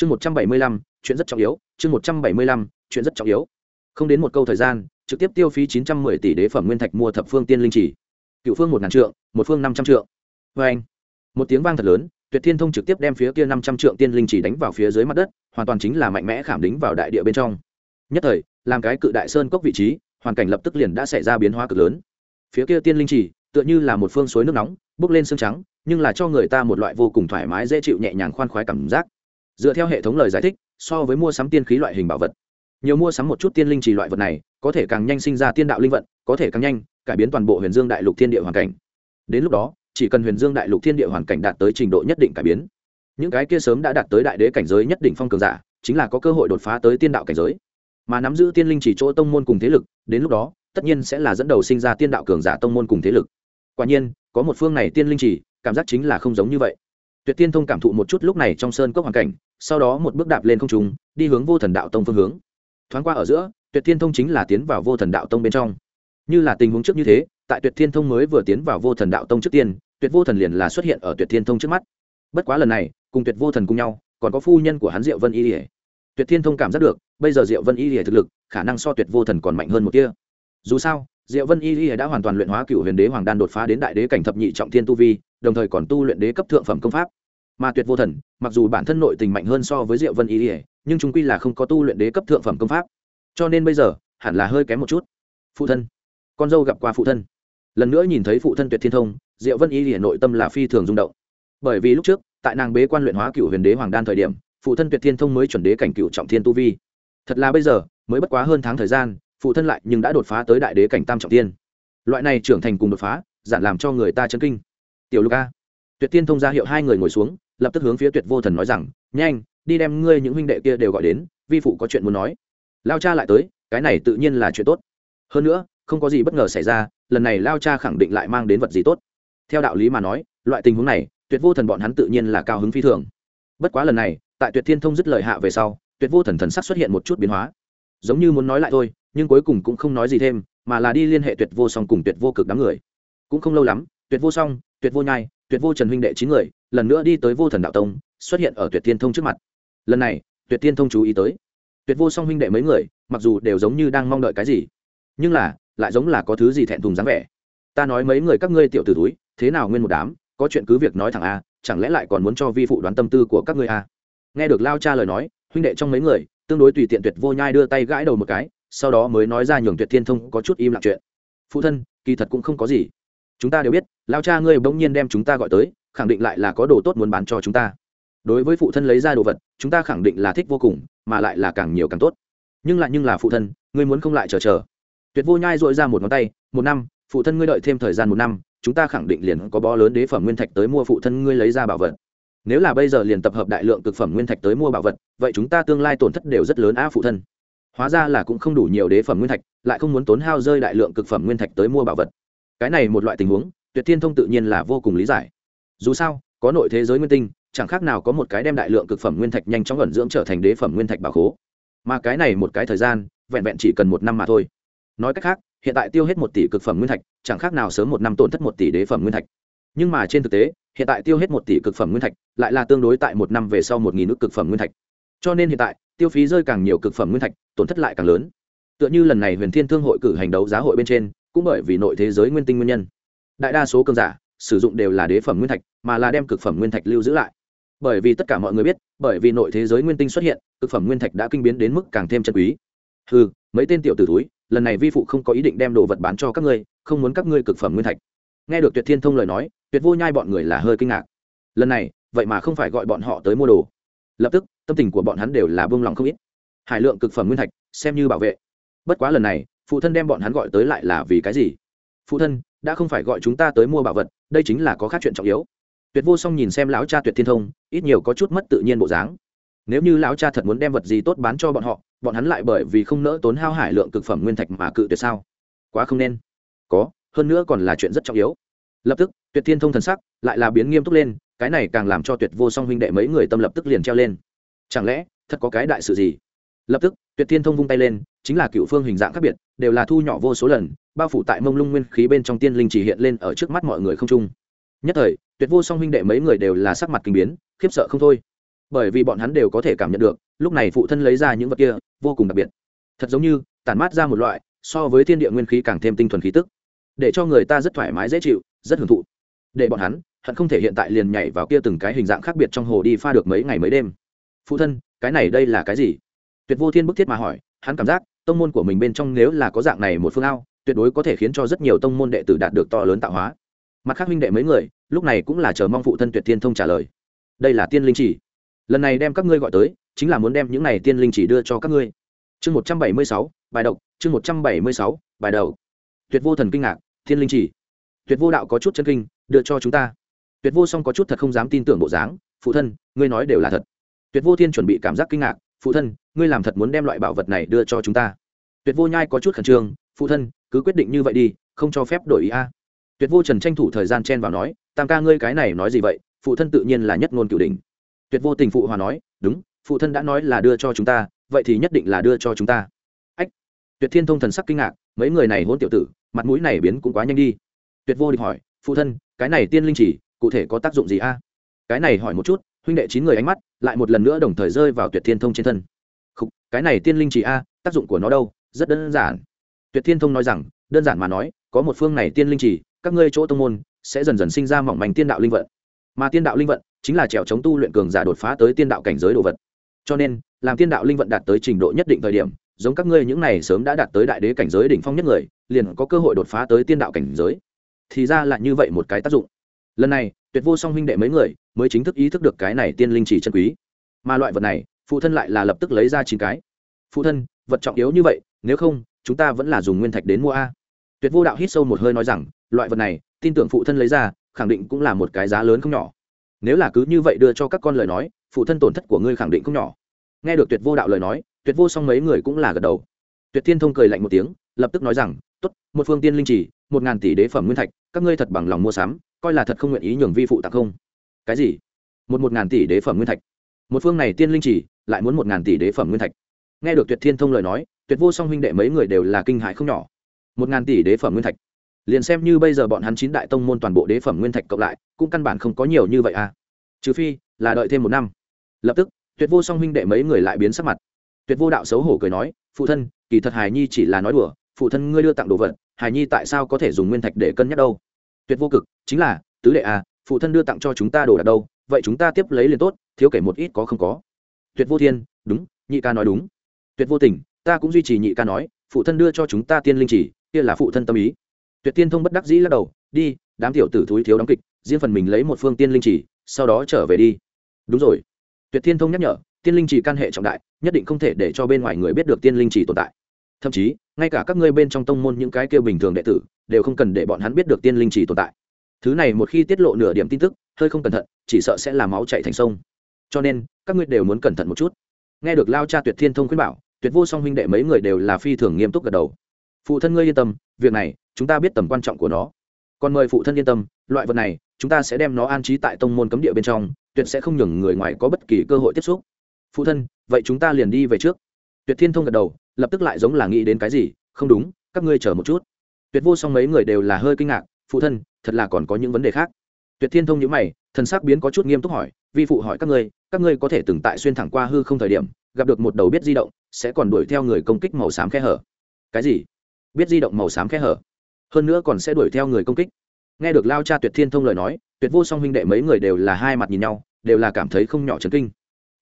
chương một trăm bảy mươi lăm, chuyện rất trọng yếu, chương một trăm bảy mươi lăm, chuyện rất trọng yếu. Không đến một câu thời gian, trực tiếp tiêu phí chín trăm mười tỷ đế phẩm nguyên thạch mua thập phương tiên linh chỉ. Cựu phương một ngàn trượng, một phương năm trăm trượng. Vê anh, một tiếng vang thật lớn, tuyệt thiên thông trực tiếp đem phía kia năm trăm trượng tiên linh chỉ đánh vào phía dưới mặt đất, hoàn toàn chính là mạnh mẽ khảm đính vào đại địa bên trong. Nhất thời, làm cái cự đại sơn cốc vị trí, hoàn cảnh lập tức liền đã xảy ra biến hóa cực lớn. Phía kia tiên linh chỉ, tựa như là một phương suối nước nóng, bốc lên sương trắng, nhưng là cho người ta một loại vô cùng thoải mái, dễ chịu nhẹ nhàng khoan khoái cảm giác dựa theo hệ thống lời giải thích, so với mua sắm tiên khí loại hình bảo vật, nhiều mua sắm một chút tiên linh chỉ loại vật này, có thể càng nhanh sinh ra tiên đạo linh vận, có thể càng nhanh cải biến toàn bộ huyền dương đại lục thiên địa hoàn cảnh. Đến lúc đó, chỉ cần huyền dương đại lục thiên địa hoàn cảnh đạt tới trình độ nhất định cải biến, những cái kia sớm đã đạt tới đại đế cảnh giới nhất định phong cường giả, chính là có cơ hội đột phá tới tiên đạo cảnh giới. Mà nắm giữ tiên linh chỉ chỗ tông môn cùng thế lực, đến lúc đó, tất nhiên sẽ là dẫn đầu sinh ra tiên đạo cường giả tông môn cùng thế lực. Quả nhiên, có một phương này tiên linh chỉ cảm giác chính là không giống như vậy tuyệt tiên thông cảm thụ một chút lúc này trong sơn cốc hoàn cảnh, sau đó một bước đạp lên không trung, đi hướng vô thần đạo tông phương hướng. Thoáng qua ở giữa, tuyệt thiên thông chính là tiến vào vô thần đạo tông bên trong. Như là tình huống trước như thế, tại tuyệt thiên thông mới vừa tiến vào vô thần đạo tông trước tiên, tuyệt vô thần liền là xuất hiện ở tuyệt thiên thông trước mắt. Bất quá lần này, cùng tuyệt vô thần cùng nhau, còn có phu nhân của hắn diệu vân y ỉa tuyệt thiên thông cảm giác được, bây giờ diệu vân y ỉa thực lực, khả năng so tuyệt vô thần còn mạnh hơn một kia dù sao, diệu vân y ỉa đã hoàn toàn luyện hóa cựu huyền đế hoàng đan đột phá đến đại đế cảnh thập nhị trọng thiên tu vi đồng thời còn tu luyện đế cấp thượng phẩm công pháp. Mà tuyệt vô thần, mặc dù bản thân nội tình mạnh hơn so với diệu vân y ỉa nhưng chúng quy là không có tu luyện đế cấp thượng phẩm công pháp. Cho nên bây giờ, hẳn là hơi kém một chút. Phụ thân, con dâu gặp qua phụ thân. Lần nữa nhìn thấy phụ thân tuyệt thiên thông, diệu vân y ỉa nội tâm là phi thường rung động. Bởi vì lúc trước, tại nàng bế quan luyện hóa cựu huyền đế hoàng đan thời điểm, phụ thân tuyệt thiên thông mới chuẩn đế cảnh cựu trọng thiên tu vi. Thật là bây giờ, mới bất quá hơn tháng thời gian, phụ thân lại nhưng đã đột phá tới đại đế cảnh tam trọng thiên. Loại này trưởng thành cùng đột phá, giản làm cho người ta chấn kinh tiểu lục a. Tuyệt thiên thông ra hiệu hai người ngồi xuống, lập tức hướng phía tuyệt vô thần nói rằng, nhanh, đi đem ngươi những huynh đệ kia đều gọi đến, vi phụ có chuyện muốn nói. Lao cha lại tới, cái này tự nhiên là chuyện tốt. Hơn nữa, không có gì bất ngờ xảy ra, lần này lao cha khẳng định lại mang đến vật gì tốt. Theo đạo lý mà nói, loại tình huống này, tuyệt vô thần bọn hắn tự nhiên là cao hứng phi thường. Bất quá lần này, tại tuyệt thiên thông dứt lời hạ về sau, tuyệt vô thần thần sắc xuất hiện một chút biến hóa. Giống như muốn nói lại thôi, nhưng cuối cùng cũng không nói gì thêm, mà là đi liên hệ tuyệt vô song cùng tuyệt vô cực đám người. Cũng không lâu lắm tuyệt vô song, tuyệt vô nhai, tuyệt vô trần huynh đệ chín người, lần nữa đi tới vô thần đạo tông, xuất hiện ở tuyệt tiên thông trước mặt. Lần này, tuyệt tiên thông chú ý tới. Tuyệt vô song huynh đệ mấy người, mặc dù đều giống như đang mong đợi cái gì, nhưng là, lại giống là có thứ gì thẹn thùng dáng vẻ. Ta nói mấy người các ngươi tiểu t ử túi, thế nào nguyên một đám, có chuyện cứ việc nói thẳng a, chẳng lẽ lại còn muốn cho vi phụ đoán tâm tư của các ngươi a? Nghe được lao cha lời nói, huynh đệ trong mấy người, tương đối tùy tiện tuyệt vô nhai đưa tay gãi đầu một cái, sau đó mới nói ra nhường tuyệt thiên thông có chút im lặng chuyện. Phụ thân, kỳ thật cũng không có gì chúng ta đều biết, lao cha ngươi bỗng nhiên đem chúng ta gọi tới, khẳng định lại là có đồ tốt muốn bán cho chúng ta. Đối với phụ thân lấy ra đồ vật, chúng ta khẳng định là thích vô cùng, mà lại là càng nhiều càng tốt. Nhưng lại nhưng là phụ thân, ngươi muốn không lại chờ chờ. Tuyệt vô nhai dội ra một ngón tay, một năm, phụ thân ngươi đợi thêm thời gian một năm, chúng ta khẳng định liền có bó lớn đế phẩm nguyên thạch tới mua phụ thân ngươi lấy ra bảo vật. Nếu là bây giờ liền tập hợp đại lượng cực phẩm nguyên thạch tới mua bảo vật, vậy chúng ta tương lai tổn thất đều rất lớn á phụ thân. Hóa ra là cũng không đủ nhiều đế phẩm nguyên thạch, lại không muốn tốn hao rơi đại lượng cực phẩm nguyên thạch tới mua bảo vật cái này một loại tình huống, tuyệt thiên thông tự nhiên là vô cùng lý giải. Dù sao, có nội thế giới nguyên tinh, chẳng khác nào có một cái đem đại lượng cực phẩm nguyên thạch nhanh chóng ẩn dưỡng trở thành đế phẩm nguyên thạch bảo khố. Mà cái này một cái thời gian, vẹn vẹn chỉ cần một năm mà thôi. Nói cách khác, hiện tại tiêu hết một tỷ cực phẩm nguyên thạch, chẳng khác nào sớm một năm tổn thất một tỷ đế phẩm nguyên thạch. Nhưng mà trên thực tế, hiện tại tiêu hết một tỷ cực phẩm nguyên thạch, lại là tương đối tại một năm về sau một nghìn nước cực phẩm nguyên thạch. Cho nên hiện tại, tiêu phí rơi càng nhiều cực phẩm nguyên thạch, tổn thất lại càng lớn. Tựa như lần này huyền thiên thương hội cử hành đấu giá hội bên trên cũng bởi vì nội thế giới nguyên tinh nguyên nhân. Đại đa số cường giả sử dụng đều là đế phẩm nguyên thạch, mà là đem cực phẩm nguyên thạch lưu giữ lại. Bởi vì tất cả mọi người biết, bởi vì nội thế giới nguyên tinh xuất hiện, cực phẩm nguyên thạch đã kinh biến đến mức càng thêm chân quý. Ừ mấy tên tiểu t ử túi lần này vi phụ không có ý định đem đồ vật bán cho các ngươi, không muốn các ngươi cực phẩm nguyên thạch. Nghe được tuyệt thiên thông lời nói, tuyệt vô nhai bọn người là hơi kinh ngạc. Lần này, vậy mà không phải gọi bọn họ tới mua đồ. Lập tức, tâm tình của bọn hắn đều là buông lòng không ít. Hải lượng cực phẩm nguyên thạch, xem như bảo vệ. Bất quá lần này phụ thân đem bọn hắn gọi tới lại là vì cái gì? Phụ thân, đã không phải gọi chúng ta tới mua bảo vật, đây chính là có khác chuyện trọng yếu. Tuyệt vô song nhìn xem lão cha tuyệt thiên thông, ít nhiều có chút mất tự nhiên bộ dáng. Nếu như lão cha thật muốn đem vật gì tốt bán cho bọn họ, bọn hắn lại bởi vì không nỡ tốn hao hải lượng cực phẩm nguyên thạch mà cự tuyệt sao? Quá không nên. Có, hơn nữa còn là chuyện rất trọng yếu. Lập tức, tuyệt thiên thông thần sắc lại là biến nghiêm túc lên, cái này càng làm cho tuyệt vô song huynh đệ mấy người tâm lập tức liền treo lên. Chẳng lẽ, thật có cái đại sự gì? Lập tức tuyệt thiên thông vung tay lên, chính là cựu phương hình dạng khác biệt, đều là thu nhỏ vô số lần, bao phủ tại mông lung nguyên khí bên trong tiên linh chỉ hiện lên ở trước mắt mọi người không chung nhất thời, tuyệt vô song huynh đệ mấy người đều là sắc mặt kinh biến, khiếp sợ không thôi. Bởi vì bọn hắn đều có thể cảm nhận được, lúc này phụ thân lấy ra những vật kia, vô cùng đặc biệt. Thật giống như, tản mát ra một loại, so với thiên địa nguyên khí càng thêm tinh thuần khí tức. Để cho người ta rất thoải mái dễ chịu, rất hưởng thụ. Để bọn hắn, hận không thể hiện tại liền nhảy vào kia từng cái hình dạng khác biệt trong hồ đi pha được mấy ngày mấy đêm. Phụ thân, cái này đây là cái gì? Tuyệt vô thiên bức thiết mà hỏi, hắn cảm giác, tông môn của mình bên trong nếu là có dạng này một phương ao, tuyệt đối có thể khiến cho rất nhiều tông môn đệ tử đạt được to lớn tạo hóa. Mặt khác huynh đệ mấy người, lúc này cũng là chờ mong phụ thân tuyệt thiên thông trả lời. Đây là tiên linh chỉ. Lần này đem các ngươi gọi tới, chính là muốn đem những này tiên linh chỉ đưa cho các ngươi. Chương một trăm bảy mươi sáu, bài độc, chương một trăm bảy mươi sáu, bài đầu tuyệt vô thần kinh ngạc, tiên linh chỉ. Tuyệt vô đạo có chút chân kinh, đưa cho chúng ta. Tuyệt vô song có chút thật không dám tin tưởng bộ dáng, phụ thân, ngươi nói đều là thật. Tuyệt vô thiên chuẩn bị cảm giác kinh ngạc phụ thân, ngươi làm thật muốn đem loại bảo vật này đưa cho chúng ta. Tuyệt vô nhai có chút khẩn trương, phụ thân, cứ quyết định như vậy đi, không cho phép đổi ý a. Tuyệt vô trần tranh thủ thời gian chen vào nói, tam ca ngươi cái này nói gì vậy? Phụ thân tự nhiên là nhất ngôn cửu đình tuyệt vô tình phụ hòa nói, đúng, phụ thân đã nói là đưa cho chúng ta, vậy thì nhất định là đưa cho chúng ta. Ách! Tuyệt thiên thông thần sắc kinh ngạc, mấy người này hôn tiểu tử, mặt mũi này biến cũng quá nhanh đi. Tuyệt vô địch hỏi, phụ thân, cái này tiên linh chỉ, cụ thể có tác dụng gì a? Cái này hỏi một chút huynh đệ chín người ánh mắt lại một lần nữa đồng thời rơi vào tuyệt thiên thông trên thân. Khúc, cái này tiên linh chỉ a tác dụng của nó đâu? Rất đơn giản. Tuyệt thiên thông nói rằng đơn giản mà nói có một phương này tiên linh chỉ các ngươi chỗ tông môn sẽ dần dần sinh ra mỏng manh tiên đạo linh vận. Mà tiên đạo linh vận chính là trèo chống tu luyện cường giả đột phá tới tiên đạo cảnh giới đồ vật. Cho nên làm tiên đạo linh vận đạt tới trình độ nhất định thời điểm giống các ngươi những này sớm đã đạt tới đại đế cảnh giới đỉnh phong nhất người liền có cơ hội đột phá tới tiên đạo cảnh giới. Thì ra là như vậy một cái tác dụng lần này, tuyệt vô song huynh đệ mấy người mới chính thức ý thức được cái này tiên linh chỉ chân quý. Mà loại vật này, phụ thân lại là lập tức lấy ra chín cái. Phụ thân, vật trọng yếu như vậy, nếu không, chúng ta vẫn là dùng nguyên thạch đến mua a. Tuyệt vô đạo hít sâu một hơi nói rằng, loại vật này, tin tưởng phụ thân lấy ra, khẳng định cũng là một cái giá lớn không nhỏ. Nếu là cứ như vậy đưa cho các con lời nói, phụ thân tổn thất của ngươi khẳng định không nhỏ. Nghe được tuyệt vô đạo lời nói, tuyệt vô song mấy người cũng là gật đầu. Tuyệt thiên thông cười lạnh một tiếng, lập tức nói rằng, tốt, một phương tiên linh chỉ, một ngàn tỷ đế phẩm nguyên thạch, các ngươi thật bằng lòng mua sắm coi là thật không nguyện ý nhường vi phụ tặng không? Cái gì? Một một ngàn tỷ đế phẩm nguyên thạch. Một phương này tiên linh chỉ, lại muốn một ngàn tỷ đế phẩm nguyên thạch. Nghe được tuyệt thiên thông lời nói, tuyệt vô song huynh đệ mấy người đều là kinh hại không nhỏ. Một ngàn tỷ đế phẩm nguyên thạch. Liền xem như bây giờ bọn hắn chín đại tông môn toàn bộ đế phẩm nguyên thạch cộng lại, cũng căn bản không có nhiều như vậy à. Trừ phi, là đợi thêm một năm. Lập tức, tuyệt vô song huynh đệ mấy người lại biến sắc mặt. Tuyệt vô đạo xấu hổ cười nói, phụ thân, kỳ thật hài nhi chỉ là nói đùa, phụ thân ngươi đưa tặng đồ vật hài nhi tại sao có thể dùng nguyên thạch để cân nhắc đâu? Tuyệt vô cực, chính là, tứ đệ à phụ thân đưa tặng cho chúng ta đồ đạc đâu, vậy chúng ta tiếp lấy liền tốt, thiếu kể một ít có không có. Tuyệt vô thiên, đúng, nhị ca nói đúng. Tuyệt vô tình, ta cũng duy trì nhị ca nói, phụ thân đưa cho chúng ta tiên linh chỉ, kia là phụ thân tâm ý. Tuyệt tiên thông bất đắc dĩ lắc đầu, đi, đám tiểu tử thúi thiếu đóng kịch, riêng phần mình lấy một phương tiên linh chỉ, sau đó trở về đi. Đúng rồi. Tuyệt thiên thông nhắc nhở, tiên linh chỉ căn hệ trọng đại, nhất định không thể để cho bên ngoài người biết được tiên linh chỉ tồn tại. Thậm chí ngay cả các ngươi bên trong tông môn những cái kêu bình thường đệ tử, đều không cần để bọn hắn biết được tiên linh chỉ tồn tại. Thứ này một khi tiết lộ nửa điểm tin tức, hơi không cẩn thận, chỉ sợ sẽ làm máu chạy thành sông. Cho nên, các ngươi đều muốn cẩn thận một chút. Nghe được lao cha tuyệt thiên thông khuyên bảo, tuyệt vô song huynh đệ mấy người đều là phi thường nghiêm túc gật đầu. Phụ thân ngươi yên tâm, việc này, chúng ta biết tầm quan trọng của nó. Còn mời phụ thân yên tâm, loại vật này, chúng ta sẽ đem nó an trí tại tông môn cấm địa bên trong, tuyệt sẽ không nhường người ngoài có bất kỳ cơ hội tiếp xúc. Phụ thân, vậy chúng ta liền đi về trước tuyệt thiên thông gật đầu, lập tức lại giống là nghĩ đến cái gì, không đúng, các ngươi chờ một chút. Tuyệt vô song mấy người đều là hơi kinh ngạc, phụ thân, thật là còn có những vấn đề khác. Tuyệt thiên thông nhữ mày, thần sắc biến có chút nghiêm túc hỏi, vi phụ hỏi các ngươi các ngươi có thể từng tại xuyên thẳng qua hư không thời điểm, gặp được một đầu biết di động, sẽ còn đuổi theo người công kích màu xám khe hở? Cái gì? Biết di động màu xám khe hở? Hơn nữa còn sẽ đuổi theo người công kích? Nghe được lao cha tuyệt thiên thông lời nói, tuyệt vô song huynh đệ mấy người đều là hai mặt nhìn nhau, đều là cảm thấy không nhỏ chấn kinh.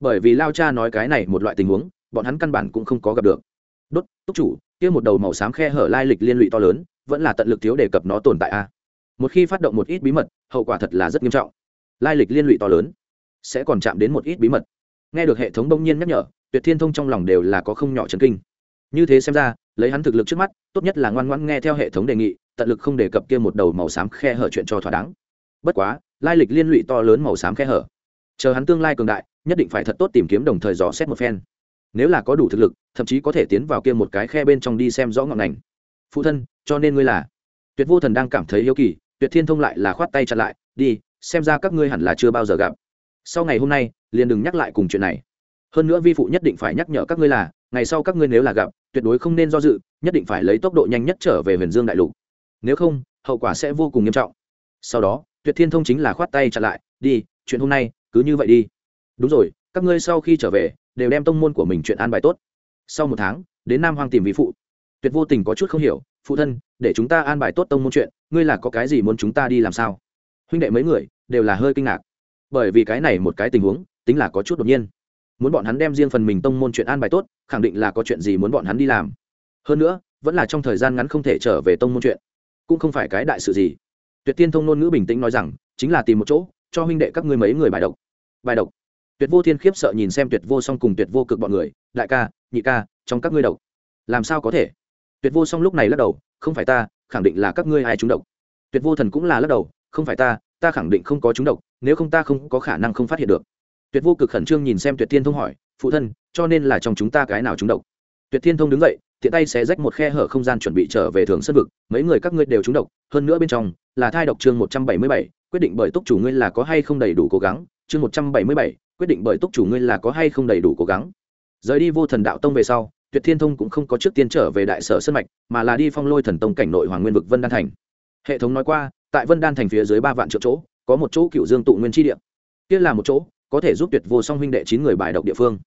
Bởi vì lao cha nói cái này một loại tình huống bọn hắn căn bản cũng không có gặp được. Đốt, túc chủ, kia một đầu màu xám khe hở lai lịch liên lụy to lớn, vẫn là tận lực thiếu đề cập nó tồn tại a. Một khi phát động một ít bí mật, hậu quả thật là rất nghiêm trọng. Lai lịch liên lụy to lớn, sẽ còn chạm đến một ít bí mật. Nghe được hệ thống bỗng nhiên nhắc nhở, tuyệt thiên thông trong lòng đều là có không nhỏ chấn kinh. Như thế xem ra, lấy hắn thực lực trước mắt, tốt nhất là ngoan ngoãn nghe theo hệ thống đề nghị, tận lực không đề cập kia một đầu màu xám khe hở chuyện cho thỏa đáng. Bất quá, lai lịch liên lụy to lớn màu xám khe hở. Chờ hắn tương lai cường đại, nhất định phải thật tốt tìm kiếm đồng thời dò xét một phen nếu là có đủ thực lực, thậm chí có thể tiến vào kia một cái khe bên trong đi xem rõ ngọn ngành. Phụ thân, cho nên ngươi là tuyệt vô thần đang cảm thấy yêu kỳ, tuyệt thiên thông lại là khoát tay chặn lại, đi, xem ra các ngươi hẳn là chưa bao giờ gặp. Sau ngày hôm nay, liền đừng nhắc lại cùng chuyện này. Hơn nữa vi phụ nhất định phải nhắc nhở các ngươi là, ngày sau các ngươi nếu là gặp, tuyệt đối không nên do dự, nhất định phải lấy tốc độ nhanh nhất trở về huyền dương đại lục. Nếu không, hậu quả sẽ vô cùng nghiêm trọng. Sau đó, tuyệt thiên thông chính là khoát tay chặn lại, đi, chuyện hôm nay cứ như vậy đi. Đúng rồi, các ngươi sau khi trở về đều đem tông môn của mình chuyện an bài tốt. Sau một tháng, đến nam hoang tìm vị phụ. Tuyệt vô tình có chút không hiểu, phụ thân, để chúng ta an bài tốt tông môn chuyện, ngươi là có cái gì muốn chúng ta đi làm sao? Huynh đệ mấy người đều là hơi kinh ngạc. Bởi vì cái này một cái tình huống, tính là có chút đột nhiên. Muốn bọn hắn đem riêng phần mình tông môn chuyện an bài tốt, khẳng định là có chuyện gì muốn bọn hắn đi làm. Hơn nữa, vẫn là trong thời gian ngắn không thể trở về tông môn chuyện. Cũng không phải cái đại sự gì. Tuyệt tiên thông ngôn ngữ bình tĩnh nói rằng, chính là tìm một chỗ, cho huynh đệ các ngươi mấy người bài độc. Bài độc? Tuyệt vô thiên khiếp sợ nhìn xem tuyệt vô song cùng tuyệt vô cực bọn người, đại ca, nhị ca, trong các ngươi độc. Làm sao có thể? Tuyệt vô song lúc này lắc đầu, không phải ta, khẳng định là các ngươi ai trúng độc. Tuyệt vô thần cũng là lắc đầu, không phải ta ta khẳng định không có trúng độc, nếu không ta không có khả năng không phát hiện được. Tuyệt vô cực khẩn trương nhìn xem tuyệt thiên thông hỏi, phụ thân, cho nên là trong chúng ta cái nào trúng độc? Tuyệt thiên thông đứng dậy, tiện tay sẽ rách một khe hở không gian chuẩn bị trở về thường sân vực, mấy người các ngươi đều trúng độc, hơn nữa bên trong là thai độc chương một trăm bảy mươi bảy, quyết định bởi túc chủ ngươi là có hay không đầy đủ cố gắng chương một trăm bảy mươi bảy, quyết định bởi túc chủ ngươi là có hay không đầy đủ cố gắng. Rời đi vô thần đạo tông về sau, tuyệt thiên thông cũng không có trước tiên trở về đại sở sân mạch, mà là đi phong lôi thần tông cảnh nội hoàng nguyên vực vân đan thành. Hệ thống nói qua, tại vân đan thành phía dưới ba vạn triệu chỗ, có một chỗ cựu dương tụ nguyên tri địa. Kia là một chỗ, có thể giúp tuyệt vô song huynh đệ chín người bài độc địa phương.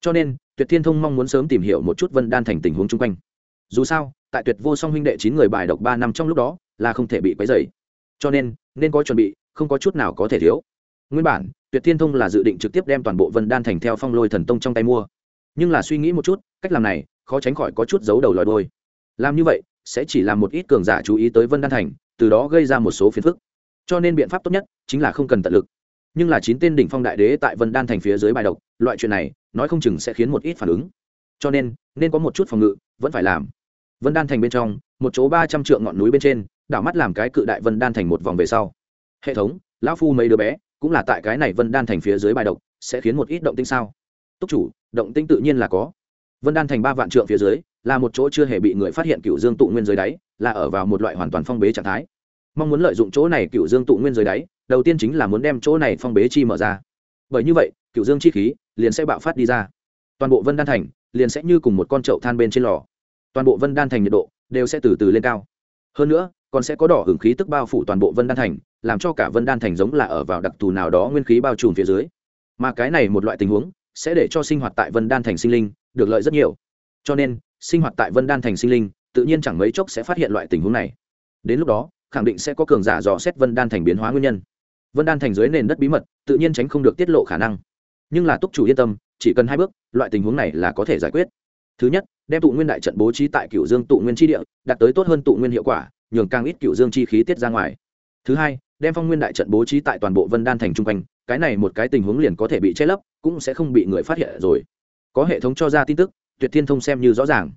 Cho nên, tuyệt thiên thông mong muốn sớm tìm hiểu một chút vân đan thành tình huống chung quanh. Dù sao, tại tuyệt vô song huynh đệ chín người bài độc ba năm trong lúc đó, là không thể bị quấy dày cho nên nên có chuẩn bị, không có chút nào có thể thiếu nguyên bản, tuyệt thiên thông là dự định trực tiếp đem toàn bộ vân đan thành theo phong lôi thần tông trong tay mua. Nhưng là suy nghĩ một chút, cách làm này, khó tránh khỏi có chút giấu đầu lòi đôi làm như vậy, sẽ chỉ làm một ít cường giả chú ý tới vân đan thành, từ đó gây ra một số phiền phức. Cho nên biện pháp tốt nhất chính là không cần tận lực. Nhưng là chín tên đỉnh phong đại đế tại vân đan thành phía dưới bài độc, loại chuyện này, nói không chừng sẽ khiến một ít phản ứng. Cho nên nên có một chút phòng ngự, vẫn phải làm. Vân đan thành bên trong, một chỗ ba trăm trượng ngọn núi bên trên, đảo mắt làm cái cự đại vân đan thành một vòng về sau. Hệ thống, lão phu mấy đứa bé cũng là tại cái này vân đan thành phía dưới bài độc, sẽ khiến một ít động tinh sao? Túc chủ, động tinh tự nhiên là có. Vân đan thành ba vạn trượng phía dưới, là một chỗ chưa hề bị người phát hiện cựu dương tụ nguyên dưới đáy, là ở vào một loại hoàn toàn phong bế trạng thái. Mong muốn lợi dụng chỗ này cựu dương tụ nguyên dưới đáy, đầu tiên chính là muốn đem chỗ này phong bế chi mở ra. Bởi như vậy, cựu dương chi khí liền sẽ bạo phát đi ra. Toàn bộ vân đan thành liền sẽ như cùng một con trậu than bên trên lò. Toàn bộ vân đan thành nhiệt độ đều sẽ từ từ lên cao. Hơn nữa, còn sẽ có đỏ hưởng khí tức bao phủ toàn bộ vân đan thành làm cho cả vân đan thành giống là ở vào đặc thù nào đó nguyên khí bao trùm phía dưới. Mà cái này một loại tình huống sẽ để cho sinh hoạt tại vân đan thành sinh linh được lợi rất nhiều. Cho nên, sinh hoạt tại vân đan thành sinh linh tự nhiên chẳng mấy chốc sẽ phát hiện loại tình huống này. Đến lúc đó, khẳng định sẽ có cường giả dò xét vân đan thành biến hóa nguyên nhân. Vân đan thành dưới nền đất bí mật tự nhiên tránh không được tiết lộ khả năng. Nhưng là túc chủ yên tâm, chỉ cần hai bước, loại tình huống này là có thể giải quyết. Thứ nhất, đem tụ nguyên đại trận bố trí tại cựu dương tụ nguyên tri địa, đạt tới tốt hơn tụ nguyên hiệu quả, nhường càng ít cựu dương chi khí tiết ra ngoài. Thứ hai đem phong nguyên đại trận bố trí tại toàn bộ vân đan thành chung quanh, cái này một cái tình huống liền có thể bị che lấp, cũng sẽ không bị người phát hiện rồi. Có hệ thống cho ra tin tức, tuyệt thiên thông xem như rõ ràng.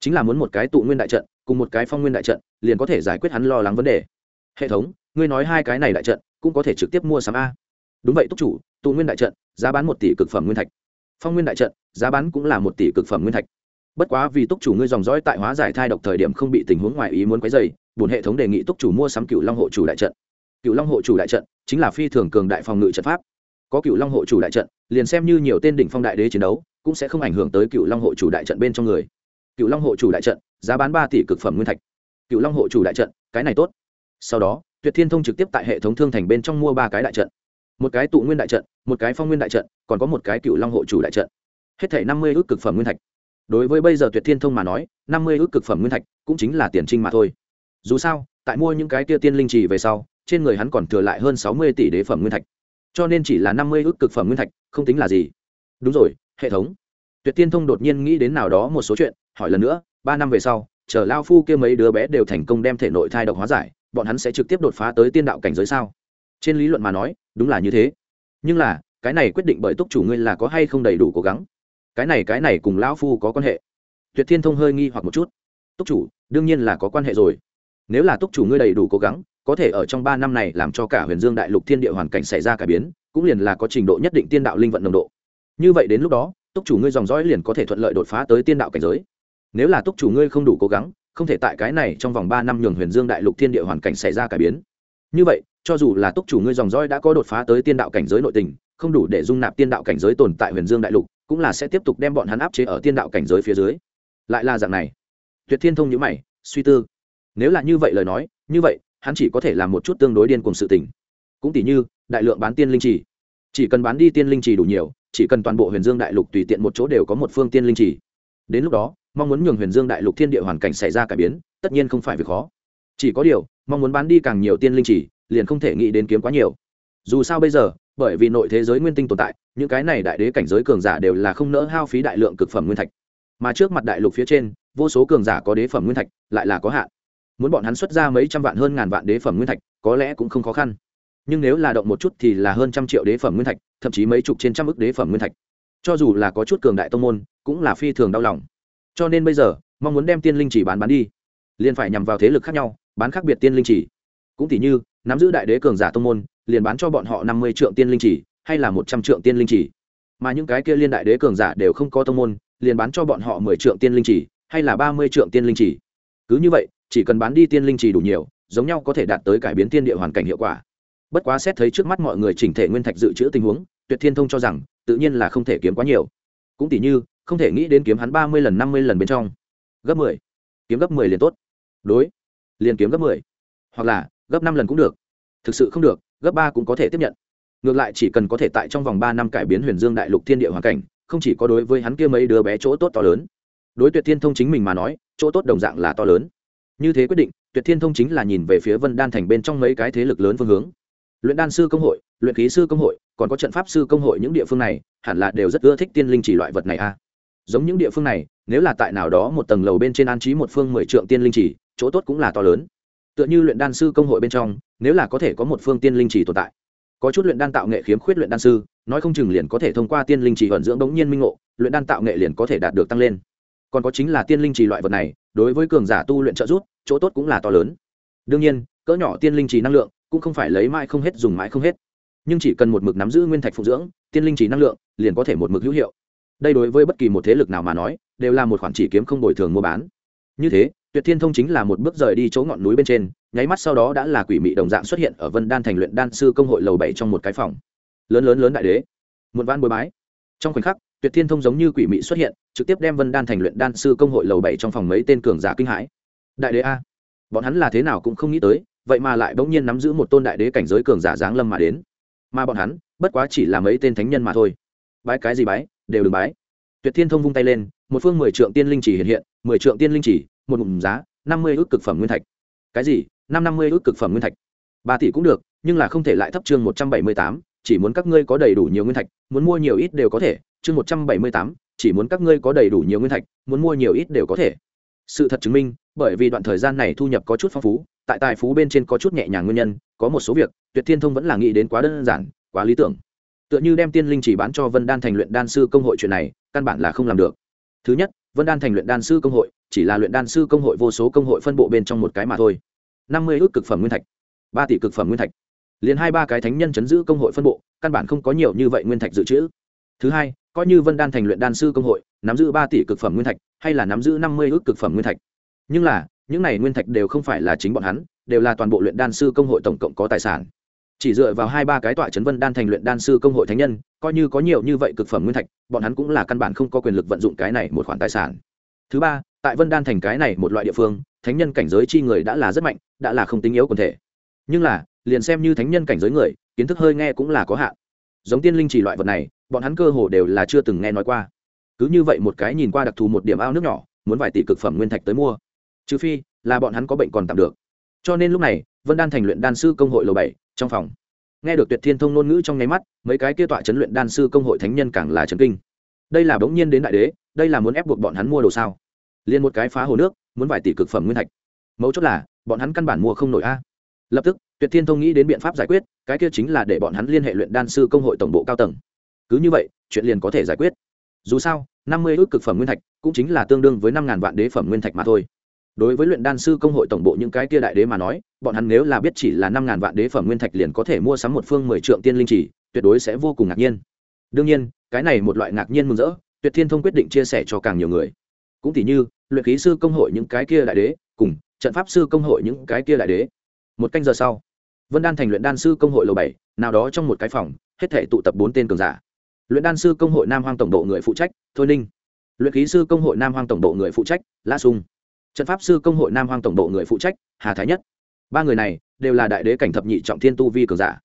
Chính là muốn một cái tụ nguyên đại trận, cùng một cái phong nguyên đại trận, liền có thể giải quyết hắn lo lắng vấn đề. Hệ thống, ngươi nói hai cái này đại trận, cũng có thể trực tiếp mua sắm a. Đúng vậy, túc chủ, tụ nguyên đại trận, giá bán một tỷ cực phẩm nguyên thạch. Phong nguyên đại trận, giá bán cũng là một tỷ cực phẩm nguyên thạch. Bất quá vì túc chủ ngươi dòng dõi tại hóa giải thai độc thời điểm không bị tình huống ngoài ý muốn quấy dày bổn hệ thống đề nghị túc chủ mua sắm cựu long hộ chủ đại trận cựu long hộ chủ đại trận chính là phi thường cường đại phòng ngự trận pháp. Có cựu long hộ chủ đại trận, liền xem như nhiều tên đỉnh phong đại đế chiến đấu, cũng sẽ không ảnh hưởng tới cựu long hộ chủ đại trận bên trong người. Cựu long hộ chủ đại trận, giá bán ba tỷ cực phẩm nguyên thạch. Cựu long hộ chủ đại trận, cái này tốt. Sau đó, tuyệt thiên thông trực tiếp tại hệ thống thương thành bên trong mua ba cái đại trận. Một cái tụ nguyên đại trận, một cái phong nguyên đại trận, còn có một cái cựu long hộ chủ đại trận. Hết thể năm mươi ước cực phẩm nguyên thạch. Đối với bây giờ tuyệt thiên thông mà nói, năm mươi ước cực phẩm nguyên thạch cũng chính là tiền trinh mà thôi. Dù sao, tại mua những cái kia tiên linh trì về sau trên người hắn còn thừa lại hơn sáu mươi tỷ đế phẩm nguyên thạch. Cho nên chỉ là năm mươi ước cực phẩm nguyên thạch, không tính là gì. Đúng rồi, hệ thống. Tuyệt tiên thông đột nhiên nghĩ đến nào đó một số chuyện, hỏi lần nữa, ba năm về sau, chờ lao phu kia mấy đứa bé đều thành công đem thể nội thai độc hóa giải, bọn hắn sẽ trực tiếp đột phá tới tiên đạo cảnh giới sao? Trên lý luận mà nói, đúng là như thế. Nhưng là, cái này quyết định bởi túc chủ ngươi là có hay không đầy đủ cố gắng? Cái này cái này cùng lão phu có quan hệ. Tuyệt thiên thông hơi nghi hoặc một chút. Túc chủ, đương nhiên là có quan hệ rồi. Nếu là túc chủ ngươi đầy đủ cố gắng có thể ở trong ba năm này làm cho cả huyền dương đại lục thiên địa hoàn cảnh xảy ra cải biến, cũng liền là có trình độ nhất định tiên đạo linh vận nồng độ. Như vậy đến lúc đó, túc chủ ngươi dòng dõi liền có thể thuận lợi đột phá tới tiên đạo cảnh giới. Nếu là túc chủ ngươi không đủ cố gắng, không thể tại cái này trong vòng ba năm nhường huyền dương đại lục thiên địa hoàn cảnh xảy ra cải biến. Như vậy, cho dù là túc chủ ngươi dòng dõi đã có đột phá tới tiên đạo cảnh giới nội tình, không đủ để dung nạp tiên đạo cảnh giới tồn tại huyền dương đại lục, cũng là sẽ tiếp tục đem bọn hắn áp chế ở tiên đạo cảnh giới phía dưới. Lại là dạng này. Tuyệt thiên thông nhữ mày, suy tư. Nếu là như vậy lời nói, như vậy hắn chỉ có thể làm một chút tương đối điên cùng sự tình. Cũng tỷ như, đại lượng bán tiên linh trì. Chỉ cần bán đi tiên linh trì đủ nhiều, chỉ cần toàn bộ huyền dương đại lục tùy tiện một chỗ đều có một phương tiên linh chỉ đến lúc đó, mong muốn nhường huyền dương đại lục thiên địa hoàn cảnh xảy ra cải biến, tất nhiên không phải việc khó. Chỉ có điều, mong muốn bán đi càng nhiều tiên linh chỉ liền không thể nghĩ đến kiếm quá nhiều. Dù sao bây giờ, bởi vì nội thế giới nguyên tinh tồn tại, những cái này đại đế cảnh giới cường giả đều là không nỡ hao phí đại lượng cực phẩm nguyên thạch. Mà trước mặt đại lục phía trên, vô số cường giả có đế phẩm nguyên thạch, lại là có hạn muốn bọn hắn xuất ra mấy trăm vạn hơn ngàn vạn đế phẩm nguyên thạch, có lẽ cũng không khó khăn. Nhưng nếu là động một chút thì là hơn trăm triệu đế phẩm nguyên thạch, thậm chí mấy chục trên trăm ức đế phẩm nguyên thạch. Cho dù là có chút cường đại tông môn, cũng là phi thường đau lòng. Cho nên bây giờ, mong muốn đem tiên linh chỉ bán bán đi. Liền phải nhằm vào thế lực khác nhau, bán khác biệt tiên linh chỉ. Cũng tỷ như, nắm giữ đại đế cường giả tông môn, liền bán cho bọn họ năm mươi triệu tiên linh chỉ, hay là một trăm triệu tiên linh chỉ. Mà những cái kia liên đại đế cường giả đều không có tông môn, liền bán cho bọn họ mười triệu tiên linh chỉ, hay là ba mươi triệu tiên linh chỉ. Cứ như vậy chỉ cần bán đi tiên linh trì đủ nhiều, giống nhau có thể đạt tới cải biến tiên địa hoàn cảnh hiệu quả. Bất quá xét thấy trước mắt mọi người chỉnh thể nguyên thạch dự trữ tình huống, tuyệt thiên thông cho rằng, tự nhiên là không thể kiếm quá nhiều. Cũng tỷ như, không thể nghĩ đến kiếm hắn ba mươi lần, năm mươi lần bên trong. Gấp mười. Kiếm gấp mười liền tốt. Đối. Liền kiếm gấp mười. Hoặc là, gấp năm lần cũng được. Thực sự không được, gấp ba cũng có thể tiếp nhận. Ngược lại chỉ cần có thể tại trong vòng ba năm cải biến huyền dương đại lục thiên địa hoàn cảnh, không chỉ có đối với hắn kia mấy đứa bé chỗ tốt to lớn. Đối tuyệt thiên thông chính mình mà nói, chỗ tốt đồng dạng là to lớn như thế quyết định, tuyệt thiên thông chính là nhìn về phía vân đan thành bên trong mấy cái thế lực lớn phương hướng. Luyện đan sư công hội, luyện khí sư công hội, còn có trận pháp sư công hội những địa phương này, hẳn là đều rất ưa thích tiên linh chỉ loại vật này a. Giống những địa phương này, nếu là tại nào đó một tầng lầu bên trên an trí một phương mười trượng tiên linh chỉ, chỗ tốt cũng là to lớn. Tựa như luyện đan sư công hội bên trong, nếu là có thể có một phương tiên linh chỉ tồn tại, có chút luyện đan tạo nghệ khiếm khuyết luyện đan sư, nói không chừng liền có thể thông qua tiên linh chỉ vận dưỡng đống nhiên minh ngộ, luyện đan tạo nghệ liền có thể đạt được tăng lên còn có chính là tiên linh trì loại vật này, đối với cường giả tu luyện trợ giúp, chỗ tốt cũng là to lớn. Đương nhiên, cỡ nhỏ tiên linh trì năng lượng cũng không phải lấy mãi không hết dùng mãi không hết. Nhưng chỉ cần một mực nắm giữ nguyên thạch phụ dưỡng, tiên linh trì năng lượng liền có thể một mực hữu hiệu. Đây đối với bất kỳ một thế lực nào mà nói, đều là một khoản chỉ kiếm không bồi thường mua bán. Như thế, tuyệt thiên thông chính là một bước rời đi chỗ ngọn núi bên trên, nháy mắt sau đó đã là quỷ mị đồng dạng xuất hiện ở vân đan thành luyện đan sư công hội lầu bảy trong một cái phòng. Lớn lớn lớn đại đế. Một van bồi bái. Trong khoảnh khắc tuyệt thiên thông giống như quỷ mị xuất hiện, trực tiếp đem vân đan thành luyện đan sư công hội lầu bảy trong phòng mấy tên cường giả kinh hãi. Đại đế a, bọn hắn là thế nào cũng không nghĩ tới, vậy mà lại bỗng nhiên nắm giữ một tôn đại đế cảnh giới cường giả giáng lâm mà đến. Mà bọn hắn, bất quá chỉ là mấy tên thánh nhân mà thôi. Bái cái gì bái, đều đừng bái. Tuyệt thiên thông vung tay lên, một phương mười trượng tiên linh chỉ hiện hiện, mười trượng tiên linh chỉ, một ngụm giá, năm mươi ước cực phẩm nguyên thạch. Cái gì? Năm năm mươi ước cực phẩm nguyên thạch. Ba tỷ cũng được, nhưng là không thể lại thấp chương một trăm bảy mươi tám, chỉ muốn các ngươi có đầy đủ nhiều nguyên thạch, muốn mua nhiều ít đều có thể chương một trăm bảy mươi tám, chỉ muốn các ngươi có đầy đủ nhiều nguyên thạch, muốn mua nhiều ít đều có thể. Sự thật chứng minh, bởi vì đoạn thời gian này thu nhập có chút phong phú, tại tài phú bên trên có chút nhẹ nhàng nguyên nhân, có một số việc, tuyệt thiên thông vẫn là nghĩ đến quá đơn giản, quá lý tưởng. Tựa như đem tiên linh chỉ bán cho vân đan thành luyện đan sư công hội chuyện này, căn bản là không làm được. Thứ nhất, vân đan thành luyện đan sư công hội, chỉ là luyện đan sư công hội vô số công hội phân bộ bên trong một cái mà thôi. Năm mươi ước cực phẩm nguyên thạch, ba tỷ cực phẩm nguyên thạch. Liền hai ba cái thánh nhân chấn giữ công hội phân bộ, căn bản không có nhiều như vậy nguyên thạch dự trữ. Thứ hai coi như vân đan thành luyện đan sư công hội, nắm giữ ba tỷ cực phẩm nguyên thạch, hay là nắm giữ năm mươi ước cực phẩm nguyên thạch. Nhưng là, những này nguyên thạch đều không phải là chính bọn hắn, đều là toàn bộ luyện đan sư công hội tổng cộng có tài sản. Chỉ dựa vào hai ba cái tọa chấn vân đan thành luyện đan sư công hội thánh nhân, coi như có nhiều như vậy cực phẩm nguyên thạch, bọn hắn cũng là căn bản không có quyền lực vận dụng cái này một khoản tài sản. Thứ ba, tại vân đan thành cái này một loại địa phương, thánh nhân cảnh giới chi người đã là rất mạnh, đã là không tính yếu quần thể. Nhưng là, liền xem như thánh nhân cảnh giới người, kiến thức hơi nghe cũng là có hạn. Giống tiên linh chỉ loại vật này bọn hắn cơ hồ đều là chưa từng nghe nói qua. Cứ như vậy một cái nhìn qua đặc thù một điểm ao nước nhỏ, muốn vài tỷ cực phẩm nguyên thạch tới mua. Trừ phi, là bọn hắn có bệnh còn tạm được. Cho nên lúc này, vân đan thành luyện đan sư công hội lầu bảy, trong phòng. Nghe được tuyệt thiên thông ngôn ngữ trong nháy mắt, mấy cái kia tọa chấn luyện đan sư công hội thánh nhân càng là trấn kinh. Đây là bỗng nhiên đến đại đế, đây là muốn ép buộc bọn hắn mua đồ sao? Liền một cái phá hồ nước, muốn vài tỷ cực phẩm nguyên thạch. Mấu chốt là, bọn hắn căn bản mua không nổi a. Lập tức, tuyệt thiên thông nghĩ đến biện pháp giải quyết, cái kia chính là để bọn hắn liên hệ luyện đan sư công hội tổng bộ cao tầng cứ như vậy, chuyện liền có thể giải quyết. Dù sao, năm mươi ước cực phẩm nguyên thạch cũng chính là tương đương với năm ngàn vạn đế phẩm nguyên thạch mà thôi. Đối với luyện đan sư công hội tổng bộ những cái kia đại đế mà nói, bọn hắn nếu là biết chỉ là năm ngàn vạn đế phẩm nguyên thạch liền có thể mua sắm một phương mười trượng tiên linh chỉ, tuyệt đối sẽ vô cùng ngạc nhiên. Đương nhiên, cái này một loại ngạc nhiên mừng rỡ, tuyệt thiên thông quyết định chia sẻ cho càng nhiều người. Cũng tỷ như, luyện khí sư công hội những cái kia đại đế, cùng trận pháp sư công hội những cái kia đại đế. Một canh giờ sau, vân đan thành luyện đan sư công hội lầu bảy, nào đó trong một cái phòng, hết thể tụ tập bốn tên cường giả luyện đan sư công hội nam hoang tổng bộ người phụ trách, thôi ninh. Luyện khí sư công hội nam hoang tổng bộ người phụ trách la sung. Trận pháp sư công hội nam hoang tổng bộ người phụ trách, hà thái nhất. Ba người này đều là đại đế cảnh thập nhị trọng thiên tu vi cường giả.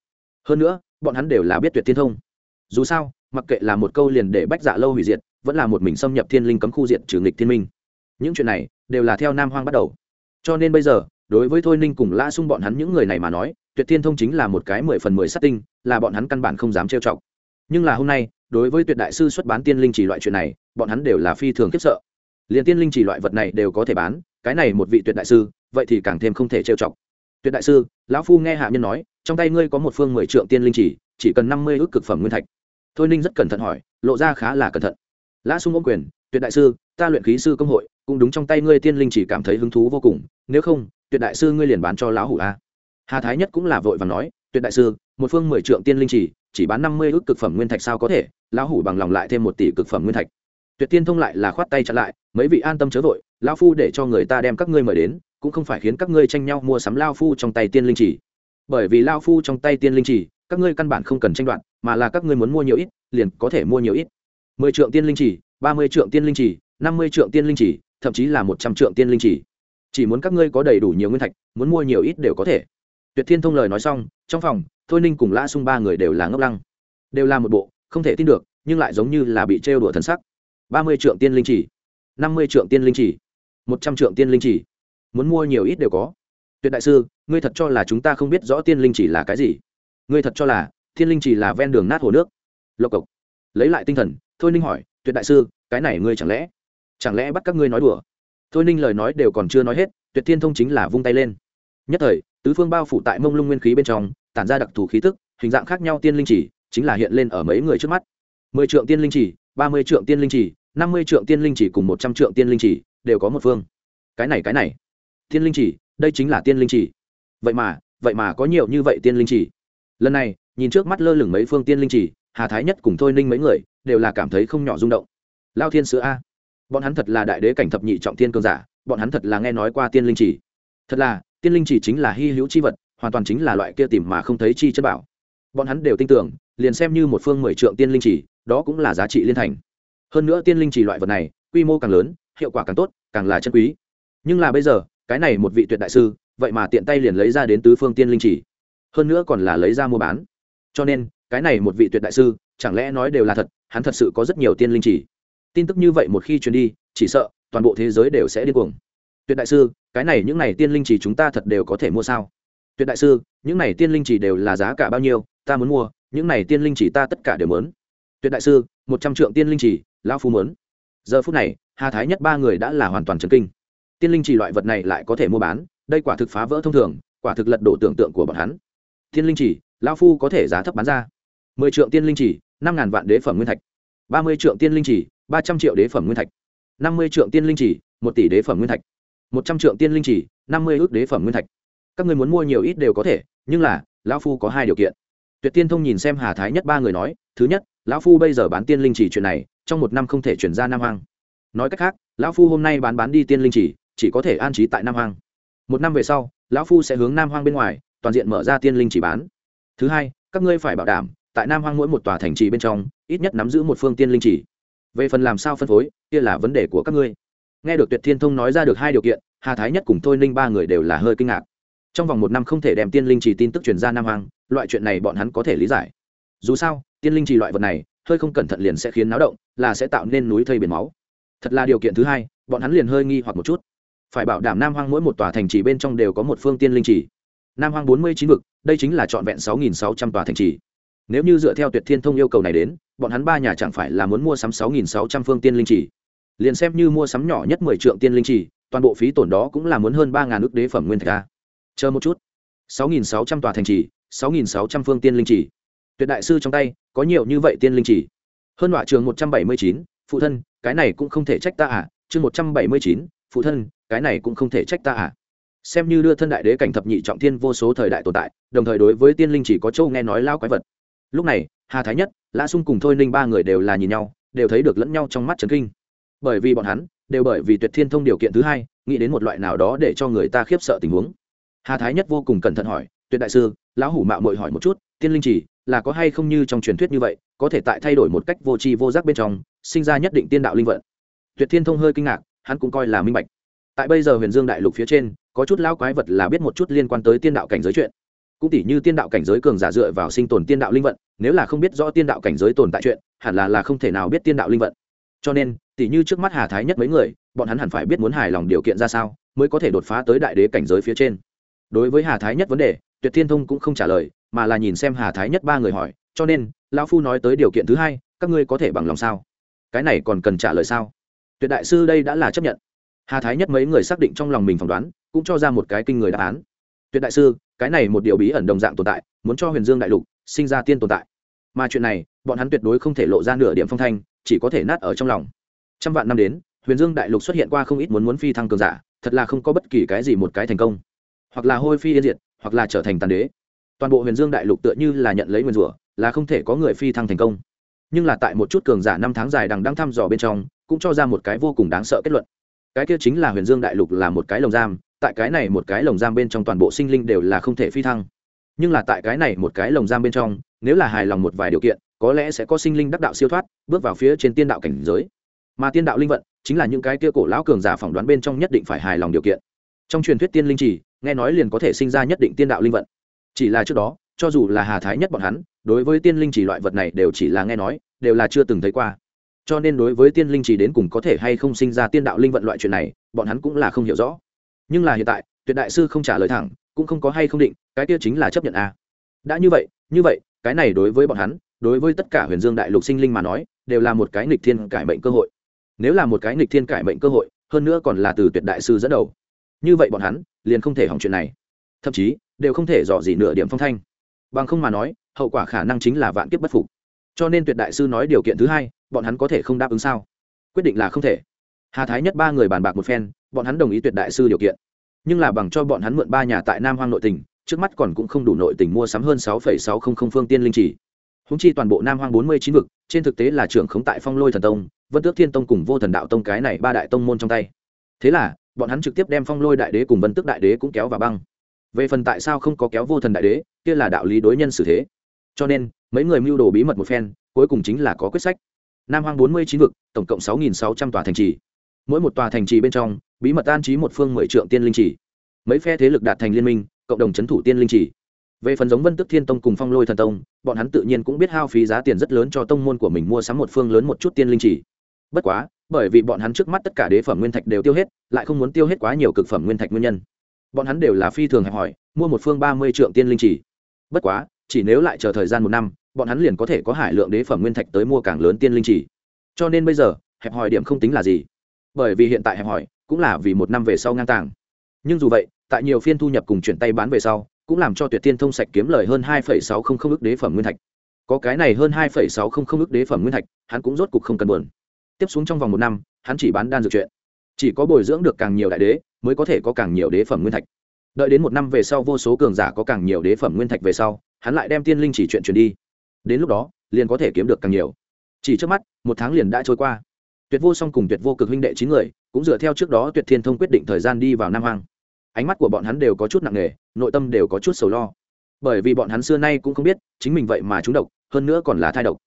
Hơn nữa, bọn hắn đều là biết tuyệt thiên thông. Dù sao, mặc kệ là một câu liền để bách dạ lâu hủy diệt, vẫn là một mình xâm nhập thiên linh cấm khu diệt trừ nghịch thiên minh. Những chuyện này đều là theo nam hoang bắt đầu. Cho nên bây giờ, đối với thôi ninh cùng La sung bọn hắn những người này mà nói, tuyệt thiên thông chính là một cái mười phần mười sát tinh, là bọn hắn căn bản không dám trêu chọc. Nhưng là hôm nay đối với tuyệt đại sư xuất bán tiên linh chỉ loại chuyện này, bọn hắn đều là phi thường khiếp sợ. Liền tiên linh chỉ loại vật này đều có thể bán, cái này một vị tuyệt đại sư, vậy thì càng thêm không thể trêu chọc. Tuyệt đại sư, lão phu nghe hạ nhân nói, trong tay ngươi có một phương mười trượng tiên linh chỉ chỉ cần năm mươi ước cực phẩm nguyên thạch. Thôi ninh rất cẩn thận hỏi, lộ ra khá là cẩn thận. Lã sung ôm quyền, tuyệt đại sư, ta luyện khí sư công hội, cũng đúng trong tay ngươi tiên linh chỉ cảm thấy hứng thú vô cùng, nếu không, tuyệt đại sư ngươi liền bán cho lão hủ a. Hà thái nhất cũng là vội và nói, tuyệt đại sư, một phương mười trượng tiên linh chỉ chỉ bán năm mươi ước cực phẩm nguyên thạch sao có thể, lão hủ bằng lòng lại thêm một tỷ cực phẩm nguyên thạch. Tuyệt tiên thông lại là khoát tay chặn lại, mấy vị an tâm chớ vội, lão phu để cho người ta đem các ngươi mời đến, cũng không phải khiến các ngươi tranh nhau mua sắm lao phu trong tay tiên linh chỉ. Bởi vì lao phu trong tay tiên linh chỉ, các ngươi căn bản không cần tranh đoạt, mà là các ngươi muốn mua nhiều ít, liền có thể mua nhiều ít. mười trượng tiên linh chỉ, ba mươi trượng tiên linh chỉ, năm mươi trượng tiên linh chỉ, thậm chí là một trăm trượng tiên linh chỉ. Chỉ muốn các ngươi có đầy đủ nhiều nguyên thạch, muốn mua nhiều ít đều có thể. Tuyệt thiên thông lời nói xong, trong phòng thôi ninh cùng lã sung ba người đều là ngốc lăng. Đều là một bộ, không thể tin được, nhưng lại giống như là bị trêu đùa thần sắc. Ba mươi trượng tiên linh chỉ, năm mươi trượng tiên linh chỉ, một trăm trượng tiên linh chỉ. Muốn mua nhiều ít đều có. Tuyệt đại sư, ngươi thật cho là chúng ta không biết rõ tiên linh chỉ là cái gì? Ngươi thật cho là tiên linh chỉ là ven đường nát hồ nước? Lộc cộc. Lấy lại tinh thần, thôi ninh hỏi, tuyệt đại sư, cái này ngươi chẳng lẽ chẳng lẽ bắt các ngươi nói đùa? Thôi ninh lời nói đều còn chưa nói hết, tuyệt thiên thông chính là vung tay lên. Nhất thời tứ phương bao phủ tại mông lung nguyên khí bên trong, tản ra đặc thù khí tức, hình dạng khác nhau tiên linh chỉ, chính là hiện lên ở mấy người trước mắt. Mười trượng tiên linh chỉ, ba mươi trượng tiên linh chỉ, năm mươi trượng tiên linh chỉ cùng một trăm trượng tiên linh chỉ, đều có một phương. Cái này cái này. Tiên linh chỉ, đây chính là tiên linh chỉ. Vậy mà vậy mà có nhiều như vậy tiên linh chỉ. Lần này, nhìn trước mắt lơ lửng mấy phương tiên linh chỉ, hà thái nhất cùng thôi ninh mấy người, đều là cảm thấy không nhỏ rung động. Lao thiên sứ a. Bọn hắn thật là đại đế cảnh thập nhị trọng tiên cường giả, bọn hắn thật là nghe nói qua tiên linh chỉ. Thật là tiên linh chỉ chính là hy hữu chi vật, hoàn toàn chính là loại kia tìm mà không thấy chi chất bảo. Bọn hắn đều tin tưởng, liền xem như một phương mười trượng tiên linh chỉ, đó cũng là giá trị liên thành. Hơn nữa tiên linh chỉ loại vật này, quy mô càng lớn, hiệu quả càng tốt, càng là chân quý. Nhưng là bây giờ, cái này một vị tuyệt đại sư, vậy mà tiện tay liền lấy ra đến tứ phương tiên linh chỉ. Hơn nữa còn là lấy ra mua bán. Cho nên, cái này một vị tuyệt đại sư, chẳng lẽ nói đều là thật, hắn thật sự có rất nhiều tiên linh chỉ. Tin tức như vậy một khi truyền đi, chỉ sợ toàn bộ thế giới đều sẽ điên cuồng. Tuyệt đại sư cái này những này tiên linh chỉ chúng ta thật đều có thể mua sao? Tuyệt đại sư, những này tiên linh chỉ đều là giá cả bao nhiêu, ta muốn mua, những này tiên linh chỉ ta tất cả đều muốn. Tuyệt đại sư, một trăm triệu tiên linh chỉ, lão phu muốn. Giờ phút này, hà thái nhất ba người đã là hoàn toàn trần kinh. Tiên linh chỉ loại vật này lại có thể mua bán, đây quả thực phá vỡ thông thường, quả thực lật đổ tưởng tượng của bọn hắn. Tiên linh chỉ, lão phu có thể giá thấp bán ra. Mười triệu tiên linh chỉ, năm ngàn vạn đế phẩm nguyên thạch. Ba mươi triệu tiên linh chỉ, ba trăm triệu đế phẩm nguyên thạch. Năm mươi triệu tiên linh chỉ, một tỷ đế phẩm nguyên thạch một trăm triệu tiên linh chỉ, năm mươi ước đế phẩm nguyên thạch. Các người muốn mua nhiều ít đều có thể, nhưng là, lão phu có hai điều kiện. Tuyệt tiên thông nhìn xem hà thái nhất ba người nói, thứ nhất, lão phu bây giờ bán tiên linh chỉ chuyện này, trong một năm không thể chuyển ra nam hoang. Nói cách khác, lão phu hôm nay bán bán đi tiên linh chỉ chỉ có thể an trí tại nam hoang. Một năm về sau, lão phu sẽ hướng nam hoang bên ngoài, toàn diện mở ra tiên linh chỉ bán. Thứ hai, các ngươi phải bảo đảm, tại nam hoang mỗi một tòa thành trì bên trong, ít nhất nắm giữ một phương tiên linh chỉ. Về phần làm sao phân phối, kia là vấn đề của các ngươi nghe được tuyệt thiên thông nói ra được hai điều kiện hà thái nhất cùng thôi ninh ba người đều là hơi kinh ngạc. Trong vòng một năm không thể đem tiên linh chỉ tin tức truyền ra nam hoàng, loại chuyện này bọn hắn có thể lý giải. Dù sao tiên linh chỉ loại vật này hơi không cẩn thận liền sẽ khiến náo động là sẽ tạo nên núi thây biển máu. Thật là điều kiện thứ hai bọn hắn liền hơi nghi hoặc một chút. Phải bảo đảm nam hoang mỗi một tòa thành trì bên trong đều có một phương tiên linh chỉ nam hoang bốn mươi chín vực đây chính là trọn vẹn sáu nghìn sáu trăm tòa thành trì. Nếu như dựa theo tuyệt thiên thông yêu cầu này đến bọn hắn ba nhà chẳng phải là muốn mua sắm sáu nghìn sáu trăm phương tiên linh chỉ liền xem như mua sắm nhỏ nhất mười trượng tiên linh chỉ toàn bộ phí tổn đó cũng là muốn hơn ba ngàn ước đế phẩm nguyên thạch a. Chờ một chút. Sáu nghìn sáu trăm tòa thành trì, sáu nghìn sáu trăm phương tiên linh chỉ tuyệt đại sư trong tay, có nhiều như vậy tiên linh chỉ hơn họa trường một trăm bảy mươi chín, phụ thân, cái này cũng không thể trách ta à chương một trăm bảy mươi chín, phụ thân, cái này cũng không thể trách ta à. Xem như đưa thân đại đế cảnh thập nhị trọng thiên vô số thời đại tồn tại, đồng thời đối với tiên linh chỉ có châu nghe nói lao quái vật. Lúc này, hà thái nhất, lã sung cùng thôi ninh ba người đều là nhìn nhau, đều thấy được lẫn nhau trong mắt trấn kinh bởi vì bọn hắn đều bởi vì tuyệt thiên thông điều kiện thứ hai, nghĩ đến một loại nào đó để cho người ta khiếp sợ tình huống. Hà thái nhất vô cùng cẩn thận hỏi, tuyệt đại sư, lão hủ mạo mội hỏi một chút, tiên linh chỉ là có hay không như trong truyền thuyết như vậy, có thể tại thay đổi một cách vô tri vô giác bên trong, sinh ra nhất định tiên đạo linh vận? Tuyệt thiên thông hơi kinh ngạc, hắn cũng coi là minh bạch. Tại bây giờ huyền dương đại lục phía trên, có chút lão quái vật là biết một chút liên quan tới tiên đạo cảnh giới chuyện. Cũng tỷ như tiên đạo cảnh giới cường giả dựa vào sinh tồn tiên đạo linh vận, nếu là không biết rõ tiên đạo cảnh giới tồn tại chuyện, hẳn là là không thể nào biết tiên đạo linh vận. Cho nên tỷ như trước mắt hà thái nhất mấy người, bọn hắn hẳn phải biết muốn hài lòng điều kiện ra sao, mới có thể đột phá tới đại đế cảnh giới phía trên. Đối với hà thái nhất vấn đề, tuyệt thiên thông cũng không trả lời, mà là nhìn xem hà thái nhất ba người hỏi, cho nên, lão phu nói tới điều kiện thứ hai, các ngươi có thể bằng lòng sao? Cái này còn cần trả lời sao? Tuyệt đại sư đây đã là chấp nhận. Hà thái nhất mấy người xác định trong lòng mình phỏng đoán, cũng cho ra một cái kinh người đáp án. Tuyệt đại sư, cái này một điều bí ẩn đồng dạng tồn tại, muốn cho huyền dương đại lục sinh ra tiên tồn tại. Mà chuyện này, bọn hắn tuyệt đối không thể lộ ra nửa điểm phong thanh, chỉ có thể nát ở trong lòng trăm vạn năm đến, huyền dương đại lục xuất hiện qua không ít muốn muốn phi thăng cường giả, thật là không có bất kỳ cái gì một cái thành công. Hoặc là hôi phi yên diệt, hoặc là trở thành tàn đế. Toàn bộ huyền dương đại lục tựa như là nhận lấy nguyên rủa, là không thể có người phi thăng thành công. Nhưng là tại một chút cường giả năm tháng dài đằng đang thăm dò bên trong, cũng cho ra một cái vô cùng đáng sợ kết luận. Cái kia chính là huyền dương đại lục là một cái lồng giam, tại cái này một cái lồng giam bên trong toàn bộ sinh linh đều là không thể phi thăng. Nhưng là tại cái này một cái lồng giam bên trong, nếu là hài lòng một vài điều kiện, có lẽ sẽ có sinh linh đắc đạo siêu thoát, bước vào phía trên tiên đạo cảnh giới mà tiên đạo linh vận chính là những cái kia cổ lão cường giả phỏng đoán bên trong nhất định phải hài lòng điều kiện. Trong truyền thuyết tiên linh chỉ, nghe nói liền có thể sinh ra nhất định tiên đạo linh vận. Chỉ là trước đó, cho dù là hà thái nhất bọn hắn, đối với tiên linh chỉ loại vật này đều chỉ là nghe nói, đều là chưa từng thấy qua. Cho nên đối với tiên linh chỉ đến cùng có thể hay không sinh ra tiên đạo linh vận loại chuyện này, bọn hắn cũng là không hiểu rõ. Nhưng là hiện tại, tuyệt đại sư không trả lời thẳng, cũng không có hay không định, cái kia chính là chấp nhận a. Đã như vậy như vậy, cái này đối với bọn hắn, đối với tất cả huyền dương đại lục sinh linh mà nói, đều là một cái nghịch thiên cải mệnh cơ hội nếu là một cái nghịch thiên cải mệnh cơ hội, hơn nữa còn là từ tuyệt đại sư dẫn đầu. Như vậy bọn hắn, liền không thể hỏng chuyện này. Thậm chí, đều không thể dò gì nửa điểm phong thanh. Bằng không mà nói, hậu quả khả năng chính là vạn kiếp bất phục. Cho nên tuyệt đại sư nói điều kiện thứ hai, bọn hắn có thể không đáp ứng sao? Quyết định là không thể. Hà thái nhất ba người bàn bạc một phen, bọn hắn đồng ý tuyệt đại sư điều kiện. Nhưng là bằng cho bọn hắn mượn ba nhà tại nam hoang nội tỉnh trước mắt còn cũng không đủ nội tỉnh mua sắm hơn sáu sáu trăm linh phương tiên linh chỉ. Húng chi toàn bộ nam hoang bốn mươi chín vực, trên thực tế là trưởng khống tại phong lôi thần tông vân tước thiên tông cùng vô thần đạo tông cái này ba đại tông môn trong tay. Thế là, bọn hắn trực tiếp đem phong lôi đại đế cùng vân tước đại đế cũng kéo vào băng. Về phần tại sao không có kéo vô thần đại đế, kia là đạo lý đối nhân xử thế. Cho nên, mấy người mưu đồ bí mật một phen, cuối cùng chính là có quyết sách. Nam hoang bốn mươi chín vực, tổng cộng sáu nghìn sáu trăm tòa thành trì. Mỗi một tòa thành trì bên trong, bí mật an trí một phương mười trượng tiên linh trì. Mấy phe thế lực đạt thành liên minh, cộng đồng c h ấ n thủ tiên linh trì. Về phần giống vân tức thiên tông cùng phong lôi thần tông, bọn hắn tự nhiên cũng biết hao phí giá tiền rất lớn cho tông môn của mình mua sắm một phương lớn một chút tiên linh trì bất quá, bởi vì bọn hắn trước mắt tất cả đế phẩm nguyên thạch đều tiêu hết, lại không muốn tiêu hết quá nhiều cực phẩm nguyên thạch nguyên nhân. Bọn hắn đều là phi thường hẹp hỏi mua một phương ba mươi trượng tiên linh chỉ. bất quá, chỉ nếu lại chờ thời gian một năm, bọn hắn liền có thể có hải lượng đế phẩm nguyên thạch tới mua càng lớn tiên linh chỉ. cho nên bây giờ, hẹp hòi điểm không tính là gì. Bởi vì hiện tại hẹp hòi cũng là vì một năm về sau ngang tàng. Nhưng dù vậy, tại nhiều phiên thu nhập cùng chuyển tay bán về sau, cũng làm cho tuyệt tiên thông sạch kiếm lời hơn hai sáu không không ước đế phẩm nguyên thạch. Có cái này hơn hai sáu không không ước đế phẩm nguyên thạch, hắn cũng rốt cục không cần buồn tiếp xuống trong vòng một năm, hắn chỉ bán đan dược chuyện. Chỉ có bồi dưỡng được càng nhiều đại đế, mới có thể có càng nhiều đế phẩm nguyên thạch. Đợi đến một năm về sau, vô số cường giả có càng nhiều đế phẩm nguyên thạch về sau, hắn lại đem tiên linh chỉ chuyện truyền đi. Đến lúc đó, liền có thể kiếm được càng nhiều. Chỉ trước mắt, một tháng liền đã trôi qua. Tuyệt vô song cùng tuyệt vô cực huynh đệ chín người, cũng dựa theo trước đó tuyệt thiên thông quyết định thời gian đi vào nam hoang. Ánh mắt của bọn hắn đều có chút nặng nề, nội tâm đều có chút sầu lo. Bởi vì bọn hắn xưa nay cũng không biết, chính mình vậy mà trúng độc, hơn nữa còn là thai độc.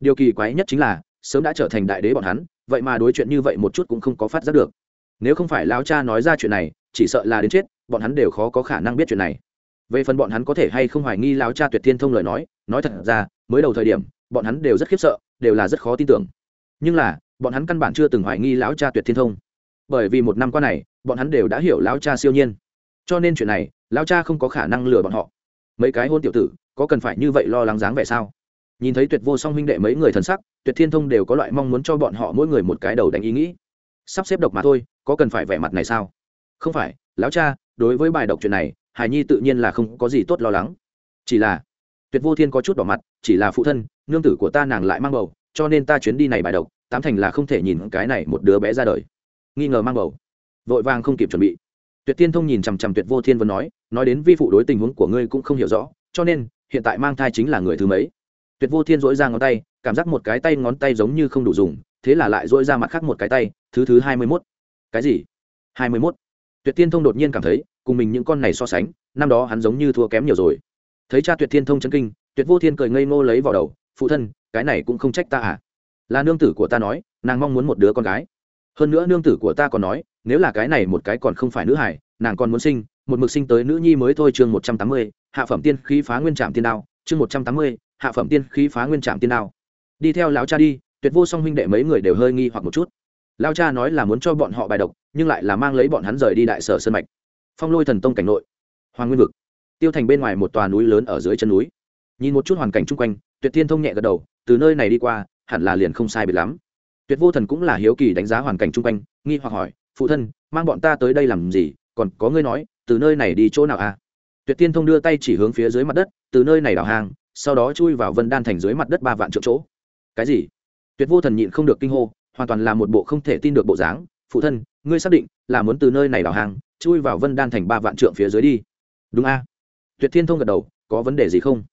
Điều kỳ quái nhất chính là sớm đã trở thành đại đế bọn hắn, vậy mà đối chuyện như vậy một chút cũng không có phát giác được. Nếu không phải lão cha nói ra chuyện này, chỉ sợ là đến chết, bọn hắn đều khó có khả năng biết chuyện này. Về phần bọn hắn có thể hay không hoài nghi lão cha tuyệt thiên thông lời nói nói thật ra, mới đầu thời điểm, bọn hắn đều rất khiếp sợ, đều là rất khó tin tưởng. Nhưng là, bọn hắn căn bản chưa từng hoài nghi lão cha tuyệt thiên thông. Bởi vì một năm qua này, bọn hắn đều đã hiểu lão cha siêu nhiên. Cho nên chuyện này, lão cha không có khả năng lừa bọn họ. Mấy cái hôn tiểu tử, có cần phải như vậy lo lắng dáng vẻ sao? Nhìn thấy tuyệt vô song huynh đệ mấy người thần sắc, tuyệt thiên thông đều có loại mong muốn cho bọn họ mỗi người một cái đầu đánh ý nghĩ. Sắp xếp độc mà thôi, có cần phải vẻ mặt này sao? Không phải, lão cha, đối với bài độc chuyện này, hải nhi tự nhiên là không có gì tốt lo lắng. Chỉ là, tuyệt vô thiên có chút đỏ mặt, chỉ là phụ thân, nương tử của ta nàng lại mang bầu, cho nên ta chuyến đi này bài độc, tám thành là không thể nhìn cái này một đứa bé ra đời. Nghi ngờ mang bầu. Vội vàng không kịp chuẩn bị. Tuyệt tiên thông nhìn chằm chằm tuyệt vô thiên vẫn nói nói đến vi phụ đối tình huống của ngươi cũng không hiểu rõ, cho nên, hiện tại mang thai chính là người thứ mấy? Tuyệt vô thiên dỗi ra ngón tay, cảm giác một cái tay ngón tay giống như không đủ dùng, thế là lại dỗi ra mặt khác một cái tay, thứ thứ hai mươi mốt. Cái gì? hai mươi mốt. Tuyệt tiên thông đột nhiên cảm thấy, cùng mình những con này so sánh, năm đó hắn giống như thua kém nhiều rồi. Thấy cha tuyệt thiên thông chân kinh, tuyệt vô thiên cười ngây ngô lấy vào đầu, phụ thân, cái này cũng không trách ta à? Là nương tử của ta nói, nàng mong muốn một đứa con gái. Hơn nữa nương tử của ta còn nói, nếu là cái này một cái còn không phải nữ hải nàng còn muốn sinh, một mực sinh tới nữ nhi mới thôi chương một trăm tám mươi, hạ phẩm tiên khí phá nguyên trạm tiên đao, chương một trăm tám mươi hạ phẩm tiên khí phá nguyên trạm tiên đao. Đi theo lão cha đi, tuyệt vô song huynh đệ mấy người đều hơi nghi hoặc một chút. Lao cha nói là muốn cho bọn họ bài độc, nhưng lại là mang lấy bọn hắn rời đi đại sở sơn mạch. Phong lôi thần tông cảnh nội, hoàng nguyên vực, tiêu thành bên ngoài một tòa núi lớn ở dưới chân núi. Nhìn một chút hoàn cảnh chung quanh, tuyệt thiên thông nhẹ gật đầu, từ nơi này đi qua, hẳn là liền không sai biệt lắm. Tuyệt vô thần cũng là hiếu kỳ đánh giá hoàn cảnh chung quanh, nghi hoặc hỏi, phụ thân, mang bọn ta tới đây làm gì? Còn có ngươi nói, từ nơi này đi chỗ nào à? Tuyệt thiên thông đưa tay chỉ hướng phía dưới mặt đất, từ nơi này đào hàng sau đó chui vào vân đan thành dưới mặt đất ba vạn triệu chỗ. Cái gì? Tuyệt vô thần nhịn không được kinh hô, hoàn toàn là một bộ không thể tin được bộ dáng. Phụ thân, ngươi xác định là muốn từ nơi này đào hàng, chui vào vân đan thành ba vạn trượng phía dưới đi. Đúng a. Tuyệt thiên thông gật đầu, có vấn đề gì không?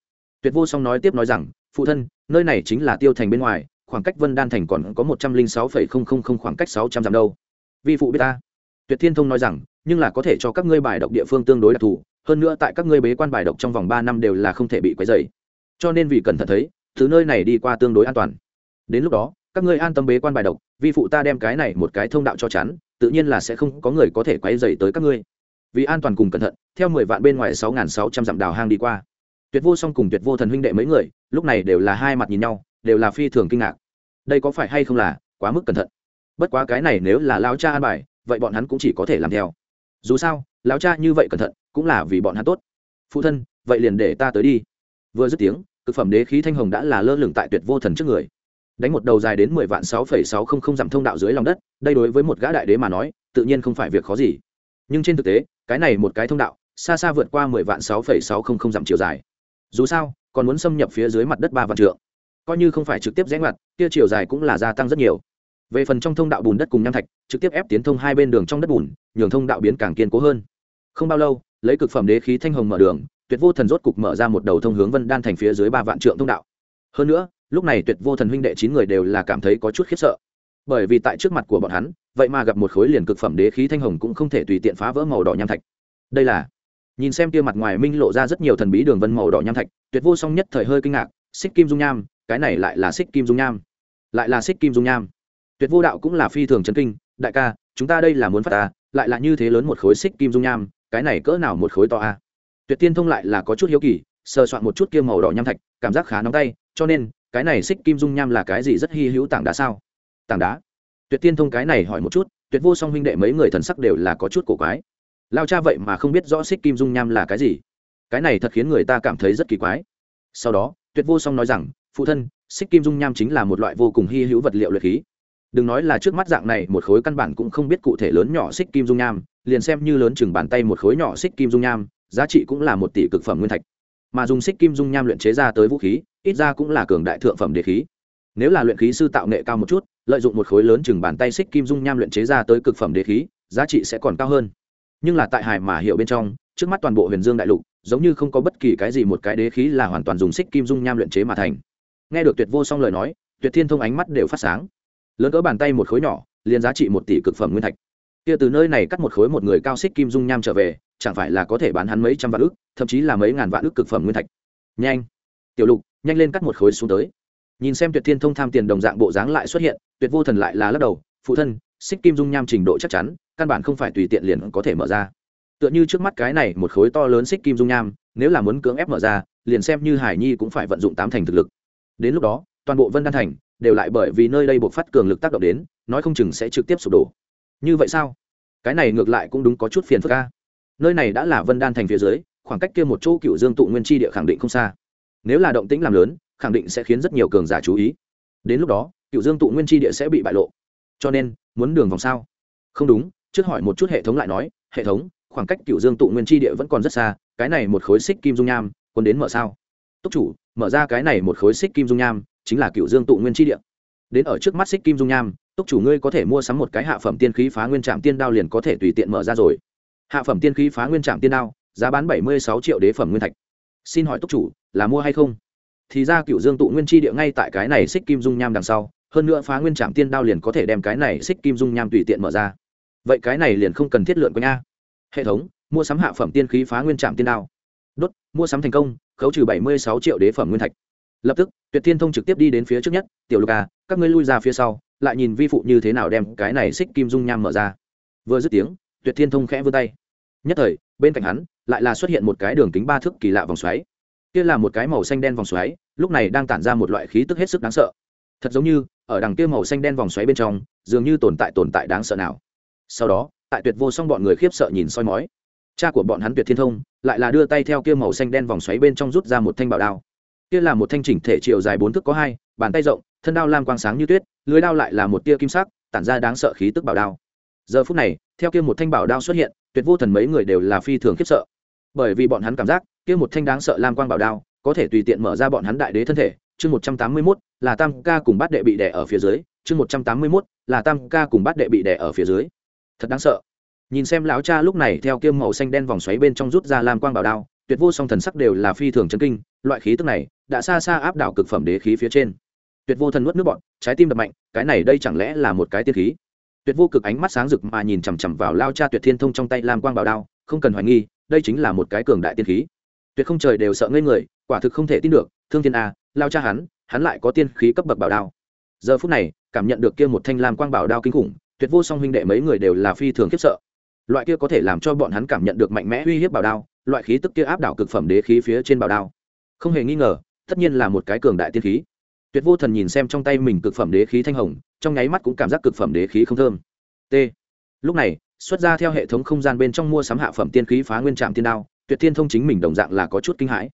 Tuyệt vô song nói tiếp nói rằng, phụ thân, nơi này chính là tiêu thành bên ngoài, khoảng cách vân đan thành còn có một trăm linh sáu phẩy không không không khoảng cách sáu trăm dặm đâu. Vi phụ biết ta. Tuyệt thiên thông nói rằng, nhưng là có thể cho các ngươi bài độc địa phương tương đối đặc thù, hơn nữa tại các ngươi bế quan bài độc trong vòng ba năm đều là không thể bị quấy dày cho nên vì cẩn thận thấy từ nơi này đi qua tương đối an toàn. Đến lúc đó, các ngươi an tâm bế quan bài độc, vi phụ ta đem cái này một cái thông đạo cho chắn, tự nhiên là sẽ không có người có thể quấy dày tới các ngươi. Vì an toàn cùng cẩn thận, theo mười vạn bên ngoài sáu nghìn sáu trăm dặm đào hang đi qua. Tuyệt vô song cùng tuyệt vô thần huynh đệ mấy người, lúc này đều là hai mặt nhìn nhau, đều là phi thường kinh ngạc. Đây có phải hay không là quá mức cẩn thận? Bất quá cái này nếu là lao cha an bài, vậy bọn hắn cũng chỉ có thể làm theo. Dù sao lao cha như vậy cẩn thận, cũng là vì bọn hắn tốt. Phụ thân, vậy liền để ta tới đi vừa dứt tiếng, cực phẩm đế khí thanh hồng đã là lơ lửng tại tuyệt vô thần trước người. Đánh một đầu dài đến mười vạn sáu phẩy sáu không không dặm thông đạo dưới lòng đất, đây đối với một gã đại đế mà nói, tự nhiên không phải việc khó gì. Nhưng trên thực tế, cái này một cái thông đạo, xa xa vượt qua mười vạn sáu phẩy sáu không không dặm chiều dài. Dù sao, còn muốn xâm nhập phía dưới mặt đất ba vạn trượng. Coi như không phải trực tiếp rẽ ngoặt, kia chiều dài cũng là gia tăng rất nhiều. Về phần trong thông đạo bùn đất cùng nham thạch, trực tiếp ép tiến thông hai bên đường trong đất bùn, nhường thông đạo biến càng kiên cố hơn. Không bao lâu, lấy cực phẩm đế khí thanh hồng mở đường tuyệt vô thần rốt cục mở ra một đầu thông hướng vân đan thành phía dưới ba vạn trượng thông đạo. Hơn nữa, lúc này tuyệt vô thần huynh đệ chín người đều là cảm thấy có chút khiếp sợ. Bởi vì tại trước mặt của bọn hắn, vậy mà gặp một khối liền cực phẩm đế khí thanh hồng cũng không thể tùy tiện phá vỡ màu đỏ nham thạch. Đây là, nhìn xem kia mặt ngoài minh lộ ra rất nhiều thần bí đường vân màu đỏ nham thạch, tuyệt vô song nhất thời hơi kinh ngạc, xích kim dung nham, cái này lại là xích kim dung nham. Lại là xích kim dung nham. Tuyệt vô đạo cũng là phi thường chân kinh, đại ca, chúng ta đây là muốn phát ta, lại là như thế lớn một khối xích kim dung nham, cái này cỡ nào một khối to a? Tuyệt tiên thông lại là có chút hiếu kỳ, sờ soạn một chút kia màu đỏ nham thạch, cảm giác khá nóng tay, cho nên, cái này xích kim dung nham là cái gì rất hy hữu tảng đá sao? Tảng đá? Tuyệt tiên thông cái này hỏi một chút, tuyệt vô song huynh đệ mấy người thần sắc đều là có chút cổ quái. Lao cha vậy mà không biết rõ xích kim dung nham là cái gì. Cái này thật khiến người ta cảm thấy rất kỳ quái. Sau đó, tuyệt vô song nói rằng, phụ thân, xích kim dung nham chính là một loại vô cùng hy hữu vật liệu luyện khí. Đừng nói là trước mắt dạng này, một khối căn bản cũng không biết cụ thể lớn nhỏ xích kim dung nham, liền xem như lớn chừng bàn tay một khối nhỏ xích kim dung nham giá trị cũng là một tỷ cực phẩm nguyên thạch. Mà dùng xích kim dung nham luyện chế ra tới vũ khí, ít ra cũng là cường đại thượng phẩm đề khí. Nếu là luyện khí sư tạo nghệ cao một chút, lợi dụng một khối lớn chừng bàn tay xích kim dung nham luyện chế ra tới cực phẩm đề khí, giá trị sẽ còn cao hơn. Nhưng là tại hải mà hiệu bên trong, trước mắt toàn bộ huyền dương đại lục, giống như không có bất kỳ cái gì một cái đế khí là hoàn toàn dùng xích kim dung nham luyện chế mà thành. Nghe được tuyệt vô song lời nói, tuyệt thiên thông ánh mắt đều phát sáng. Lớn cỡ bàn tay một khối nhỏ, liền giá trị một tỷ cực phẩm nguyên thạch. Kia từ nơi này cắt một khối một người cao xích kim dung nham trở về chẳng phải là có thể bán hắn mấy trăm vạn ức, thậm chí là mấy ngàn vạn ức cực phẩm nguyên thạch. Nhanh, tiểu lục, nhanh lên cắt một khối xuống tới. Nhìn xem tuyệt thiên thông tham tiền đồng dạng bộ dáng lại xuất hiện, tuyệt vô thần lại là lắc đầu, phụ thân, xích kim dung nham trình độ chắc chắn, căn bản không phải tùy tiện liền có thể mở ra. Tựa như trước mắt cái này một khối to lớn xích kim dung nham, nếu là muốn cưỡng ép mở ra, liền xem như hải nhi cũng phải vận dụng tám thành thực lực. Đến lúc đó, toàn bộ vân đan thành đều lại bởi vì nơi đây buộc phát cường lực tác động đến, nói không chừng sẽ trực tiếp sụp đổ. Như vậy sao? Cái này ngược lại cũng đúng có chút phiền phức ca nơi này đã là vân đan thành phía dưới, khoảng cách kia một chỗ cựu dương tụ nguyên tri địa khẳng định không xa. Nếu là động tĩnh làm lớn, khẳng định sẽ khiến rất nhiều cường giả chú ý. Đến lúc đó cựu dương tụ nguyên tri địa sẽ bị bại lộ. Cho nên, muốn đường vòng sao? Không đúng, trước hỏi một chút hệ thống lại nói, hệ thống, khoảng cách cựu dương tụ nguyên tri địa vẫn còn rất xa, cái này một khối xích kim dung nham quân đến mở sao? Túc chủ, mở ra cái này một khối xích kim dung nham, chính là cựu dương tụ nguyên tri địa. Đến ở trước mắt xích kim dung nham, túc chủ ngươi có thể mua sắm một cái hạ phẩm tiên khí phá nguyên trạm tiên đao liền có thể tùy tiện mở ra rồi hạ phẩm tiên khí phá nguyên trạm tiên đao, giá bán bảy mươi sáu triệu đế phẩm nguyên thạch. Xin hỏi túc chủ, là mua hay không? Thì ra cựu dương tụ nguyên chi địa ngay tại cái này xích kim dung nham đằng sau, hơn nữa phá nguyên trạm tiên đao liền có thể đem cái này xích kim dung nham tùy tiện mở ra. Vậy cái này liền không cần thiết lượn của nha hệ thống, mua sắm hạ phẩm tiên khí phá nguyên trạm tiên đao. Đốt, mua sắm thành công, khấu trừ bảy mươi sáu triệu đế phẩm nguyên thạch. Lập tức, tuyệt thiên thông trực tiếp đi đến phía trước nhất, tiểu lục à các ngươi lui ra phía sau, lại nhìn vi phụ như thế nào đem cái này xích kim dung nham mở ra. Vừa dứt tiếng tuyệt thiên thông khẽ vươn tay. Nhất thời, bên cạnh hắn, lại là xuất hiện một cái đường kính ba thước kỳ lạ vòng xoáy. Kia là một cái màu xanh đen vòng xoáy, lúc này đang tản ra một loại khí tức hết sức đáng sợ. Thật giống như, ở đằng kia màu xanh đen vòng xoáy bên trong, dường như tồn tại tồn tại đáng sợ nào. Sau đó, tại tuyệt vô song bọn người khiếp sợ nhìn soi mói. Cha của bọn hắn tuyệt thiên thông, lại là đưa tay theo kia màu xanh đen vòng xoáy bên trong rút ra một thanh bảo đao. Kia là một thanh chỉnh thể chiều dài bốn thước có hai, bàn tay rộng, thân đao lam quang sáng như tuyết, lưới đao lại là một tia kim sắc, tản ra đáng sợ khí tức bảo đao giờ phút này, theo kia một thanh bảo đao xuất hiện, tuyệt vô thần mấy người đều là phi thường khiếp sợ. Bởi vì bọn hắn cảm giác, kia một thanh đáng sợ lam quang bảo đao, có thể tùy tiện mở ra bọn hắn đại đế thân thể. Chương một trăm tám mươi mốt, là tam ca cùng bát đệ bị đẻ ở phía dưới. Chương một trăm tám mươi mốt, là tam ca cùng bát đệ bị đẻ ở phía dưới. Thật đáng sợ. Nhìn xem lão cha lúc này theo kiêm màu xanh đen vòng xoáy bên trong rút ra lam quang bảo đao, tuyệt vô song thần sắc đều là phi thường chấn kinh, loại khí tức này đã xa xa áp đảo cực phẩm đế khí phía trên. Tuyệt vô thần nuốt nước bọn, trái tim đập mạnh, cái này đây chẳng lẽ là một cái tiên khí? Tuyệt vô cực ánh mắt sáng rực mà nhìn chằm chằm vào lao cha tuyệt thiên thông trong tay lam quang bảo đao, không cần hoài nghi, đây chính là một cái cường đại tiên khí. Tuyệt không trời đều sợ ngây người, quả thực không thể tin được, thương thiên a, lao cha hắn hắn lại có tiên khí cấp bậc bảo đao. Giờ phút này, cảm nhận được kia một thanh lam quang bảo đao kinh khủng, tuyệt vô song huynh đệ mấy người đều là phi thường khiếp sợ. Loại kia có thể làm cho bọn hắn cảm nhận được mạnh mẽ uy hiếp bảo đao, loại khí tức kia áp đảo cực phẩm đế khí phía trên bảo đao. Không hề nghi ngờ, tất nhiên là một cái cường đại tiên khí. Tuyệt vô thần nhìn xem trong tay mình cực phẩm đế khí thanh hồng trong nháy mắt cũng cảm giác cực phẩm đế khí không thơm. T. Lúc này, xuất ra theo hệ thống không gian bên trong mua sắm hạ phẩm tiên khí phá nguyên trạm tiên đao, tuyệt thiên thông chính mình đồng dạng là có chút kinh hãi.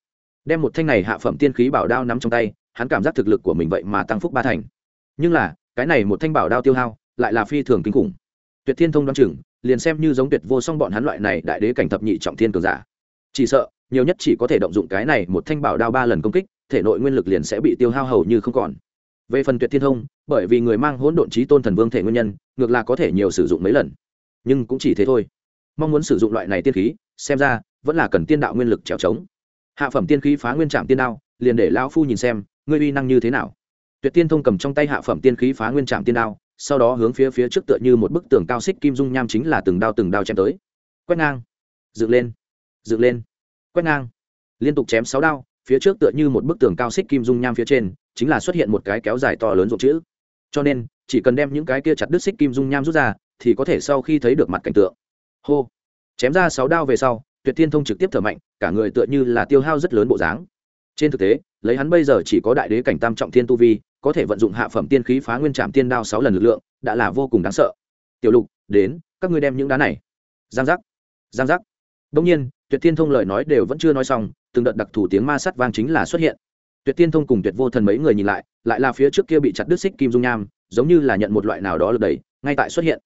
Đem một thanh này hạ phẩm tiên khí bảo đao nắm trong tay, hắn cảm giác thực lực của mình vậy mà tăng phúc ba thành. Nhưng là, cái này một thanh bảo đao tiêu hao, lại là phi thường kinh khủng. Tuyệt thiên thông đ o á n chừng, liền xem như giống tuyệt vô song bọn hắn loại này đại đế cảnh thập nhị trọng thiên cường giả. Chỉ sợ, nhiều nhất chỉ có thể động dụng cái này một thanh bảo đao ba lần công kích, thể nội nguyên lực liền sẽ bị tiêu hao hầu như không còn về phần tuyệt thiên thông, bởi vì người mang hỗn độn trí tôn thần vương thể nguyên nhân, ngược là có thể nhiều sử dụng mấy lần. Nhưng cũng chỉ thế thôi. Mong muốn sử dụng loại này tiên khí, xem ra, vẫn là cần tiên đạo nguyên lực trèo trống. Hạ phẩm tiên khí phá nguyên trạm tiên đao, liền để lão phu nhìn xem, ngươi uy năng như thế nào. Tuyệt tiên thông cầm trong tay hạ phẩm tiên khí phá nguyên trạm tiên đao, sau đó hướng phía phía trước tựa như một bức tường cao xích kim dung nham chính là từng đao từng đao chém tới. Quét ngang. Dựng lên. Dựng lên. Quét ngang. Liên tục chém sáu đao, phía trước tựa như một bức tường cao xích kim dung nham phía trên chính là xuất hiện một cái kéo dài to lớn ruộng chữ. Cho nên, chỉ cần đem những cái kia chặt đứt xích kim dung nham rút ra, thì có thể sau khi thấy được mặt cảnh tượng. Hô. Chém ra sáu đao về sau, tuyệt thiên thông trực tiếp thở mạnh, cả người tựa như là tiêu hao rất lớn bộ dáng. Trên thực tế, lấy hắn bây giờ chỉ có đại đế cảnh tam trọng thiên tu vi, có thể vận dụng hạ phẩm tiên khí phá nguyên trạm tiên đao sáu lần lực lượng, đã là vô cùng đáng sợ. Tiểu lục, đến, các ngươi đem những đá này. Giang giác. Giang giác. Đông nhiên, tuyệt thiên thông lời nói đều vẫn chưa nói xong, từng đợt đặc thủ tiếng ma sắt vang chính là xuất hiện tuyệt tiên thông cùng tuyệt vô thần mấy người nhìn lại lại là phía trước kia bị chặt đứt xích kim dung nham, giống như là nhận một loại nào đó lực đẩy, ngay tại xuất hiện.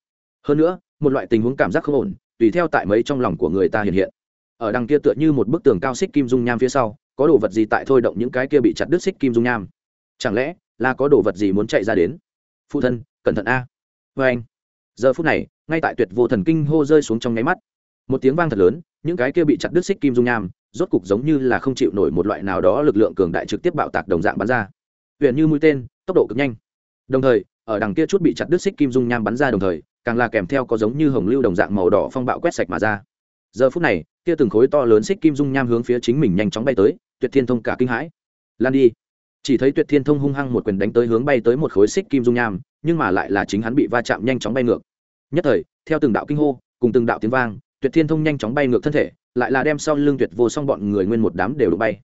Hơn nữa, một loại tình huống cảm giác không ổn, tùy theo tại mấy trong lòng của người ta hiện hiện. Ở đằng kia tựa như một bức tường cao xích kim dung nham phía sau, có đồ vật gì tại thôi động những cái kia bị chặt đứt xích kim dung nham? Chẳng lẽ là có đồ vật gì muốn chạy ra đến? Phụ thân, cẩn thận a. Vê anh. Giờ phút này, ngay tại tuyệt vô thần kinh hô rơi xuống trong nháy mắt. Một tiếng vang thật lớn, những cái kia bị chặt đứt xích kim dung nham rốt cục giống như là không chịu nổi một loại nào đó lực lượng cường đại trực tiếp bạo tạc đồng dạng bắn ra. Huyện như mũi tên, tốc độ cực nhanh. Đồng thời, ở đằng kia chút bị chặt đứt xích kim dung nham bắn ra đồng thời, càng là kèm theo có giống như hồng lưu đồng dạng màu đỏ phong bạo quét sạch mà ra. Giờ phút này, kia từng khối to lớn xích kim dung nham hướng phía chính mình nhanh chóng bay tới, tuyệt thiên thông cả kinh hãi. Lan đi. Chỉ thấy tuyệt thiên thông hung hăng một quyền đánh tới hướng bay tới một khối xích kim dung nham, nhưng mà lại là chính hắn bị va chạm nhanh chóng bay ngược. Nhất thời, theo từng đạo kinh hô, cùng từng đạo tiếng vang tuyệt thiên thông nhanh chóng bay ngược thân thể, lại là đem sau lưng tuyệt vô song bọn người nguyên một đám đều đụng bay.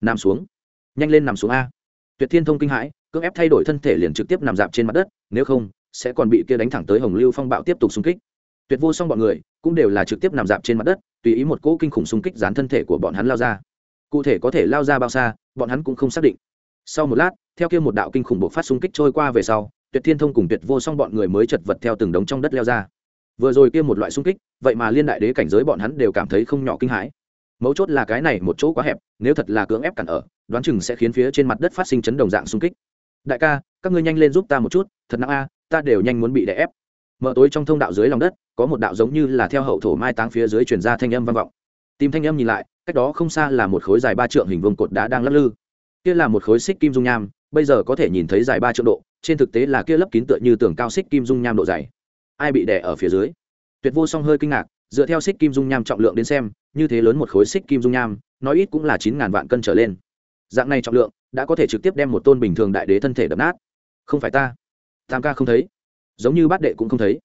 Nằm xuống. Nhanh lên nằm xuống a. Tuyệt thiên thông kinh hãi, cưỡng ép thay đổi thân thể liền trực tiếp nằm dạp trên mặt đất, nếu không, sẽ còn bị kia đánh thẳng tới hồng lưu phong bạo tiếp tục xung kích. Tuyệt vô song bọn người cũng đều là trực tiếp nằm dạp trên mặt đất, tùy ý một cỗ kinh khủng xung kích dán thân thể của bọn hắn lao ra. Cụ thể có thể lao ra bao xa, bọn hắn cũng không xác định. Sau một lát, theo kia một đạo kinh khủng bộ phát xung kích trôi qua về sau, tuyệt thiên thông cùng tuyệt vô song bọn người mới chật vật theo từng đống trong đất leo ra vừa rồi kia một loại xung kích, vậy mà liên đại đế cảnh giới bọn hắn đều cảm thấy không nhỏ kinh hãi. Mấu chốt là cái này một chỗ quá hẹp, nếu thật là cưỡng ép cản ở, đoán chừng sẽ khiến phía trên mặt đất phát sinh chấn đồng dạng xung kích. Đại ca, các ngươi nhanh lên giúp ta một chút, thật nặng a, ta đều nhanh muốn bị đè ép. Mở tối trong thông đạo dưới lòng đất, có một đạo giống như là theo hậu thổ mai táng phía dưới truyền ra thanh âm vang vọng. Tìm thanh âm nhìn lại, cách đó không xa là một khối dài ba trượng hình vuông cột đá đang lắc lư. Kia là một khối xích kim dung nham, bây giờ có thể nhìn thấy dài ba trượng độ, trên thực tế là kia lấp kín tựa như tường cao xích kim dung nham độ dày ai bị đè ở phía dưới. Tuyệt vô song hơi kinh ngạc, dựa theo xích kim dung nham trọng lượng đến xem, như thế lớn một khối xích kim dung nham, nói ít cũng là chín ngàn vạn cân trở lên. Dạng này trọng lượng, đã có thể trực tiếp đem một tôn bình thường đại đế thân thể đập nát. Không phải ta. Tam ca không thấy. Giống như bát đệ cũng không thấy.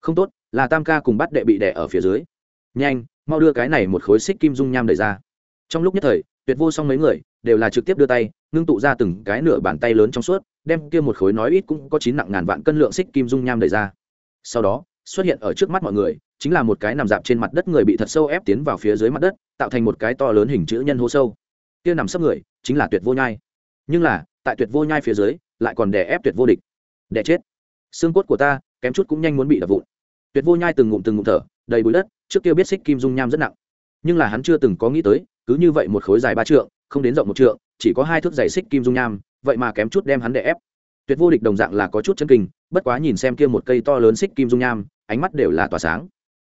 Không tốt, là tam ca cùng bát đệ bị đè ở phía dưới. Nhanh, mau đưa cái này một khối xích kim dung nham đẩy ra. Trong lúc nhất thời, tuyệt vô song mấy người, đều là trực tiếp đưa tay, ngưng tụ ra từng cái nửa bàn tay lớn trong suốt, đem kia một khối nói ít cũng có chín nặng ngàn vạn cân lượng xích kim dung nham đầy ra sau đó, xuất hiện ở trước mắt mọi người, chính là một cái nằm dạp trên mặt đất người bị thật sâu ép tiến vào phía dưới mặt đất, tạo thành một cái to lớn hình chữ nhân hô sâu. Kia nằm sấp người, chính là tuyệt vô nhai. Nhưng là, tại tuyệt vô nhai phía dưới, lại còn đè ép tuyệt vô địch. Đè chết. Xương cốt của ta, kém chút cũng nhanh muốn bị đập vụn. Tuyệt vô nhai từng ngụm từng ngụm thở, đầy bụi đất, trước kia biết xích kim dung nham rất nặng. Nhưng là hắn chưa từng có nghĩ tới, cứ như vậy một khối dài ba trượng, không đến rộng một trượng, chỉ có hai thước dày xích kim dung nham, vậy mà kém chút đem hắn đè ép tuyệt vô địch đồng dạng là có chút chân kinh, bất quá nhìn xem kia một cây to lớn xích kim dung nham, ánh mắt đều là tỏa sáng.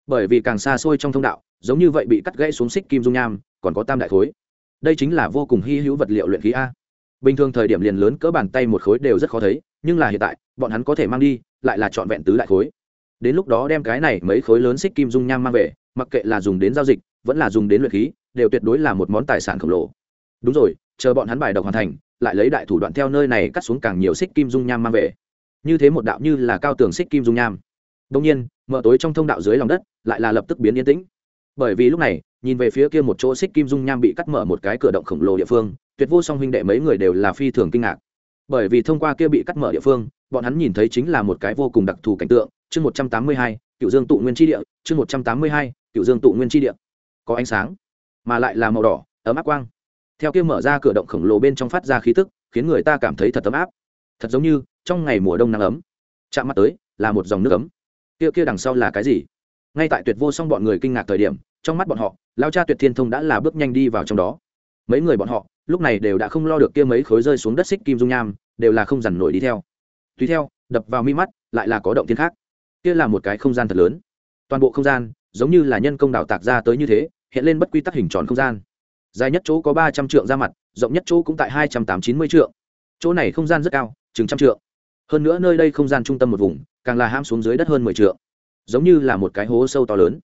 Bởi vì càng xa xôi trong thông đạo, giống như vậy bị cắt gãy xuống xích kim dung nham, còn có tam đại khối. Đây chính là vô cùng hy hữu vật liệu luyện khí a. Bình thường thời điểm liền lớn cỡ bàn tay một khối đều rất khó thấy, nhưng là hiện tại, bọn hắn có thể mang đi, lại là trọn vẹn tứ đại khối. Đến lúc đó đem cái này mấy khối lớn xích kim dung nham mang về, mặc kệ là dùng đến giao dịch, vẫn là dùng đến luyện khí, đều tuyệt đối là một món tài sản khổng lồ. Đúng rồi, chờ bọn hắn bài độc hoàn thành lại lấy đại thủ đoạn theo nơi này cắt xuống càng nhiều xích kim dung nham mang về. Như thế một đạo như là cao tường xích kim dung nham. Đông nhiên, mở tối trong thông đạo dưới lòng đất, lại là lập tức biến yên tĩnh. Bởi vì lúc này, nhìn về phía kia một chỗ xích kim dung nham bị cắt mở một cái cửa động khổng lồ địa phương, tuyệt vô song huynh đệ mấy người đều là phi thường kinh ngạc. Bởi vì thông qua kia bị cắt mở địa phương, bọn hắn nhìn thấy chính là một cái vô cùng đặc thù cảnh tượng, chương một trăm tám mươi hai cựu dương tụ nguyên tri địa, chương một trăm tám mươi hai cựu dương tụ nguyên tri địa. Có ánh sáng, mà lại là màu đỏ, ấm áp quang theo kia mở ra cửa động khổng lồ bên trong phát ra khí tức, khiến người ta cảm thấy thật ấm áp. Thật giống như, trong ngày mùa đông nắng ấm, chạm mắt tới, là một dòng nước ấm. Kia kia đằng sau là cái gì? Ngay tại tuyệt vô song bọn người kinh ngạc thời điểm, trong mắt bọn họ, lao cha tuyệt thiên thông đã là bước nhanh đi vào trong đó. Mấy người bọn họ, lúc này đều đã không lo được kia mấy khối rơi xuống đất xích kim dung nham, đều là không dằn nổi đi theo. Tùy theo, đập vào mi mắt, lại là có động thiên khác. Kia là một cái không gian thật lớn. Toàn bộ không gian, giống như là nhân công đào tạc ra tới như thế, hiện lên bất quy tắc hình tròn không gian dài nhất chỗ có ba trăm trượng ra mặt, rộng nhất chỗ cũng tại hai trăm tám chín mươi trượng. Chỗ này không gian rất cao, chừng trăm trượng. Hơn nữa nơi đây không gian trung tâm một vùng, càng là ham xuống dưới đất hơn mười trượng. Giống như là một cái hố sâu to lớn.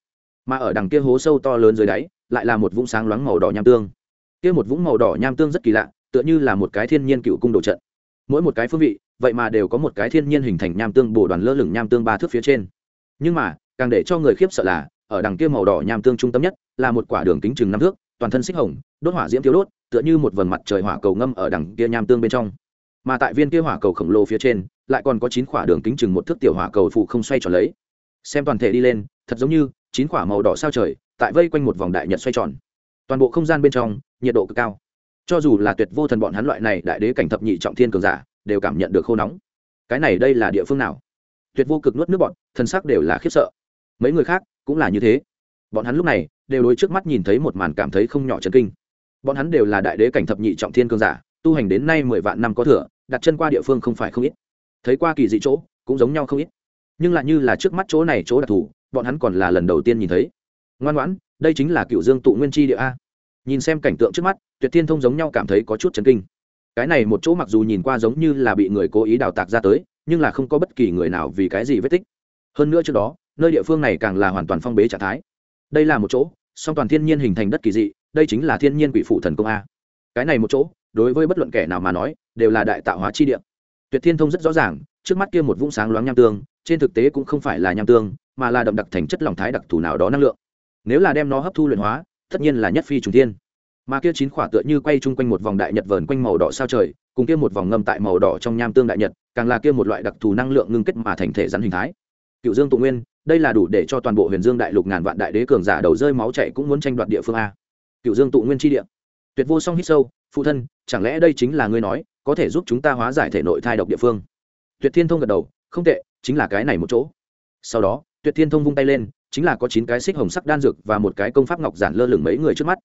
Mà ở đằng kia hố sâu to lớn dưới đáy, lại là một vũng sáng loáng màu đỏ nham tương. Kia một vũng màu đỏ nham tương rất kỳ lạ, tựa như là một cái thiên nhiên cựu cung đồ trận. Mỗi một cái phương vị, vậy mà đều có một cái thiên nhiên hình thành nham tương bổ đoàn lơ lửng nham tương ba thước phía trên. Nhưng mà, càng để cho người khiếp sợ là, ở đằng kia màu đỏ nham tương trung tâm nhất, là một quả đường kính chừng năm thước toàn thân xích hồng, đốt hỏa diễm thiếu đốt, tựa như một vần mặt trời hỏa cầu ngâm ở đằng kia nham tương bên trong. Mà tại viên kia hỏa cầu khổng lồ phía trên, lại còn có chín quả đường kính chừng một thước tiểu hỏa cầu phụ không xoay tròn lấy. Xem toàn thể đi lên, thật giống như chín quả màu đỏ sao trời, tại vây quanh một vòng đại nhật xoay tròn. Toàn bộ không gian bên trong, nhiệt độ cực cao. Cho dù là tuyệt vô thần bọn hắn loại này đại đế cảnh thập nhị trọng thiên cường giả, đều cảm nhận được khô nóng. Cái này đây là địa phương nào? Tuyệt vô cực nuốt nước bọn, thân sắc đều là khiếp sợ. Mấy người khác cũng là như thế. Bọn hắn lúc này đều đối trước mắt nhìn thấy một màn cảm thấy không nhỏ chấn kinh. Bọn hắn đều là đại đế cảnh thập nhị trọng thiên cường giả, tu hành đến nay mười vạn năm có thừa, đặt chân qua địa phương không phải không ít. Thấy qua kỳ dị chỗ, cũng giống nhau không ít. Nhưng lại như là trước mắt chỗ này chỗ đặc thù, bọn hắn còn là lần đầu tiên nhìn thấy. Ngoan ngoãn, đây chính là cựu dương tụ nguyên chi địa a. Nhìn xem cảnh tượng trước mắt, tuyệt thiên thông giống nhau cảm thấy có chút chấn kinh. Cái này một chỗ mặc dù nhìn qua giống như là bị người cố ý đào tạc ra tới, nhưng là không có bất kỳ người nào vì cái gì vết tích. Hơn nữa trước đó, nơi địa phương này càng là hoàn toàn phong bế trạng thái đây là một chỗ, song toàn thiên nhiên hình thành đất kỳ dị, đây chính là thiên nhiên quỷ phụ thần công a. Cái này một chỗ, đối với bất luận kẻ nào mà nói, đều là đại tạo hóa chi địa. Tuyệt thiên thông rất rõ ràng, trước mắt kia một vũng sáng loáng nham tương, trên thực tế cũng không phải là nham tương, mà là đậm đặc thành chất lỏng thái đặc thù nào đó năng lượng. Nếu là đem nó hấp thu luyện hóa, tất nhiên là nhất phi trùng thiên. Mà kia chín khỏa tựa như quay chung quanh một vòng đại nhật vờn quanh màu đỏ sao trời, cùng kia một vòng ngâm tại màu đỏ trong nham tương đại nhật, càng là kia một loại đặc thù năng lượng ngưng kết mà thành thể rắn hình thái. Cựu dương tụ nguyên đây là đủ để cho toàn bộ huyền dương đại lục ngàn vạn đại đế cường giả đầu rơi máu chạy cũng muốn tranh đoạt địa phương a. Cựu dương tụ nguyên tri địa. Tuyệt vô song hít sâu, phụ thân, chẳng lẽ đây chính là ngươi nói, có thể giúp chúng ta hóa giải thể nội thai độc địa phương? Tuyệt thiên thông gật đầu, không tệ, chính là cái này một chỗ. Sau đó, tuyệt thiên thông vung tay lên, chính là có chín cái xích hồng sắc đan dược và một cái công pháp ngọc giản lơ lửng mấy người trước mắt.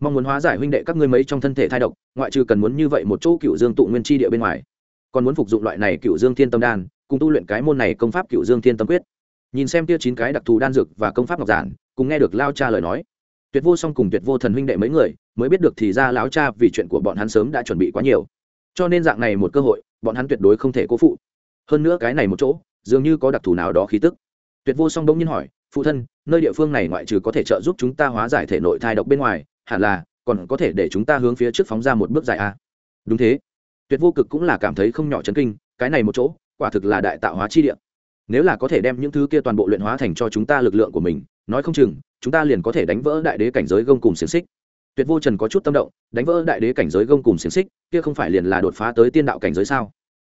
Mong muốn hóa giải huynh đệ các ngươi mấy trong thân thể thai độc, ngoại trừ cần muốn như vậy một chỗ cựu dương tụ nguyên tri địa bên ngoài, còn muốn phục dụng loại này cựu dương thiên tâm đan, cùng tu luyện cái môn này công pháp cựu dương thiên tâm quyết nhìn xem tia chín cái đặc thù đan dược và công pháp ngọc giản, cùng nghe được lao cha lời nói. Tuyệt vô song cùng tuyệt vô thần huynh đệ mấy người, mới biết được thì ra lão cha vì chuyện của bọn hắn sớm đã chuẩn bị quá nhiều. Cho nên dạng này một cơ hội, bọn hắn tuyệt đối không thể cố phụ. Hơn nữa cái này một chỗ, dường như có đặc thù nào đó khí tức. Tuyệt vô song đông nhiên hỏi, phụ thân, nơi địa phương này ngoại trừ có thể trợ giúp chúng ta hóa giải thể nội thai độc bên ngoài, hẳn là còn có thể để chúng ta hướng phía trước phóng ra một bước dài a đúng thế. Tuyệt vô cực cũng là cảm thấy không nhỏ chấn kinh, cái này một chỗ, quả thực là đại tạo hóa chi địa nếu là có thể đem những thứ kia toàn bộ luyện hóa thành cho chúng ta lực lượng của mình, nói không chừng, chúng ta liền có thể đánh vỡ đại đế cảnh giới gông cùng xiềng xích. Tuyệt vô trần có chút tâm động, đánh vỡ đại đế cảnh giới gông cùng xiềng xích, kia không phải liền là đột phá tới tiên đạo cảnh giới sao?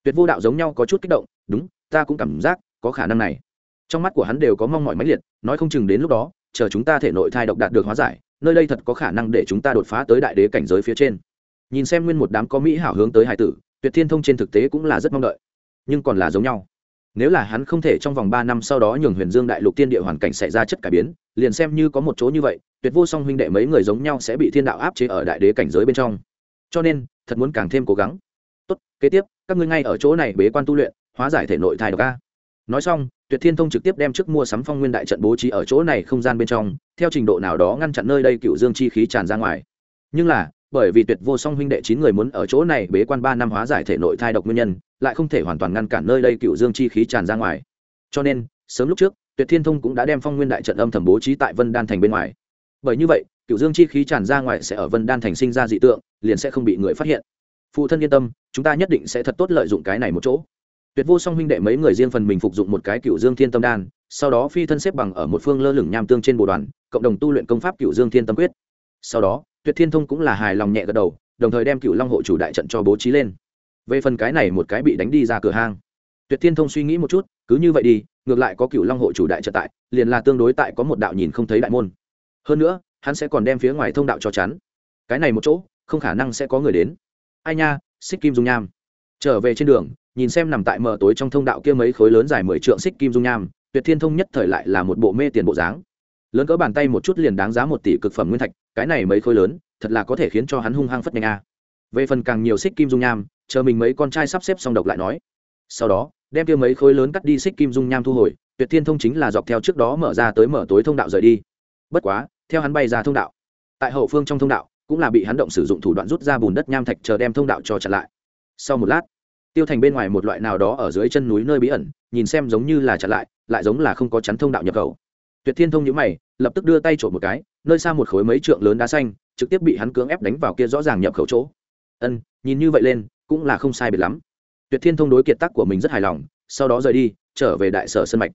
Tuyệt vô đạo giống nhau có chút kích động, đúng, ta cũng cảm giác có khả năng này. Trong mắt của hắn đều có mong mỏi mãnh liệt, nói không chừng đến lúc đó, chờ chúng ta thể nội thai độc đạt được hóa giải, nơi đây thật có khả năng để chúng ta đột phá tới đại đế cảnh giới phía trên. Nhìn xem nguyên một đám có mỹ hảo hướng tới hải tử, tuyệt thiên thông trên thực tế cũng là rất mong đợi, nhưng còn là giống nhau nếu là hắn không thể trong vòng ba năm sau đó nhường huyền dương đại lục tiên địa hoàn cảnh xảy ra chất cải biến, liền xem như có một chỗ như vậy, tuyệt vô song huynh đệ mấy người giống nhau sẽ bị thiên đạo áp chế ở đại đế cảnh giới bên trong. Cho nên, thật muốn càng thêm cố gắng. Tốt, kế tiếp, các ngươi ngay ở chỗ này bế quan tu luyện, hóa giải thể nội thai độc a. Nói xong, tuyệt thiên thông trực tiếp đem trước mua sắm phong nguyên đại trận bố trí ở chỗ này không gian bên trong, theo trình độ nào đó ngăn chặn nơi đây cựu dương chi khí tràn ra ngoài. Nhưng là bởi vì tuyệt vô song huynh đệ chín người muốn ở chỗ này bế quan ba năm hóa giải thể nội thai độc nguyên nhân, lại không thể hoàn toàn ngăn cản nơi đây cựu dương chi khí tràn ra ngoài. Cho nên, sớm lúc trước, tuyệt thiên thông cũng đã đem phong nguyên đại trận âm thầm bố trí tại vân đan thành bên ngoài. Bởi như vậy, cựu dương chi khí tràn ra ngoài sẽ ở vân đan thành sinh ra dị tượng, liền sẽ không bị người phát hiện. Phụ thân yên tâm, chúng ta nhất định sẽ thật tốt lợi dụng cái này một chỗ. Tuyệt vô song huynh đệ mấy người riêng phần mình phục dụng một cái cựu dương thiên tâm đan, sau đó phi thân xếp bằng ở một phương lơ lửng nham tương trên bộ đoàn, cộng đồng tu luyện công pháp cựu dương thiên tâm quyết. Sau đó tuyệt thiên thông cũng là hài lòng nhẹ gật đầu, đồng thời đem cựu long hộ chủ đại trận cho bố trí lên. Về phần cái này một cái bị đánh đi ra cửa hang. Tuyệt thiên thông suy nghĩ một chút, cứ như vậy đi, ngược lại có cựu long hộ chủ đại trận tại, liền là tương đối tại có một đạo nhìn không thấy đại môn. Hơn nữa, hắn sẽ còn đem phía ngoài thông đạo cho chắn. Cái này một chỗ, không khả năng sẽ có người đến. Ai nha, xích kim dung nham. Trở về trên đường, nhìn xem nằm tại mờ tối trong thông đạo kia mấy khối lớn dài mười trượng xích kim dung nham, tuyệt thiên thông nhất thời lại là một bộ mê tiền bộ dáng. Lớn cỡ bàn tay một chút liền đáng giá một tỷ cực phẩm nguyên thạch cái này mấy khối lớn, thật là có thể khiến cho hắn hung hăng phất nhanh a. Về phần càng nhiều xích kim dung nham, chờ mình mấy con trai sắp xếp xong độc lại nói. Sau đó, đem kia mấy khối lớn cắt đi xích kim dung nham thu hồi, tuyệt thiên thông chính là dọc theo trước đó mở ra tới mở tối thông đạo rời đi. Bất quá, theo hắn bay ra thông đạo, tại hậu phương trong thông đạo, cũng là bị hắn động sử dụng thủ đoạn rút ra bùn đất nham thạch chờ đem thông đạo cho chặn lại. Sau một lát, tiêu thành bên ngoài một loại nào đó ở dưới chân núi nơi bí ẩn, nhìn xem giống như là chặn lại lại giống là không có chắn thông đạo nhập khẩu tuyệt thiên thông nhữ mày, lập tức đưa tay trộm một cái, nơi xa một khối mấy trượng lớn đá xanh, trực tiếp bị hắn cưỡng ép đánh vào kia rõ ràng nhập khẩu chỗ. Ân, nhìn như vậy lên, cũng là không sai biệt lắm. Tuyệt thiên thông đối kiệt tác của mình rất hài lòng, sau đó rời đi, trở về đại sở sân mạch.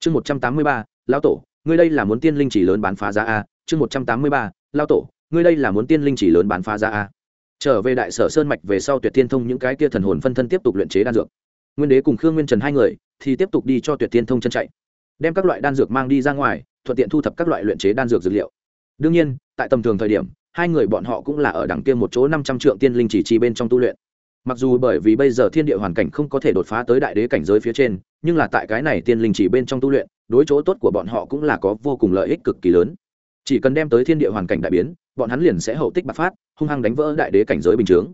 Chương một trăm tám mươi ba lao tổ, ngươi đây là muốn tiên linh chỉ lớn bán phá giá a. Chương một trăm tám mươi ba lao tổ, ngươi đây là muốn tiên linh chỉ lớn bán phá giá a. Trở về đại sở sơn mạch về sau tuyệt thiên thông những cái kia thần hồn phân thân tiếp tục luyện chế đan dược. Nguyên đế cùng khương nguyên trần hai người thì tiếp tục đi cho tuyệt thiên thông chân chạy đem các loại đan dược mang đi ra ngoài, thuận tiện thu thập các loại luyện chế đan dược dược liệu. Đương nhiên, tại tầm thường thời điểm, hai người bọn họ cũng là ở đằng kia một chỗ năm trăm trượng tiên linh chỉ trì bên trong tu luyện. Mặc dù bởi vì bây giờ thiên địa hoàn cảnh không có thể đột phá tới đại đế cảnh giới phía trên, nhưng là tại cái này tiên linh chỉ bên trong tu luyện, đối chỗ tốt của bọn họ cũng là có vô cùng lợi ích cực kỳ lớn. Chỉ cần đem tới thiên địa hoàn cảnh đại biến, bọn hắn liền sẽ hậu tích bạc phát, hung hăng đánh vỡ đại đế cảnh giới bình chướng.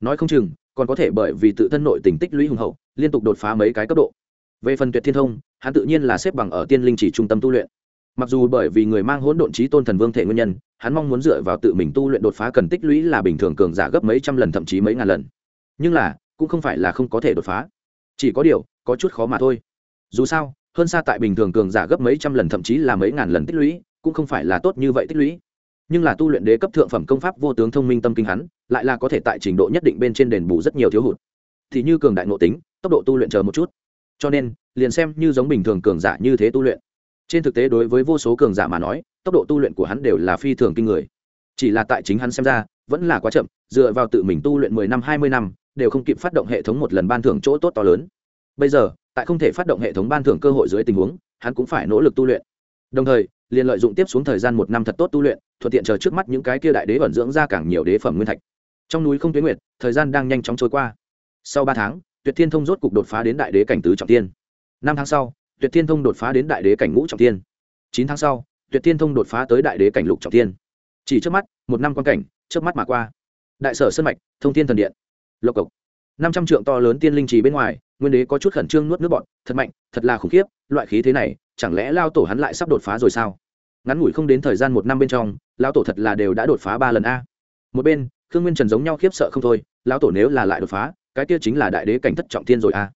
Nói không chừng, còn có thể bởi vì tự thân nội tình tích lũy hùng hậu, liên tục đột phá mấy cái cấp độ. Về phần tuyệt thiên thông hắn tự nhiên là xếp bằng ở tiên linh chỉ trung tâm tu luyện. Mặc dù bởi vì người mang hỗn độn trí tôn thần vương thể nguyên nhân, hắn mong muốn dựa vào tự mình tu luyện đột phá cần tích lũy là bình thường cường giả gấp mấy trăm lần thậm chí mấy ngàn lần. Nhưng là, cũng không phải là không có thể đột phá. Chỉ có điều, có chút khó mà thôi. Dù sao, hơn xa tại bình thường cường giả gấp mấy trăm lần thậm chí là mấy ngàn lần tích lũy, cũng không phải là tốt như vậy tích lũy. Nhưng là tu luyện đế cấp thượng phẩm công pháp vô tướng thông minh tâm kinh hắn, lại là có thể tại trình độ nhất định bên trên đền bù rất nhiều thiếu hụt. Thì như cường đại nội tính, tốc độ tu luyện chờ một chút cho nên, liền xem như giống bình thường cường giả như thế tu luyện. Trên thực tế đối với vô số cường giả mà nói, tốc độ tu luyện của hắn đều là phi thường kinh người. Chỉ là tại chính hắn xem ra, vẫn là quá chậm, dựa vào tự mình tu luyện mười năm, hai mươi năm, đều không kịp phát động hệ thống một lần ban thưởng chỗ tốt to lớn. Bây giờ, tại không thể phát động hệ thống ban thưởng cơ hội dưới tình huống, hắn cũng phải nỗ lực tu luyện. Đồng thời, liền lợi dụng tiếp xuống thời gian một năm thật tốt tu luyện, thuận tiện chờ trước mắt những cái kia đại đế vẩn dưỡng ra càng nhiều đế phẩm nguyên thạch. Trong núi không tuyến nguyệt, thời gian đang nhanh chóng trôi qua. Sau ba tháng tuyệt thiên thông rốt cục đột phá đến đại đế cảnh tứ trọng tiên năm tháng sau, tuyệt thiên thông đột phá đến đại đế cảnh ngũ trọng tiên chín tháng sau, tuyệt thiên thông đột phá tới đại đế cảnh lục trọng tiên chỉ trước mắt, một năm quan cảnh, trước mắt mà qua. Đại sở sân mạch, thông thiên thần điện. Lộc cộc. Năm trăm trượng to lớn tiên linh trì bên ngoài, nguyên đế có chút khẩn trương nuốt nước bọn thật mạnh, thật là khủng khiếp, loại khí thế này, chẳng lẽ lao tổ hắn lại sắp đột phá rồi sao? Ngắn ngủi không đến thời gian một năm bên trong, lao tổ thật là đều đã đột phá ba lần a. Một bên, khương nguyên trần giống nhau khiếp sợ không thôi, lao tổ nếu là lại đột phá cái kia chính là đại đế cảnh thất trọng thiên rồi a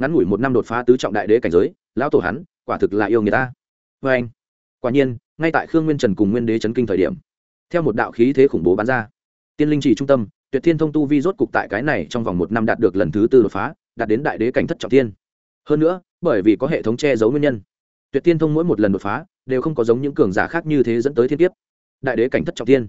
ngắn ngủi một năm đột phá tứ trọng đại đế cảnh giới, lão tổ hắn, quả thực là yêu người ta. Vê anh. Quả nhiên, ngay tại khương nguyên trần cùng nguyên đế chấn kinh thời điểm, theo một đạo khí thế khủng bố bắn ra. Tiên linh chỉ trung tâm, tuyệt thiên thông tu vi rốt cục tại cái này trong vòng một năm đạt được lần thứ tư đột phá, đạt đến đại đế cảnh thất trọng thiên. Hơn nữa, bởi vì có hệ thống che giấu nguyên nhân, tuyệt thiên thông mỗi một lần đột phá đều không có giống những cường giả khác như thế dẫn tới thiên tiếp đại đế cảnh thất trọng thiên.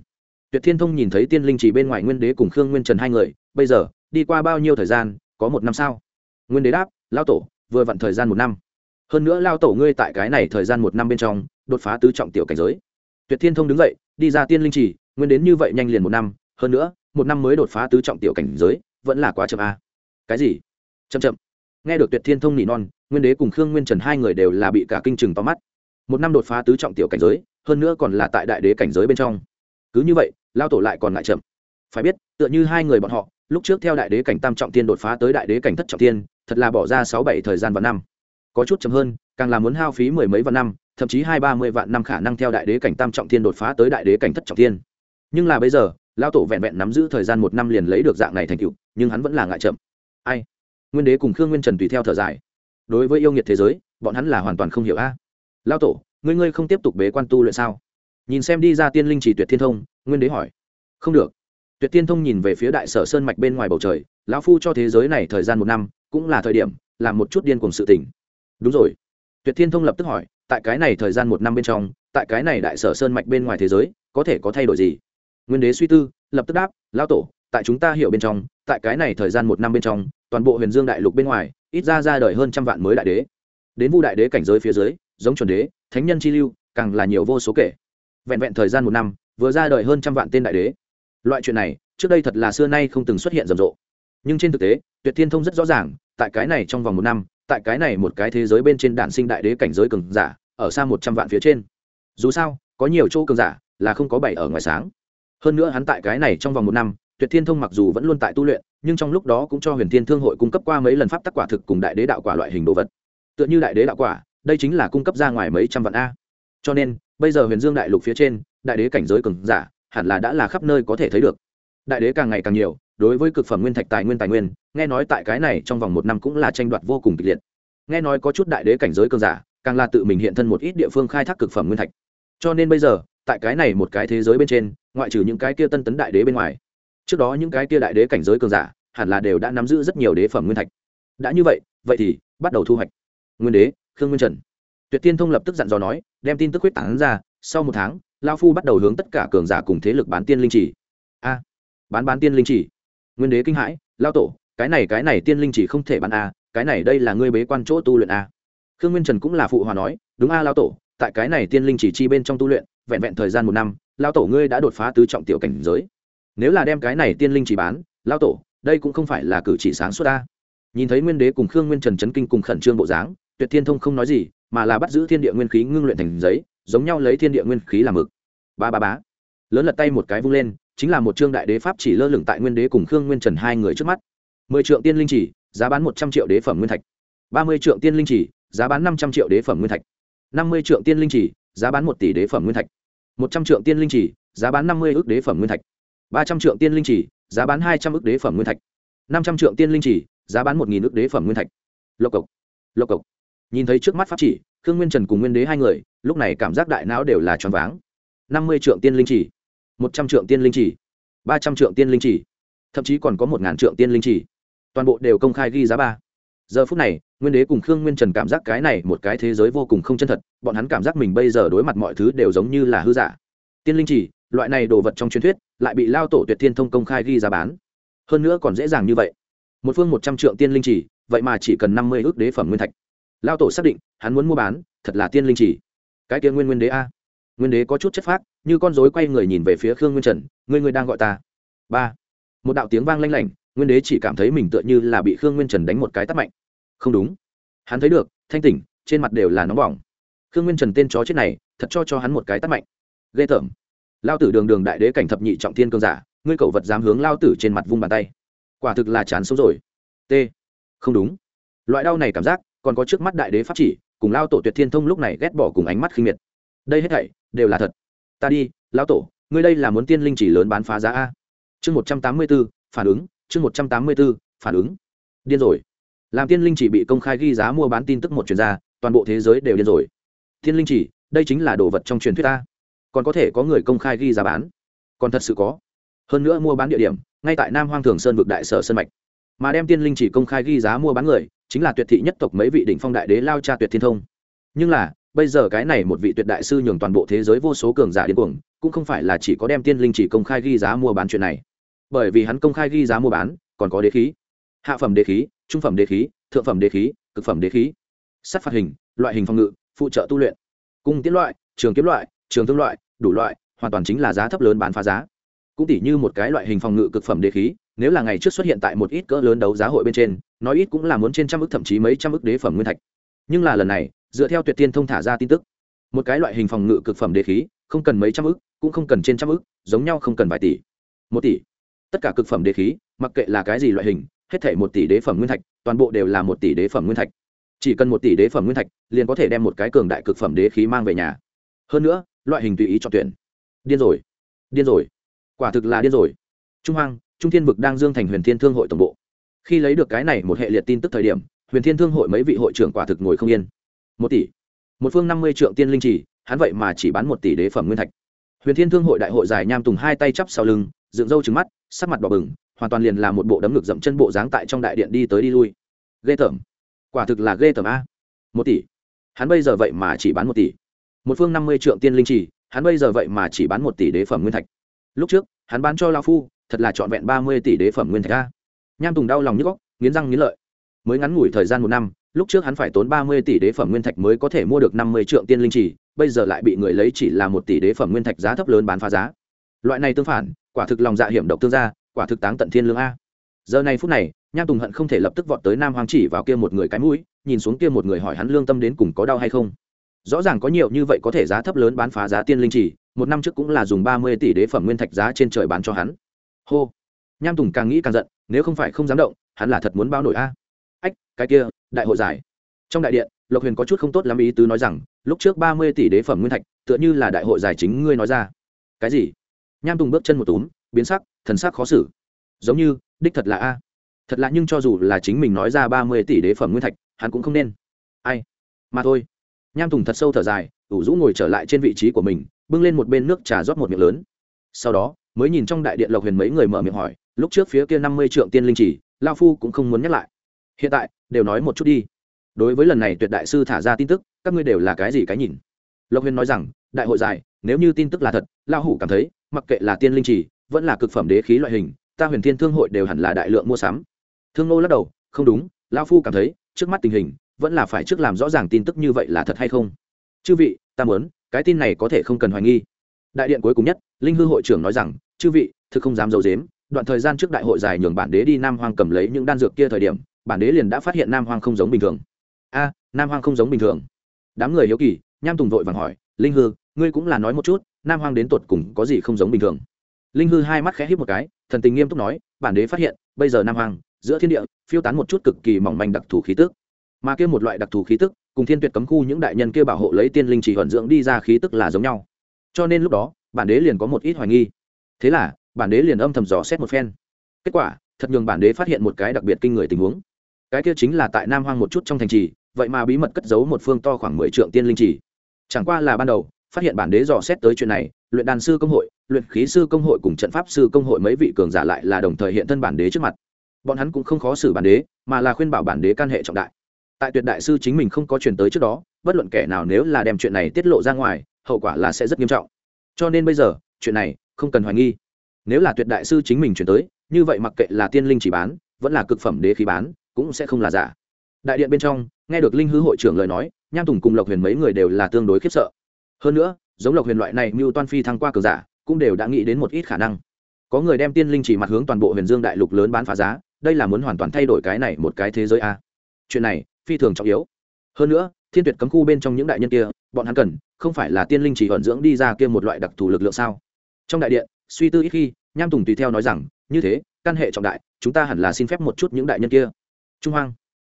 Tuyệt thiên thông nhìn thấy tiên linh chỉ bên ngoài nguyên đế cùng khương nguyên trần hai người, bây giờ đi qua bao nhiêu thời gian, có một năm sao? Nguyên đế đáp, lao tổ, vừa vặn thời gian một năm. Hơn nữa lao tổ ngươi tại cái này thời gian một năm bên trong, đột phá tứ trọng tiểu cảnh giới. Tuyệt thiên thông đứng dậy, đi ra tiên linh chỉ nguyên đến như vậy nhanh liền một năm. Hơn nữa, một năm mới đột phá tứ trọng tiểu cảnh giới, vẫn là quá chậm a. Cái gì? Chậm chậm. Nghe được tuyệt thiên thông nỉ non, nguyên đế cùng khương nguyên trần hai người đều là bị cả kinh trừng to mắt. Một năm đột phá tứ trọng tiểu cảnh giới, hơn nữa còn là tại đại đế cảnh giới bên trong. Cứ như vậy, lao tổ lại còn lại chậm. Phải biết, tựa như hai người bọn họ lúc trước theo đại đế cảnh tam trọng tiên đột phá tới đại đế cảnh thất trọng tiên, thật là bỏ ra sáu bảy thời gian và năm. Có chút chậm hơn, càng là muốn hao phí mười mấy vạn năm, thậm chí hai ba mươi vạn năm khả năng theo đại đế cảnh tam trọng thiên đột phá tới đại đế cảnh thất trọng thiên nhưng là bây giờ lao tổ vẹn vẹn nắm giữ thời gian một năm liền lấy được dạng này thành tựu, nhưng hắn vẫn là ngại chậm. Ai? Nguyên đế cùng khương nguyên trần tùy theo thở dài. Đối với yêu nghiệt thế giới, bọn hắn là hoàn toàn không hiểu a. Lao tổ, ngươi ngươi không tiếp tục bế quan tu luyện sao? Nhìn xem đi ra tiên linh chỉ tuyệt thiên thông, nguyên đế hỏi. Không được tuyệt thiên thông nhìn về phía đại sở sơn mạch bên ngoài bầu trời, lão phu cho thế giới này thời gian một năm, cũng là thời điểm, làm một chút điên cùng sự tỉnh đúng rồi. Tuyệt thiên thông lập tức hỏi, tại cái này thời gian một năm bên trong, tại cái này đại sở sơn mạch bên ngoài thế giới, có thể có thay đổi gì? Nguyên đế suy tư, lập tức đáp, lão tổ, tại chúng ta hiểu bên trong, tại cái này thời gian một năm bên trong, toàn bộ huyền dương đại lục bên ngoài, ít ra ra đời hơn trăm vạn mới đại đế. Đến vu đại đế cảnh giới phía dưới, giống chuẩn đế, thánh nhân chi lưu, càng là nhiều vô số kể. Vẹn vẹn thời gian một năm, vừa ra đời hơn trăm vạn tên đại đế loại chuyện này, trước đây thật là xưa nay không từng xuất hiện rầm rộ. Nhưng trên thực tế, tuyệt thiên thông rất rõ ràng, tại cái này trong vòng một năm, tại cái này một cái thế giới bên trên đản sinh đại đế cảnh giới cường giả, ở xa một trăm vạn phía trên. Dù sao, có nhiều chỗ cường giả là không có bảy ở ngoài sáng. Hơn nữa hắn tại cái này trong vòng một năm, tuyệt thiên thông mặc dù vẫn luôn tại tu luyện, nhưng trong lúc đó cũng cho huyền thiên thương hội cung cấp qua mấy lần pháp tắc quả thực cùng đại đế đạo quả loại hình đồ vật. Tựa như đại đế đạo quả, đây chính là cung cấp ra ngoài mấy trăm vạn a. Cho nên, bây giờ huyền dương đại lục phía trên, đại đế cảnh giới cường giả hẳn là đã là khắp nơi có thể thấy được. Đại đế càng ngày càng nhiều, đối với cực phẩm nguyên thạch tài nguyên tài nguyên, nghe nói tại cái này trong vòng một năm cũng là tranh đoạt vô cùng kịch liệt. Nghe nói có chút đại đế cảnh giới cường giả, càng là tự mình hiện thân một ít địa phương khai thác cực phẩm nguyên thạch. Cho nên bây giờ, tại cái này một cái thế giới bên trên, ngoại trừ những cái kia tân tấn đại đế bên ngoài, trước đó những cái kia đại đế cảnh giới cường giả, hẳn là đều đã nắm giữ rất nhiều đế phẩm nguyên thạch. Đã như vậy vậy thì, bắt đầu thu hoạch. Nguyên đế, khương nguyên trần. Tuyệt tiên thông lập tức dặn dò nói, đem tin tức huyết tảng ra, sau một tháng lao phu bắt đầu hướng tất cả cường giả cùng thế lực bán tiên linh chỉ. A, bán bán tiên linh chỉ. Nguyên đế kinh hãi lao tổ, cái này cái này tiên linh chỉ không thể bán a, cái này đây là ngươi bế quan chỗ tu luyện a. Khương nguyên trần cũng là phụ hòa nói, đúng a lao tổ, tại cái này tiên linh chỉ chi bên trong tu luyện, vẹn vẹn thời gian một năm lao tổ ngươi đã đột phá tứ trọng tiểu cảnh giới. Nếu là đem cái này tiên linh chỉ bán lao tổ, đây cũng không phải là cử chỉ sáng suốt ta nhìn thấy nguyên đế cùng khương nguyên trần chấn kinh cùng khẩn trương bộ dáng, tuyệt thiên thông không nói gì, mà là bắt giữ thiên địa nguyên khí ngưng luyện thành giấy giống nhau lấy thiên địa nguyên khí làm mực. Ba ba bá lớn lật tay một cái vung lên, chính là một trương đại đế pháp chỉ lơ lửng tại nguyên đế cùng khương nguyên trần hai người trước mắt. Mười trượng tiên linh chỉ, giá bán một trăm triệu đế phẩm nguyên thạch. Ba mươi trượng tiên linh chỉ, giá bán năm trăm triệu đế phẩm nguyên thạch. Năm mươi trượng tiên linh chỉ, giá bán một tỷ đế phẩm nguyên thạch. Một trăm trượng tiên linh chỉ, giá bán năm mươi ước đế phẩm nguyên thạch. Ba trăm trượng tiên linh chỉ, giá bán hai trăm ước đế phẩm nguyên thạch. Năm trăm trượng tiên linh chỉ, giá bán một nghìn ước đế phẩm nguyên thạch. Lộc cộc lộc cộc. Nhìn thấy trước mắt pháp chỉ khương nguyên trần cùng nguyên đế hai người, lúc này cảm giác đại não đều là choáng váng. Năm mươi trượng tiên linh chỉ, một trăm trượng tiên linh chỉ, ba trăm trượng tiên linh chỉ, thậm chí còn có một ngàn trượng tiên linh chỉ. Toàn bộ đều công khai ghi giá ba. Giờ phút này, nguyên đế cùng khương nguyên trần cảm giác cái này một cái thế giới vô cùng không chân thật, bọn hắn cảm giác mình bây giờ đối mặt mọi thứ đều giống như là hư giả. Tiên linh chỉ, loại này đồ vật trong truyền thuyết, lại bị lao tổ tuyệt thiên thông công khai ghi giá bán. Hơn nữa còn dễ dàng như vậy. Một phương một trăm trượng tiên linh chỉ, vậy mà chỉ cần năm mươi ước đế phẩm nguyên thạch lao tổ xác định, hắn muốn mua bán, thật là tiên linh chỉ. Cái kia nguyên nguyên đế a. Nguyên đế có chút chất phác, như con dối quay người nhìn về phía khương nguyên trần, ngươi ngươi đang gọi ta? Ba. Một đạo tiếng vang lanh lảnh, nguyên đế chỉ cảm thấy mình tựa như là bị khương nguyên trần đánh một cái tắt mạnh. Không đúng. Hắn thấy được, thanh tỉnh, trên mặt đều là nóng bỏng. Khương nguyên trần tên chó chết này, thật cho cho hắn một cái tắt mạnh. Ghê tởm. Lao tử đường đường đại đế cảnh thập nhị trọng thiên cương giả, ngươi cậu vật dám hướng lao tử trên mặt vung bàn tay. Quả thực là chán sống rồi. T. Không đúng. Loại đau này cảm giác còn có trước mắt đại đế pháp chỉ, cùng lao tổ tuyệt thiên thông lúc này ghét bỏ cùng ánh mắt khinh miệt. Đây hết thảy đều là thật. Ta đi, lao tổ, ngươi đây là muốn tiên linh chỉ lớn bán phá giá a. Chương một trăm tám mươi b ố phản ứng, chương một trăm tám mươi b ố phản ứng. Điên rồi. Làm tiên linh chỉ bị công khai ghi giá mua bán tin tức một chuyên gia, toàn bộ thế giới đều điên rồi. Tiên linh chỉ, đây chính là đồ vật trong truyền thuyết ta còn có thể có người công khai ghi giá bán? Còn thật sự có. Hơn nữa mua bán địa điểm, ngay tại nam hoang thường sơn vực đại sở sơn mạch mà đem tiên linh chỉ công khai ghi giá mua bán người, chính là tuyệt thị nhất tộc mấy vị đỉnh phong đại đế lao cha tuyệt thiên thông. Nhưng là, bây giờ cái này một vị tuyệt đại sư nhường toàn bộ thế giới vô số cường giả điên cuồng, cũng không phải là chỉ có đem tiên linh chỉ công khai ghi giá mua bán chuyện này. Bởi vì hắn công khai ghi giá mua bán, còn có đế khí. Hạ phẩm đế khí, trung phẩm đế khí, thượng phẩm đế khí, cực phẩm đế khí. Sắt phạt hình, loại hình phòng ngự, phụ trợ tu luyện. Cung tiến loại, trường kiếm loại, trường thương loại, đủ loại, hoàn toàn chính là giá thấp lớn bán phá giá. Cũng tỷ như một cái loại hình phòng ngự cực phẩm đế khí nếu là ngày trước xuất hiện tại một ít cỡ lớn đấu giá hội bên trên, nói ít cũng là muốn trên trăm ức thậm chí mấy trăm ức đế phẩm nguyên thạch. Nhưng là lần này, dựa theo tuyệt tiên thông thả ra tin tức, một cái loại hình phòng ngự cực phẩm đế khí, không cần mấy trăm ức, cũng không cần trên trăm ức, giống nhau không cần vài tỷ. Một tỷ. Tất cả cực phẩm đế khí, mặc kệ là cái gì loại hình, hết thể một tỷ đế phẩm nguyên thạch, toàn bộ đều là một tỷ đế phẩm nguyên thạch. Chỉ cần một tỷ đế phẩm nguyên thạch, liền có thể đem một cái cường đại cực phẩm đế khí mang về nhà. Hơn nữa, loại hình tùy ý cho tuyển. Điên rồi. Điên rồi. Quả thực là điên rồi. Trung hoang trung thiên vực đang dương thành huyền thiên thương hội tổng bộ. Khi lấy được cái này một hệ liệt tin tức thời điểm, huyền thiên thương hội mấy vị hội trưởng quả thực ngồi không yên. Một tỷ. Một phương năm mươi triệu tiên linh trì hắn vậy mà chỉ bán một tỷ đế phẩm nguyên thạch. Huyền thiên thương hội đại hội dài nham tùng hai tay chắp sau lưng, dựng râu trứng mắt, sắc mặt đỏ bừng, hoàn toàn liền là một bộ đấm ngực dậm chân bộ dáng tại trong đại điện đi tới đi lui. Ghê tởm. Quả thực là ghê tởm a. Một tỷ. Hắn bây giờ vậy mà chỉ bán một tỷ. Một phương năm mươi triệu tiên linh trì hắn bây giờ vậy mà chỉ bán một tỷ đế phẩm nguyên thạch. Lúc trước, hắn bán cho lao phu thật là trọn vẹn ba mươi tỷ đế phẩm nguyên thạch a. Nham tùng đau lòng nhức góc nghiến răng nghiến lợi. Mới ngắn ngủi thời gian một năm lúc trước hắn phải tốn ba mươi tỷ đế phẩm nguyên thạch mới có thể mua được năm mươi triệu tiên linh chỉ, bây giờ lại bị người lấy chỉ là một tỷ đế phẩm nguyên thạch giá thấp lớn bán phá giá. Loại này tương phản quả thực lòng dạ hiểm độc tương gia quả thực táng tận thiên lương a. Giờ này phút này nham tùng hận không thể lập tức vọt tới nam hoàng chỉ vào kia một người cái mũi nhìn xuống kia một người hỏi hắn lương tâm đến cùng có đau hay không. Rõ ràng có nhiều như vậy có thể giá thấp lớn bán phá giá tiên linh chỉ một năm trước cũng là dùng ba mươi tỷ đế phẩm nguyên thạch giá trên trời bán cho hắn hô. Nham tùng càng nghĩ càng giận, nếu không phải không dám động, hắn là thật muốn bao nổi a. Ách, cái kia, đại hội giải. Trong đại điện, lộc huyền có chút không tốt lắm ý tứ nói rằng, lúc trước ba mươi tỷ đế phẩm nguyên thạch, tựa như là đại hội giải chính ngươi nói ra. Cái gì? Nham tùng bước chân một túm, biến sắc, thần sắc khó xử. Giống như, đích thật là a. Thật là nhưng cho dù là chính mình nói ra ba mươi tỷ đế phẩm nguyên thạch, hắn cũng không nên. Ai? Mà thôi. Nham tùng thật sâu thở dài, ủ rũ ngồi trở lại trên vị trí của mình, bưng lên một bên nước trà rót một miệng lớn. Sau đó mới nhìn trong đại điện lộc huyền mấy người mở miệng hỏi, lúc trước phía kia năm mươi trượng tiên linh chỉ, lao phu cũng không muốn nhắc lại. Hiện tại, đều nói một chút đi. Đối với lần này tuyệt đại sư thả ra tin tức, các ngươi đều là cái gì cái nhìn? Lộc huyền nói rằng, đại hội dài, nếu như tin tức là thật, lao hủ cảm thấy, mặc kệ là tiên linh chỉ, vẫn là cực phẩm đế khí loại hình, ta huyền thiên thương hội đều hẳn là đại lượng mua sắm. Thương nô lắc đầu, không đúng, lao phu cảm thấy, trước mắt tình hình, vẫn là phải trước làm rõ ràng tin tức như vậy là thật hay không. Chư vị, ta muốn, cái tin này có thể không cần hoài nghi đại điện cuối cùng nhất, linh hư hội trưởng nói rằng, chư vị, thực không dám d i ấ u dếm đoạn thời gian trước đại hội dài nhường bản đế đi nam hoang cầm lấy những đan dược kia thời điểm, bản đế liền đã phát hiện nam hoang không giống bình thường. A, nam hoang không giống bình thường. Đám người hiếu kỳ, nham tùng vội vàng hỏi, linh hư, ngươi cũng là nói một chút, nam hoang đến tột cùng có gì không giống bình thường? Linh hư hai mắt khẽ hít một cái, thần tình nghiêm túc nói, bản đế phát hiện, bây giờ nam hoang, giữa thiên địa, phiêu tán một chút cực kỳ mỏng manh đặc thù khí tức. Mà kia một loại đặc thù khí tức, cùng thiên tuyệt cấm khu những đại nhân kia bảo hộ lấy tiên linh chỉ thuận dưỡng đi ra khí tức là giống nhau cho nên lúc đó, bản đế liền có một ít hoài nghi. Thế là, bản đế liền âm thầm dò xét một phen. Kết quả, thật nhường bản đế phát hiện một cái đặc biệt kinh người tình huống. Cái kia chính là tại nam hoang một chút trong thành trì, vậy mà bí mật cất giấu một phương to khoảng mười trượng tiên linh trì. Chẳng qua là ban đầu, phát hiện bản đế dò xét tới chuyện này, luyện đàn sư công hội, luyện khí sư công hội cùng trận pháp sư công hội mấy vị cường giả lại là đồng thời hiện thân bản đế trước mặt. Bọn hắn cũng không khó xử bản đế, mà là khuyên bảo bản đế can hệ trọng đại. Tại tuyệt đại sư chính mình không có chuyển tới trước đó, bất luận kẻ nào nếu là đem chuyện này tiết lộ ra ngoài hậu quả là sẽ rất nghiêm trọng. Cho nên bây giờ, chuyện này không cần hoài nghi. Nếu là tuyệt đại sư chính mình chuyển tới, như vậy mặc kệ là tiên linh chỉ bán, vẫn là cực phẩm đế khí bán, cũng sẽ không là giả. Đại điện bên trong, nghe được linh hư hội trưởng lời nói, nham tùng cùng lộc huyền mấy người đều là tương đối khiếp sợ. Hơn nữa, giống lộc huyền loại này mưu toan phi thăng qua cường giả, cũng đều đã nghĩ đến một ít khả năng. Có người đem tiên linh chỉ mặt hướng toàn bộ huyền dương đại lục lớn bán phá giá, đây là muốn hoàn toàn thay đổi cái này một cái thế giới a. Chuyện này phi thường trọng yếu. Hơn nữa thiên tuyệt cấm khu bên trong những đại nhân kia, bọn hắn cần, không phải là tiên linh chỉ vận dưỡng đi ra kia một loại đặc thù lực lượng sao? Trong đại điện, suy tư ít khi, nham tùng tùy theo nói rằng, như thế, căn hệ trọng đại, chúng ta hẳn là xin phép một chút những đại nhân kia. Trung hoang,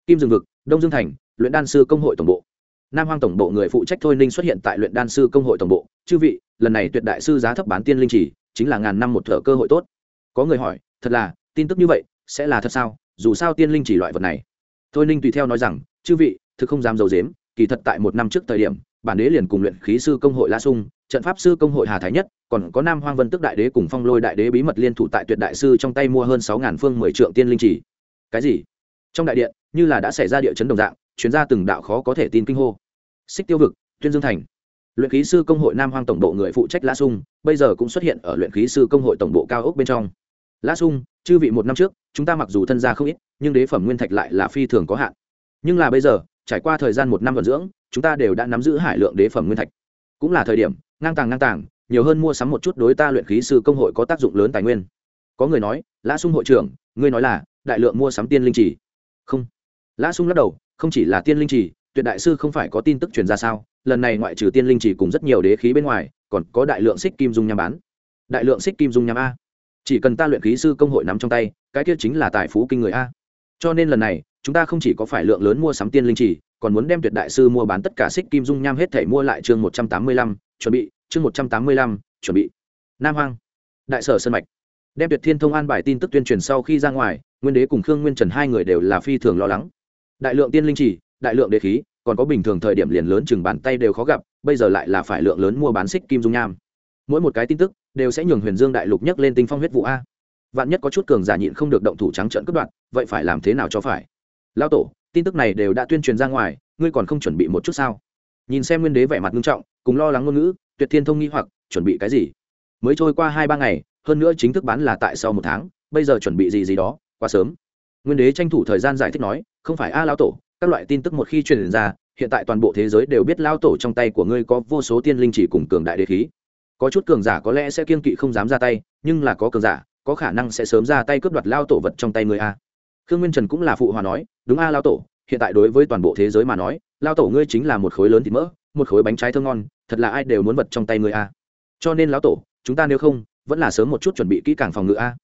kim dương vực, đông dương thành, luyện đan sư công hội tổng bộ. Nam hoang tổng bộ người phụ trách thôi ninh xuất hiện tại luyện đan sư công hội tổng bộ. Chư vị, lần này tuyệt đại sư giá thấp bán tiên linh chỉ, chính là ngàn năm một thợ cơ hội tốt. Có người hỏi, thật là, tin tức như vậy, sẽ là thật sao? Dù sao tiên linh chỉ loại vật này. Thôi ninh tùy theo nói rằng, chư vị, thực không dám d i ấ u dếm kỳ thật tại một năm trước thời điểm, bản đế liền cùng luyện khí sư công hội la sung, trận pháp sư công hội hà thái nhất, còn có nam hoang vân tức đại đế cùng phong lôi đại đế bí mật liên thủ tại tuyệt đại sư trong tay mua hơn sáu ngàn phương mười trượng tiên linh chỉ. Cái gì? Trong đại điện, như là đã xảy ra địa chấn đồng dạng chuyến ra từng đạo khó có thể tin kinh hô. Xích tiêu vực, tuyên dương thành. Luyện khí sư công hội nam hoang tổng bộ người phụ trách la sung, bây giờ cũng xuất hiện ở luyện khí sư công hội tổng bộ cao ốc bên trong. La sung, chư vị một năm trước, chúng ta mặc dù thân gia không ít, nhưng đế phẩm nguyên thạch lại là phi thường có hạn. Nhưng là bây giờ trải qua thời gian một năm vận dưỡng, chúng ta đều đã nắm giữ hải lượng đế phẩm nguyên thạch. Cũng là thời điểm, ngang tàng ngang tàng, nhiều hơn mua sắm một chút đối ta luyện khí sư công hội có tác dụng lớn tài nguyên. Có người nói, lã sung hội trưởng, ngươi nói là, đại lượng mua sắm tiên linh trì. Không. Lã sung lắc đầu, không chỉ là tiên linh trì, tuyệt đại sư không phải có tin tức truyền ra sao? Lần này ngoại trừ tiên linh trì cùng rất nhiều đế khí bên ngoài, còn có đại lượng xích kim dung nham bán. Đại lượng xích kim dung nham a. Chỉ cần ta luyện khí sư công hội nắm trong tay, cái kia chính là tài phú kinh người a. Cho nên lần này chúng ta không chỉ có phải lượng lớn mua sắm tiên linh trì, còn muốn đem tuyệt đại sư mua bán tất cả xích kim dung nham hết thể mua lại chương một trăm tám mươi lăm, chuẩn bị, chương một trăm tám mươi lăm, chuẩn bị. Nam hoang, đại sở sân mạch. Đem tuyệt thiên thông an bài tin tức tuyên truyền sau khi ra ngoài, nguyên đế cùng khương nguyên trần hai người đều là phi thường lo lắng. Đại lượng tiên linh trì, đại lượng đế khí, còn có bình thường thời điểm liền lớn chừng bàn tay đều khó gặp, bây giờ lại là phải lượng lớn mua bán xích kim dung nham. Mỗi một cái tin tức, đều sẽ nhường huyền dương đại lục nhấc lên tinh phong huyết vụ a. Vạn nhất có chút cường giả nhịn không được động thủ trắng trợn cướp đoạt, vậy phải làm thế nào cho phải? Lao tổ, tin tức này đều đã tuyên truyền ra ngoài, ngươi còn không chuẩn bị một chút sao? Nhìn xem nguyên đế vẻ mặt nghiêm trọng, cùng lo lắng ngôn ngữ, tuyệt thiên thông nghi hoặc, chuẩn bị cái gì? Mới trôi qua hai ba ngày, hơn nữa chính thức bán là tại sau một tháng, bây giờ chuẩn bị gì gì đó, quá sớm. Nguyên đế tranh thủ thời gian giải thích nói, không phải a lao tổ, các loại tin tức một khi truyền ra, hiện tại toàn bộ thế giới đều biết lao tổ trong tay của ngươi có vô số tiên linh chỉ cùng cường đại đế khí. Có chút cường giả có lẽ sẽ kiên kỵ không dám ra tay, nhưng là có cường giả, có khả năng sẽ sớm ra tay cướp đoạt lao tổ vật trong tay người a. Khương nguyên trần cũng là phụ hòa nói đúng a, lao tổ, hiện tại đối với toàn bộ thế giới mà nói, lao tổ ngươi chính là một khối lớn thịt mỡ, một khối bánh trái thơ ngon, thật là ai đều muốn vật trong tay ngươi a. Cho nên lão tổ, chúng ta nếu không, vẫn là sớm một chút chuẩn bị kỹ càng phòng ngự a.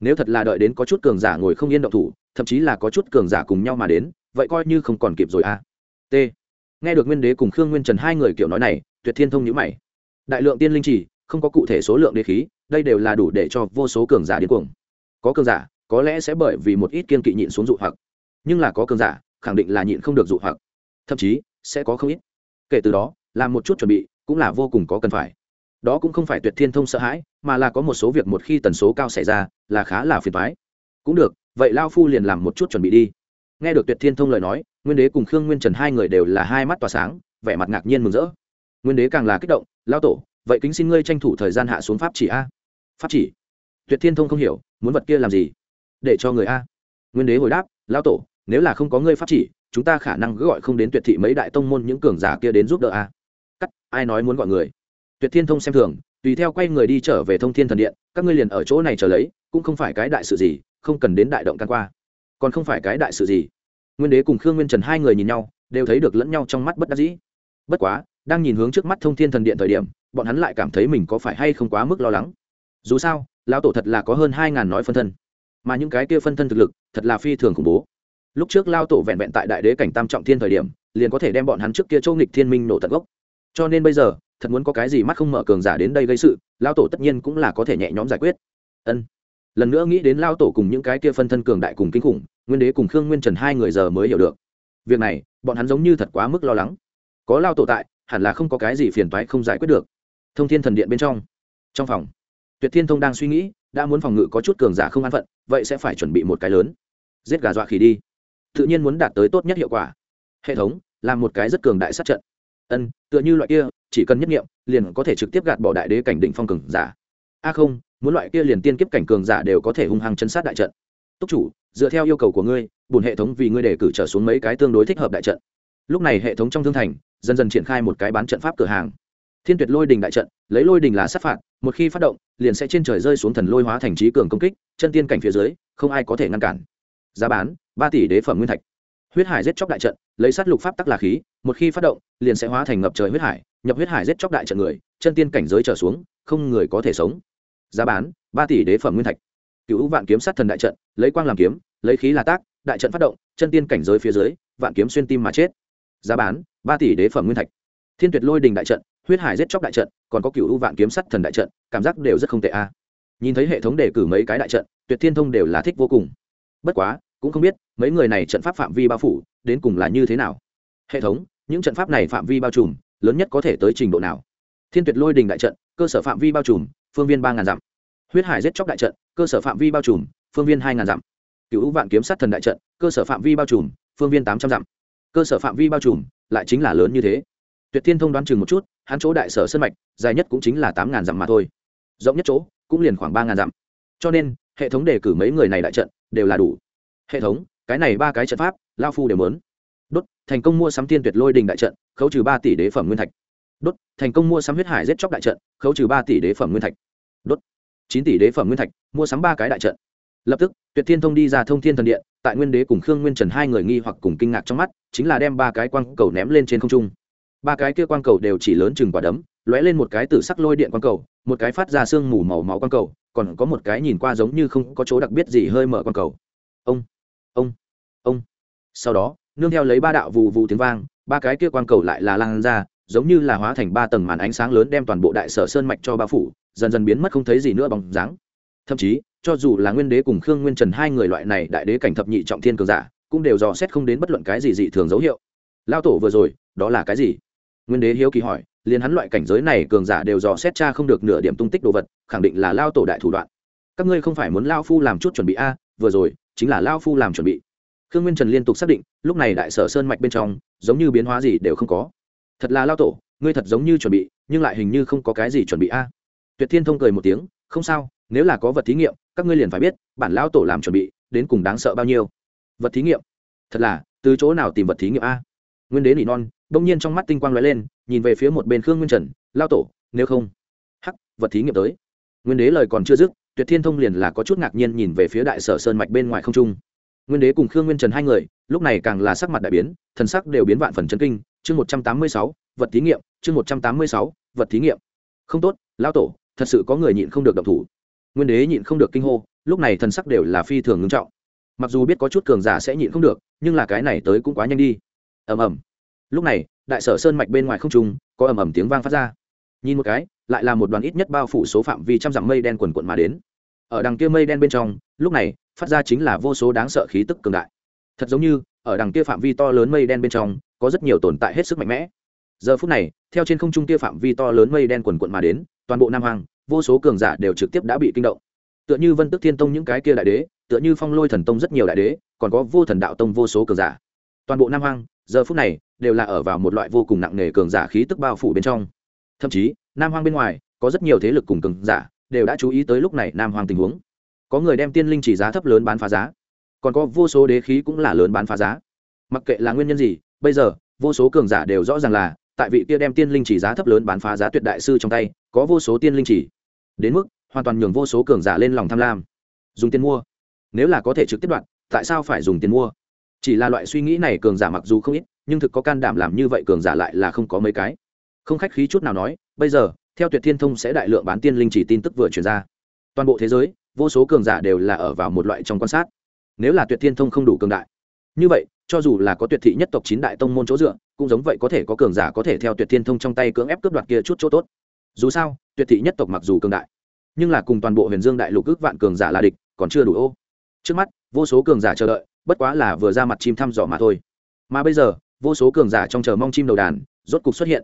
Nếu thật là đợi đến có chút cường giả ngồi không yên động thủ, thậm chí là có chút cường giả cùng nhau mà đến, vậy coi như không còn kịp rồi a. T. Nghe được nguyên đế cùng khương nguyên trần hai người kiểu nói này, tuyệt thiên thông nhữ mày. Đại lượng tiên linh chỉ, không có cụ thể số lượng đế khí, đây đều là đủ để cho vô số cường giả điên cuồng. Có cường giả, có lẽ sẽ bởi vì một ít kiên kỵ nhịn xuống dụ hoặc nhưng là có cường giả, khẳng định là nhịn không được dụ hoặc. Thậm chí, sẽ có không ít. Kể từ đó, làm một chút chuẩn bị cũng là vô cùng có cần phải. Đó cũng không phải tuyệt thiên thông sợ hãi, mà là có một số việc một khi tần số cao xảy ra là khá là phiền thoái cũng được, vậy lao phu liền làm một chút chuẩn bị đi. Nghe được tuyệt thiên thông lời nói, nguyên đế cùng khương nguyên trần hai người đều là hai mắt tỏa sáng, vẻ mặt ngạc nhiên mừng rỡ. Nguyên đế càng là kích động, lao tổ, vậy kính xin ngươi tranh thủ thời gian hạ xuống pháp chỉ a. Pháp chỉ? Tuyệt thiên thông không hiểu, muốn vật kia làm gì? Để cho người a. Nguyên đế hồi đáp, lao tổ nếu là không có ngươi pháp chỉ, chúng ta khả năng gọi không đến tuyệt thị mấy đại tông môn những cường giả kia đến giúp đỡ a. Cắt, ai nói muốn gọi người? Tuyệt thiên thông xem thường, tùy theo quay người đi trở về thông thiên thần điện, các ngươi liền ở chỗ này chờ lấy, cũng không phải cái đại sự gì, không cần đến đại động can qua. Còn không phải cái đại sự gì. Nguyên đế cùng khương nguyên trần hai người nhìn nhau, đều thấy được lẫn nhau trong mắt bất đắc dĩ. Bất quá, đang nhìn hướng trước mắt thông thiên thần điện thời điểm, bọn hắn lại cảm thấy mình có phải hay không quá mức lo lắng. Dù sao, lão tổ thật là có hơn hai ngàn nói phân thân, mà những cái kia phân thân thực lực, thật là phi thường khủng bố lúc trước lao tổ vẹn vẹn tại đại đế cảnh tam trọng thiên thời điểm, liền có thể đem bọn hắn trước kia châu nghịch thiên minh nổ tận gốc. Cho nên bây giờ, thật muốn có cái gì mắt không mở cường giả đến đây gây sự, lao tổ tất nhiên cũng là có thể nhẹ nhõm giải quyết. Ân. Lần nữa nghĩ đến lao tổ cùng những cái kia phân thân cường đại cùng kinh khủng, nguyên đế cùng khương nguyên trần hai người giờ mới hiểu được. Việc này, bọn hắn giống như thật quá mức lo lắng. Có lao tổ tại, hẳn là không có cái gì phiền toái không giải quyết được. Thông thiên thần điện bên trong trong phòng, tuyệt thiên thông đang suy nghĩ, đã muốn phòng ngự có chút cường giả không an phận, vậy sẽ phải chuẩn bị một cái lớn. Giết gà dọa khỉ đi tự nhiên muốn đạt tới tốt nhất hiệu quả. Hệ thống là một cái rất cường đại sát trận. Ân, tựa như loại kia, chỉ cần nhất nghiệm, liền có thể trực tiếp gạt bỏ đại đế cảnh định phong cường giả. A không, muốn loại kia liền tiên kiếp cảnh cường giả đều có thể hung hăng chân sát đại trận. Túc chủ, dựa theo yêu cầu của ngươi bùn hệ thống vì ngươi đề cử trở xuống mấy cái tương đối thích hợp đại trận. Lúc này hệ thống trong thương thành, dần dần triển khai một cái bán trận pháp cửa hàng. Thiên tuyệt lôi đình đại trận, lấy lôi đình là sát phạt, một khi phát động, liền sẽ trên trời rơi xuống thần lôi hóa thành trí cường công kích, chân tiên cảnh phía dưới, không ai có thể ngăn cản giá bán, ba tỷ đế phẩm nguyên thạch. Huyết hải giết chóc đại trận, lấy sát lục pháp tắc là khí, một khi phát động, liền sẽ hóa thành ngập trời huyết hải, nhập huyết hải giết chóc đại trận người, chân tiên cảnh giới trở xuống, không người có thể sống. Giá bán, ba tỷ đế phẩm nguyên thạch. Cựu vạn kiếm sát thần đại trận, lấy quang làm kiếm, lấy khí là tác, đại trận phát động, chân tiên cảnh giới phía dưới, vạn kiếm xuyên tim mà chết. Giá bán, ba tỷ đế phẩm nguyên thạch. Thiên tuyệt lôi đình đại trận, huyết hải giết chóc đại trận, còn có cựu vạn kiếm sát thần đại trận, cảm giác đều rất không tệ a. Nhìn thấy hệ thống đề cử mấy cái đại trận, tuyệt thiên thông đều là thích vô cùng bất quá, cũng không biết mấy người này trận pháp phạm vi bao phủ đến cùng là như thế nào. Hệ thống, những trận pháp này phạm vi bao trùm, lớn nhất có thể tới trình độ nào? Thiên tuyệt lôi đình đại trận, cơ sở phạm vi bao trùm, phương viên ba ngàn dặm. Huyết hải giết chóc đại trận, cơ sở phạm vi bao trùm, phương viên hai ngàn dặm. Cựu vạn kiếm sát thần đại trận, cơ sở phạm vi bao trùm, phương viên tám trăm dặm. Cơ sở phạm vi bao trùm, lại chính là lớn như thế. Tuyệt thiên thông đoán chừng một chút, hắn chỗ đại sở sân mạch, dài nhất cũng chính là tám ngàn dặm mà thôi. Rộng nhất chỗ, cũng liền khoảng ba ngàn dặm. Cho nên, hệ thống đề cử mấy người này đại trận đều là đủ. Hệ thống, cái này ba cái trận pháp lao phu đều mớn đốt, thành công mua sắm tiên tuyệt lôi đình đại trận, khấu trừ ba tỷ đế phẩm nguyên thạch. Đốt, thành công mua sắm huyết hải giết chóc đại trận, khấu trừ ba tỷ đế phẩm nguyên thạch. Đốt, chín tỷ đế phẩm nguyên thạch, mua sắm ba cái đại trận. Lập tức, tuyệt thiên thông đi ra thông thiên thần điện, tại nguyên đế cùng khương nguyên trần hai người nghi hoặc cùng kinh ngạc trong mắt, chính là đem ba cái quang cầu ném lên trên không trung. Ba cái kia quang cầu đều chỉ lớn chừng quả đấm lóe lên một cái tử sắc lôi điện quang cầu, một cái phát ra sương mù màu máu quang cầu, còn có một cái nhìn qua giống như không có chỗ đặc biệt gì hơi mở quang cầu. Ông ông ông. Sau đó, nương theo lấy ba đạo vụ vụ tiếng vang, ba cái kia quang cầu lại là lan ra, giống như là hóa thành ba tầng màn ánh sáng lớn đem toàn bộ đại sở sơn mạch cho bao phủ, dần dần biến mất không thấy gì nữa bằng dáng. Thậm chí, cho dù là nguyên đế cùng khương nguyên trần hai người loại này đại đế cảnh thập nhị trọng thiên cường giả, cũng đều dò xét không đến bất luận cái gì dị thường dấu hiệu. Lao tổ vừa rồi, đó là cái gì? Nguyên đế hiếu kỳ hỏi liền hắn loại cảnh giới này cường giả đều dò xét cha không được nửa điểm tung tích đồ vật, khẳng định là lao tổ đại thủ đoạn. Các ngươi không phải muốn lao phu làm chút chuẩn bị a? Vừa rồi, chính là lao phu làm chuẩn bị. Khương nguyên trần liên tục xác định, lúc này đại sở sơn mạch bên trong, giống như biến hóa gì đều không có. Thật là lao tổ, ngươi thật giống như chuẩn bị, nhưng lại hình như không có cái gì chuẩn bị a. Tuyệt thiên thông cười một tiếng, không sao, nếu là có vật thí nghiệm, các ngươi liền phải biết, bản lao tổ làm chuẩn bị, đến cùng đáng sợ bao nhiêu. Vật thí nghiệm? Thật là, từ chỗ nào tìm vật thí nghiệm a? Nguyên đế nỉ non, đông nhiên trong mắt tinh quang lóe lên nhìn về phía một bên khương nguyên trần, lao tổ, nếu không? Hắc, vật thí nghiệm tới. Nguyên đế lời còn chưa dứt, tuyệt thiên thông liền là có chút ngạc nhiên nhìn về phía đại sở sơn mạch bên ngoài không trung. Nguyên đế cùng khương nguyên trần hai người, lúc này càng là sắc mặt đại biến, thần sắc đều biến vạn phần chân kinh. Chương một trăm tám mươi sáu, vật thí nghiệm, chương một trăm tám mươi sáu, vật thí nghiệm. Không tốt, lao tổ, thật sự có người nhịn không được động thủ. Nguyên đế nhịn không được kinh hô, lúc này thần sắc đều là phi thường ngưng trọng. Mặc dù biết có chút cường giả sẽ nhịn không được, nhưng là cái này tới cũng quá nhanh đi. Ầm ầm. Lúc này đại sở sơn mạch bên ngoài không trung, có ầm ầm tiếng vang phát ra. Nhìn một cái, lại là một đoàn ít nhất bao phủ số phạm vi trăm dặm mây đen quần quận mà đến. Ở đằng kia mây đen bên trong, lúc này, phát ra chính là vô số đáng sợ khí tức cường đại. Thật giống như, ở đằng kia phạm vi to lớn mây đen bên trong, có rất nhiều tồn tại hết sức mạnh mẽ. Giờ phút này, theo trên không trung kia phạm vi to lớn mây đen quần quận mà đến, toàn bộ nam hoàng vô số cường giả đều trực tiếp đã bị kinh động. Tựa như vân tức thiên tông những cái kia đại đế, tựa như phong lôi thần tông rất nhiều đại đế, còn có vô thần đạo tông vô số cường giả. Toàn bộ nam hoàng giờ phút này đều là ở vào một loại vô cùng nặng nề cường giả khí tức bao phủ bên trong. Thậm chí, nam hoang bên ngoài, có rất nhiều thế lực cùng cường giả đều đã chú ý tới lúc này nam hoang tình huống. Có người đem tiên linh chỉ giá thấp lớn bán phá giá, còn có vô số đế khí cũng là lớn bán phá giá. Mặc kệ là nguyên nhân gì, bây giờ, vô số cường giả đều rõ ràng là, tại vị kia đem tiên linh chỉ giá thấp lớn bán phá giá tuyệt đại sư trong tay, có vô số tiên linh chỉ. Đến mức, hoàn toàn nhường vô số cường giả lên lòng tham lam. Dùng tiền mua. Nếu là có thể trực tiếp đoạn, tại sao phải dùng tiền mua? Chỉ là loại suy nghĩ này cường giả mặc dù không ít nhưng thực có can đảm làm như vậy cường giả lại là không có mấy cái. Không khách khí chút nào nói, bây giờ, theo tuyệt thiên thông sẽ đại lượng bán tiên linh chỉ tin tức vừa truyền ra. Toàn bộ thế giới, vô số cường giả đều là ở vào một loại trong quan sát. Nếu là tuyệt thiên thông không đủ cường đại, như vậy, cho dù là có tuyệt thị nhất tộc chín đại tông môn chỗ dựa, cũng giống vậy có thể có cường giả có thể theo tuyệt thiên thông trong tay cưỡng ép cướp đoạt kia chút chỗ tốt. Dù sao, tuyệt thị nhất tộc mặc dù cường đại, nhưng là cùng toàn bộ huyền dương đại lục ước vạn cường giả là địch, còn chưa đủ ô. Trước mắt, vô số cường giả chờ đợi, bất quá là vừa ra mặt chim thăm dò mà thôi. Mà bây giờ vô số cường giả trong chờ mong chim đầu đàn, rốt cục xuất hiện.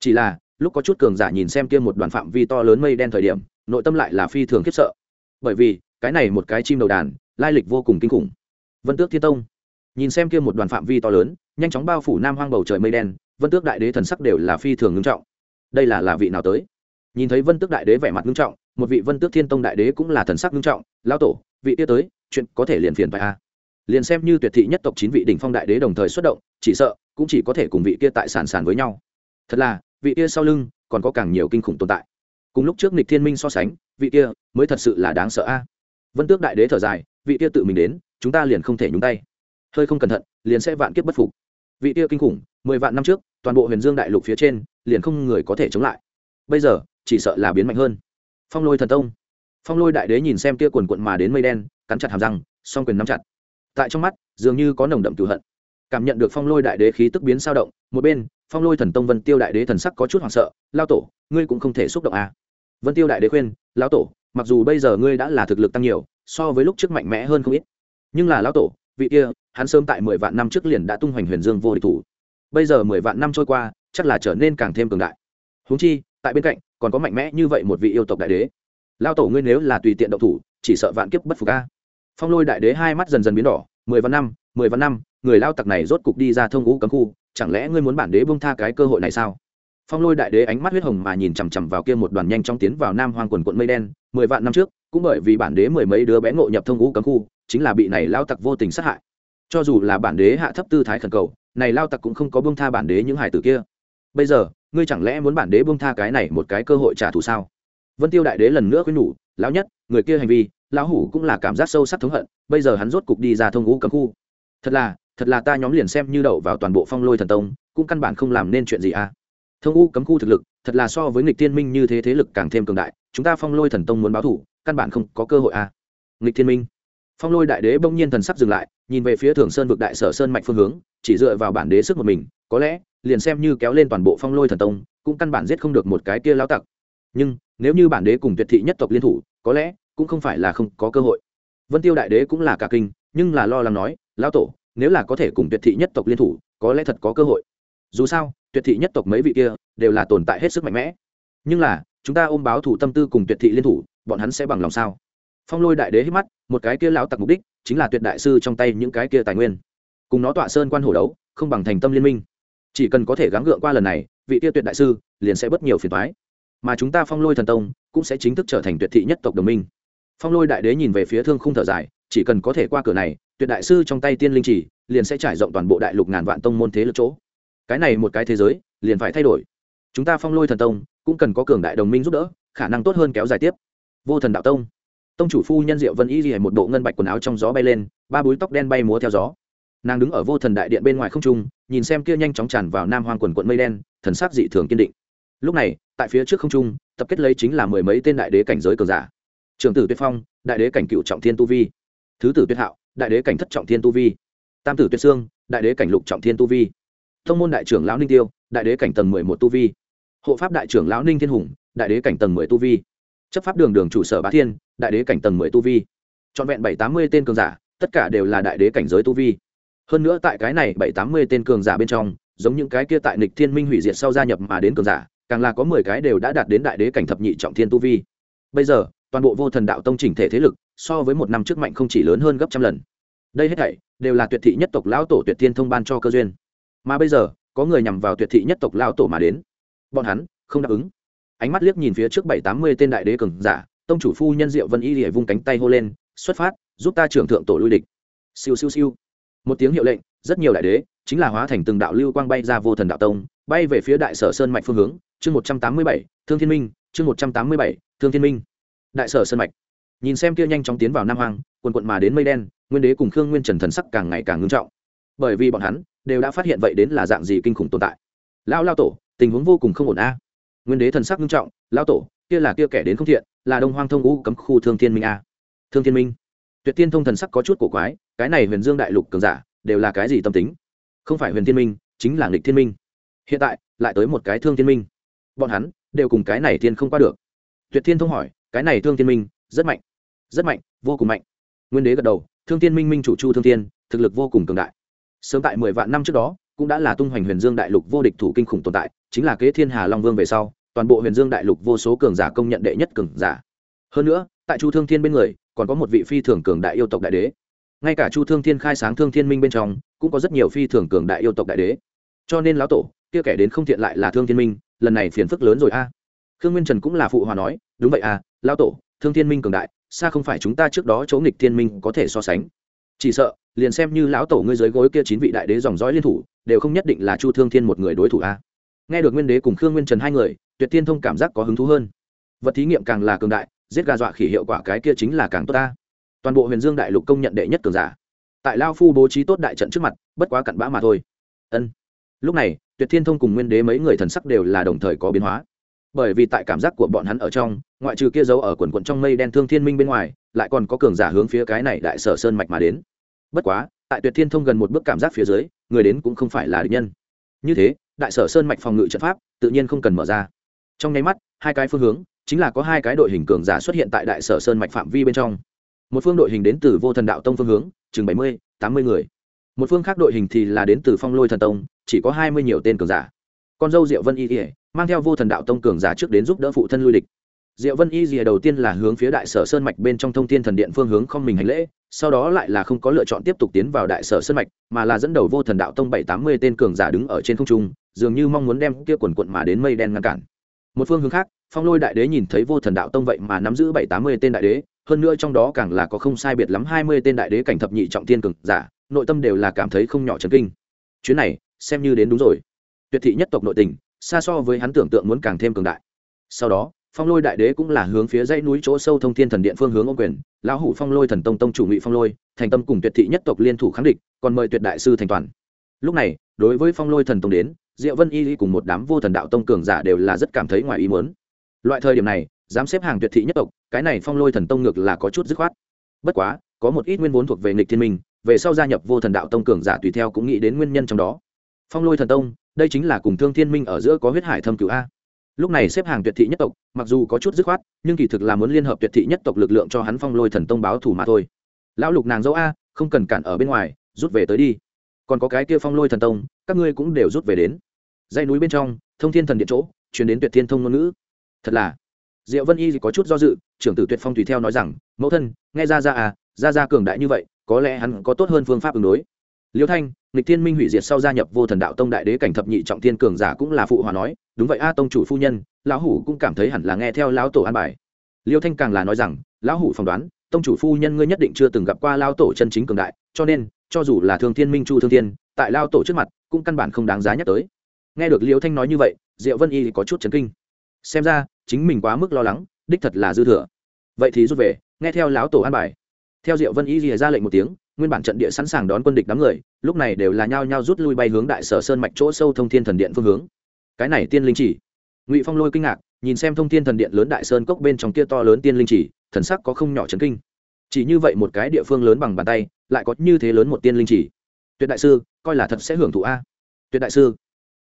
Chỉ là, lúc có chút cường giả nhìn xem kia một đoàn phạm vi to lớn mây đen thời điểm, nội tâm lại là phi thường khiếp sợ. Bởi vì, cái này một cái chim đầu đàn, lai lịch vô cùng kinh khủng. Vân tước thiên tông. Nhìn xem kia một đoàn phạm vi to lớn, nhanh chóng bao phủ nam hoang bầu trời mây đen, vân tước đại đế thần sắc đều là phi thường ngưng trọng. Đây là là vị nào tới? Nhìn thấy vân tước đại đế vẻ mặt ngưng trọng, một vị vân tước thiên tông đại đế cũng là thần sắc ngưng trọng. Lão tổ, vị kia tới, chuyện có thể liền phiền phải a liền xem như tuyệt thị nhất tộc chín vị đỉnh phong đại đế đồng thời xuất động, chỉ sợ cũng chỉ có thể cùng vị kia tại sản sản với nhau. Thật là, vị kia sau lưng còn có càng nhiều kinh khủng tồn tại. Cùng lúc trước nịch thiên minh so sánh, vị kia mới thật sự là đáng sợ a. Vân tước đại đế thở dài, vị kia tự mình đến, chúng ta liền không thể nhúng tay. Hơi không cẩn thận, liền sẽ vạn kiếp bất phục. Vị kia kinh khủng, mười vạn năm trước, toàn bộ huyền dương đại lục phía trên, liền không người có thể chống lại. Bây giờ, chỉ sợ là biến mạnh hơn. Phong lôi thần tông. Phong lôi đại đế nhìn xem kia quần quận mà đến mây đen, cắn chặt hàm răng, song quyền nắm chặt tại trong mắt, dường như có nồng đậm cửu hận. Cảm nhận được phong lôi đại đế khí tức biến sao động, một bên, phong lôi thần tông vân tiêu đại đế thần sắc có chút hoảng sợ lao tổ, ngươi cũng không thể xúc động à. vân tiêu đại đế khuyên lao tổ, mặc dù bây giờ ngươi đã là thực lực tăng nhiều, so với lúc trước mạnh mẽ hơn không ít, nhưng là lao tổ, vị kia, hắn sớm tại mười vạn năm trước liền đã tung hoành huyền dương vô địch thủ. Bây giờ mười vạn năm trôi qua, chắc là trở nên càng thêm cường đại. Húng chi, tại bên cạnh, còn có mạnh mẽ như vậy một vị yêu tộc đại đế. Lao tổ ngươi nếu là tùy tiện động thủ, chỉ sợ vạn kiếp bất phục a phong lôi đại đế hai mắt dần dần biến đỏ, mười vạn năm, mười vạn năm, người lao tặc này rốt cục đi ra thông ngũ cấm khu, chẳng lẽ ngươi muốn bản đế bông tha cái cơ hội này sao? Phong lôi đại đế ánh mắt huyết hồng mà nhìn chằm chằm vào kia một đoàn nhanh chóng tiến vào nam hoang quần quận mây đen, mười vạn năm trước, cũng bởi vì bản đế mười mấy đứa bé ngộ nhập thông ngũ cấm khu, chính là bị này lao tặc vô tình sát hại. Cho dù là bản đế hạ thấp tư thái khẩn cầu, này lao tặc cũng không có bông tha bản đế những hải tử kia. Bây giờ, ngươi chẳng lẽ muốn bản đế bông tha cái này một cái cơ hội trả thù sao? Vân tiêu đại đế lần nữa khuyên nhủ, lão nhất, người kia hành vi lão hủ cũng là cảm giác sâu sắc thống hận, bây giờ hắn rốt cục đi ra thông ngũ cấm khu. Thật là thật là ta nhóm liền xem như đậu vào toàn bộ phong lôi thần tông, cũng căn bản không làm nên chuyện gì à. Thông ngũ cấm khu thực lực, thật là so với nghịch thiên minh như thế thế lực càng thêm cường đại, chúng ta phong lôi thần tông muốn báo thủ, căn bản không có cơ hội à. Nghịch thiên minh. Phong lôi đại đế bỗng nhiên thần sắc dừng lại, nhìn về phía thường sơn vực đại sở sơn mạnh phương hướng, chỉ dựa vào bản đế sức một mình, có lẽ, liền xem như kéo lên toàn bộ phong lôi thần tông, cũng căn bản giết không được một cái kia lao tặc. Nhưng, nếu như bản đế cùng tuyệt thị nhất tộc liên thủ, có lẽ cũng không phải là không có cơ hội. Vân tiêu đại đế cũng là cả kinh, nhưng là lo lắng nói lao tổ, nếu là có thể cùng tuyệt thị nhất tộc liên thủ, có lẽ thật có cơ hội. Dù sao, tuyệt thị nhất tộc mấy vị kia đều là tồn tại hết sức mạnh mẽ. Nhưng là, chúng ta ôm báo thủ tâm tư cùng tuyệt thị liên thủ, bọn hắn sẽ bằng lòng sao? Phong lôi đại đế hít mắt, một cái kia lão tặc mục đích chính là tuyệt đại sư trong tay những cái kia tài nguyên. Cùng nó tọa sơn quan hổ đấu, không bằng thành tâm liên minh. Chỉ cần có thể gắng gượng qua lần này, vị kia tuyệt đại sư liền sẽ bớt nhiều phiền toái. Mà chúng ta phong lôi thần tông cũng sẽ chính thức trở thành tuyệt thị nhất tộc đồng minh phong lôi đại đế nhìn về phía thương khung thở dài, chỉ cần có thể qua cửa này, tuyệt đại sư trong tay tiên linh chỉ, liền sẽ trải rộng toàn bộ đại lục ngàn vạn tông môn thế lực chỗ. Cái này một cái thế giới, liền phải thay đổi. Chúng ta phong lôi thần tông, cũng cần có cường đại đồng minh giúp đỡ, khả năng tốt hơn kéo dài tiếp. Vô thần đạo tông. Tông chủ phu nhân diệu vân y ghi một bộ ngân bạch quần áo trong gió bay lên, ba búi tóc đen bay múa theo gió. Nàng đứng ở vô thần đại điện bên ngoài không trung, nhìn xem kia nhanh chóng tràn vào nam hoang quần quận mây đen, thần sắc dị thường kiên định. Lúc này, tại phía trước không trung, tập kết lấy chính là mười mấy tên đại đế cảnh giới cường giả trường tử tuyệt phong, đại đế cảnh cựu trọng thiên tu vi. Thứ tử tuyệt hạo, đại đế cảnh thất trọng thiên tu vi. Tam tử tuyệt sương đại đế cảnh lục trọng thiên tu vi. Thông môn đại trưởng lão ninh tiêu, đại đế cảnh tầng mười một tu vi. Hộ pháp đại trưởng lão ninh thiên hùng, đại đế cảnh tầng mười tu vi. Chấp pháp đường đường chủ sở bá thiên, đại đế cảnh tầng mười tu vi. Trọn vẹn bảy tám mươi tên cường giả, tất cả đều là đại đế cảnh giới tu vi. Hơn nữa tại cái này bảy tám mươi tên cường giả bên trong, giống những cái kia tại nịch thiên minh hủy diệt sau gia nhập mà đến cường giả, càng là có mười cái đều đã đạt đến đại đế cảnh thập nhị trọng thiên tu vi. Bây giờ toàn bộ vô thần đạo tông chỉnh thể thế lực, so với một năm trước mạnh không chỉ lớn hơn gấp trăm lần. Đây hết thảy đều là tuyệt thị nhất tộc lão tổ tuyệt thiên thông ban cho cơ duyên. Mà bây giờ, có người nhằm vào tuyệt thị nhất tộc lão tổ mà đến. Bọn hắn không đáp ứng. Ánh mắt liếc nhìn phía trước bảy tám mươi tên đại đế cường giả, tông chủ phu nhân diệu vân y lìa vung cánh tay hô lên, xuất phát, giúp ta trưởng thượng tổ lui địch. Siêu siêu siêu. Một tiếng hiệu lệnh, rất nhiều đại đế chính là hóa thành từng đạo lưu quang bay ra vô thần đạo tông, bay về phía đại sở sơn mạch phương hướng. Chương một trăm tám mươi bảy, thương thiên minh, chương một trăm tám mươi bảy, thương thiên minh đại sở sơn mạch. Nhìn xem kia nhanh chóng tiến vào nam hoang, quần quận mà đến mây đen, nguyên đế cùng khương nguyên trần thần sắc càng ngày càng ngưng trọng. Bởi vì bọn hắn đều đã phát hiện vậy đến là dạng gì kinh khủng tồn tại. Lao lao tổ, tình huống vô cùng không ổn a. Nguyên đế thần sắc ngưng trọng lao tổ, kia là kia kẻ đến không thiện, là đông hoang thông ngũ cấm khu thương thiên minh a. Thương thiên minh. Tuyệt tiên thông thần sắc có chút cổ quái, cái này huyền dương đại lục cường giả đều là cái gì tâm tính? Không phải huyền thiên minh, chính là nghịch thiên minh. Hiện tại, lại tới một cái thương thiên minh. Bọn hắn đều cùng cái này thiên không qua được. Tuyệt thiên thông hỏi cái này thương thiên minh, rất mạnh rất mạnh, vô cùng mạnh. Nguyên đế gật đầu, thương thiên minh minh chủ chu thương thiên, thực lực vô cùng cường đại. Sớm tại mười vạn năm trước đó, cũng đã là tung hoành huyền dương đại lục vô địch thủ kinh khủng tồn tại, chính là kế thiên hà long vương về sau, toàn bộ huyền dương đại lục vô số cường giả công nhận đệ nhất cường giả. Hơn nữa, tại chu thương thiên bên người, còn có một vị phi thường cường đại yêu tộc đại đế. Ngay cả chu thương thiên khai sáng thương thiên minh bên trong, cũng có rất nhiều phi thường cường đại yêu tộc đại đế. Cho nên lão tổ, kia kẻ đến không thiện lại là thương thiên minh, lần này phiền phức lớn rồi a khương nguyên trần cũng là phụ hòa nói, đúng vậy à lão tổ, thương thiên minh cường đại, xa không phải chúng ta trước đó chỗ nghịch thiên minh có thể so sánh. Chỉ sợ, liền xem như lão tổ ngươi dưới gối kia chín vị đại đế dòng dõi liên thủ, đều không nhất định là chu thương thiên một người đối thủ a. Nghe được nguyên đế cùng khương nguyên trần hai người, tuyệt thiên thông cảm giác có hứng thú hơn. Vật thí nghiệm càng là cường đại, giết gà dọa khỉ hiệu quả cái kia chính là càng tốt ta. Toàn bộ huyền dương đại lục công nhận đệ nhất cường giả. Tại lao phu bố trí tốt đại trận trước mặt, bất quá cặn bã mà thôi. Ân. Lúc này, tuyệt thiên thông cùng nguyên đế mấy người thần sắc đều là đồng thời có biến hóa bởi vì tại cảm giác của bọn hắn ở trong, ngoại trừ kia giấu ở quần quận trong mây đen thương thiên minh bên ngoài, lại còn có cường giả hướng phía cái này đại sở sơn mạch mà đến. Bất quá, tại tuyệt thiên thông gần một bước cảm giác phía dưới, người đến cũng không phải là địch nhân. Như thế, đại sở sơn mạch phòng ngự trận pháp tự nhiên không cần mở ra. Trong nháy mắt, hai cái phương hướng, chính là có hai cái đội hình cường giả xuất hiện tại đại sở sơn mạch phạm vi bên trong. Một phương đội hình đến từ vô thần đạo tông phương hướng, chừng bảy mươi, tám mươi người. Một phương khác đội hình thì là đến từ phong lôi thần tông, chỉ có hai mươi nhiều tên cường giả. Con dâu diệu vân y ỉa mang theo vô thần đạo tông cường giả trước đến giúp đỡ phụ thân lui địch diệu vân y rìa đầu tiên là hướng phía đại sở sơn mạch bên trong thông thiên thần điện phương hướng không mình hành lễ, sau đó lại là không có lựa chọn tiếp tục tiến vào đại sở sơn mạch, mà là dẫn đầu vô thần đạo tông bảy tám mươi tên cường giả đứng ở trên không trung, dường như mong muốn đem kia quần quận mà đến mây đen ngăn cản. Một phương hướng khác, phong lôi đại đế nhìn thấy vô thần đạo tông vậy mà nắm giữ bảy tám mươi tên đại đế, hơn nữa trong đó càng là có không sai biệt lắm hai mươi tên đại đế cảnh thập nhị trọng tiên cường giả, nội tâm đều là cảm thấy không nhỏ chấn kinh. Chuyến này, xem như đến đúng rồi. Tuyệt thị nhất tộc nội tình xa so với hắn tưởng tượng muốn càng thêm cường đại. Sau đó, phong lôi đại đế cũng là hướng phía dãy núi chỗ sâu thông thiên thần điện phương hướng ô quyền, lão hủ phong lôi thần tông tông chủ ngụy phong lôi, thành tâm cùng tuyệt thị nhất tộc liên thủ kháng địch, còn mời tuyệt đại sư thành toàn. Lúc này, đối với phong lôi thần tông đến, diệu vân y cùng một đám vô thần đạo tông cường giả đều là rất cảm thấy ngoài ý muốn. Loại thời điểm này, dám xếp hàng tuyệt thị nhất tộc, cái này phong lôi thần tông ngược là có chút dứt khoát. Bất quá, có một ít nguyên vốn thuộc về nghịch thiên minh, về sau gia nhập vô thần đạo tông cường giả tùy theo cũng nghĩ đến nguyên nhân trong đó. Phong lôi thần tông đây chính là cùng thương thiên minh ở giữa có huyết hải thâm cửu a. Lúc này xếp hàng tuyệt thị nhất tộc, mặc dù có chút dứt khoát, nhưng kỳ thực là muốn liên hợp tuyệt thị nhất tộc lực lượng cho hắn phong lôi thần tông báo thủ mà thôi. Lão lục nàng dâu a, không cần cản ở bên ngoài, rút về tới đi. Còn có cái kia phong lôi thần tông, các ngươi cũng đều rút về đến. Dây núi bên trong, thông thiên thần điện chỗ chuyển đến tuyệt thiên thông ngôn ngữ. Thật là. Diệu vân y có chút do dự, trưởng tử tuyệt phong tùy theo nói rằng, mẫu thân, nghe ra ra à ra ra cường đại như vậy, có lẽ hắn có tốt hơn phương pháp ứng đối liêu thanh, nghịch thiên minh hủy diệt sau gia nhập vô thần đạo tông đại đế cảnh thập nhị trọng thiên cường giả cũng là phụ hòa nói, đúng vậy a, tông chủ phu nhân, lão hủ cũng cảm thấy hẳn là nghe theo lão tổ an bài. Liêu thanh càng là nói rằng, lão hủ phỏng đoán, tông chủ phu nhân ngươi nhất định chưa từng gặp qua lao tổ chân chính cường đại, cho nên, cho dù là thương thiên minh chu thương thiên, tại lao tổ trước mặt, cũng căn bản không đáng giá nhắc tới. Nghe được liêu thanh nói như vậy, diệu vân y có chút chấn kinh. Xem ra, chính mình quá mức lo lắng, đích thật là dư thừa. Vậy thì rút về, nghe theo lão tổ an bài. Theo diệu vân y rìa ra lệnh một tiếng nguyên bản trận địa sẵn sàng đón quân địch đám người, lúc này đều là nhao nhao rút lui bay hướng đại sở sơn mạch chỗ sâu thông thiên thần điện phương hướng. Cái này tiên linh chỉ. Ngụy phong lôi kinh ngạc, nhìn xem thông thiên thần điện lớn đại sơn cốc bên trong kia to lớn tiên linh chỉ, thần sắc có không nhỏ chấn kinh. Chỉ như vậy một cái địa phương lớn bằng bàn tay, lại có như thế lớn một tiên linh chỉ. Tuyệt đại sư, coi là thật sẽ hưởng thụ a. Tuyệt đại sư,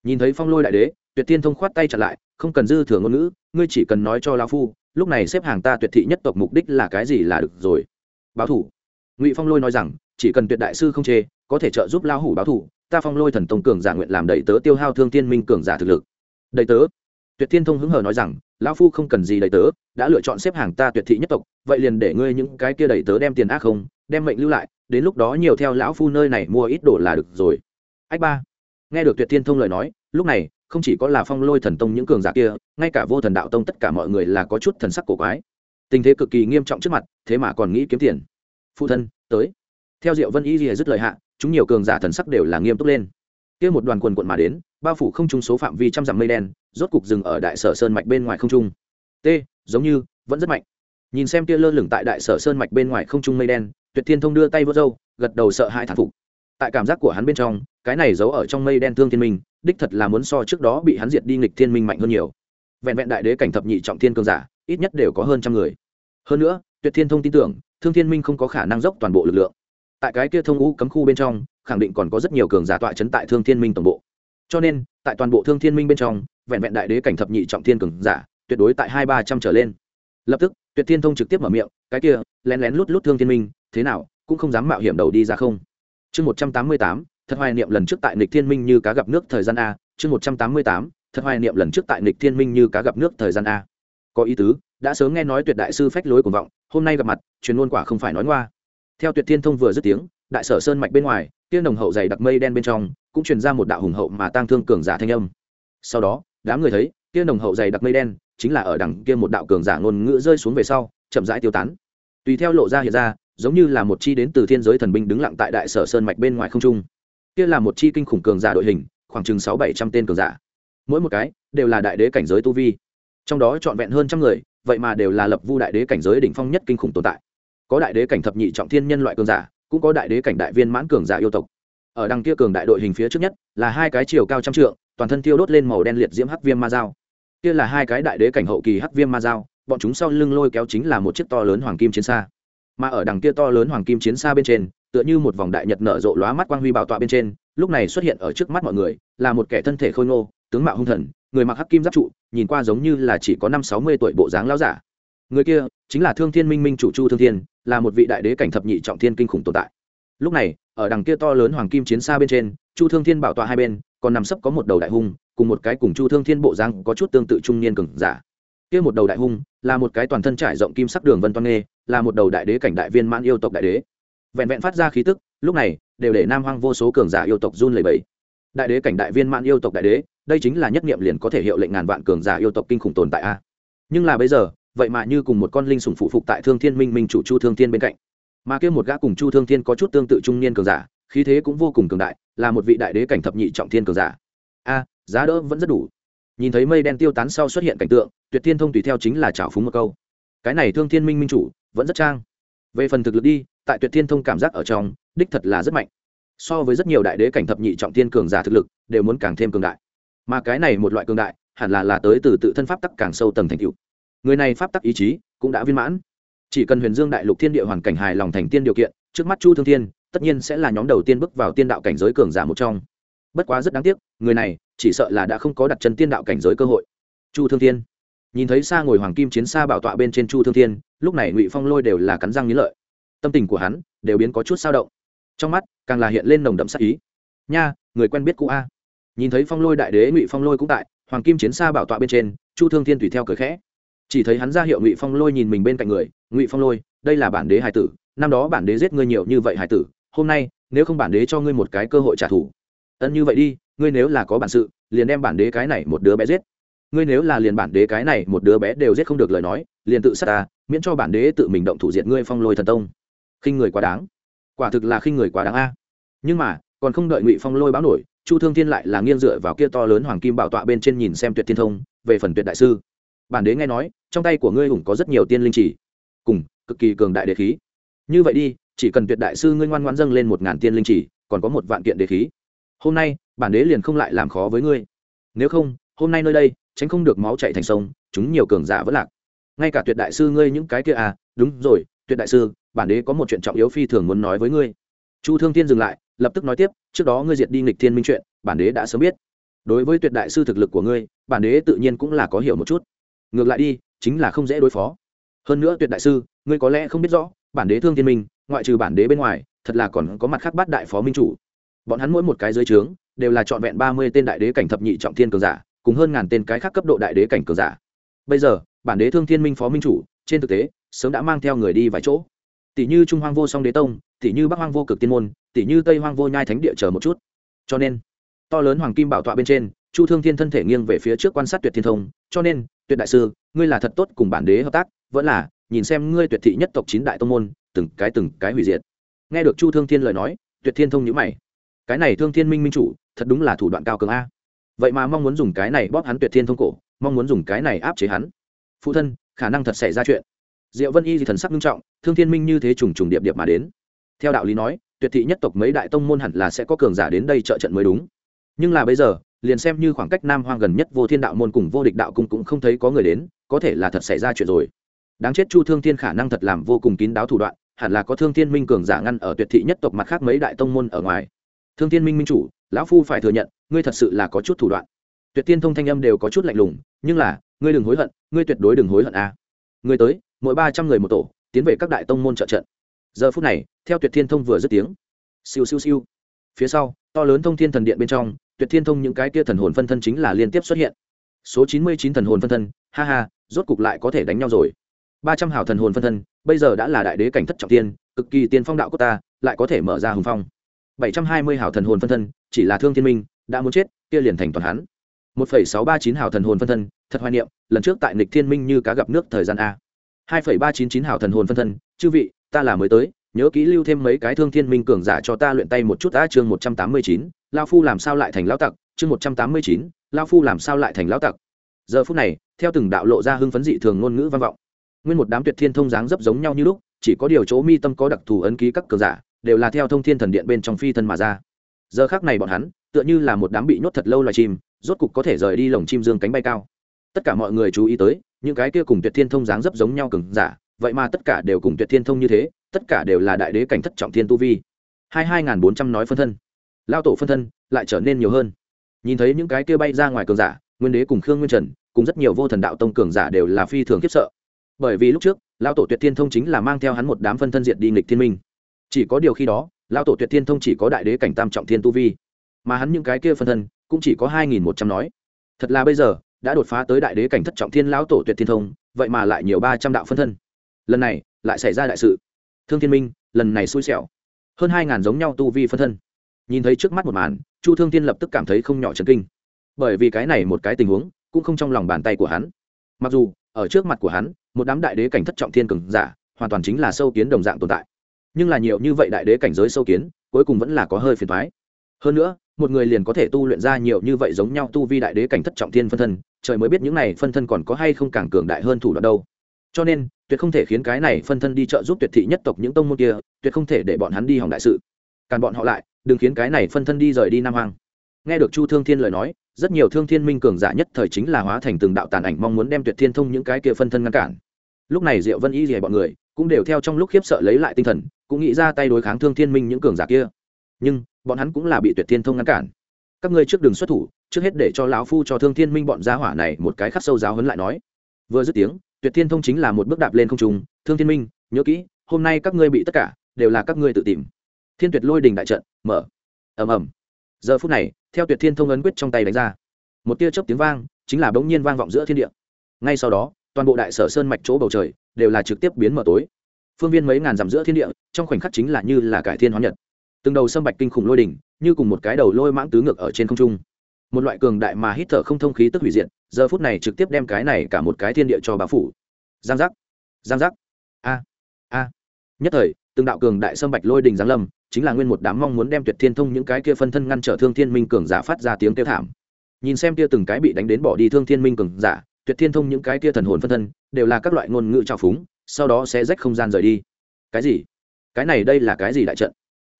nhìn thấy phong lôi đại đế, tuyệt tiên thông khoát tay chặt lại, không cần dư thừa ngôn ngữ, ngươi chỉ cần nói cho lão phu, lúc này xếp hàng ta tuyệt thị nhất tộc mục đích là cái gì là được rồi. Báo thủ ngụy phong lôi nói rằng, chỉ cần tuyệt đại sư không chê, có thể trợ giúp lao hủ báo thủ ta phong lôi thần tông cường giả nguyện làm đầy tớ tiêu hao thương tiên minh cường giả thực lực. Đầy tớ? Tuyệt thiên thông hứng hờ nói rằng, lão phu không cần gì đầy tớ, đã lựa chọn xếp hàng ta tuyệt thị nhất tộc, vậy liền để ngươi những cái kia đầy tớ đem tiền ác không, đem mệnh lưu lại, đến lúc đó nhiều theo lão phu nơi này mua ít đồ là được rồi. Ách ba. Nghe được tuyệt thiên thông lời nói, lúc này, không chỉ có là phong lôi thần tông những cường giả kia, ngay cả vô thần đạo tông tất cả mọi người là có chút thần sắc cổ quái. Tình thế cực kỳ nghiêm trọng trước mặt, thế mà còn nghĩ kiếm tiền phụ thân, tới. Theo diệu vân y rìa dứt lời hạ, chúng nhiều cường giả thần sắc đều là nghiêm túc lên. Kia một đoàn quần quận mà đến, bao phủ không trung số phạm vi trăm dặm mây đen, rốt cục dừng ở đại sở sơn mạch bên ngoài không trung. T, giống như, vẫn rất mạnh. Nhìn xem kia lơ lửng tại đại sở sơn mạch bên ngoài không trung mây đen, tuyệt thiên thông đưa tay vỡ râu, gật đầu sợ hãi thản phục. Tại cảm giác của hắn bên trong, cái này giấu ở trong mây đen thương thiên minh, đích thật là muốn so trước đó bị hắn diệt đi nghịch thiên minh mạnh hơn nhiều. Vẹn vẹn đại đế cảnh thập nhị trọng thiên cường giả, ít nhất đều có hơn trăm người. Hơn nữa, tuyệt thiên thông tin tưởng thương thiên minh không có khả năng dốc toàn bộ lực lượng. Tại cái kia thông u cấm khu bên trong, khẳng định còn có rất nhiều cường giả tọa chấn tại thương thiên minh tổng bộ. Cho nên, tại toàn bộ thương thiên minh bên trong, vẹn vẹn đại đế cảnh thập nhị trọng thiên cường giả, tuyệt đối tại hai ba trăm trở lên. Lập tức, tuyệt thiên thông trực tiếp mở miệng, cái kia, lén lén lút lút thương thiên minh, thế nào, cũng không dám mạo hiểm đầu đi ra không? Chương một trăm tám mươi tám, thật hoài niệm lần trước tại nịch thiên minh như cá gặp nước thời gian a, chương một trăm tám mươi tám, thật hoài niệm lần trước tại nịch thiên minh như cá gặp nước thời gian a. Có ý tứ đã sớm nghe nói tuyệt đại sư phách lối của vọng, hôm nay gặp mặt, truyền ngôn quả không phải nói ngoa. Theo tuyệt thiên thông vừa dứt tiếng, đại sở sơn mạch bên ngoài tiên nồng hậu dày đặc mây đen bên trong, cũng truyền ra một đạo hùng hậu mà tang thương cường giả thanh âm. Sau đó, đám người thấy tiên nồng hậu dày đặc mây đen, chính là ở đằng kia một đạo cường giả ngôn ngữ rơi xuống về sau, chậm rãi tiêu tán. Tùy theo lộ ra hiện ra, giống như là một chi đến từ thiên giới thần binh đứng lặng tại đại sở sơn mạch bên ngoài không trung. Kia là một chi kinh khủng cường giả đội hình, khoảng chừng sáu bảy trăm tên cường giả. Mỗi một cái đều là đại đế cảnh giới tu vi. Trong đó trọn vẹn hơn trăm người vậy mà đều là lập vu đại đế cảnh giới đỉnh phong nhất kinh khủng tồn tại. Có đại đế cảnh thập nhị trọng thiên nhân loại cường giả, cũng có đại đế cảnh đại viên mãn cường giả yêu tộc. Ở đằng kia cường đại đội hình phía trước nhất, là hai cái chiều cao trăm trượng, toàn thân tiêu đốt lên màu đen liệt diễm hắc viêm ma dao. Kia là hai cái đại đế cảnh hậu kỳ hắc viêm ma dao, bọn chúng sau lưng lôi kéo chính là một chiếc to lớn hoàng kim chiến xa. Mà ở đằng kia to lớn hoàng kim chiến xa bên trên, tựa như một vòng đại nhật nở rộ lóa mắt quang huy bảo tọa bên trên, lúc này xuất hiện ở trước mắt mọi người, là một kẻ thân thể khôi ngô, tướng mạo hung thần người mặc hắc kim giáp trụ, nhìn qua giống như là chỉ có năm sáu mươi tuổi bộ dáng lão giả. Người kia chính là thương thiên minh minh chủ chu thương thiên, là một vị đại đế cảnh thập nhị trọng thiên kinh khủng tồn tại. Lúc này, ở đằng kia to lớn hoàng kim chiến xa bên trên, chu thương thiên bảo tọa hai bên, còn nằm sấp có một đầu đại hung, cùng một cái cùng chu thương thiên bộ giang có chút tương tự trung niên cường giả. Kia một đầu đại hung, là một cái toàn thân trải rộng kim sắc đường vân toan nghê, là một đầu đại đế cảnh đại viên mãn yêu tộc đại đế. Vẹn vẹn phát ra khí tức, lúc này, đều để nam hoang vô số cường giả yêu tộc run lẩy bẩy đại đế cảnh đại viên mãn yêu tộc đại đế, đây chính là nhất nghiệm liền có thể hiệu lệnh ngàn vạn cường giả yêu tộc kinh khủng tồn tại a. Nhưng là bây giờ, vậy mà như cùng một con linh sủng phụ phục tại thương thiên minh minh chủ chu thương thiên bên cạnh. Mà kêu một gã cùng chu thương thiên có chút tương tự trung niên cường giả, khí thế cũng vô cùng cường đại, là một vị đại đế cảnh thập nhị trọng thiên cường giả. A, giá đỡ vẫn rất đủ. Nhìn thấy mây đen tiêu tán sau xuất hiện cảnh tượng, tuyệt thiên thông tùy theo chính là trào phúng một câu. Cái này thương thiên minh minh chủ, vẫn rất trang. Về phần thực lực đi, tại tuyệt thiên thông cảm giác ở trong, đích thật là rất mạnh so với rất nhiều đại đế cảnh thập nhị trọng thiên cường giả thực lực, đều muốn càng thêm cường đại. Mà cái này một loại cường đại, hẳn là là tới từ tự thân pháp tắc càng sâu tầng thành cựu người này pháp tắc ý chí cũng đã viên mãn. Chỉ cần huyền dương đại lục thiên địa hoàn cảnh hài lòng thành tiên điều kiện, trước mắt chu thương thiên, tất nhiên sẽ là nhóm đầu tiên bước vào tiên đạo cảnh giới cường giả một trong. Bất quá rất đáng tiếc, người này chỉ sợ là đã không có đặt chân tiên đạo cảnh giới cơ hội. Chu thương thiên. Nhìn thấy xa ngồi hoàng kim chiến xa bảo tọa bên trên chu thương thiên, lúc này ngụy phong lôi đều là cắn răng nghĩ lợi. Tâm tình của hắn đều biến có chút sao động trong mắt, càng là hiện lên nồng đậm sắc ý. Nha, người quen biết cũ a. Nhìn thấy phong lôi đại đế ngụy phong lôi cũng tại, hoàng kim chiến xa bảo tọa bên trên, chu thương thiên tùy theo cười khẽ. Chỉ thấy hắn ra hiệu ngụy phong lôi nhìn mình bên cạnh người, ngụy phong lôi, đây là bản đế hải tử, năm đó bản đế giết ngươi nhiều như vậy hải tử, hôm nay, nếu không bản đế cho ngươi một cái cơ hội trả thù, ân như vậy đi, ngươi nếu là có bản sự, liền đem bản đế cái này một đứa bé giết. Ngươi nếu là liền bản đế cái này một đứa bé đều giết không được lời nói, liền tự sát ta, miễn cho bản đế tự mình động thủ diệt ngươi phong lôi thần tông. Khinh người quá đáng quả thực là khinh người quá đáng a. Nhưng mà, còn không đợi ngụy phong lôi báo nổi, chu thương thiên lại là nghiêng dựa vào kia to lớn hoàng kim bảo tọa bên trên nhìn xem tuyệt thiên thông, về phần tuyệt đại sư. Bản đế nghe nói, trong tay của ngươi hùng có rất nhiều tiên linh chỉ. Cùng, cực kỳ cường đại đế khí. Như vậy đi, chỉ cần tuyệt đại sư ngươi ngoan ngoan dâng lên một ngàn tiên linh chỉ, còn có một vạn kiện đế khí. Hôm nay, bản đế liền không lại làm khó với ngươi. Nếu không, hôm nay nơi đây, tránh không được máu chạy thành sông, chúng nhiều cường giả vẫn lạc. Ngay cả tuyệt đại sư ngươi những cái kia à đúng rồi tuyệt đại sư, bản đế có một chuyện trọng yếu phi thường muốn nói với ngươi. Chu thương thiên dừng lại, lập tức nói tiếp, trước đó ngươi diệt đi nghịch thiên minh chuyện, bản đế đã sớm biết. Đối với tuyệt đại sư thực lực của ngươi, bản đế tự nhiên cũng là có hiểu một chút. Ngược lại đi, chính là không dễ đối phó. Hơn nữa tuyệt đại sư, ngươi có lẽ không biết rõ, bản đế thương thiên minh, ngoại trừ bản đế bên ngoài, thật là còn có mặt khác bát đại phó minh chủ. Bọn hắn mỗi một cái dưới trướng, đều là trọn vẹn ba mươi tên đại đế cảnh thập nhị trọng thiên cường giả, cùng hơn ngàn tên cái khác cấp độ đại đế cảnh cường giả. Bây giờ, bản đế thương thiên minh phó minh chủ trên thực tế, sớm đã mang theo người đi vài chỗ. Tỷ như trung hoang vô song đế tông, tỷ như bắc hoang vô cực tiên môn, tỷ như tây hoang vô nhai thánh địa chờ một chút. Cho nên, to lớn hoàng kim bảo tọa bên trên, chu thương thiên thân thể nghiêng về phía trước quan sát tuyệt thiên thông, cho nên, tuyệt đại sư, ngươi là thật tốt cùng bản đế hợp tác, vẫn là, nhìn xem ngươi tuyệt thị nhất tộc chín đại tông môn, từng cái từng cái hủy diệt. Nghe được chu thương thiên lời nói, tuyệt thiên thông nhữ mày. Cái này thương thiên minh minh chủ, thật đúng là thủ đoạn cao cường a. Vậy mà mong muốn dùng cái này bóp hắn tuyệt thiên thông cổ, mong muốn dùng cái này áp chế hắn. Phụ thân khả năng thật xảy ra chuyện. Diệu vân y thì thần sắc nghiêm trọng, thương thiên minh như thế trùng trùng điệp điệp mà đến. Theo đạo lý nói, tuyệt thị nhất tộc mấy đại tông môn hẳn là sẽ có cường giả đến đây trợ trận mới đúng. Nhưng là bây giờ, liền xem như khoảng cách nam hoang gần nhất vô thiên đạo môn cùng vô địch đạo cung cũng không thấy có người đến, có thể là thật xảy ra chuyện rồi. Đáng chết chu thương thiên khả năng thật làm vô cùng kín đáo thủ đoạn, hẳn là có thương thiên minh cường giả ngăn ở tuyệt thị nhất tộc mặt khác mấy đại tông môn ở ngoài. Thương thiên minh minh chủ, lão phu phải thừa nhận, ngươi thật sự là có chút thủ đoạn. Tuyệt tiên thông thanh âm đều có chút lạnh lùng, nhưng là ngươi đừng hối hận, ngươi tuyệt đối đừng hối hận a. À. ngươi tới, mỗi ba trăm người một tổ, tiến về các đại tông môn trợ trận. Giờ phút này, theo tuyệt thiên thông vừa dứt tiếng, siêu siêu siêu. Phía sau, to lớn thông thiên thần điện bên trong, tuyệt thiên thông những cái kia thần hồn phân thân chính là liên tiếp xuất hiện. Số chín mươi chín thần hồn phân thân, ha ha, rốt cục lại có thể đánh nhau rồi. Ba trăm hào thần hồn phân thân, bây giờ đã là đại đế cảnh thất trọng tiên, cực kỳ tiên phong đạo của ta, lại có thể mở ra hùng phong. Bảy trăm hai mươi hào thần hồn phân thân, chỉ là thương thiên minh, đã muốn chết, kia liền thành toàn hắn một phẩy sáu ba chín hào thần hồn phân thân thật hoài niệm lần trước tại nịch thiên minh như cá gặp nước thời gian a. hai phẩy ba chín chín hào thần hồn phân thân chư vị ta là mới tới nhớ kỹ lưu thêm mấy cái thương thiên minh cường giả cho ta luyện tay một chút đã chương 189, lão phu làm sao lại thành lão tặc chương 189, lão phu làm sao lại thành lão tặc. Giờ phút này theo từng đạo lộ ra hưng phấn dị thường ngôn ngữ vang vọng. Nguyên một đám tuyệt thiên thông dáng dấp giống nhau như lúc chỉ có điều chỗ mi tâm có đặc thù ấn ký các cường giả đều là theo thông thiên thần điện bên trong phi thân mà ra. Giờ khác này bọn hắn tựa như là một đám bị nhốt thật lâu loài chim rốt cục có thể rời đi lồng chim dương cánh bay cao. Tất cả mọi người chú ý tới, những cái kia cùng tuyệt thiên thông dáng dấp giống nhau cường giả, vậy mà tất cả đều cùng tuyệt thiên thông như thế, tất cả đều là đại đế cảnh thất trọng thiên tu vi. Hai hai n g h n bốn trăm nói phân thân. Lao tổ phân thân lại trở nên nhiều hơn. Nhìn thấy những cái kia bay ra ngoài cường giả, nguyên đế cùng khương nguyên trần, cùng rất nhiều vô thần đạo tông cường giả đều là phi thường khiếp sợ. Bởi vì lúc trước, lao tổ tuyệt thiên thông chính là mang theo hắn một đám phân thân diệt đi nghịch thiên minh. Chỉ có điều khi đó, lao tổ tuyệt thiên thông chỉ có đại đế cảnh tam trọng thiên tu vi. Mà hắn những cái kia phân thân cũng chỉ có hai nghìn một trăm nói. Thật là bây giờ, đã đột phá tới đại đế cảnh thất trọng thiên lão tổ tuyệt thiên thông, vậy mà lại nhiều ba trăm đạo phân thân. Lần này, lại xảy ra đại sự. Thương thiên minh, lần này xui xẻo. Hơn hai ngàn giống nhau tu vi phân thân. Nhìn thấy trước mắt một màn, chu thương thiên lập tức cảm thấy không nhỏ chấn kinh. Bởi vì cái này một cái tình huống, cũng không trong lòng bàn tay của hắn. Mặc dù, ở trước mặt của hắn, một đám đại đế cảnh thất trọng thiên cường giả, hoàn toàn chính là sâu kiến đồng dạng tồn tại. Nhưng là nhiều như vậy đại đế cảnh giới sâu kiến, cuối cùng vẫn là có hơi phiền thoái hơn nữa một người liền có thể tu luyện ra nhiều như vậy giống nhau tu vi đại đế cảnh thất trọng thiên phân thân, trời mới biết những này phân thân còn có hay không càng cường đại hơn thủ đoạn đâu. Cho nên, tuyệt không thể khiến cái này phân thân đi trợ giúp tuyệt thị nhất tộc những tông môn kia, tuyệt không thể để bọn hắn đi hỏng đại sự. Càn bọn họ lại, đừng khiến cái này phân thân đi rời đi nam hoàng nghe được chu thương thiên lời nói, rất nhiều thương thiên minh cường giả nhất thời chính là hóa thành từng đạo tàn ảnh mong muốn đem tuyệt thiên thông những cái kia phân thân ngăn cản. Lúc này diệu vân y rỉa bọn người cũng đều theo trong lúc khiếp sợ lấy lại tinh thần, cũng nghĩ ra tay đối kháng thương thiên minh những cường giả kia nhưng bọn hắn cũng là bị tuyệt thiên thông ngăn cản. Các ngươi trước đường xuất thủ, trước hết để cho lão phu cho thương thiên minh bọn gia hỏa này một cái khắc sâu giáo hấn lại nói. Vừa dứt tiếng, tuyệt thiên thông chính là một bước đạp lên không trung, thương thiên minh, nhớ kỹ, hôm nay các ngươi bị tất cả đều là các ngươi tự tìm. Thiên tuyệt lôi đình đại trận, mở. Ầm ầm. Giờ phút này, theo tuyệt thiên thông ấn quyết trong tay đánh ra, một tia chớp tiếng vang, chính là bỗng nhiên vang vọng giữa thiên địa. Ngay sau đó, toàn bộ đại sở sơn mạch chỗ bầu trời đều là trực tiếp biến mở tối. Phương viên mấy ngàn dặm giữa thiên địa, trong khoảnh khắc chính là như là cải thiên hóa nhật từng đầu sâm bạch kinh khủng lôi đỉnh, như cùng một cái đầu lôi mãng tứ ngược ở trên không trung. Một loại cường đại mà hít thở không thông khí tức hủy diệt, giờ phút này trực tiếp đem cái này cả một cái thiên địa cho bà phủ. Giang giác giang giác. A a. Nhất thời, từng đạo cường đại sâm bạch lôi đình giáng lâm, chính là nguyên một đám mong muốn đem tuyệt thiên thông những cái kia phân thân ngăn trở thương thiên minh cường giả phát ra tiếng kêu thảm. Nhìn xem kia từng cái bị đánh đến bỏ đi thương thiên minh cường giả, tuyệt thiên thông những cái kia thần hồn phân thân, đều là các loại ngôn ngữ trào phúng, sau đó sẽ rách không gian rời đi. Cái gì? Cái này đây là cái gì đại trận?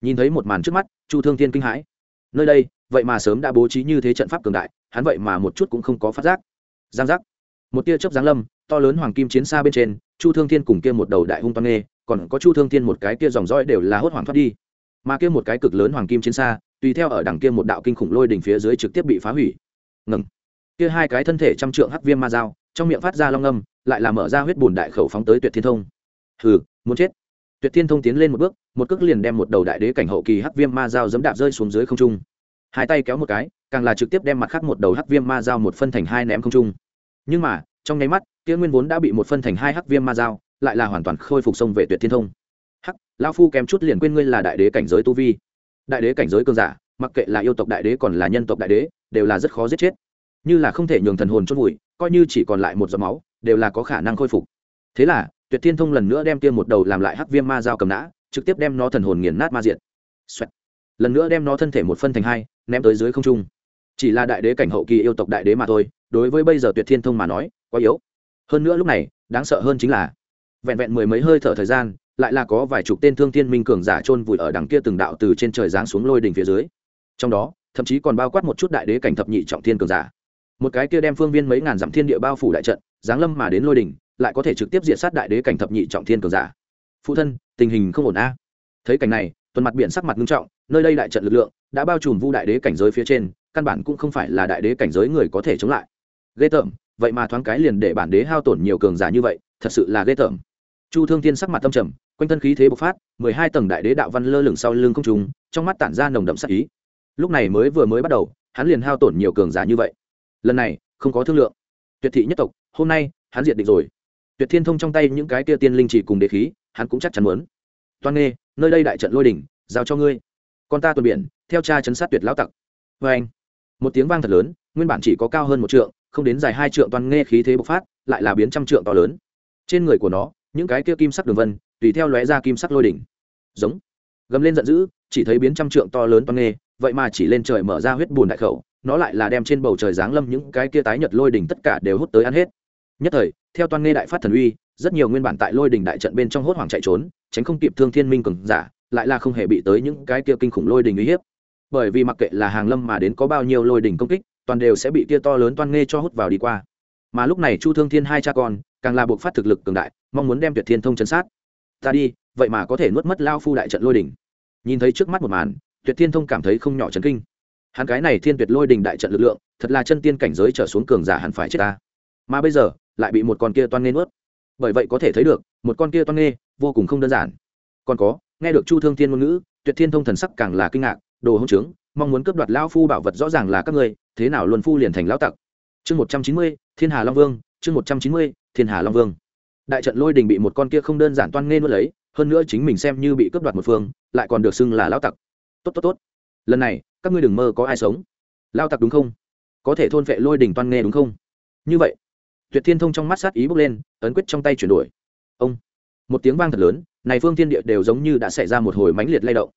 Nhìn thấy một màn trước mắt, chu thương thiên kinh hãi. Nơi đây, vậy mà sớm đã bố trí như thế trận pháp cường đại, hắn vậy mà một chút cũng không có phát giác. Giang giác. Một tia chớp giáng lâm, to lớn hoàng kim chiến xa bên trên, chu thương thiên cùng kia một đầu đại hung toan nghê, còn có chu thương thiên một cái kia dòng roi đều là hốt hoảng thoát đi. Mà kia một cái cực lớn hoàng kim chiến xa, tùy theo ở đằng kia một đạo kinh khủng lôi đỉnh phía dưới trực tiếp bị phá hủy. Ngừng. Kia hai cái thân thể trăm trượng hắc viêm ma dao, trong miệng phát ra long âm, lại là mở ra huyết bùn đại khẩu phóng tới tuyệt thiên thông. Hừ, muốn chết tuyệt thiên thông tiến lên một bước, một cước liền đem một đầu đại đế cảnh hậu kỳ hắc viêm ma dao dẫm đạp rơi xuống dưới không trung. Hai tay kéo một cái, càng là trực tiếp đem mặt khác một đầu hắc viêm ma dao một phân thành hai ném không trung. Nhưng mà, trong nháy mắt, kia nguyên vốn đã bị một phân thành hai hắc viêm ma dao, lại là hoàn toàn khôi phục sông về tuyệt thiên thông. Hắc lao phu kém chút liền quên ngươi là đại đế cảnh giới tu vi. Đại đế cảnh giới cơn giả, mặc kệ là yêu tộc đại đế còn là nhân tộc đại đế, đều là rất khó giết chết. Như là không thể nhường thần hồn chôn vùi, coi như chỉ còn lại một giọt máu, đều là có khả năng khôi phục. Thế là tuyệt thiên thông lần nữa đem tiêm một đầu làm lại hắc viêm ma dao cầm nã, trực tiếp đem nó thần hồn nghiền nát ma diện Xoẹt. lần nữa đem nó thân thể một phân thành hai, ném tới dưới không trung. Chỉ là đại đế cảnh hậu kỳ yêu tộc đại đế mà thôi, đối với bây giờ tuyệt thiên thông mà nói, quá yếu. Hơn nữa lúc này, đáng sợ hơn chính là, vẹn vẹn mười mấy hơi thở thời gian, lại là có vài chục tên thương thiên minh cường giả chôn vùi ở đằng kia từng đạo từ trên trời giáng xuống lôi đỉnh phía dưới. Trong đó, thậm chí còn bao quát một chút đại đế cảnh thập nhị trọng thiên cường giả. Một cái kia đem phương viên mấy ngàn dặm thiên địa bao phủ đại trận, giáng lâm mà đến lôi đỉnh lại có thể trực tiếp diệt sát đại đế cảnh thập nhị trọng thiên cường giả. Phụ thân, tình hình không ổn a. Thấy cảnh này, tuần mặt biển sắc mặt nghiêm trọng, nơi đây đại trận lực lượng đã bao trùm vu đại đế cảnh giới phía trên, căn bản cũng không phải là đại đế cảnh giới người có thể chống lại. Ghê tởm, vậy mà thoáng cái liền để bản đế hao tổn nhiều cường giả như vậy, thật sự là ghê tởm. Chu thương tiên sắc mặt tâm trầm, quanh thân khí thế bộc phát, mười hai tầng đại đế đạo văn lơ lửng sau lưng không trùng trong mắt tản ra nồng đậm sắc ý. Lúc này mới vừa mới bắt đầu, hắn liền hao tổn nhiều cường giả như vậy. Lần này, không có thương lượng. Tuyệt thị nhất tộc, hôm nay, hắn diệt định rồi tuyệt thiên thông trong tay những cái kia tiên linh chỉ cùng đế khí, hắn cũng chắc chắn muốn. Toan nghê, nơi đây đại trận lôi đỉnh, giao cho ngươi. Con ta tuần biển, theo cha chấn sát tuyệt lão tặc. Vê anh, một tiếng vang thật lớn, nguyên bản chỉ có cao hơn một trượng, không đến dài hai trượng toàn nghe khí thế bộc phát, lại là biến trăm trượng to lớn. Trên người của nó, những cái kia kim sắc đường vân, tùy theo lóe ra kim sắc lôi đỉnh. Giống. Gầm lên giận dữ, chỉ thấy biến trăm trượng to lớn toàn nghe vậy mà chỉ lên trời mở ra huyết bùn đại khẩu, nó lại là đem trên bầu trời giáng lâm những cái kia tái nhật lôi đỉnh tất cả đều hút tới ăn hết nhất thời, theo toàn nghe đại phát thần uy, rất nhiều nguyên bản tại lôi đỉnh đại trận bên trong hốt hoảng chạy trốn, tránh không kịp thương thiên minh cường giả, lại là không hề bị tới những cái kia kinh khủng lôi đỉnh uy hiếp. Bởi vì mặc kệ là hàng lâm mà đến có bao nhiêu lôi đỉnh công kích, toàn đều sẽ bị kia to lớn toan nghe cho hút vào đi qua. Mà lúc này chu thương thiên hai cha con, càng là buộc phát thực lực cường đại, mong muốn đem tuyệt thiên thông chấn sát. Ta đi, vậy mà có thể nuốt mất lao phu đại trận lôi đỉnh. Nhìn thấy trước mắt một màn, tuyệt thiên thông cảm thấy không nhỏ chấn kinh. Hắn cái này thiên tuyệt lôi đỉnh đại trận lực lượng, thật là chân tiên cảnh giới trở xuống cường giả hẳn phải chết ta. Mà bây giờ lại bị một con kia toan nghê nuốt. Bởi vậy có thể thấy được, một con kia toan nghê vô cùng không đơn giản. Còn có, nghe được chu thương thiên ngôn ngữ, tuyệt thiên thông thần sắc càng là kinh ngạc, đồ hông trướng, mong muốn cướp đoạt lao phu bảo vật rõ ràng là các ngươi, thế nào luân phu liền thành lão tặc? Chương một trăm chín mươi, thiên hà long vương, chương một trăm chín mươi, thiên hà long vương. Đại trận lôi đình bị một con kia không đơn giản toan nghê nuốt lấy, hơn nữa chính mình xem như bị cướp đoạt một phương, lại còn được xưng là lão tặc. Tốt tốt tốt. Lần này, các ngươi đừng mơ có ai sống. Lao tặc đúng không? Có thể thôn vệ lôi đỉnh toan nghê đúng không? Như vậy tuyệt thiên thông trong mắt sát ý bốc lên, ấn quyết trong tay chuyển đổi. Ông! Một tiếng vang thật lớn, này phương thiên địa đều giống như đã xảy ra một hồi mãnh liệt lay động.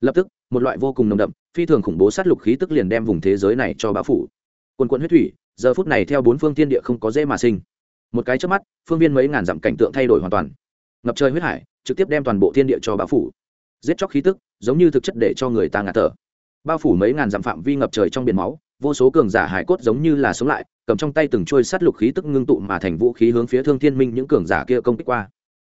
Lập tức, một loại vô cùng nồng đậm, phi thường khủng bố sát lục khí tức liền đem vùng thế giới này cho bão phủ. Quần quận huyết thủy, giờ phút này theo bốn phương thiên địa không có dễ mà sinh. Một cái trước mắt, phương viên mấy ngàn dặm cảnh tượng thay đổi hoàn toàn. Ngập trời huyết hải, trực tiếp đem toàn bộ thiên địa cho bão phủ. Giết chóc khí tức, giống như thực chất để cho người ta ngạt thở. Bao phủ mấy ngàn dặm phạm vi ngập trời trong biển máu vô số cường giả hải cốt giống như là sống lại, cầm trong tay từng trôi sát lục khí tức ngưng tụ mà thành vũ khí hướng phía thương thiên minh những cường giả kia công kích qua.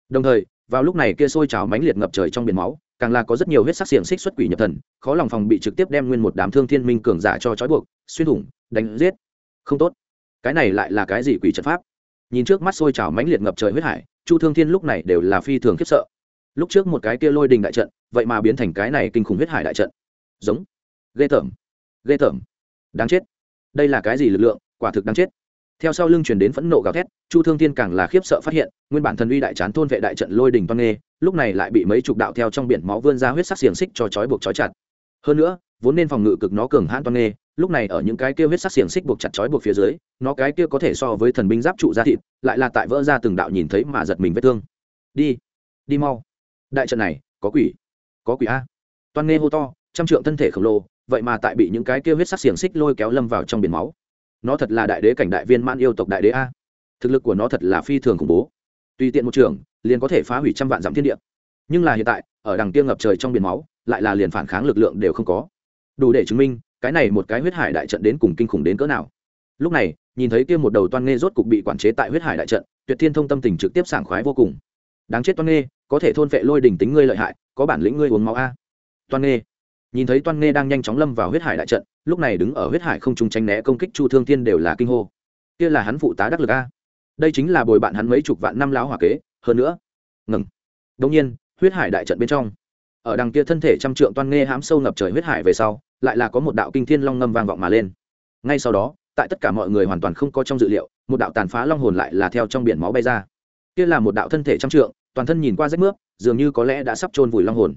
Đồng thời, vào lúc này kia sôi trào mãnh liệt ngập trời trong biển máu, càng là có rất nhiều huyết sắc xiềng xích xuất quỷ nhập thần, khó lòng phòng bị trực tiếp đem nguyên một đám thương thiên minh cường giả cho trói buộc, xuyên thủng, đánh giết. Không tốt. Cái này lại là cái gì quỷ trận pháp? Nhìn trước mắt sôi trào mãnh liệt ngập trời huyết hải, chu thương thiên lúc này đều là phi thường khiếp sợ. Lúc trước một cái kia lôi đình đại trận, vậy mà biến thành cái này kinh khủng huyết hải đại trận. Giống. Ghê tởm. Ghê tởm đáng chết. Đây là cái gì lực lượng, quả thực đáng chết. Theo sau lưng truyền đến phẫn nộ gào thét, chu thương thiên càng là khiếp sợ phát hiện, nguyên bản thần uy đại chán thôn vệ đại trận lôi đình toan nghê, lúc này lại bị mấy chục đạo theo trong biển máu vươn ra huyết sắc xiềng xích cho trói buộc trói chặt. Hơn nữa, vốn nên phòng ngự cực nó cường hãn toan nghê, lúc này ở những cái kia huyết sắc xiềng xích buộc chặt trói buộc phía dưới, nó cái kia có thể so với thần binh giáp trụ ra thịt, lại là tại vỡ ra từng đạo nhìn thấy mà giật mình vết thương. Đi đi mau. Đại trận này, có quỷ có quỷ a. Toan nghê hô to, trăm trượng thân thể khổng lồ vậy mà tại bị những cái kia huyết sắc xiềng xích lôi kéo lâm vào trong biển máu. Nó thật là đại đế cảnh đại viên man yêu tộc đại đế a. Thực lực của nó thật là phi thường khủng bố. Tùy tiện một trường, liền có thể phá hủy trăm vạn dặm thiên địa. Nhưng là hiện tại, ở đằng kia ngập trời trong biển máu, lại là liền phản kháng lực lượng đều không có. Đủ để chứng minh, cái này một cái huyết hải đại trận đến cùng kinh khủng đến cỡ nào. Lúc này, nhìn thấy kia một đầu toan nghê rốt cục bị quản chế tại huyết hải đại trận, tuyệt thiên thông tâm tình trực tiếp sảng khoái vô cùng. Đáng chết toan nghê, có thể thôn vệ lôi đỉnh tính ngươi lợi hại, có bản lĩnh ngươi uống máu a. Toan nghê nhìn thấy toan nghe đang nhanh chóng lâm vào huyết hải đại trận, lúc này đứng ở huyết hải không trùng tranh né công kích chu thương thiên đều là kinh hô. Kia là hắn phụ tá đắc lực a. Đây chính là bồi bạn hắn mấy chục vạn năm láo hỏa kế, hơn nữa. Ngừng. Đông nhiên, huyết hải đại trận bên trong, ở đằng kia thân thể trăm trượng toan nghe hám sâu ngập trời huyết hải về sau, lại là có một đạo kinh thiên long ngâm vang vọng mà lên. Ngay sau đó, tại tất cả mọi người hoàn toàn không có trong dự liệu, một đạo tàn phá long hồn lại là theo trong biển máu bay ra. Kia là một đạo thân thể trăm trượng, toàn thân nhìn qua rách nước dường như có lẽ đã sắp chôn vùi long hồn.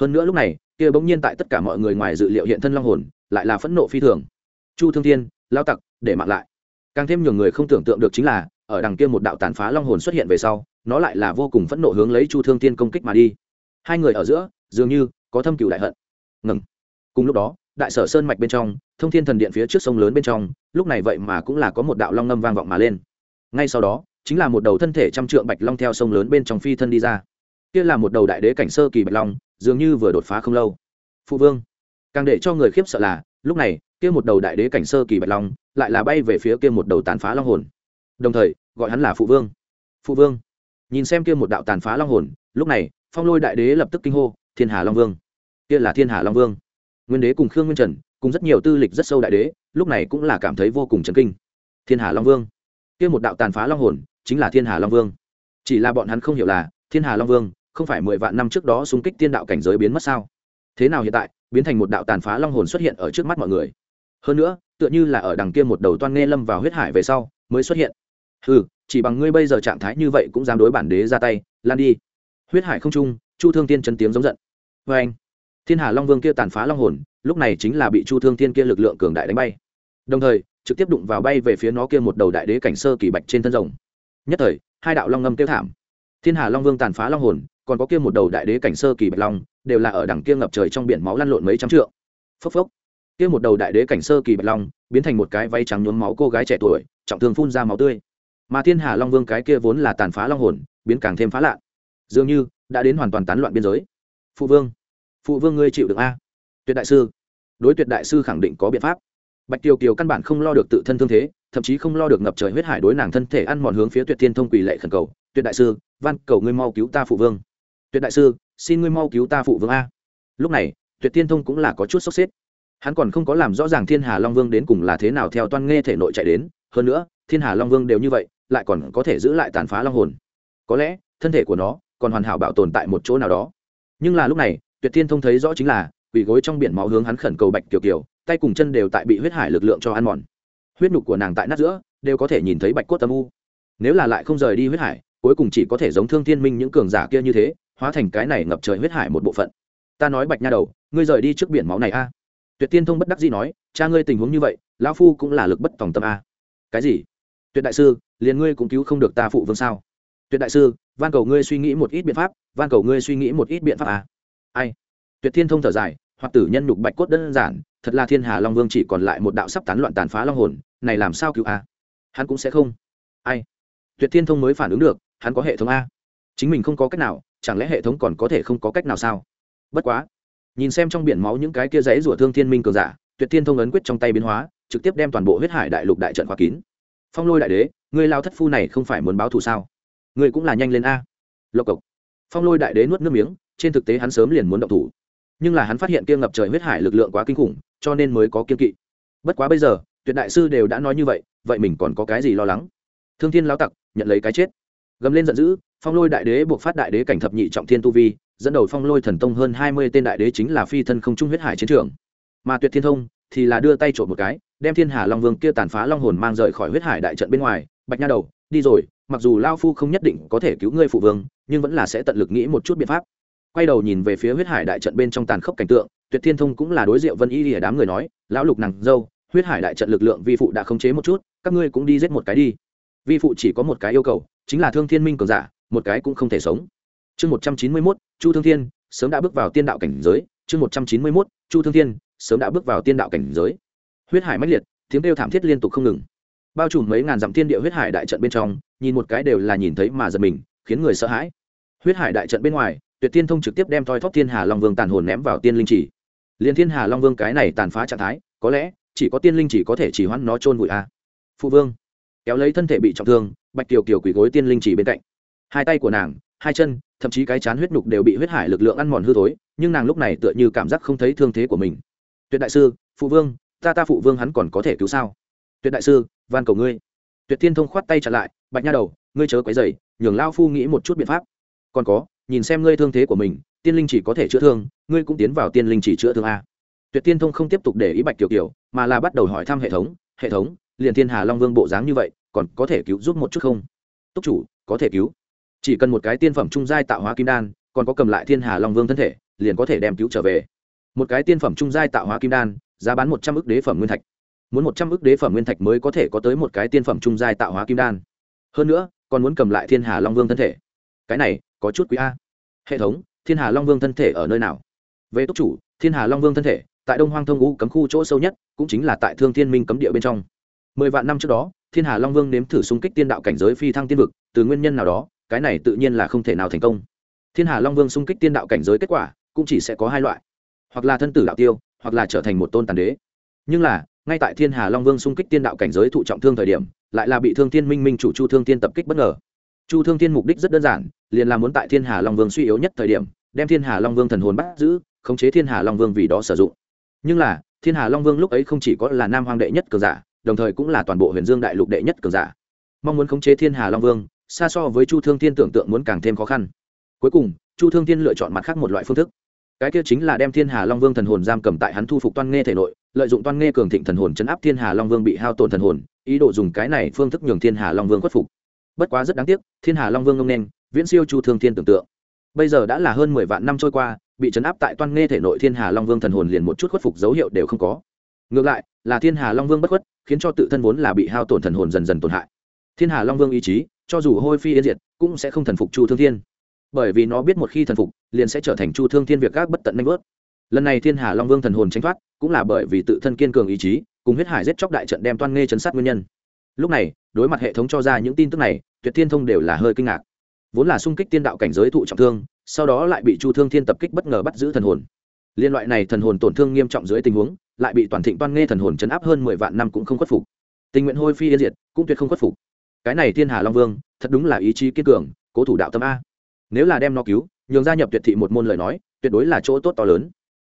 Hơn nữa lúc này kia bỗng nhiên tại tất cả mọi người ngoài dự liệu hiện thân long hồn, lại là phẫn nộ phi thường. Chu thương thiên, lao tặc, để mạng lại. Càng thêm nhiều người không tưởng tượng được chính là, ở đằng kia một đạo tàn phá long hồn xuất hiện về sau, nó lại là vô cùng phẫn nộ hướng lấy chu thương thiên công kích mà đi. Hai người ở giữa, dường như, có thâm cựu đại hận. Ngừng. Cùng lúc đó, đại sở sơn mạch bên trong, thông thiên thần điện phía trước sông lớn bên trong, lúc này vậy mà cũng là có một đạo long ngâm vang vọng mà lên. Ngay sau đó, chính là một đầu thân thể trăm trượng bạch long theo sông lớn bên trong phi thân đi ra. Kia là một đầu đại đế cảnh sơ kỳ bạch long dường như vừa đột phá không lâu. Phụ vương, càng để cho người khiếp sợ là, lúc này, kia một đầu đại đế cảnh sơ kỳ bạch long lại là bay về phía kia một đầu tàn phá long hồn. Đồng thời, gọi hắn là phụ vương. Phụ vương, nhìn xem kia một đạo tàn phá long hồn, lúc này, phong lôi đại đế lập tức kinh hô, thiên hà long vương. Kia là thiên hà long vương. Nguyên đế cùng khương nguyên trần, cùng rất nhiều tư lịch rất sâu đại đế, lúc này cũng là cảm thấy vô cùng chấn kinh. Thiên hà long vương. Kia một đạo tàn phá long hồn, chính là thiên hà long vương. Chỉ là bọn hắn không hiểu là, thiên hà long vương không phải mười vạn năm trước đó xung kích tiên đạo cảnh giới biến mất sao? Thế nào hiện tại, biến thành một đạo tàn phá long hồn xuất hiện ở trước mắt mọi người? Hơn nữa, tựa như là ở đằng kia một đầu toan nghe lâm vào huyết hải về sau, mới xuất hiện. Ừ chỉ bằng ngươi bây giờ trạng thái như vậy cũng dám đối bản đế ra tay, lan đi. Huyết hải không trung, chu thương tiên chân tiếng giống giận. Vê anh, thiên hà long vương kia tàn phá long hồn, lúc này chính là bị chu thương tiên kia lực lượng cường đại đánh bay. Đồng thời, trực tiếp đụng vào bay về phía nó kia một đầu đại đế cảnh sơ kỳ bạch trên thân rồng. Nhất thời, hai đạo long ngâm kêu thảm. Thiên hà long vương tàn phá long hồn còn có kia một đầu đại đế cảnh sơ kỳ bạch long, đều là ở đằng kia ngập trời trong biển máu lăn lộn mấy trăm trượng. Phốc phốc. Kia một đầu đại đế cảnh sơ kỳ bạch long, biến thành một cái váy trắng nhuốm máu cô gái trẻ tuổi, trọng thương phun ra máu tươi. Mà thiên hà long vương cái kia vốn là tàn phá long hồn, biến càng thêm phá lạ. Dường như, đã đến hoàn toàn tán loạn biên giới. Phụ vương. Phụ vương ngươi chịu được a. Tuyệt đại sư. Đối tuyệt đại sư khẳng định có biện pháp. Bạch tiêu kiều căn bản không lo được tự thân thương thế, thậm chí không lo được ngập trời huyết hải đối nàng thân thể ăn mòn hướng phía tuyệt thiên thông quỳ lệ khẩn cầu. Tuyệt đại sư, van cầu ngươi mau cứu ta, phụ vương tuyệt đại sư, xin ngươi mau cứu ta phụ vương a. Lúc này, tuyệt thiên thông cũng là có chút sốc xếp. Hắn còn không có làm rõ ràng thiên hà long vương đến cùng là thế nào theo toan nghe thể nội chạy đến, hơn nữa, thiên hà long vương đều như vậy, lại còn có thể giữ lại tàn phá long hồn. Có lẽ, thân thể của nó còn hoàn hảo bảo tồn tại một chỗ nào đó. Nhưng là lúc này, tuyệt thiên thông thấy rõ chính là, quỳ gối trong biển máu hướng hắn khẩn cầu bạch kiều kiều, tay cùng chân đều tại bị huyết hải lực lượng cho ăn mòn. Huyết nhục của nàng tại nát giữa, đều có thể nhìn thấy bạch cốt tâm u. Nếu là lại không rời đi huyết hải, cuối cùng chỉ có thể giống thương thiên minh những cường giả kia như thế hóa thành cái này ngập trời huyết hải một bộ phận. Ta nói bạch nha đầu, ngươi rời đi trước biển máu này a. Tuyệt tiên thông bất đắc dĩ nói, cha ngươi tình huống như vậy, lão phu cũng là lực bất tòng tâm a. Cái gì? Tuyệt đại sư, liền ngươi cũng cứu không được ta phụ vương sao? Tuyệt đại sư, van cầu ngươi suy nghĩ một ít biện pháp, van cầu ngươi suy nghĩ một ít biện pháp a. Ai? Tuyệt thiên thông thở dài, hoặc tử nhân nhục bạch cốt đơn giản, thật là thiên hà long vương chỉ còn lại một đạo sắp tán loạn tàn phá long hồn, này làm sao cứu a? Hắn cũng sẽ không. Ai? Tuyệt thiên thông mới phản ứng được, hắn có hệ thống a. Chính mình không có cách nào chẳng lẽ hệ thống còn có thể không có cách nào sao? Bất quá, nhìn xem trong biển máu những cái kia dãy rủa thương thiên minh cường giả, tuyệt thiên thông ấn quyết trong tay biến hóa, trực tiếp đem toàn bộ huyết hải đại lục đại trận khóa kín. Phong lôi đại đế người lao thất phu này không phải muốn báo thù sao? Người cũng là nhanh lên a. Lộc cộc. Phong lôi đại đế nuốt nước miếng, trên thực tế hắn sớm liền muốn động thủ. Nhưng là hắn phát hiện kia ngập trời huyết hải lực lượng quá kinh khủng, cho nên mới có kiên kỵ. Bất quá bây giờ, tuyệt đại sư đều đã nói như vậy vậy mình còn có cái gì lo lắng? Thương thiên lao tặc, nhận lấy cái chết. Gầm lên giận dữ phong lôi đại đế buộc phát đại đế cảnh thập nhị trọng thiên tu vi, dẫn đầu phong lôi thần tông hơn hai mươi tên đại đế chính là phi thân không trung huyết hải chiến trường. Mà tuyệt thiên thông thì là đưa tay trộm một cái, đem thiên hà long vương kia tàn phá long hồn mang rời khỏi huyết hải đại trận bên ngoài, bạch nha đầu, đi rồi, mặc dù lao phu không nhất định có thể cứu ngươi phụ vương, nhưng vẫn là sẽ tận lực nghĩ một chút biện pháp. Quay đầu nhìn về phía huyết hải đại trận bên trong tàn khốc cảnh tượng, tuyệt thiên thông cũng là đối diệu vân y lìa đám người nói, lão lục nàng dâu, huyết hải đại trận lực lượng vi phụ đã khống chế một chút, các ngươi cũng đi giết một cái đi. Vi phụ chỉ có một cái yêu cầu, chính là thương thiên minh cường giả một cái cũng không thể sống. Chương một trăm chín mươi mốt, chu thương thiên, sớm đã bước vào tiên đạo cảnh giới. Chương một trăm chín mươi mốt, chu thương thiên, sớm đã bước vào tiên đạo cảnh giới. Huyết hải mãnh liệt, tiếng kêu thảm thiết liên tục không ngừng. Bao trùm mấy ngàn dặm thiên địa huyết hải đại trận bên trong, nhìn một cái đều là nhìn thấy mà giật mình, khiến người sợ hãi. Huyết hải đại trận bên ngoài, tuyệt tiên thông trực tiếp đem thoi thóp thiên hà long vương tàn hồn ném vào tiên linh chỉ. Liền thiên hà long vương cái này tàn phá trạng thái, có lẽ, chỉ có tiên linh chỉ có thể chỉ hoãn nó chôn vùi a. À. phụ vương, kéo lấy thân thể bị trọng thương, bạch kiều kiều quỳ gối tiên linh chỉ bên cạnh hai tay của nàng, hai chân, thậm chí cái chán huyết nhục đều bị huyết hải lực lượng ăn mòn hư thối, nhưng nàng lúc này tựa như cảm giác không thấy thương thế của mình. Tuyệt đại sư, phụ vương, ta ta phụ vương hắn còn có thể cứu sao? Tuyệt đại sư, van cầu ngươi. Tuyệt thiên thông khoát tay trả lại, bạch nha đầu, ngươi chớ quấy dày nhường lao phu nghĩ một chút biện pháp. Còn có, nhìn xem ngươi thương thế của mình, tiên linh chỉ có thể chữa thương, ngươi cũng tiến vào tiên linh chỉ chữa thương a. Tuyệt tiên thông không tiếp tục để ý bạch tiểu kiều, mà là bắt đầu hỏi thăm hệ thống hệ thống, liền thiên hà long vương bộ dáng như vậy, còn có thể cứu giúp một chút không? Túc chủ, có thể cứu chỉ cần một cái tiên phẩm trung giai tạo hóa kim đan, còn có cầm lại thiên hà long vương thân thể, liền có thể đem cứu trở về. Một cái tiên phẩm trung giai tạo hóa kim đan, giá bán một trăm ước đế phẩm nguyên thạch. Muốn một trăm ước đế phẩm nguyên thạch mới có thể có tới một cái tiên phẩm trung giai tạo hóa kim đan. Hơn nữa, còn muốn cầm lại thiên hà long vương thân thể. Cái này, có chút quý a. Hệ thống, thiên hà long vương thân thể ở nơi nào? Về túc chủ, thiên hà long vương thân thể, tại đông hoang thông ngũ cấm khu chỗ sâu nhất, cũng chính là tại thương thiên minh cấm địa bên trong. Mười vạn năm trước đó, thiên hà long vương nếm thử xung kích tiên đạo cảnh giới phi thăng tiên vực, từ nguyên nhân nào đó cái này tự nhiên là không thể nào thành công. Thiên hà long vương xung kích tiên đạo cảnh giới kết quả, cũng chỉ sẽ có hai loại. Hoặc là thân tử đạo tiêu, hoặc là trở thành một tôn tàn đế. Nhưng là, ngay tại thiên hà long vương xung kích tiên đạo cảnh giới thụ trọng thương thời điểm, lại là bị thương thiên minh minh chủ chu thương tiên tập kích bất ngờ. Chu thương tiên mục đích rất đơn giản, liền là muốn tại thiên hà long vương suy yếu nhất thời điểm, đem thiên hà long vương thần hồn bắt giữ, khống chế thiên hà long vương vì đó sử dụng. Nhưng là, thiên hà long vương lúc ấy không chỉ có là nam hoàng đệ nhất cường giả, đồng thời cũng là toàn bộ huyền dương đại lục đệ nhất cường giả. Mong muốn khống chế thiên hà long vương xa so với chu thương thiên tưởng tượng muốn càng thêm khó khăn. Cuối cùng, chu thương thiên lựa chọn mặt khác một loại phương thức. Cái kia chính là đem thiên hà long vương thần hồn giam cầm tại hắn thu phục toan nghe thể nội, lợi dụng toan nghe cường thịnh thần hồn chấn áp thiên hà long vương bị hao tổn thần hồn, ý đồ dùng cái này phương thức nhường thiên hà long vương khuất phục. Bất quá rất đáng tiếc, thiên hà long vương ngông nên, viễn siêu chu thương thiên tưởng tượng. Bây giờ đã là hơn mười vạn năm trôi qua, bị chấn áp tại toan nghe thể nội thiên hà long vương thần hồn liền một chút khuất phục dấu hiệu đều không có. Ngược lại, là thiên hà long vương bất khuất, khiến cho tự thân vốn là bị hao tổn thần hồn dần dần tổn hại. Thiên hà long vương ý chí cho dù hôi phi yên diệt, cũng sẽ không thần phục chu thương thiên. Bởi vì nó biết một khi thần phục, liền sẽ trở thành chu thương thiên việc các bất tận nanh vớt lần này thiên hà long vương thần hồn tranh thoát, cũng là bởi vì tự thân kiên cường ý chí, cùng huyết hải giết chóc đại trận đem toan nghe chấn sát nguyên nhân. Lúc này, đối mặt hệ thống cho ra những tin tức này, tuyệt thiên thông đều là hơi kinh ngạc. Vốn là sung kích tiên đạo cảnh giới thụ trọng thương, sau đó lại bị chu thương thiên tập kích bất ngờ bắt giữ thần hồn. Liên loại này thần hồn tổn thương nghiêm trọng dưới tình huống, lại bị toàn thịnh toan nghe thần hồn chấn áp hơn mười vạn năm cũng không khuất phục. Tình nguyện hôi phi yên diệt, cũng tuyệt không khuất phục cái này thiên hà long vương, thật đúng là ý chí kiên cường, cố thủ đạo tâm a. Nếu là đem nó cứu, nhường gia nhập tuyệt thị một môn lời nói, tuyệt đối là chỗ tốt to lớn.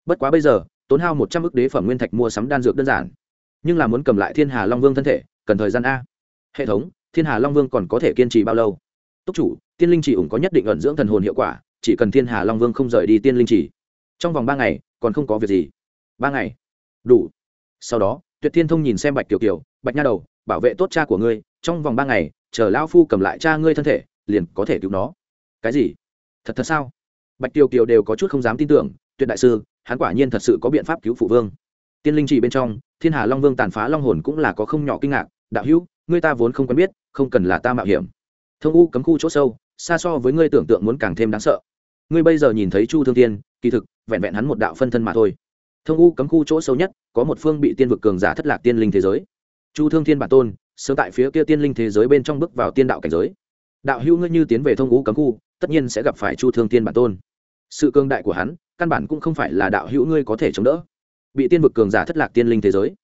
Bất quá bây giờ, tốn hao một trăm ước đế phẩm nguyên thạch mua sắm đan dược đơn giản. Nhưng là muốn cầm lại thiên hà long vương thân thể, cần thời gian a. Hệ thống, thiên hà long vương còn có thể kiên trì bao lâu? Túc chủ, tiên linh chỉ ủng có nhất định ẩn dưỡng thần hồn hiệu quả, chỉ cần thiên hà long vương không rời đi tiên linh chỉ. Trong vòng ba ngày, còn không có việc gì. Ba ngày. Đủ. Sau đó, tuyệt thiên thông nhìn xem bạch kiều kiều, bạch nha đầu, bảo vệ tốt cha của ngươi trong vòng ba ngày, chờ lao phu cầm lại cha ngươi thân thể, liền có thể cứu nó. Cái gì? Thật thật sao? Bạch tiêu kiều đều có chút không dám tin tưởng, tuyệt đại sư, hắn quả nhiên thật sự có biện pháp cứu phụ vương. Tiên linh chỉ bên trong, thiên hà long vương tàn phá long hồn cũng là có không nhỏ kinh ngạc, đạo hữu, ngươi ta vốn không quen biết, không cần là ta mạo hiểm. Thông u cấm khu chỗ sâu, xa so với ngươi tưởng tượng muốn càng thêm đáng sợ. Ngươi bây giờ nhìn thấy chu thương tiên kỳ thực, vẹn vẹn hắn một đạo phân thân mà thôi. Thông u cấm khu chỗ sâu nhất, có một phương bị tiên vực cường giả thất lạc tiên linh thế giới. Chu thương thiên bản tôn sớm tại phía kia tiên linh thế giới bên trong bước vào tiên đạo cảnh giới. Đạo hữu ngươi như tiến về thông ngũ cấm khu, tất nhiên sẽ gặp phải chu thương tiên bản tôn. Sự cương đại của hắn, căn bản cũng không phải là đạo hữu ngươi có thể chống đỡ. Bị tiên vực cường giả thất lạc tiên linh thế giới.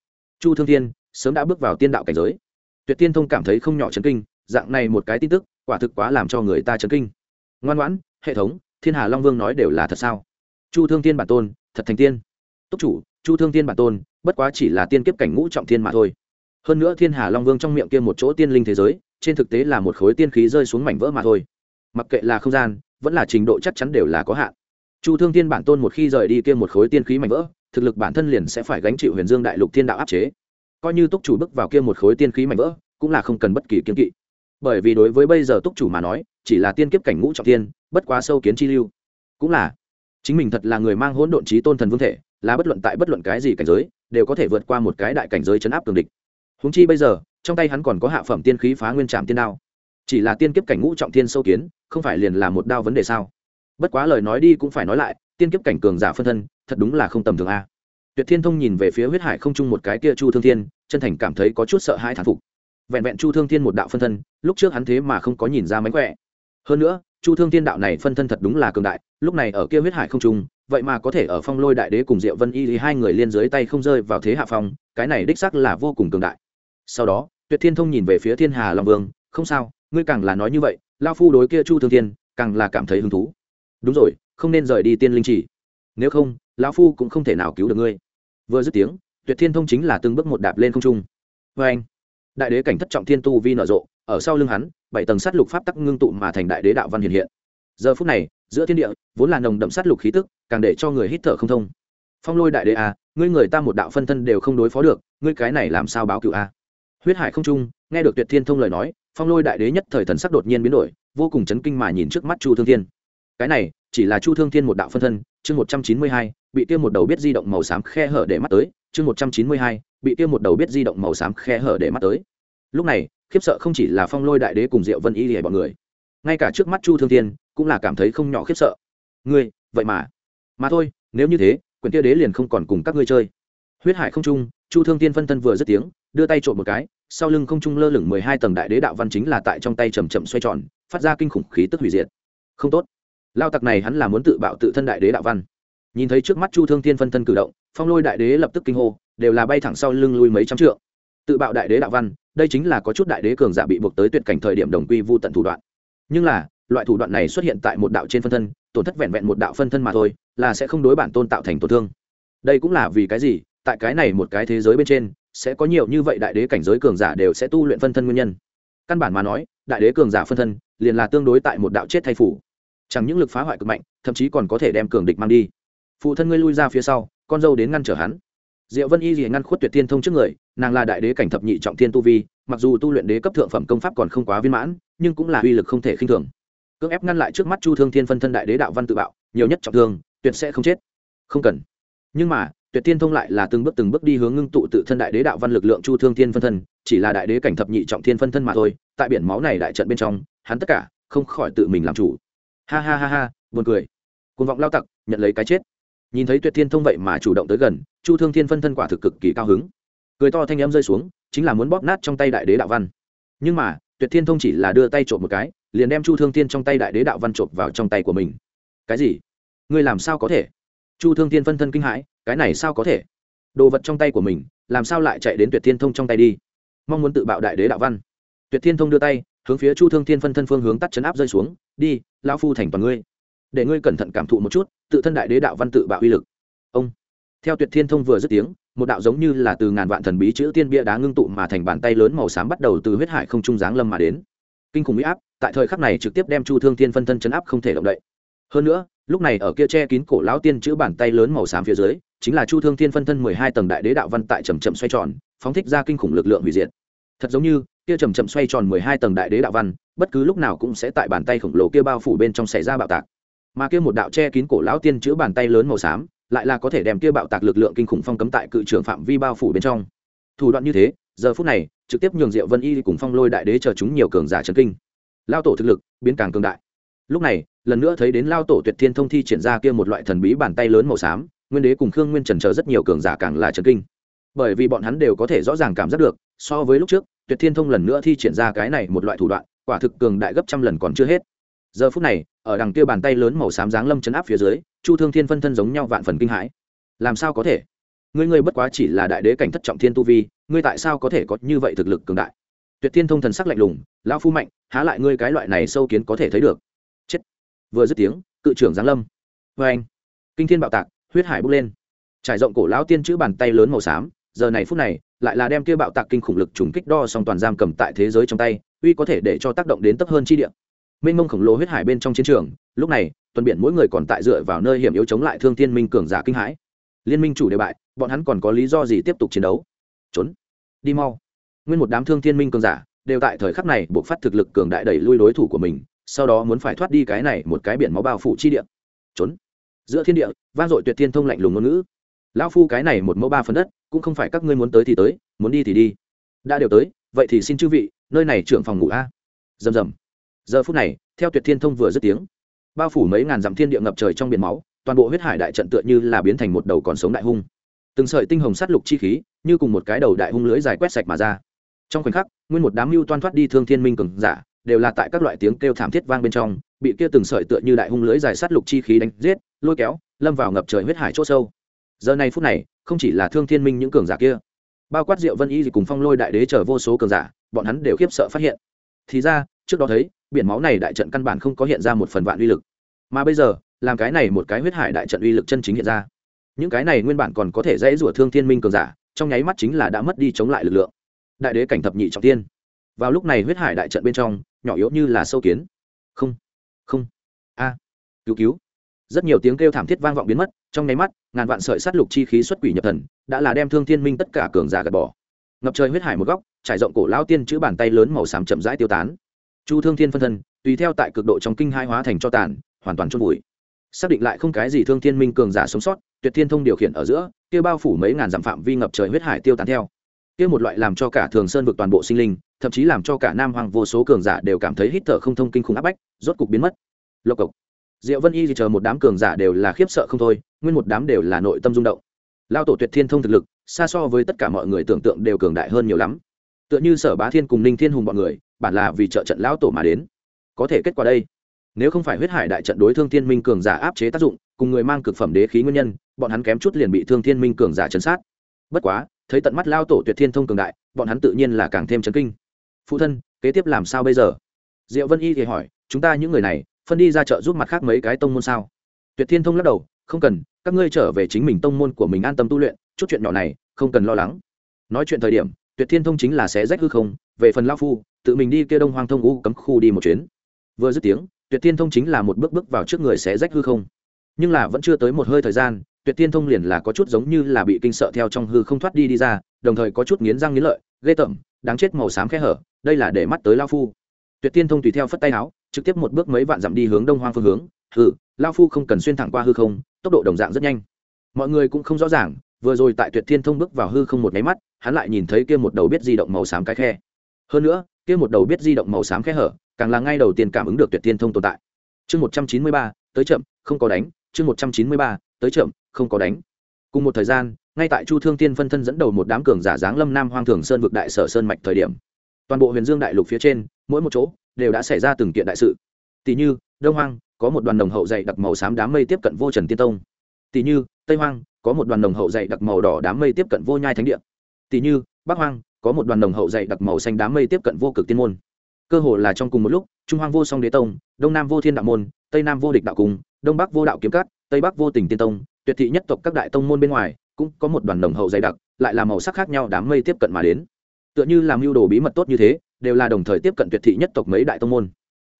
Chu thương tiên sớm đã bước vào tiên đạo cảnh giới. Tuyệt tiên thông cảm thấy không nhỏ chấn kinh, dạng này một cái tin tức, quả thực quá làm cho người ta chấn kinh. Ngoan ngoãn, hệ thống, thiên hà long vương nói đều là thật sao? Chu thương tiên bản tôn, thật thành tiên. Túc chủ, chu thương tiên bản tôn, bất quá chỉ là tiên kiếp cảnh ngũ trọng thiên mà thôi hơn nữa thiên hà long vương trong miệng kia một chỗ tiên linh thế giới, trên thực tế là một khối tiên khí rơi xuống mảnh vỡ mà thôi. Mặc kệ là không gian, vẫn là trình độ chắc chắn đều là có hạn. Chu thương tiên bản tôn một khi rời đi kia một khối tiên khí mảnh vỡ, thực lực bản thân liền sẽ phải gánh chịu huyền dương đại lục thiên đạo áp chế. Coi như túc chủ bước vào kia một khối tiên khí mảnh vỡ, cũng là không cần bất kỳ kiên kỵ. Bởi vì đối với bây giờ túc chủ mà nói, chỉ là tiên kiếp cảnh ngũ trọng tiên, bất quá sâu kiến chi lưu. Cũng là, chính mình thật là người mang hỗn độn trí tôn thần vương thể, là bất luận tại bất luận cái gì cảnh giới, đều có thể vượt qua một cái đại cảnh giới chấn áp cường địch. Huống chi bây giờ, trong tay hắn còn có hạ phẩm tiên khí phá nguyên trạm tiên đao. Chỉ là tiên kiếp cảnh ngũ trọng tiên sâu kiến, không phải liền là một đao vấn đề sao? Bất quá lời nói đi cũng phải nói lại, tiên kiếp cảnh cường giả phân thân, thật đúng là không tầm thường a. Tuyệt thiên thông nhìn về phía huyết hải không chung một cái kia chu thương thiên, chân thành cảm thấy có chút sợ hãi thán phục. Vẹn vẹn chu thương thiên một đạo phân thân, lúc trước hắn thế mà không có nhìn ra mánh khỏe. Hơn nữa, chu thương thiên đạo này phân thân thật đúng là cường đại, lúc này ở kia huyết hải không trung, vậy mà có thể ở phong lôi đại đế cùng diệu vân y hai người liên dưới tay không rơi vào thế hạ phong, cái này đích sắc là vô cùng cường đại sau đó, tuyệt thiên thông nhìn về phía thiên hà long vương, không sao, ngươi càng là nói như vậy lao phu đối kia chu thương thiên, càng là cảm thấy hứng thú. Đúng rồi, không nên rời đi tiên linh chỉ. Nếu không, lão phu cũng không thể nào cứu được ngươi. Vừa dứt tiếng, tuyệt thiên thông chính là từng bước một đạp lên không trung. Vê anh. Đại đế cảnh thất trọng thiên tu vi nở rộ, ở sau lưng hắn, bảy tầng sát lục pháp tắc ngưng tụ mà thành đại đế đạo văn hiện hiện. Giờ phút này, giữa thiên địa, vốn là nồng đậm sát lục khí tức, càng để cho người hít thở không thông. Phong lôi đại đế a ngươi người ta một đạo phân thân đều không đối phó được, ngươi cái này làm sao báo cựu a à? Huyết hải không trung, nghe được tuyệt thiên thông lời nói, phong lôi đại đế nhất thời thần sắc đột nhiên biến đổi, vô cùng chấn kinh mà nhìn trước mắt chu thương thiên. Cái này, chỉ là chu thương thiên một đạo phân thân, chương một trăm chín mươi hai, bị kia một đầu biết di động màu xám khe hở để mắt tới, chương một trăm chín mươi hai, bị kia một đầu biết di động màu xám khe hở để mắt tới. Lúc này, khiếp sợ không chỉ là phong lôi đại đế cùng diệu vân y lìa bọn người, ngay cả trước mắt chu thương thiên cũng là cảm thấy không nhỏ khiếp sợ. Ngươi, vậy mà mà thôi, nếu như thế, quyển kia đế liền không còn cùng các ngươi chơi. Huyết hải không trung chu thương tiên phân thân vừa dứt tiếng, đưa tay trộn một cái, sau lưng không trung lơ lửng mười hai tầng đại đế đạo văn chính là tại trong tay chầm chậm xoay tròn, phát ra kinh khủng khí tức hủy diệt. Không tốt. Lao tặc này hắn là muốn tự bạo tự thân đại đế đạo văn. Nhìn thấy trước mắt chu thương tiên phân thân cử động, phong lôi đại đế lập tức kinh hô, đều là bay thẳng sau lưng lui mấy trăm trượng. Tự bạo đại đế đạo văn, đây chính là có chút đại đế cường giả bị buộc tới tuyệt cảnh thời điểm đồng quy vô tận thủ đoạn. Nhưng là, loại thủ đoạn này xuất hiện tại một đạo trên phân thân, tổn thất vẹn vẹn một đạo phân thân mà thôi, là sẽ không đối bản tôn tạo thành tổn thương. Đây cũng là vì cái gì? Tại cái này một cái thế giới bên trên, sẽ có nhiều như vậy đại đế cảnh giới cường giả đều sẽ tu luyện phân thân nguyên nhân. Căn bản mà nói, đại đế cường giả phân thân liền là tương đối tại một đạo chết thay phủ. Chẳng những lực phá hoại cực mạnh, thậm chí còn có thể đem cường địch mang đi. Phụ thân ngươi lui ra phía sau, con dâu đến ngăn trở hắn. Diệu vân y gì ngăn khuất tuyệt thiên thông trước người, nàng là đại đế cảnh thập nhị trọng thiên tu vi, mặc dù tu luyện đế cấp thượng phẩm công pháp còn không quá viên mãn, nhưng cũng là uy lực không thể khinh thường. Cưỡng ép ngăn lại trước mắt chu thương thiên phân thân đại đế đạo văn tự bạo, nhiều nhất trọng thương, tuyệt sẽ không chết. Không cần. Nhưng mà tuyệt tiên thông lại là từng bước từng bước đi hướng ngưng tụ tự thân đại đế đạo văn lực lượng chu thương thiên phân thân, chỉ là đại đế cảnh thập nhị trọng thiên phân thân mà thôi, tại biển máu này đại trận bên trong, hắn tất cả không khỏi tự mình làm chủ. Ha ha ha ha, buồn cười. Cuồng vọng lao tặc, nhận lấy cái chết. Nhìn thấy tuyệt thiên thông vậy mà chủ động tới gần, chu thương thiên phân thân quả thực cực kỳ cao hứng. Cười to thanh âm rơi xuống, chính là muốn bóp nát trong tay đại đế đạo văn. Nhưng mà, tuyệt thiên thông chỉ là đưa tay trộm một cái, liền đem chu thương thiên trong tay đại đế đạo văn trộm vào trong tay của mình. Cái gì? Ngươi làm sao có thể? Chu thương thiên phân thân kinh hãi cái này sao có thể? Đồ vật trong tay của mình, làm sao lại chạy đến tuyệt thiên thông trong tay đi? Mong muốn tự bạo đại đế đạo văn. Tuyệt thiên thông đưa tay, hướng phía chu thương thiên phân thân phương hướng tắt chấn áp rơi xuống. Đi lao phu thành toàn ngươi. Để ngươi cẩn thận cảm thụ một chút, tự thân đại đế đạo văn tự bạo uy lực. Ông. Theo tuyệt thiên thông vừa dứt tiếng, một đạo giống như là từ ngàn vạn thần bí chữ tiên bia đá ngưng tụ mà thành bàn tay lớn màu xám bắt đầu từ huyết hải không trung giáng lâm mà đến. Kinh khủng huy áp, tại thời khắc này trực tiếp đem chu thương thiên phân thân chấn áp không thể động đậy. Hơn nữa, lúc này ở kia che kín cổ lão tiên chữ bàn tay lớn màu xám phía dưới chính là chu thương thiên phân thân mười hai tầng đại đế đạo văn tại chầm chậm xoay tròn, phóng thích ra kinh khủng lực lượng hủy diệt. Thật giống như, kia chầm chậm xoay tròn mười hai tầng đại đế đạo văn, bất cứ lúc nào cũng sẽ tại bàn tay khổng lồ kia bao phủ bên trong xảy ra bạo tạc. Mà kia một đạo che kín cổ lão tiên chữ bàn tay lớn màu xám, lại là có thể đem kia bạo tạc lực lượng kinh khủng phong cấm tại cự trưởng phạm vi bao phủ bên trong. Thủ đoạn như thế, giờ phút này, trực tiếp nhường diệu vân y cùng phong lôi đại đế chờ chúng nhiều cường giả trấn kinh. Lao tổ thực lực, biến càng cường đại. Lúc này, lần nữa thấy đến lao tổ tuyệt thiên thông thi triển ra kia một loại thần bí bàn tay lớn màu xám nguyên đế cùng khương nguyên trần chờ rất nhiều cường giả càng là trần kinh. Bởi vì bọn hắn đều có thể rõ ràng cảm giác được, so với lúc trước, tuyệt thiên thông lần nữa thi triển ra cái này một loại thủ đoạn, quả thực cường đại gấp trăm lần còn chưa hết. Giờ phút này, ở đằng kia bàn tay lớn màu xám dáng lâm chấn áp phía dưới, chu thương thiên phân thân giống nhau vạn phần kinh hãi. Làm sao có thể? Ngươi ngươi bất quá chỉ là đại đế cảnh thất trọng thiên tu vi, ngươi tại sao có thể có như vậy thực lực cường đại? Tuyệt thiên thông thần sắc lạnh lùng, lão phu mạnh, há lại ngươi cái loại này sâu kiến có thể thấy được? Chết. Vừa dứt tiếng, cự trưởng giáng lâm. Vê anh kinh thiên bạo tạc huyết hải bốc lên. Trải rộng cổ lão tiên chữ bàn tay lớn màu xám, giờ này phút này, lại là đem kia bạo tạc kinh khủng lực trùng kích đo song toàn giam cầm tại thế giới trong tay, uy có thể để cho tác động đến tấp hơn chi địa. Mênh mông khổng lồ huyết hải bên trong chiến trường, lúc này, tuần biển mỗi người còn tại dựa vào nơi hiểm yếu chống lại thương thiên minh cường giả kinh hãi. Liên minh chủ đề bại, bọn hắn còn có lý do gì tiếp tục chiến đấu? Trốn. Đi mau. Nguyên một đám thương thiên minh cường giả, đều tại thời khắc này buộc phát thực lực cường đại đẩy lui đối thủ của mình, sau đó muốn phải thoát đi cái này một cái biển máu bao phủ chi địa. Trốn giữa thiên địa, vang dội tuyệt thiên thông lạnh lùng ngôn ngữ. Lão phu cái này một mẫu ba phần đất, cũng không phải các ngươi muốn tới thì tới, muốn đi thì đi. Đã đều tới, vậy thì xin chư vị, nơi này trưởng phòng ngủ a. Rầm rầm. Giờ phút này, theo tuyệt thiên thông vừa dứt tiếng, bao phủ mấy ngàn dặm thiên địa ngập trời trong biển máu, toàn bộ huyết hải đại trận tựa như là biến thành một đầu còn sống đại hung. Từng sợi tinh hồng sát lục chi khí, như cùng một cái đầu đại hung lưới dài quét sạch mà ra. Trong khoảnh khắc, nguyên một đám mưu toan thoát đi thương thiên minh cường giả, đều là tại các loại tiếng kêu thảm thiết vang bên trong bị kia từng sợi tựa như đại hung lưới dài sát lục chi khí đánh giết, lôi kéo, lâm vào ngập trời huyết hải chỗ sâu. Giờ này phút này, không chỉ là thương thiên minh những cường giả kia, bao quát diệu vân y cùng phong lôi đại đế chở vô số cường giả, bọn hắn đều khiếp sợ phát hiện. Thì ra, trước đó thấy, biển máu này đại trận căn bản không có hiện ra một phần vạn uy lực. Mà bây giờ, làm cái này một cái huyết hải đại trận uy lực chân chính hiện ra. Những cái này nguyên bản còn có thể dễ rủa thương thiên minh cường giả, trong nháy mắt chính là đã mất đi chống lại lực lượng. Đại đế cảnh thập nhị trọng tiên vào lúc này huyết hải đại trận bên trong, nhỏ yếu như là sâu kiến. Không không. A. Cứu cứu. Rất nhiều tiếng kêu thảm thiết vang vọng biến mất, trong nháy mắt, ngàn vạn sợi sát lục chi khí xuất quỷ nhập thần, đã là đem thương thiên minh tất cả cường giả gạt bỏ. Ngập trời huyết hải một góc, trải rộng cổ lao tiên chữ bàn tay lớn màu xám chậm rãi tiêu tán. Chu thương thiên phân thân, tùy theo tại cực độ trong kinh hai hóa thành cho tàn, hoàn toàn chôn vùi. Xác định lại không cái gì thương thiên minh cường giả sống sót, tuyệt thiên thông điều khiển ở giữa, kia bao phủ mấy ngàn dặm phạm vi ngập trời huyết hải tiêu tán theo. Kia một loại làm cho cả thường sơn vực toàn bộ sinh linh thậm chí làm cho cả nam hoàng vô số cường giả đều cảm thấy hít thở không thông kinh khủng áp bách, rốt cục biến mất. Lộc cộc. Diệu vân y thì chờ một đám cường giả đều là khiếp sợ không thôi, nguyên một đám đều là nội tâm rung động. Lao tổ tuyệt thiên thông thực lực, xa so với tất cả mọi người tưởng tượng đều cường đại hơn nhiều lắm. Tựa như sở bá thiên cùng ninh thiên hùng bọn người, bản là vì trợ trận lão tổ mà đến. Có thể kết quả đây, nếu không phải huyết hải đại trận đối thương thiên minh cường giả áp chế tác dụng, cùng người mang cực phẩm đế khí nguyên nhân, bọn hắn kém chút liền bị thương thiên minh cường giả chấn sát. Bất quá, thấy tận mắt lao tổ tuyệt thiên thông cường đại, bọn hắn tự nhiên là càng thêm chấn kinh phụ thân, kế tiếp làm sao bây giờ? Diệu vân y thì hỏi, chúng ta những người này, phân đi ra chợ giúp mặt khác mấy cái tông môn sao? Tuyệt thiên thông lắc đầu, không cần, các ngươi trở về chính mình tông môn của mình an tâm tu luyện, chút chuyện nhỏ này, không cần lo lắng. Nói chuyện thời điểm, tuyệt thiên thông chính là sẽ rách hư không, về phần lao phu, tự mình đi kia đông hoang thông u cấm khu đi một chuyến. Vừa dứt tiếng, tuyệt thiên thông chính là một bước bước vào trước người sẽ rách hư không. Nhưng là vẫn chưa tới một hơi thời gian, tuyệt thiên thông liền là có chút giống như là bị kinh sợ theo trong hư không thoát đi đi ra, đồng thời có chút nghiến răng nghiến lợi, ghê tởm, đáng chết màu xám khe hở đây là để mắt tới lao phu. Tuyệt thiên thông tùy theo phất tay áo, trực tiếp một bước mấy vạn dặm đi hướng đông hoang phương hướng. Hư lao phu không cần xuyên thẳng qua hư không, tốc độ đồng dạng rất nhanh. Mọi người cũng không rõ ràng, vừa rồi tại tuyệt thiên thông bước vào hư không một máy mắt, hắn lại nhìn thấy kia một đầu biết di động màu xám cái khe. Hơn nữa, kia một đầu biết di động màu xám khe hở, càng là ngay đầu tiên cảm ứng được tuyệt thiên thông tồn tại. Chương một trăm chín mươi ba, tới chậm, không có đánh. Chương một trăm chín mươi ba, tới chậm, không có đánh. Cùng một thời gian, ngay tại chu thương tiên phân thân dẫn đầu một đám cường giả giáng lâm nam hoang thường sơn vực đại sở sơn mạch thời điểm toàn bộ huyền dương đại lục phía trên, mỗi một chỗ đều đã xảy ra từng kiện đại sự. Tỷ như, đông hoang, có một đoàn đồng hậu dày đặc màu xám đám mây tiếp cận vô trần tiên tông. Tỷ như, tây hoang, có một đoàn đồng hậu dày đặc màu đỏ đám mây tiếp cận vô nhai thánh địa. Tỷ như, bắc hoang, có một đoàn đồng hậu dày đặc màu xanh đám mây tiếp cận vô cực tiên môn. Cơ hồ là trong cùng một lúc, trung hoang vô song đế tông, đông nam vô thiên đạo môn, tây nam vô địch đạo cung đông bắc vô đạo kiếm cát tây bắc vô tình tiên tông, tuyệt thị nhất tộc các đại tông môn bên ngoài, cũng có một đoàn đồng hậu dày đặc, lại là màu sắc khác nhau đám mây tiếp cận mà đến tựa như làm mưu đồ bí mật tốt như thế, đều là đồng thời tiếp cận tuyệt thị nhất tộc mấy đại tông môn.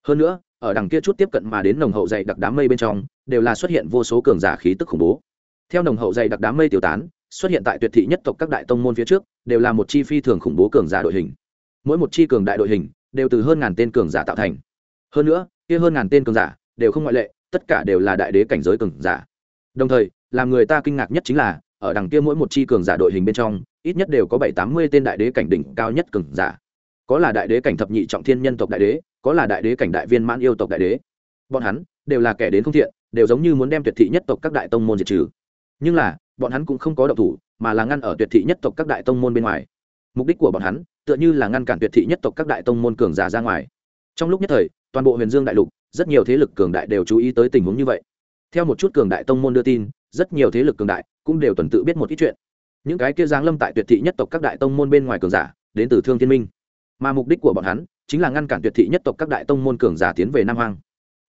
Hơn nữa, ở đằng kia chút tiếp cận mà đến nồng hậu dày đặc đám mây bên trong, đều là xuất hiện vô số cường giả khí tức khủng bố. Theo nồng hậu dày đặc đám mây tiêu tán, xuất hiện tại tuyệt thị nhất tộc các đại tông môn phía trước, đều là một chi phi thường khủng bố cường giả đội hình. Mỗi một chi cường đại đội hình, đều từ hơn ngàn tên cường giả tạo thành. Hơn nữa, kia hơn ngàn tên cường giả, đều không ngoại lệ, tất cả đều là đại đế cảnh giới cường giả. Đồng thời, làm người ta kinh ngạc nhất chính là, ở đằng kia mỗi một chi cường giả đội hình bên trong ít nhất đều có bảy tám mươi tên đại đế cảnh đỉnh cao nhất cường giả. Có là đại đế cảnh thập nhị trọng thiên nhân tộc đại đế, có là đại đế cảnh đại viên mãn yêu tộc đại đế. Bọn hắn đều là kẻ đến không thiện, đều giống như muốn đem tuyệt thị nhất tộc các đại tông môn diệt trừ. Nhưng là, bọn hắn cũng không có động thủ, mà là ngăn ở tuyệt thị nhất tộc các đại tông môn bên ngoài. Mục đích của bọn hắn, tựa như là ngăn cản tuyệt thị nhất tộc các đại tông môn cường giả ra ngoài. Trong lúc nhất thời, toàn bộ huyền dương đại lục, rất nhiều thế lực cường đại đều chú ý tới tình huống như vậy. Theo một chút cường đại tông môn đưa tin, rất nhiều thế lực cường đại cũng đều tuần tự biết một ít chuyện những cái kia giáng lâm tại tuyệt thị nhất tộc các đại tông môn bên ngoài cường giả, đến từ thương thiên minh. Mà mục đích của bọn hắn, chính là ngăn cản tuyệt thị nhất tộc các đại tông môn cường giả tiến về nam hoang.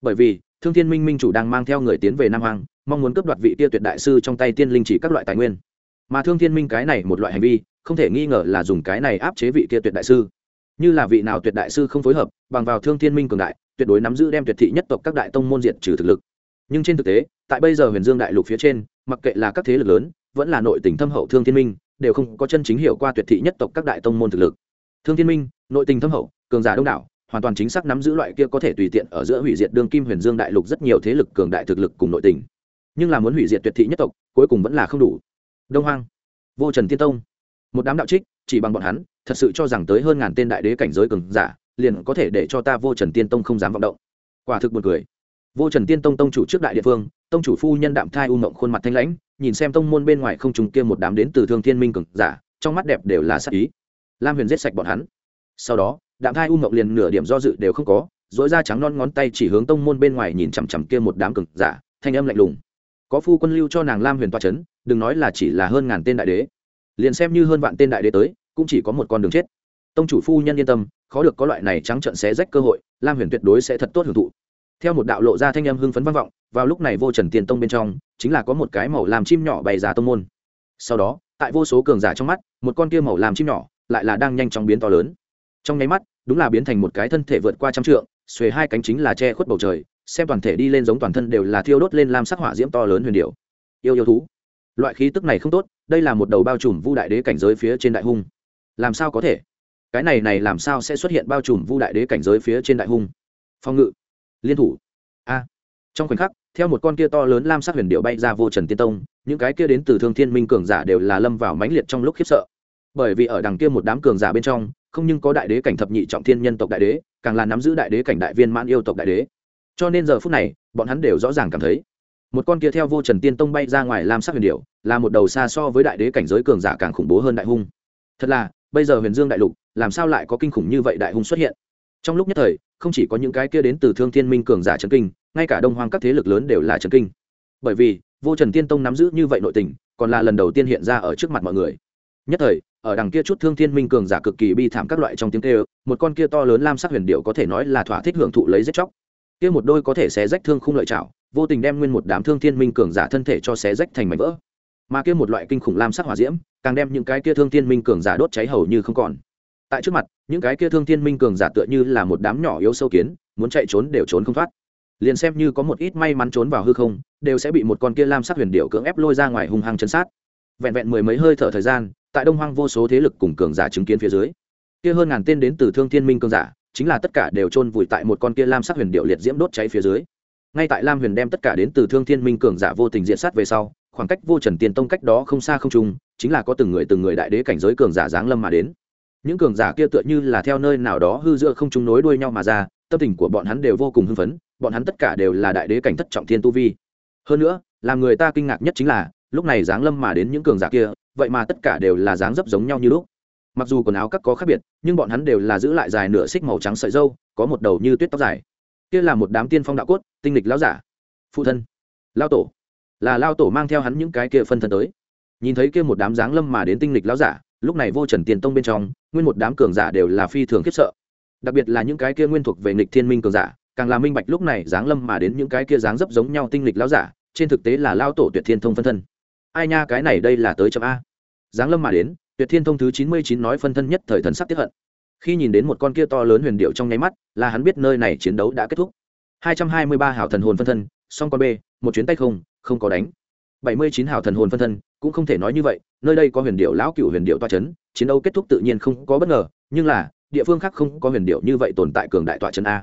Bởi vì, thương thiên minh minh chủ đang mang theo người tiến về nam hoang, mong muốn cướp đoạt vị tia tuyệt đại sư trong tay tiên linh chỉ các loại tài nguyên. Mà thương thiên minh cái này một loại hành vi, không thể nghi ngờ là dùng cái này áp chế vị kia tuyệt đại sư. Như là vị nào tuyệt đại sư không phối hợp, bằng vào thương thiên minh cường đại, tuyệt đối nắm giữ đem tuyệt thị nhất tộc các đại tông môn diệt trừ thực lực. Nhưng trên thực tế, tại bây giờ huyền dương đại lục phía trên, mặc kệ là các thế lực lớn vẫn là nội tình thâm hậu thương thiên minh, đều không có chân chính hiểu qua tuyệt thị nhất tộc các đại tông môn thực lực. Thương thiên minh, nội tình thâm hậu, cường giả đông đảo, hoàn toàn chính xác nắm giữ loại kia có thể tùy tiện ở giữa hủy diệt đương kim huyền dương đại lục rất nhiều thế lực cường đại thực lực cùng nội tình. Nhưng là muốn hủy diệt tuyệt thị nhất tộc, cuối cùng vẫn là không đủ. Đông hoang, vô trần tiên tông. Một đám đạo trích, chỉ bằng bọn hắn, thật sự cho rằng tới hơn ngàn tên đại đế cảnh giới cường giả, liền có thể để cho ta vô trần tiên tông không dám vọng động. Quả thực buồn cười. Vô trần tiên tông tông chủ trước đại địa phương, tông chủ phu nhân đạm thai u mộng khuôn mặt thanh lãnh nhìn xem tông môn bên ngoài không trùng kia một đám đến từ thương thiên minh cường giả, trong mắt đẹp đều là sắc ý. Lam huyền giết sạch bọn hắn. Sau đó, đạm thai u mộng liền nửa điểm do dự đều không có dỗi da trắng non ngón tay chỉ hướng tông môn bên ngoài nhìn chằm chằm kia một đám cường giả, thanh âm lạnh lùng. Có phu quân lưu cho nàng lam huyền toa c h ấ n đừng nói là chỉ là hơn ngàn tên đại đế. Liền xem như hơn vạn tên đại đế tới, cũng chỉ có một con đường chết. Tông chủ phu nhân yên tâm, khó được có loại này trắng trận xé rách cơ hội, lam huyền tuyệt đối sẽ thật tốt hưởng thụ. Theo một đạo lộ ra thanh âm hưng phấn vang vọng vào lúc này vô trần tiền tông bên trong, chính là có một cái màu làm chim nhỏ bày ra tông môn. Sau đó, tại vô số cường giả trong mắt, một con kia màu làm chim nhỏ lại là đang nhanh chóng biến to lớn. Trong nháy mắt, đúng là biến thành một cái thân thể vượt qua trăm trượng, xuề hai cánh chính là che khuất bầu trời, xem toàn thể đi lên giống toàn thân đều là thiêu đốt lên làm sắc hỏa diễm to lớn huyền điệu yêu yêu thú. Loại khí tức này không tốt, đây là một đầu bao trùm vu đại đế cảnh giới phía trên đại hung. Làm sao có thể? Cái này này làm sao sẽ xuất hiện bao trùm vu đại đế cảnh giới phía trên đại hung? Phong ngự. Liên thủ. A. Trong khoảnh khắc theo một con kia to lớn lam sắc huyền điệu bay ra vô trần tiên tông, những cái kia đến từ thương thiên minh cường giả đều là lâm vào mãnh liệt trong lúc khiếp sợ. Bởi vì ở đằng kia một đám cường giả bên trong, không nhưng có đại đế cảnh thập nhị trọng thiên nhân tộc đại đế, càng là nắm giữ đại đế cảnh đại viên mãn yêu tộc đại đế. Cho nên giờ phút này, bọn hắn đều rõ ràng cảm thấy, một con kia theo vô trần tiên tông bay ra ngoài lam sắc huyền điệu, là một đầu xa so với đại đế cảnh giới cường giả càng khủng bố hơn đại hung. Thật là, bây giờ huyền dương đại lục, làm sao lại có kinh khủng như vậy đại hung xuất hiện? Trong lúc nhất thời, không chỉ có những cái kia đến từ thương thiên minh cường giả trần kinh, ngay cả đông hoang các thế lực lớn đều là trần kinh. Bởi vì, vô trần tiên tông nắm giữ như vậy nội tình, còn là lần đầu tiên hiện ra ở trước mặt mọi người. Nhất thời, ở đằng kia chút thương thiên minh cường giả cực kỳ bi thảm các loại trong tiếng kêu, một con kia to lớn lam sắc huyền điệu có thể nói là thỏa thích hưởng thụ lấy giết chóc. Kia một đôi có thể xé rách thương khung lợi chảo vô tình đem nguyên một đám thương thiên minh cường giả thân thể cho xé rách thành mảnh vỡ. Mà kia một loại kinh khủng lam sắc hỏa diễm, càng đem những cái kia thương thiên minh cường giả đốt cháy hầu như không còn tại trước mặt, những cái kia thương thiên minh cường giả tựa như là một đám nhỏ yếu sâu kiến, muốn chạy trốn đều trốn không thoát. Liền xem như có một ít may mắn trốn vào hư không, đều sẽ bị một con kia lam sắc huyền điệu cưỡng ép lôi ra ngoài hung hăng chân sát. Vẹn vẹn mười mấy hơi thở thời gian, tại đông hoang vô số thế lực cùng cường giả chứng kiến phía dưới, kia hơn ngàn tên đến từ thương thiên minh cường giả, chính là tất cả đều chôn vùi tại một con kia lam sắc huyền điệu liệt diễm đốt cháy phía dưới. Ngay tại lam huyền đem tất cả đến từ thương thiên minh cường giả vô tình diện sát về sau, khoảng cách vô trần tiền tông cách đó không xa không trung, chính là có từng người từng người đại đế cảnh giới cường giả giáng lâm mà đến những cường giả kia tựa như là theo nơi nào đó hư giữa không trung nối đuôi nhau mà ra, tâm tình của bọn hắn đều vô cùng hưng phấn, bọn hắn tất cả đều là đại đế cảnh thất trọng thiên tu vi. Hơn nữa, làm người ta kinh ngạc nhất chính là, lúc này giáng lâm mà đến những cường giả kia, vậy mà tất cả đều là dáng dấp giống nhau như lúc. Mặc dù quần áo các có khác biệt, nhưng bọn hắn đều là giữ lại dài nửa xích màu trắng sợi dâu có một đầu như tuyết tóc dài. Kia là một đám tiên phong đạo cốt, tinh lịch lão giả. Phụ thân, lao tổ. Là lao tổ mang theo hắn những cái kia phân thân tới. Nhìn thấy kia một đám dáng lâm mà đến tinh lịch lão giả lúc này vô trần tiền tông bên trong, nguyên một đám cường giả đều là phi thường khiếp sợ. Đặc biệt là những cái kia nguyên thuộc về nghịch thiên minh cường giả, càng là minh bạch lúc này dáng lâm mà đến những cái kia dáng dấp giống nhau tinh lịch lão giả, trên thực tế là lao tổ tuyệt thiên thông phân thân. Ai nha, cái này đây là tới chậm a. Giáng lâm mà đến, tuyệt thiên thông thứ chín mươi chín nói phân thân nhất thời thần sắc tiếp hận. Khi nhìn đến một con kia to lớn huyền điệu trong nháy mắt, là hắn biết nơi này chiến đấu đã kết thúc. Hai trăm hai mươi ba hảo thần hồn phân thân, song con b, một chuyến tay không không có đánh bảy mươi chín hảo thần hồn phân thân, cũng không thể nói như vậy, nơi đây có huyền điệu lão cựu huyền điệu toa c h ấ n chiến đấu kết thúc tự nhiên không có bất ngờ, nhưng là, địa phương khác không có huyền điệu như vậy tồn tại cường đại tọa c h ấ n a.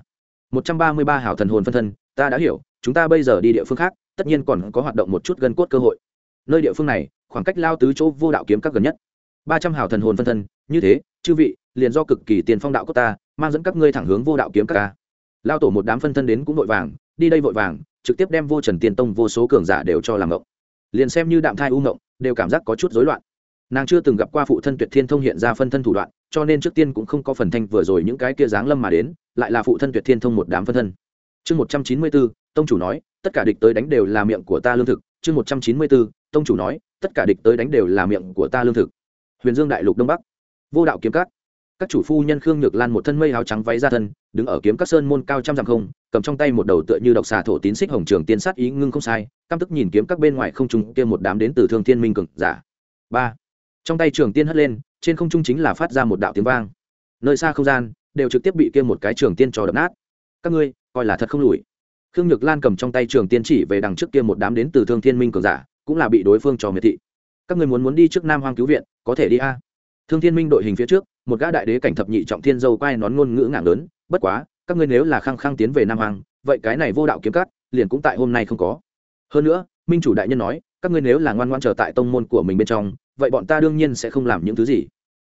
Một trăm ba mươi ba hảo thần hồn phân thân, ta đã hiểu, chúng ta bây giờ đi địa phương khác, tất nhiên còn có hoạt động một chút gần cốt cơ hội. Nơi địa phương này, khoảng cách lao tứ chỗ vô đạo kiếm các gần nhất. Ba trăm hào thần hồn phân thân, như thế, chư vị, liền do cực kỳ tiền phong đạo của ta, mang dẫn các ngươi thẳng hướng vô đạo kiếm các ca lao tổ một đám phân thân đến cũng vội vàng, đi đây vội vàng, trực tiếp đem vô trần tiên tông vô số cường giả đều cho làm ngộng liền xem như đạm thai u ngộng, đều cảm giác có chút rối loạn. Nàng chưa từng gặp qua phụ thân tuyệt thiên thông hiện ra phân thân thủ đoạn, cho nên trước tiên cũng không có phần thanh vừa rồi những cái kia dáng lâm mà đến, lại là phụ thân tuyệt thiên thông một đám phân thân. Chương một trăm chín mươi bốn, tông chủ nói, tất cả địch tới đánh đều là miệng của ta lương thực. Chương một trăm chín mươi bốn, tông chủ nói, tất cả địch tới đánh đều là miệng của ta lương thực. Huyền dương đại lục đông bắc. Vô đạo kiếm cát các chủ phu nhân khương nhược lan một thân mây áo trắng váy ra thân, đứng ở kiếm các sơn môn cao trăm dặm không, cầm trong tay một đầu tựa như độc xà thổ tín xích hồng trường tiên sát ý ngưng không sai, căm tức nhìn kiếm các bên ngoài không trung kia một đám đến từ thương thiên minh cực giả. Ba. Trong tay trường tiên hất lên, trên không trung chính là phát ra một đạo tiếng vang. Nơi xa không gian, đều trực tiếp bị kia một cái trường tiên trò đập nát. Các ngươi, coi là thật không lùi. Khương nhược lan cầm trong tay trường tiên chỉ về đằng trước kia một đám đến từ thương thiên minh cường giả, cũng là bị đối phương trò miệt thị. Các ngươi muốn muốn đi trước nam hoang cứu viện, có thể đi a thương thiên minh đội hình phía trước, một gã đại đế cảnh thập nhị trọng thiên dâu quai nón ngôn ngữ ngạng lớn, bất quá, các ngươi nếu là khăng khăng tiến về nam hoàng vậy cái này vô đạo kiếm cắt liền cũng tại hôm nay không có. Hơn nữa, minh chủ đại nhân nói, các ngươi nếu là ngoan ngoan chờ tại tông môn của mình bên trong, vậy bọn ta đương nhiên sẽ không làm những thứ gì.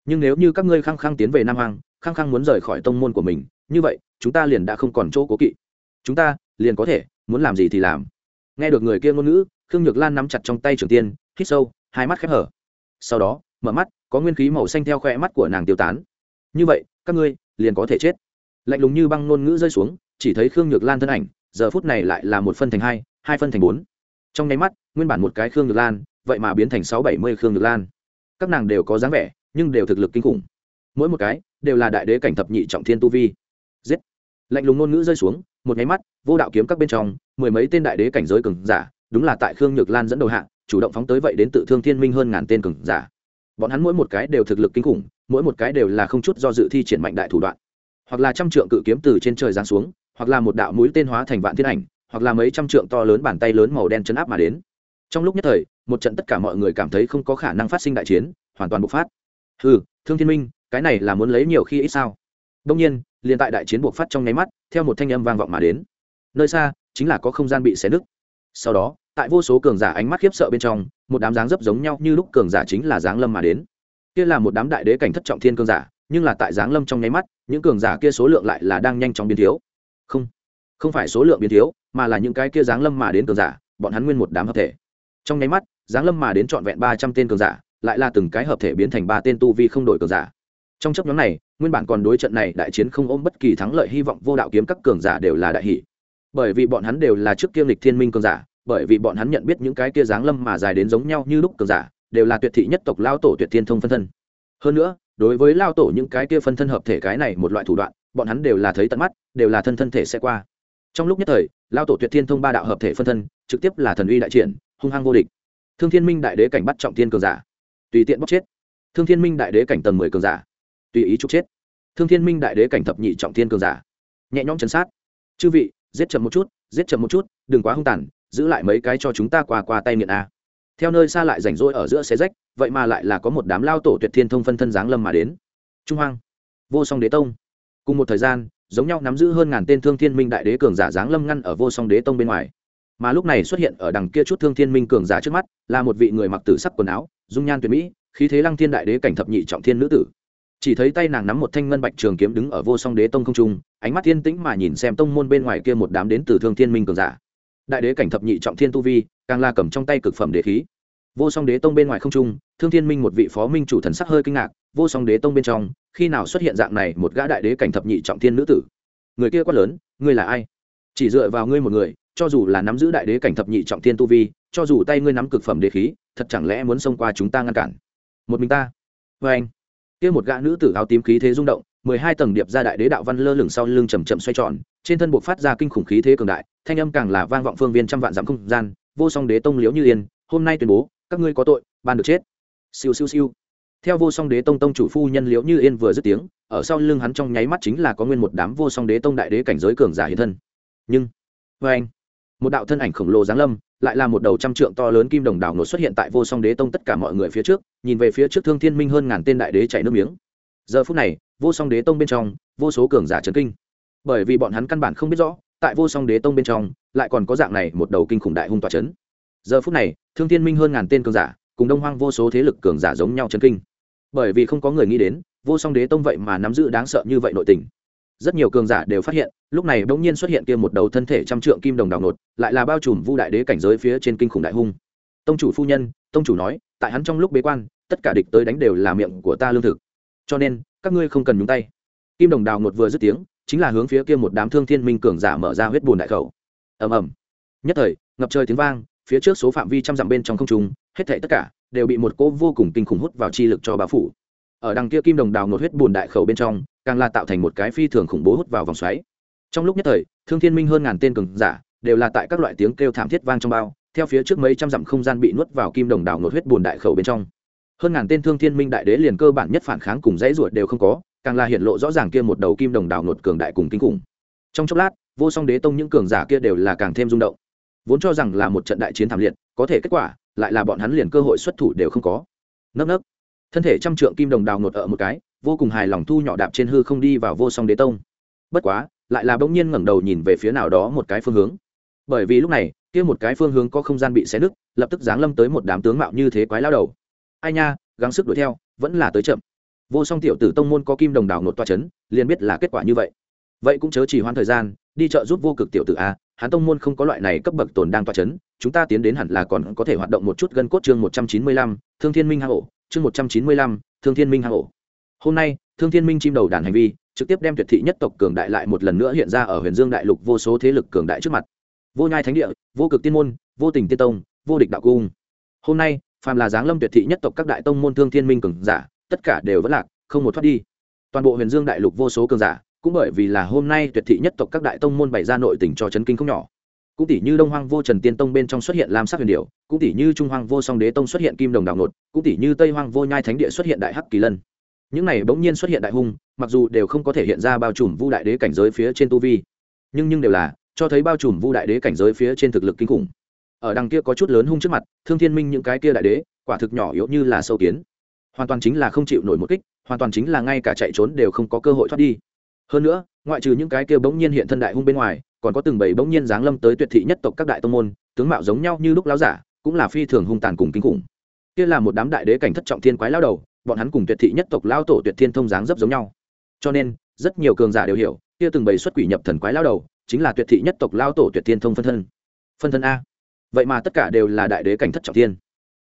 Nhưng nếu như các ngươi khăng khăng tiến về nam hoàng khăng khăng muốn rời khỏi tông môn của mình, như vậy, chúng ta liền đã không còn chỗ cố kỵ. Chúng ta, liền có thể, muốn làm gì thì làm. Nghe được người kia ngôn ngữ, khương nhược lan nắm chặt trong tay trường tiên, hít sâu, hai mắt khép hở. Sau đó, mở mắt có nguyên khí màu xanh theo khoe mắt của nàng tiêu tán. Như vậy, các ngươi liền có thể chết. Lạnh lùng như băng ngôn ngữ rơi xuống, chỉ thấy khương nhược lan thân ảnh, giờ phút này lại là một phân thành hai hai phân thành bốn. Trong nháy mắt, nguyên bản một cái khương nhược lan, vậy mà biến thành sáu bảy mươi khương nhược lan. Các nàng đều có dáng vẻ, nhưng đều thực lực kinh khủng. Mỗi một cái đều là đại đế cảnh thập nhị trọng thiên tu vi. Giết! Lạnh lùng ngôn ngữ rơi xuống, một nháy mắt, vô đạo kiếm các bên trong, mười mấy tên đại đế cảnh giới cường giả, đúng là tại khương nhược lan dẫn đầu hạng chủ động phóng tới vậy đến tự thương thiên minh hơn ngàn tên cường giả bọn hắn mỗi một cái đều thực lực kinh khủng, mỗi một cái đều là không chút do dự thi triển mạnh đại thủ đoạn. Hoặc là trăm trượng cự kiếm từ trên trời giáng xuống, hoặc là một đạo mũi tên hóa thành vạn thiên ảnh, hoặc là mấy trăm trượng to lớn bàn tay lớn màu đen chấn áp mà đến. Trong lúc nhất thời, một trận tất cả mọi người cảm thấy không có khả năng phát sinh đại chiến, hoàn toàn bộc phát. Ừ thương thiên minh, cái này là muốn lấy nhiều khi ít sao? Đông nhiên, liền tại đại chiến bộc phát trong nháy mắt, theo một thanh âm vang vọng mà đến. Nơi xa, chính là có không gian bị xé nứt. Sau đó tại vô số cường giả ánh mắt khiếp sợ bên trong, một đám dáng dấp giống nhau như lúc cường giả chính là dáng lâm mà đến. Kia là một đám đại đế cảnh thất trọng thiên cường giả, nhưng là tại dáng lâm trong nháy mắt, những cường giả kia số lượng lại là đang nhanh chóng biến thiếu. Không không phải số lượng biến thiếu, mà là những cái kia dáng lâm mà đến cường giả, bọn hắn nguyên một đám hợp thể. Trong nháy mắt dáng lâm mà đến trọn vẹn ba trăm tên cường giả, lại là từng cái hợp thể biến thành ba tên tu vi không đổi cường giả. Trong chấp nhóm này, nguyên bản còn đối trận này đại chiến không ôm bất kỳ thắng lợi hy vọng vô đạo kiếm các cường giả đều là đại hỷ. Bởi vì bọn hắn đều là trước kiêm lịch thiên minh cường giả bởi vì bọn hắn nhận biết những cái kia dáng lâm mà dài đến giống nhau như lúc cường giả, đều là tuyệt thị nhất tộc lao tổ tuyệt thiên thông phân thân. Hơn nữa, đối với lao tổ những cái kia phân thân hợp thể cái này một loại thủ đoạn, bọn hắn đều là thấy tận mắt, đều là thân thân thể sẽ qua. Trong lúc nhất thời, lao tổ tuyệt thiên thông ba đạo hợp thể phân thân, trực tiếp là thần uy đại triển, hung hăng vô địch. Thương thiên minh đại đế cảnh bắt trọng thiên cường giả. Tùy tiện bóc chết. Thương thiên minh đại đế cảnh tầng mười cường giả. Tùy ý trục chết. Thương thiên minh đại đế cảnh thập nhị trọng thiên cường giả. Nhẹ nhõm chấn sát. Chư vị, giết chậm một chút, giết chậm một chút, đừng quá hung tàn giữ lại mấy cái cho chúng ta qua qua tay nghiện a. Theo nơi xa lại rảnh rỗi ở giữa xe rách, vậy mà lại là có một đám lao tổ tuyệt thiên thông phân thân giáng lâm mà đến. Trung hoang, vô song đế tông. Cùng một thời gian, giống nhau nắm giữ hơn ngàn tên thương thiên minh đại đế cường giả giáng lâm ngăn ở vô song đế tông bên ngoài. Mà lúc này xuất hiện ở đằng kia chút thương thiên minh cường giả trước mắt, là một vị người mặc tử sắc quần áo, dung nhan tuyệt mỹ, khí thế lăng thiên đại đế cảnh thập nhị trọng thiên nữ tử. Chỉ thấy tay nàng nắm một thanh ngân bạch trường kiếm đứng ở vô song đế tông không trung, ánh mắt thiên tĩnh mà nhìn xem tông môn bên ngoài kia một đám đến từ thương thiên minh cường giả đại đế cảnh thập nhị trọng thiên tu vi, càng la cầm trong tay cực phẩm đế khí. Vô song đế tông bên ngoài không trung, thương thiên minh một vị phó minh chủ thần sắc hơi kinh ngạc, vô song đế tông bên trong, khi nào xuất hiện dạng này một gã đại đế cảnh thập nhị trọng thiên nữ tử? Người kia quát lớn, ngươi là ai? Chỉ dựa vào ngươi một người, cho dù là nắm giữ đại đế cảnh thập nhị trọng thiên tu vi, cho dù tay ngươi nắm cực phẩm đế khí, thật chẳng lẽ muốn xông qua chúng ta ngăn cản? Một mình ta. Vê anh kia một gã nữ tử áo tím khí thế rung động mười hai tầng điệp ra đại đế đạo văn lơ lửng sau lưng chầm chậm xoay tròn, trên thân buộc phát ra kinh khủng khí thế cường đại, thanh âm càng là vang vọng phương viên trăm vạn dặm không gian, vô song đế tông liễu như yên, hôm nay tuyên bố, các ngươi có tội, ban được chết. Siêu siêu siêu. Theo vô song đế tông tông chủ phu nhân liễu như yên vừa dứt tiếng, ở sau lưng hắn trong nháy mắt chính là có nguyên một đám vô song đế tông đại đế cảnh giới cường giả hiện thân. Nhưng vê anh, một đạo thân ảnh khổng lồ giáng lâm, lại là một đầu trăm trượng to lớn kim đồng đảo nổ xuất hiện tại vô song đế tông tất cả mọi người phía trước, nhìn về phía trước thương thiên minh hơn ngàn tên đại đế chảy nước miếng. Giờ phút này vô song đế tông bên trong, vô số cường giả trấn kinh. Bởi vì bọn hắn căn bản không biết rõ, tại vô song đế tông bên trong, lại còn có dạng này một đầu kinh khủng đại hung tòa c h ấ n giờ phút này, thương thiên minh hơn ngàn tên cường giả, cùng đông hoang vô số thế lực cường giả giống nhau trấn kinh. Bởi vì không có người nghĩ đến, vô song đế tông vậy mà nắm giữ đáng sợ như vậy nội tình. Rất nhiều cường giả đều phát hiện, lúc này bỗng nhiên xuất hiện kia một đầu thân thể trăm trượng kim đồng đào nột, lại là bao trùm vu đại đế cảnh giới phía trên kinh khủng đại hung. Tông chủ phu nhân, tông chủ nói, tại hắn trong lúc bế quan, tất cả địch tới đánh đều là miệng của ta lương thực. Cho nên các ngươi không cần nhúng tay. Kim đồng đào nột vừa dứt tiếng, chính là hướng phía kia một đám thương thiên minh cường giả mở ra huyết bùn đại khẩu. Ầm ầm. Nhất thời, ngập trời tiếng vang, phía trước số phạm vi trăm dặm bên trong không trung, hết thảy tất cả đều bị một cỗ vô cùng kinh khủng hút vào chi lực cho bá phủ. Ở đằng kia kim đồng đào nột huyết bùn đại khẩu bên trong, càng là tạo thành một cái phi thường khủng bố hút vào vòng xoáy. Trong lúc nhất thời, thương thiên minh hơn ngàn tên cường giả đều là tại các loại tiếng kêu thảm thiết vang trong bao, theo phía trước mấy trăm dặm không gian bị nuốt vào kim đồng đào nột huyết bùn đại khẩu bên trong hơn ngàn tên thương thiên minh đại đế liền cơ bản nhất phản kháng cùng dãy ruột đều không có, càng là hiện lộ rõ ràng kia một đầu kim đồng đào nột cường đại cùng kinh khủng. Trong chốc lát, vô song đế tông những cường giả kia đều là càng thêm rung động. Vốn cho rằng là một trận đại chiến thảm liệt, có thể kết quả, lại là bọn hắn liền cơ hội xuất thủ đều không có. Nấc nấc. Thân thể trăm trượng kim đồng đào nột ở một cái, vô cùng hài lòng thu nhỏ đạp trên hư không đi vào vô song đế tông. Bất quá, lại là bỗng nhiên ngẩng đầu nhìn về phía nào đó một cái phương hướng. Bởi vì lúc này, kia một cái phương hướng có không gian bị xé nứt, lập tức giáng lâm tới một đám tướng mạo như thế quái lao đầu ai nha, gắng sức đuổi theo, vẫn là tới chậm. Vô song tiểu tử tông môn có kim đồng đảo nột toa c h ấ n liền biết là kết quả như vậy. Vậy cũng chớ chỉ hoãn thời gian, đi chợ giúp vô cực tiểu tử a, hắn tông môn không có loại này cấp bậc tồn đang toa c h ấ n chúng ta tiến đến hẳn là còn có thể hoạt động một chút gân cốt chương một trăm chín mươi lăm, thương thiên minh hạ ổ, chương một trăm chín mươi lăm, thương thiên minh hạ ổ. Hôm nay, thương thiên minh chim đầu đàn hành vi, trực tiếp đem tuyệt thị nhất tộc cường đại lại một lần nữa hiện ra ở huyền dương đại lục vô số thế lực cường đại trước mặt. Vô nhai thánh địa, vô cực tiên môn, vô tình tiên tông, vô địch đạo cung. Hôm nay phàm là giáng lâm tuyệt thị nhất tộc các đại tông môn thương thiên minh cường giả, tất cả đều vẫn lạc, không một thoát đi. Toàn bộ huyền dương đại lục vô số cường giả, cũng bởi vì là hôm nay tuyệt thị nhất tộc các đại tông môn bày ra nội tình cho chấn kinh không nhỏ. Cũng tỷ như đông hoang vô trần tiên tông bên trong xuất hiện lam sắc huyền điệu cũng tỷ như trung hoang vô song đế tông xuất hiện kim đồng đào nột cũng tỷ như tây hoang vô nhai thánh địa xuất hiện đại hắc kỳ lân. Những này bỗng nhiên xuất hiện đại hung, mặc dù đều không có thể hiện ra bao trùm vu đại đế cảnh giới phía trên tu vi, nhưng nhưng đều là cho thấy bao trùm vu đại đế cảnh giới phía trên thực lực kinh khủng ở đằng kia có chút lớn hung trước mặt, thương thiên minh những cái kia đại đế, quả thực nhỏ yếu như là sâu kiến. Hoàn toàn chính là không chịu nổi một kích, hoàn toàn chính là ngay cả chạy trốn đều không có cơ hội thoát đi. Hơn nữa, ngoại trừ những cái kia bỗng nhiên hiện thân đại hung bên ngoài, còn có từng bảy bỗng nhiên giáng lâm tới tuyệt thị nhất tộc các đại tông môn, tướng mạo giống nhau như lúc láo giả, cũng là phi thường hung tàn cùng kinh khủng. Kia là một đám đại đế cảnh thất trọng thiên quái lao đầu, bọn hắn cùng tuyệt thị nhất tộc lao tổ tuyệt thiên thông dáng dấp giống nhau. Cho nên, rất nhiều cường giả đều hiểu, kia từng bảy xuất quỷ nhập thần quái lao đầu, chính là tuyệt thị nhất tộc lao tổ tuyệt thiên thông phân thân. Phân thân a vậy mà tất cả đều là đại đế cảnh thất trọng thiên.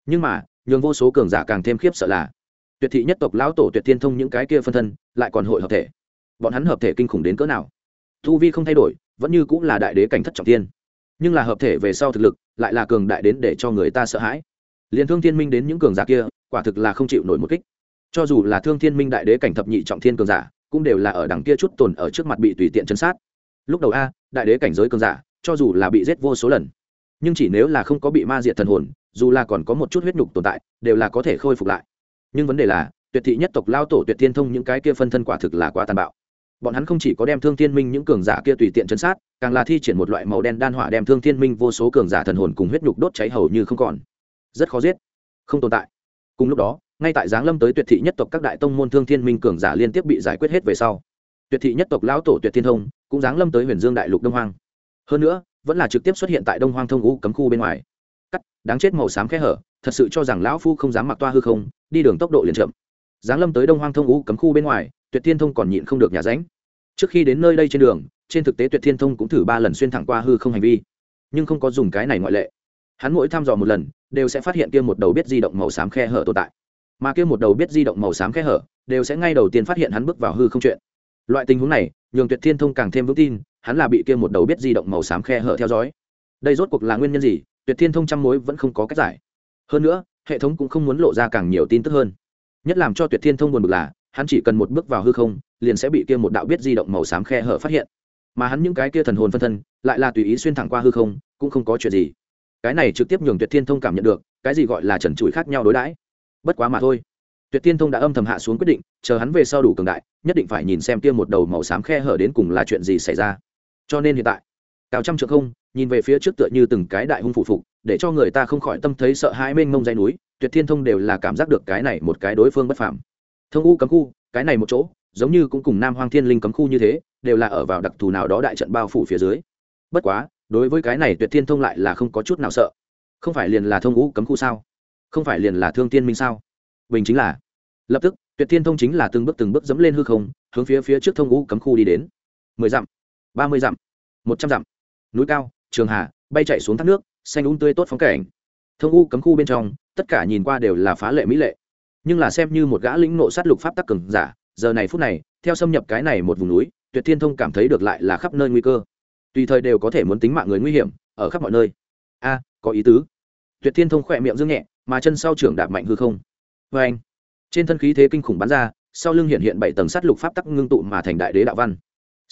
Nhưng mà, nhường vô số cường giả càng thêm khiếp sợ là, tuyệt thị nhất tộc lão tổ tuyệt thiên thông những cái kia phân thân lại còn hội hợp thể. Bọn hắn hợp thể kinh khủng đến cỡ nào? Thu vi không thay đổi, vẫn như cũng là đại đế cảnh thất trọng thiên. Nhưng là hợp thể về sau thực lực lại là cường đại đến để cho người ta sợ hãi. Liền thương thiên minh đến những cường giả kia, quả thực là không chịu nổi một kích. Cho dù là thương thiên minh đại đế cảnh thập nhị trọng thiên cường giả, cũng đều là ở đằng kia chút tồn ở trước mặt bị tùy tiện chân sát. Lúc đầu a, đại đế cảnh giới cường giả, cho dù là bị giết vô số lần nhưng chỉ nếu là không có bị ma diệt thần hồn, dù là còn có một chút huyết nhục tồn tại, đều là có thể khôi phục lại. Nhưng vấn đề là, tuyệt thị nhất tộc lao tổ tuyệt thiên thông những cái kia phân thân quả thực là quá tàn bạo. Bọn hắn không chỉ có đem thương thiên minh những cường giả kia tùy tiện chấn sát, càng là thi triển một loại màu đen đan hỏa đem thương thiên minh vô số cường giả thần hồn cùng huyết nhục đốt cháy hầu như không còn. Rất khó giết. Không tồn tại. Cùng lúc đó, ngay tại giáng lâm tới tuyệt thị nhất tộc các đại tông môn thương thiên minh cường giả liên tiếp bị giải quyết hết về sau, tuyệt thị nhất tộc lão tổ tuyệt thiên thông cũng giáng lâm tới huyền dương đại lục đông hoang. Hơn nữa vẫn là trực tiếp xuất hiện tại đông hoang thông ngũ cấm khu bên ngoài. Cắt, đáng chết màu xám khe hở, thật sự cho rằng lão phu không dám mặc toa hư không, đi đường tốc độ liền chậm. Giáng lâm tới đông hoang thông ngũ cấm khu bên ngoài, tuyệt thiên thông còn nhịn không được nhà ránh. Trước khi đến nơi đây trên đường, trên thực tế tuyệt thiên thông cũng thử ba lần xuyên thẳng qua hư không hành vi, nhưng không có dùng cái này ngoại lệ. Hắn mỗi thăm dò một lần, đều sẽ phát hiện kia một đầu biết di động màu xám khe hở tồn tại. Mà kia một đầu biết di động màu xám khe hở, đều sẽ ngay đầu tiên phát hiện hắn bước vào hư không chuyện. Loại tình huống này, nhường tuyệt thiên thông càng thêm vững tin hắn là bị kia một đầu biết di động màu xám khe hở theo dõi. Đây rốt cuộc là nguyên nhân gì? Tuyệt thiên thông trăm mối vẫn không có cách giải. Hơn nữa, hệ thống cũng không muốn lộ ra càng nhiều tin tức hơn. Nhất làm cho tuyệt thiên thông buồn bực là, hắn chỉ cần một bước vào hư không, liền sẽ bị kia một đạo biết di động màu xám khe hở phát hiện. Mà hắn những cái kia thần hồn phân thân, lại là tùy ý xuyên thẳng qua hư không, cũng không có chuyện gì. Cái này trực tiếp nhường tuyệt thiên thông cảm nhận được, cái gì gọi là trần trụi khác nhau đối đãi. Bất quá mà thôi. Tuyệt thiên thông đã âm thầm hạ xuống quyết định, chờ hắn về sau đủ cường đại, nhất định phải nhìn xem kia một đầu màu xám khe hở đến cùng là chuyện gì xảy ra cho nên hiện tại. Cao trăm trượng không, nhìn về phía trước tựa như từng cái đại hung phủ phục, để cho người ta không khỏi tâm thấy sợ hãi mênh mông dây núi, tuyệt thiên thông đều là cảm giác được cái này một cái đối phương bất phạm thông u cấm khu, cái này một chỗ, giống như cũng cùng nam hoang thiên linh cấm khu như thế, đều là ở vào đặc thù nào đó đại trận bao phủ phía dưới. Bất quá, đối với cái này tuyệt thiên thông lại là không có chút nào sợ. Không phải liền là thông U cấm khu sao? Không phải liền là thương tiên minh sao? Bình chính là, lập tức, tuyệt thiên thông chính là từng bước từng bước dẫm lên hư không, hướng phía phía trước thông U cấm khu đi đến. Mười dặm ba mươi dặm, một trăm dặm. Núi cao, trường hà bay chạy xuống thác nước, xanh úng tươi tốt phóng cảnh. Thông u cấm khu bên trong, tất cả nhìn qua đều là phá lệ mỹ lệ. Nhưng là xem như một gã lĩnh nộ sát lục pháp tắc cường giả, giờ này phút này, theo xâm nhập cái này một vùng núi, tuyệt thiên thông cảm thấy được lại là khắp nơi nguy cơ. Tùy thời đều có thể muốn tính mạng người nguy hiểm, ở khắp mọi nơi. A, có ý tứ. Tuyệt thiên thông khỏe miệng dương nhẹ, mà chân sau trưởng đạp mạnh hư không. Vê anh trên thân khí thế kinh khủng bắn ra, sau lưng hiện hiện bảy tầng sát lục pháp tắc ngưng tụ mà thành đại đế đạo văn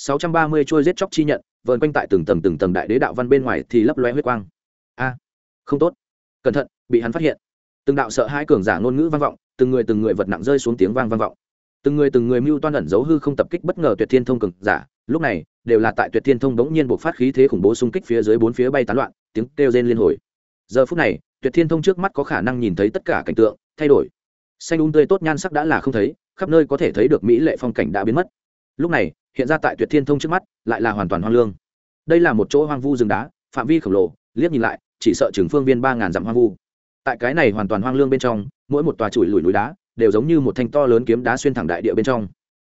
sáu trăm ba mươi trôi giết chóc chi nhận, vờn quanh tại từng tầng từng tầng đại đế đạo văn bên ngoài thì lấp lóe huyết quang. A, không tốt. Cẩn thận, bị hắn phát hiện. Từng đạo sợ hai cường giả ngôn ngữ vang vọng, từng người từng người vật nặng rơi xuống tiếng vang vang vọng. Từng người từng người mưu toan ẩn giấu hư không tập kích bất ngờ tuyệt thiên thông cường giả, lúc này, đều là tại tuyệt thiên thông bỗng nhiên bộc phát khí thế khủng bố xung kích phía dưới bốn phía bay tán loạn, tiếng kêu rên liên hồi. Giờ phút này, tuyệt thiên thông trước mắt có khả năng nhìn thấy tất cả cảnh tượng, thay đổi. Xanh um tươi tốt nhan sắc đã là không thấy, khắp nơi có thể thấy được mỹ lệ phong cảnh đã biến mất. Lúc này hiện ra tại tuyệt thiên thông trước mắt, lại là hoàn toàn hoang lương. Đây là một chỗ hoang vu rừng đá, phạm vi khổng lồ, liếc nhìn lại, chỉ sợ chừng phương viên ba ngàn dặm hoang vu. Tại cái này hoàn toàn hoang lương bên trong, mỗi một tòa chùi lùi núi đá đều giống như một thanh to lớn kiếm đá xuyên thẳng đại địa bên trong.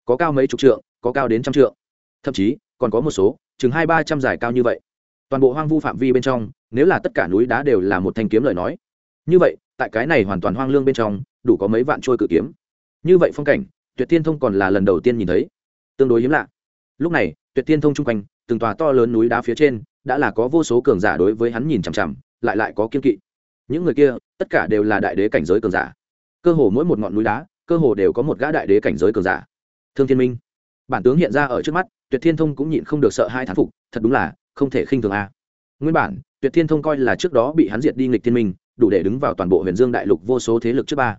Có cao mấy chục trượng, có cao đến trăm trượng. Thậm chí, còn có một số, chừng hai ba trăm dài cao như vậy. Toàn bộ hoang vu phạm vi bên trong, nếu là tất cả núi đá đều là một thanh kiếm lời nói. Như vậy, tại cái này hoàn toàn hoang lương bên trong, đủ có mấy vạn trôi cự kiếm. Như vậy phong cảnh, tuyệt tiên thông còn là lần đầu tiên nhìn thấy tương đối hiếm lạ. Lúc này, tuyệt tiên thông chung quanh, từng tòa to lớn núi đá phía trên, đã là có vô số cường giả đối với hắn nhìn chằm chằm, lại lại có kiên kỵ. Những người kia, tất cả đều là đại đế cảnh giới cường giả. Cơ hồ mỗi một ngọn núi đá, cơ hồ đều có một gã đại đế cảnh giới cường giả. Thương thiên minh, bản tướng hiện ra ở trước mắt, tuyệt thiên thông cũng nhịn không được sợ hai thán phục, thật đúng là không thể khinh thường a. Nguyên bản, tuyệt thiên thông coi là trước đó bị hắn diệt đi nghịch thiên minh, đủ để đứng vào toàn bộ huyền dương đại lục vô số thế lực trước ba.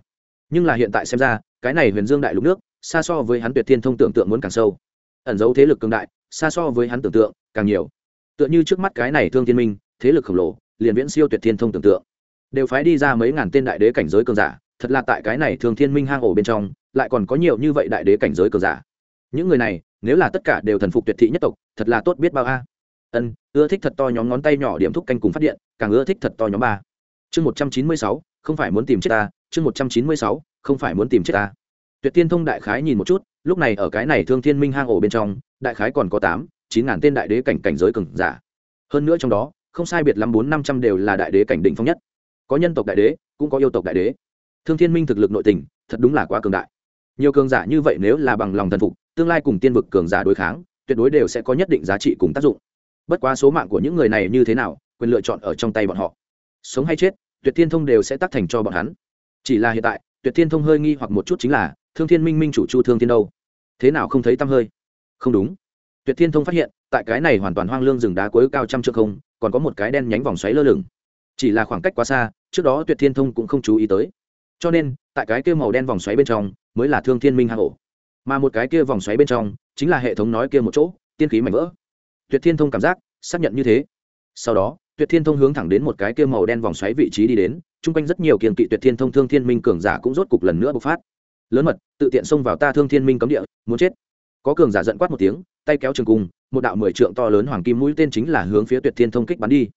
Nhưng là hiện tại xem ra, cái này huyền dương đại lục nước xa so với hắn tuyệt thiên thông tưởng tượng muốn càng sâu. Ẩn giấu thế lực cường đại, xa so với hắn tưởng tượng càng nhiều. Tựa như trước mắt cái này thương thiên minh, thế lực khổng lồ, liền viễn siêu tuyệt thiên thông tưởng tượng. Đều phái đi ra mấy ngàn tên đại đế cảnh giới cường giả, thật là tại cái này thường thiên minh hang ổ bên trong, lại còn có nhiều như vậy đại đế cảnh giới cường giả. Những người này, nếu là tất cả đều thần phục tuyệt thị nhất tộc, thật là tốt biết bao a. Ân, ưa thích thật to nhóm ngón tay nhỏ điểm thúc canh cùng phát điện, càng ưa thích thật to nhóm ba. Chương một trăm chín mươi sáu, không phải muốn tìm chết ta. Chương một trăm chín mươi sáu, không phải muốn tìm chết ta tuyệt tiên thông đại khái nhìn một chút, lúc này ở cái này thương thiên minh hang ổ bên trong, đại khái còn có tám, chín ngàn tên đại đế cảnh cảnh giới cường giả. Hơn nữa trong đó, không sai biệt lắm bốn năm trăm đều là đại đế cảnh đỉnh phong nhất. Có nhân tộc đại đế, cũng có yêu tộc đại đế. Thương thiên minh thực lực nội tình, thật đúng là quá cường đại. Nhiều cường giả như vậy nếu là bằng lòng thần phục, tương lai cùng tiên vực cường giả đối kháng, tuyệt đối đều sẽ có nhất định giá trị cùng tác dụng. Bất quá số mạng của những người này như thế nào, quyền lựa chọn ở trong tay bọn họ. Sống hay chết, tuyệt thiên thông đều sẽ tác thành cho bọn hắn. Chỉ là hiện tại, tuyệt thiên thông hơi nghi hoặc một chút chính là thương thiên minh minh chủ chu thương thiên đâu? Thế nào không thấy tăm hơi? Không đúng. Tuyệt thiên thông phát hiện, tại cái này hoàn toàn hoang lương rừng đá cuối cao trăm trượng không, còn có một cái đen nhánh vòng xoáy lơ lửng. Chỉ là khoảng cách quá xa, trước đó tuyệt thiên thông cũng không chú ý tới. Cho nên, tại cái kia màu đen vòng xoáy bên trong, mới là thương thiên minh hang ổ. Mà một cái kia vòng xoáy bên trong, chính là hệ thống nói kia một chỗ, tiên khí mảnh vỡ. Tuyệt thiên thông cảm giác, xác nhận như thế. Sau đó, tuyệt thiên thông hướng thẳng đến một cái kia màu đen vòng xoáy vị trí đi đến, chung quanh rất nhiều kiềm kỵ tuyệt thiên thông, thương thiên minh cường giả cũng rốt cục lần nữa bộc phát lớn mật, tự tiện xông vào ta thương thiên minh cấm địa, muốn chết. Có cường giả giận quát một tiếng, tay kéo trường cung, một đạo mười trượng to lớn hoàng kim mũi tên chính là hướng phía tuyệt thiên thông kích bắn đi.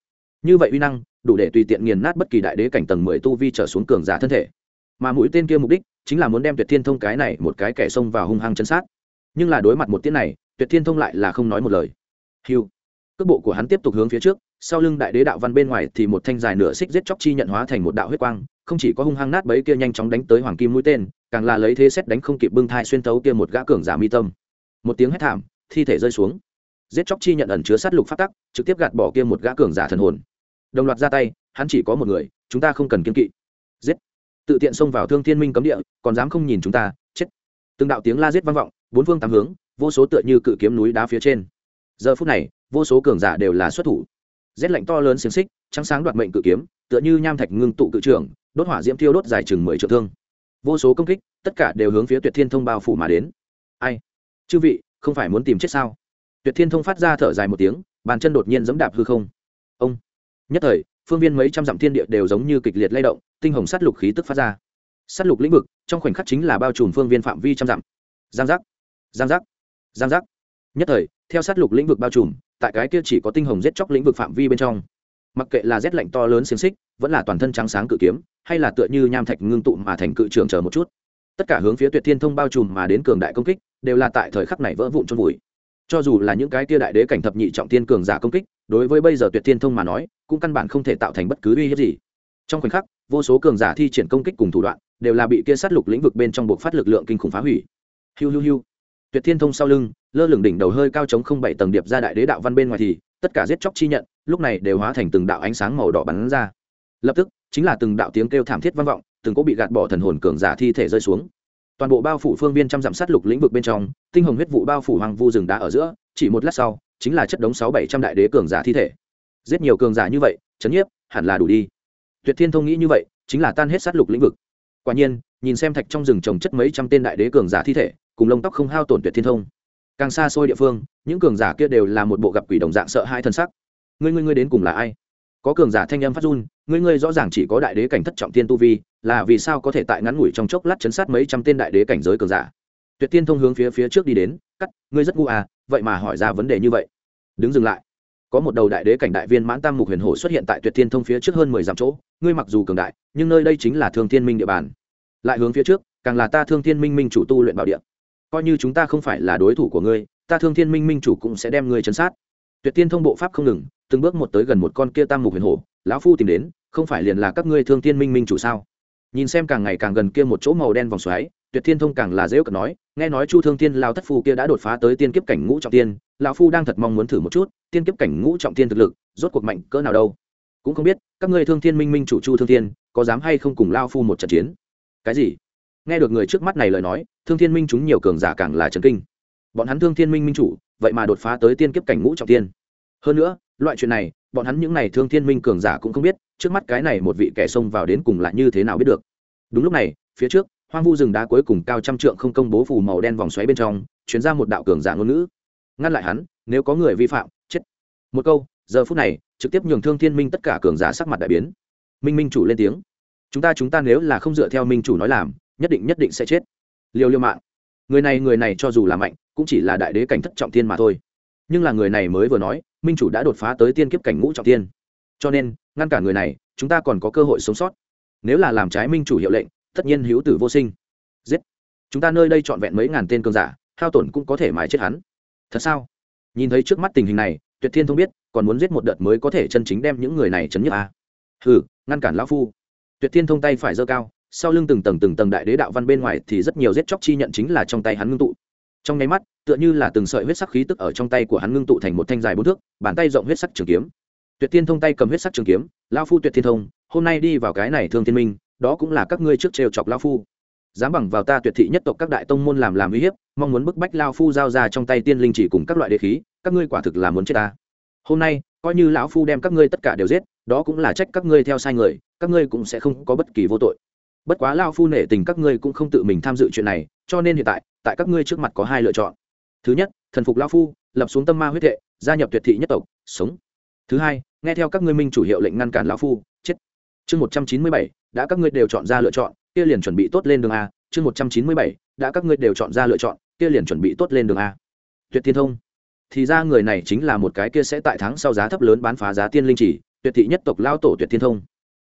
Như vậy uy năng, đủ để tùy tiện nghiền nát bất kỳ đại đế cảnh tầng mười tu vi trở xuống cường giả thân thể. Mà mũi tên kia mục đích chính là muốn đem tuyệt thiên thông cái này một cái kẻ xông vào hung hăng chân sát. Nhưng là đối mặt một tiếng này, tuyệt thiên thông lại là không nói một lời. Hiu cước bộ của hắn tiếp tục hướng phía trước, sau lưng đại đế đạo văn bên ngoài thì một thanh dài nửa xích giết chóc chi nhận hóa thành một đạo huyết quang không chỉ có hung hăng nát bấy kia nhanh chóng đánh tới hoàng kim mũi tên, càng là lấy thế xét đánh không kịp bưng thai xuyên tấu kia một gã cường giả mi tâm. Một tiếng hét thảm, thi thể rơi xuống. Giết chóc chi nhận ẩn chứa sát lục phát tắc, trực tiếp gạt bỏ kia một gã cường giả thần hồn. Đồng loạt ra tay, hắn chỉ có một người, chúng ta không cần kiên kỵ. Giết. Tự tiện xông vào thương thiên minh cấm địa, còn dám không nhìn chúng ta, chết. Từng đạo tiếng la giết vang vọng, bốn phương tám hướng, vô số tựa như cự kiếm núi đá phía trên. Giờ phút này, vô số cường giả đều là xuất thủ. Rét lạnh to lớn xiềng xích, trắng sáng đoạt mệnh cự kiếm tựa như nham thạch ngưng tụ cự trưởng, đốt hỏa diễm thiêu đốt dài chừng mười triệu thương. Vô số công kích, tất cả đều hướng phía tuyệt thiên thông bao phủ mà đến. Ai? Chư vị, không phải muốn tìm chết sao? Tuyệt thiên thông phát ra thở dài một tiếng, bàn chân đột nhiên giẫm đạp hư không. Ông! Nhất thời, phương viên mấy trăm dặm thiên địa đều giống như kịch liệt lay động, tinh hồng sát lục khí tức phát ra. Sát lục lĩnh vực, trong khoảnh khắc chính là bao trùm phương viên phạm vi trăm dặm. Giang giác! Giang giác! Giang giác! Nhất thời, theo sát lục lĩnh vực bao trùm, tại cái kia chỉ có tinh hồng giết chóc lĩnh vực phạm vi bên trong mặc kệ là rét lạnh to lớn xiềng xích, vẫn là toàn thân trắng sáng cự kiếm, hay là tựa như nham thạch ngưng tụ mà thành cự trường chờ một chút. Tất cả hướng phía tuyệt thiên thông bao trùm mà đến cường đại công kích, đều là tại thời khắc này vỡ vụn trong vùi. Cho dù là những cái tia đại đế cảnh thập nhị trọng tiên cường giả công kích, đối với bây giờ tuyệt thiên thông mà nói, cũng căn bản không thể tạo thành bất cứ uy hiếp gì. Trong khoảnh khắc, vô số cường giả thi triển công kích cùng thủ đoạn, đều là bị kia sát lục lĩnh vực bên trong buộc phát lực lượng kinh khủng phá hủy. Hiu hiu hiu. Tuyệt thiên thông sau lưng, lơ lửng đỉnh đầu hơi cao chống không bảy tầng điệp ra đại đế đạo văn bên ngoài thì tất cả giết chóc chi nhận, lúc này đều hóa thành từng đạo ánh sáng màu đỏ bắn ra. Lập tức, chính là từng đạo tiếng kêu thảm thiết vang vọng, từng có bị gạt bỏ thần hồn cường giả thi thể rơi xuống. Toàn bộ bao phủ phương viên trăm dặm sát lục lĩnh vực bên trong, tinh hồng huyết vụ bao phủ hoàng vu rừng đá ở giữa, chỉ một lát sau, chính là chất đống sáu bảy trăm đại đế cường giả thi thể. Giết nhiều cường giả như vậy, chấn nhiếp, hẳn là đủ đi. Tuyệt thiên thông nghĩ như vậy, chính là tan hết sát lục lĩnh vực. Quả nhiên, nhìn xem thạch trong rừng trồng chất mấy trăm tên đại đế cường giả thi thể, cùng lông tóc không hao tổn tuyệt thiên thông càng xa xôi địa phương, những cường giả kia đều là một bộ gặp quỷ đồng dạng sợ hai thân sắc. Ngươi ngươi ngươi đến cùng là ai? Có cường giả thanh âm phát run, ngươi ngươi rõ ràng chỉ có đại đế cảnh thất trọng tiên tu vi, là vì sao có thể tại ngắn ngủi trong chốc lát chấn sát mấy trăm tên đại đế cảnh giới cường giả? Tuyệt tiên thông hướng phía phía trước đi đến, cắt, ngươi rất ngu à vậy mà hỏi ra vấn đề như vậy. Đứng dừng lại. Có một đầu đại đế cảnh đại viên mãn tam mục huyền hổ xuất hiện tại tuyệt thiên thông phía trước hơn mười dặm chỗ, ngươi mặc dù cường đại, nhưng nơi đây chính là thương thiên minh địa bàn. Lại hướng phía trước, càng là ta thương thiên minh minh chủ tu luyện bảo địa coi như chúng ta không phải là đối thủ của ngươi, ta thương thiên minh minh chủ cũng sẽ đem ngươi chấn sát. Tuyệt tiên thông bộ pháp không ngừng, từng bước một tới gần một con kia tam mục huyền hổ, lão phu tìm đến, không phải liền là các ngươi thương thiên minh minh chủ sao? Nhìn xem càng ngày càng gần kia một chỗ màu đen vòng xoáy, tuyệt thiên thông càng là dễ cận nói, nghe nói chu thương thiên lao thất phu kia đã đột phá tới tiên kiếp cảnh ngũ trọng tiên, lão phu đang thật mong muốn thử một chút, tiên kiếp cảnh ngũ trọng tiên thực lực, rốt cuộc mạnh cỡ nào đâu? Cũng không biết, các ngươi thương thiên minh minh chủ chu thương thiên, có dám hay không cùng lao phu một trận chiến? Cái gì? Nghe được người trước mắt này lời nói, thương thiên minh chúng nhiều cường giả càng là trần kinh. Bọn hắn thương thiên minh minh chủ, vậy mà đột phá tới tiên kiếp cảnh ngũ trọng tiên. Hơn nữa, loại chuyện này, bọn hắn những n à y thương thiên minh cường giả cũng không biết, trước mắt cái này một vị kẻ xông vào đến cùng lại như thế nào biết được. Đúng lúc này, phía trước, hoang vu rừng đá cuối cùng cao trăm trượng không công bố phù màu đen vòng xoáy bên trong chuyển ra một đạo cường giả ngôn ngữ. Ngăn lại hắn, nếu có người vi phạm, chết. Một câu, giờ phút này, trực tiếp nhường thương thiên minh tất cả cường giả sắc mặt đại biến. Minh minh chủ lên tiếng. Chúng ta chúng ta nếu là không dựa theo minh chủ nói làm nhất định nhất định sẽ chết. Liều liều mạng, người này người này cho dù là mạnh, cũng chỉ là đại đế cảnh thất trọng tiên mà thôi. Nhưng là người này mới vừa nói, minh chủ đã đột phá tới tiên kiếp cảnh ngũ trọng tiên cho nên, ngăn cản người này, chúng ta còn có cơ hội sống sót. Nếu là làm trái minh chủ hiệu lệnh, tất nhiên hữu tử vô sinh. Giết! Chúng ta nơi đây trọn vẹn mấy ngàn tên cơn giả, hao tổn cũng có thể mái chết hắn. Thật sao? Nhìn thấy trước mắt tình hình này, tuyệt thiên thông biết, còn muốn giết một đợt mới có thể chân chính đem những người này chấn nhức à. hừ, ngăn cản lão phu. Tuyệt thiên thông tay phải giơ cao sau lưng từng tầng từng tầng đại đế đạo văn bên ngoài thì rất nhiều giết chóc chi nhận chính là trong tay hắn ngưng tụ. Trong nháy mắt, tựa như là từng sợi huyết sắc khí tức ở trong tay của hắn ngưng tụ thành một thanh dài bốn thước, bàn tay rộng huyết sắc trường kiếm. Tuyệt thiên thông tay cầm huyết sắc trường kiếm lao phu tuyệt thiên thông, hôm nay đi vào cái này thương thiên minh, đó cũng là các ngươi trước trêu chọc lao phu. Dám bằng vào ta tuyệt thị nhất tộc các đại tông môn làm làm uy hiếp, mong muốn bức bách lao phu giao ra trong tay tiên linh chỉ cùng các loại đế khí, các ngươi quả thực là muốn chết ta. Hôm nay, coi như lão phu đem các ngươi tất cả đều giết, đó cũng là trách các ngươi theo sai người, các ngươi cũng sẽ không có bất kỳ vô tội bất quá lao phu nể tình các ngươi cũng không tự mình tham dự chuyện này, cho nên hiện tại tại các ngươi trước mặt có hai lựa chọn. Thứ nhất, thần phục lao phu, lập xuống tâm ma huyết hệ gia nhập tuyệt thị nhất tộc, sống. Thứ hai, nghe theo các ngươi minh chủ hiệu lệnh ngăn cản lao phu, chết. Chương một trăm chín mươi bảy, đã các ngươi đều chọn ra lựa chọn, kia liền chuẩn bị tốt lên đường a. Chương một trăm chín mươi bảy, đã các ngươi đều chọn ra lựa chọn, kia liền chuẩn bị tốt lên đường a. Tuyệt thiên thông. Thì ra người này chính là một cái kia sẽ tại tháng sau giá thấp lớn bán phá giá tiên linh chỉ, tuyệt thị nhất tộc lao tổ tuyệt thiên thông.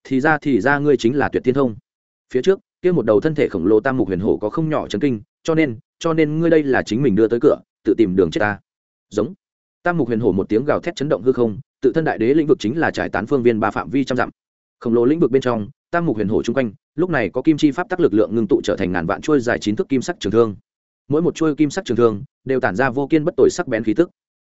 Thì ra thì ra, ngươi chính là tuyệt thiên thông phía trước, kia một đầu thân thể khổng lồ tam mục huyền hổ có không nhỏ chấn kinh, cho nên cho nên ngươi đây là chính mình đưa tới cửa, tự tìm đường chết ta. Giống. Tam mục huyền hổ một tiếng gào thét chấn động hư không, tự thân đại đế lĩnh vực chính là trải tán phương viên ba phạm vi trăm dặm. Khổng lồ lĩnh vực bên trong, tam mục huyền hổ chung quanh, lúc này có kim chi pháp tắc lực lượng ngưng tụ trở thành ngàn vạn chuôi dài chín thước kim sắc trường thương. Mỗi một chuôi kim sắc trường thương, đều tản ra vô kiên bất tội sắc bén khí tức.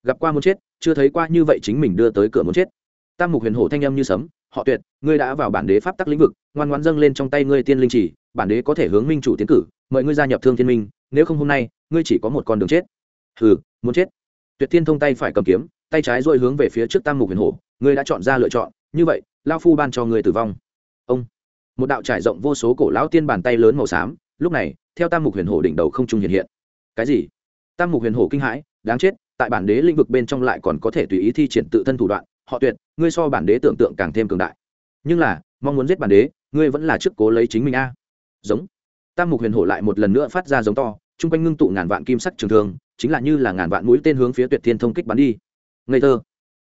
Gặp qua muốn chết, chưa thấy qua như vậy chính mình đưa tới cửa muốn chết tam mục huyền hổ thanh âm như sấm, họ tuyệt, ngươi đã vào bản đế pháp tắc lĩnh vực, ngoan ngoan dâng lên trong tay ngươi tiên linh chỉ, bản đế có thể hướng minh chủ tiến cử, mời ngươi gia nhập thương thiên minh, nếu không hôm nay, ngươi chỉ có một con đường chết. Hừ, muốn chết. Tuyệt thiên thông tay phải cầm kiếm, tay trái dội hướng về phía trước tam mục huyền hổ, ngươi đã chọn ra lựa chọn, như vậy lao phu ban cho ngươi tử vong. Ông, một đạo trải rộng vô số cổ lão tiên bàn tay lớn màu xám, lúc này, theo tam mục huyền hổ đỉnh đầu không trung hiện hiện. Cái gì? Tam mục huyền hổ kinh hãi, đáng chết, tại bản đế lĩnh vực bên trong lại còn có thể tùy ý thi triển tự thân thủ đoạn họ tuyệt, ngươi so bản đế tưởng tượng càng thêm cường đại. Nhưng là, mong muốn giết bản đế, ngươi vẫn là trước cố lấy chính mình a. Giống. Tam mục huyền hổ lại một lần nữa phát ra giống to, chung quanh ngưng tụ ngàn vạn kim sắc trường thương, chính là như là ngàn vạn mũi tên hướng phía tuyệt thiên thông kích bắn đi. Ngây thơ.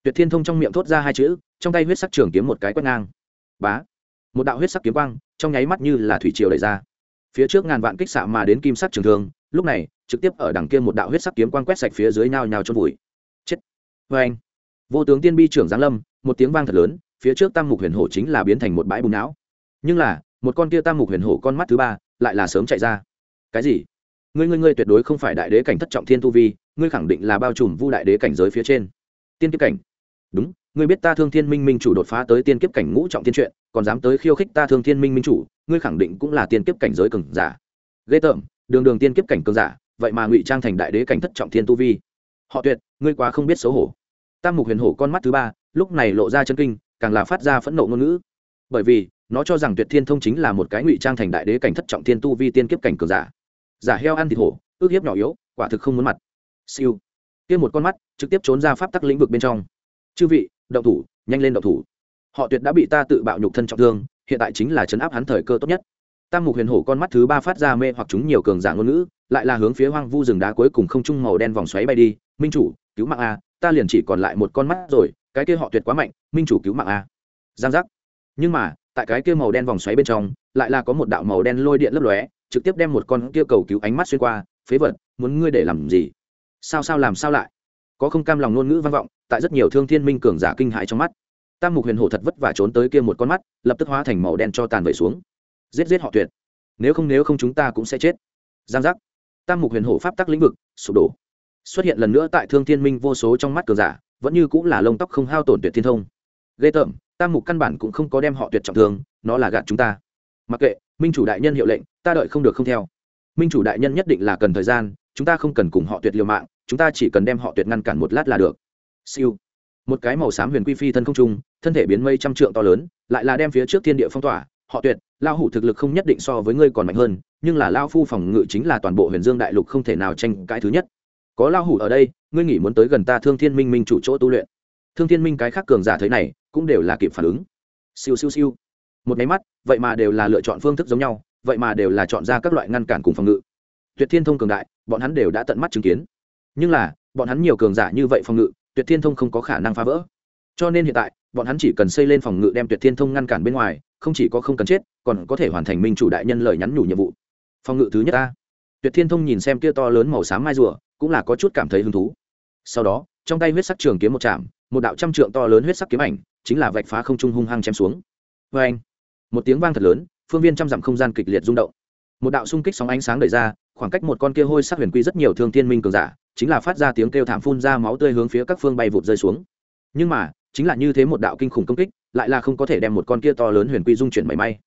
Tuyệt thiên thông trong miệng thốt ra hai chữ, trong tay huyết sắc trường kiếm một cái quét ngang. Bá. Một đạo huyết sắc kiếm quang, trong nháy mắt như là thủy triều đẩy ra. Phía trước ngàn vạn kích xạ mà đến kim sắc trường thương, lúc này, trực tiếp ở đằng kia một đạo huyết sắc kiếm quang quét sạch phía dưới nhào nhào chôn vùi. Chết. Vê anh vô tướng tiên bi trưởng giáng lâm, một tiếng vang thật lớn, phía trước tam mục huyền hổ chính là biến thành một bãi bùn não. Nhưng là, một con kia tam mục huyền hổ con mắt thứ ba lại là sớm chạy ra. Cái gì? Ngươi ngươi ngươi tuyệt đối không phải đại đế cảnh thất trọng thiên tu vi, ngươi khẳng định là bao trùm vu đại đế cảnh giới phía trên. Tiên kiếp cảnh. Đúng, ngươi biết ta thương thiên minh minh chủ đột phá tới tiên kiếp cảnh ngũ trọng tiên truyện, còn dám tới khiêu khích ta thương thiên minh minh chủ, ngươi khẳng định cũng là tiên kiếp cảnh giới cường giả. Ghê tởm, đường đường tiên kiếp cảnh cường giả, vậy mà ngụy trang thành đại đế cảnh thất trọng thiên tu vi. Họ tuyệt, ngươi quá không biết xấu hổ tam mục huyền hổ con mắt thứ ba, lúc này lộ ra chân kinh, càng là phát ra phẫn nộ ngôn ngữ. Bởi vì, nó cho rằng tuyệt thiên thông chính là một cái ngụy trang thành đại đế cảnh thất trọng thiên tu vi tiên kiếp cảnh cường giả. Giả heo ăn thịt hổ, ước hiếp nhỏ yếu, quả thực không muốn mặt. Siêu. Kia một con mắt, trực tiếp trốn ra pháp tắc lĩnh vực bên trong. Chư vị, động thủ, nhanh lên động thủ. Họ tuyệt đã bị ta tự bạo nhục thân trọng thương, hiện tại chính là chấn áp hắn thời cơ tốt nhất. Tam mục huyền hổ con mắt thứ ba phát ra mê hoặc chúng nhiều cường giả ngôn ngữ, lại là hướng phía hoang vu rừng đá cuối cùng không trung màu đen vòng xoáy bay đi. Minh chủ, cứu mạng a ta liền chỉ còn lại một con mắt rồi, cái kia họ tuyệt quá mạnh, minh chủ cứu mạng a. Giang giác. Nhưng mà, tại cái kia màu đen vòng xoáy bên trong, lại là có một đạo màu đen lôi điện lấp lóe, trực tiếp đem một con kia cầu cứu ánh mắt xuyên qua, phế vật, muốn ngươi để làm gì? Sao sao, làm sao lại? Có không cam lòng ngôn ngữ vang vọng, tại rất nhiều thương thiên minh cường giả kinh hãi trong mắt. Tam mục huyền hổ thật vất vả trốn tới kia một con mắt, lập tức hóa thành màu đen cho tàn vẩy xuống. Giết giết họ tuyệt. Nếu không nếu không chúng ta cũng sẽ chết. Giang giác. Tam mục huyền hổ pháp tắc lĩnh vực, sụp đổ xuất hiện lần nữa tại thương thiên minh vô số trong mắt cường giả, vẫn như cũng là lông tóc không hao tổn tuyệt thiên thông. Ghê tởm, tam mục căn bản cũng không có đem họ tuyệt trọng thương, nó là gạt chúng ta. Mặc kệ, minh chủ đại nhân hiệu lệnh, ta đợi không được không theo. Minh chủ đại nhân nhất định là cần thời gian, chúng ta không cần cùng họ tuyệt liều mạng, chúng ta chỉ cần đem họ tuyệt ngăn cản một lát là được. Siêu. Một cái màu xám huyền quy phi thân không trung, thân thể biến mây trăm trượng to lớn, lại là đem phía trước thiên địa phong tỏa, họ tuyệt lao hủ thực lực không nhất định so với ngươi còn mạnh hơn, nhưng là lao phu phòng ngự chính là toàn bộ huyền dương đại lục không thể nào tranh cãi thứ nhất có lao hủ ở đây, ngươi nghĩ muốn tới gần ta thương thiên minh minh chủ chỗ tu luyện. Thương thiên minh cái khác cường giả thế này, cũng đều là kịp phản ứng. Siêu siêu siêu. Một máy mắt, vậy mà đều là lựa chọn phương thức giống nhau, vậy mà đều là chọn ra các loại ngăn cản cùng phòng ngự. Tuyệt thiên thông cường đại, bọn hắn đều đã tận mắt chứng kiến. Nhưng là, bọn hắn nhiều cường giả như vậy phòng ngự, tuyệt thiên thông không có khả năng phá vỡ. Cho nên hiện tại, bọn hắn chỉ cần xây lên phòng ngự đem tuyệt thiên thông ngăn cản bên ngoài, không chỉ có không cần chết, còn có thể hoàn thành minh chủ đại nhân lời nhắn nhủ nhiệm vụ. Phòng ngự thứ nhất ta tuyệt thiên thông nhìn xem kia to lớn màu xám mai rùa, cũng là có chút cảm thấy hứng thú. Sau đó, trong tay huyết sắc trường kiếm một chạm, một đạo trăm trượng to lớn huyết sắc kiếm ảnh, chính là vạch phá không trung hung hăng chém xuống. Vê anh, một tiếng vang thật lớn, phương viên trăm dặm không gian kịch liệt rung động. Một đạo xung kích sóng ánh sáng đẩy ra, khoảng cách một con kia hôi sắc huyền quy rất nhiều thương thiên minh cường giả, chính là phát ra tiếng kêu thảm phun ra máu tươi hướng phía các phương bay vụt rơi xuống. Nhưng mà, chính là như thế một đạo kinh khủng công kích, lại là không có thể đem một con kia to lớn huyền quy dung chuyển mảy may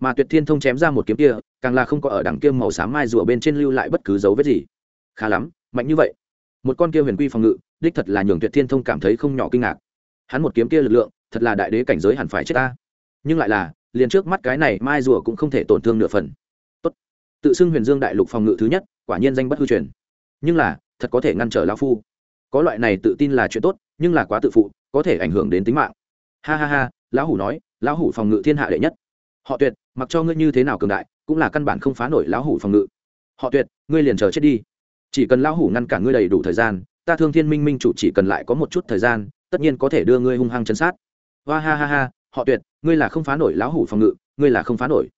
mà tuyệt thiên thông chém ra một kiếm kia, càng là không có ở đằng kia màu xám mai rùa bên trên lưu lại bất cứ dấu vết gì. Khá lắm, mạnh như vậy. Một con kia huyền quy phòng ngự, đích thật là nhường tuyệt thiên thông cảm thấy không nhỏ kinh ngạc. Hắn một kiếm kia lực lượng, thật là đại đế cảnh giới hẳn phải chết ta. Nhưng lại là, liền trước mắt cái này mai rùa cũng không thể tổn thương nửa phần. Tốt. Tự xưng huyền dương đại lục phòng ngự thứ nhất, quả nhiên danh bất hư truyền. Nhưng là, thật có thể ngăn trở lão phu. Có loại này tự tin là chuyện tốt, nhưng là quá tự phụ, có thể ảnh hưởng đến tính mạng. Ha ha ha, lão hủ nói, lão hủ phòng ngự thiên hạ đệ nhất họ tuyệt, mặc cho ngươi như thế nào cường đại, cũng là căn bản không phá nổi lão hủ phòng ngự. Họ tuyệt, ngươi liền chờ chết đi. Chỉ cần lão hủ ngăn cản ngươi đầy đủ thời gian, ta thương thiên minh minh chủ chỉ cần lại có một chút thời gian, tất nhiên có thể đưa ngươi hung hăng chấn sát. Hoa ha ha ha, họ tuyệt, ngươi là không phá nổi lão hủ phòng ngự, ngươi là không phá nổi.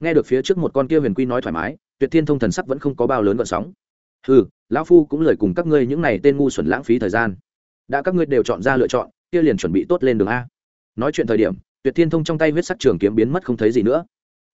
Nghe được phía trước một con kia huyền quy nói thoải mái, tuyệt thiên thông thần sắc vẫn không có bao lớn gợn sóng. Ừ lão phu cũng lời cùng các ngươi những này tên ngu xuẩn lãng phí thời gian. Đã các ngươi đều chọn ra lựa chọn, kia liền chuẩn bị tốt lên đường a. Nói chuyện thời điểm tuyệt thiên thông trong tay huyết sắc trường kiếm biến mất không thấy gì nữa.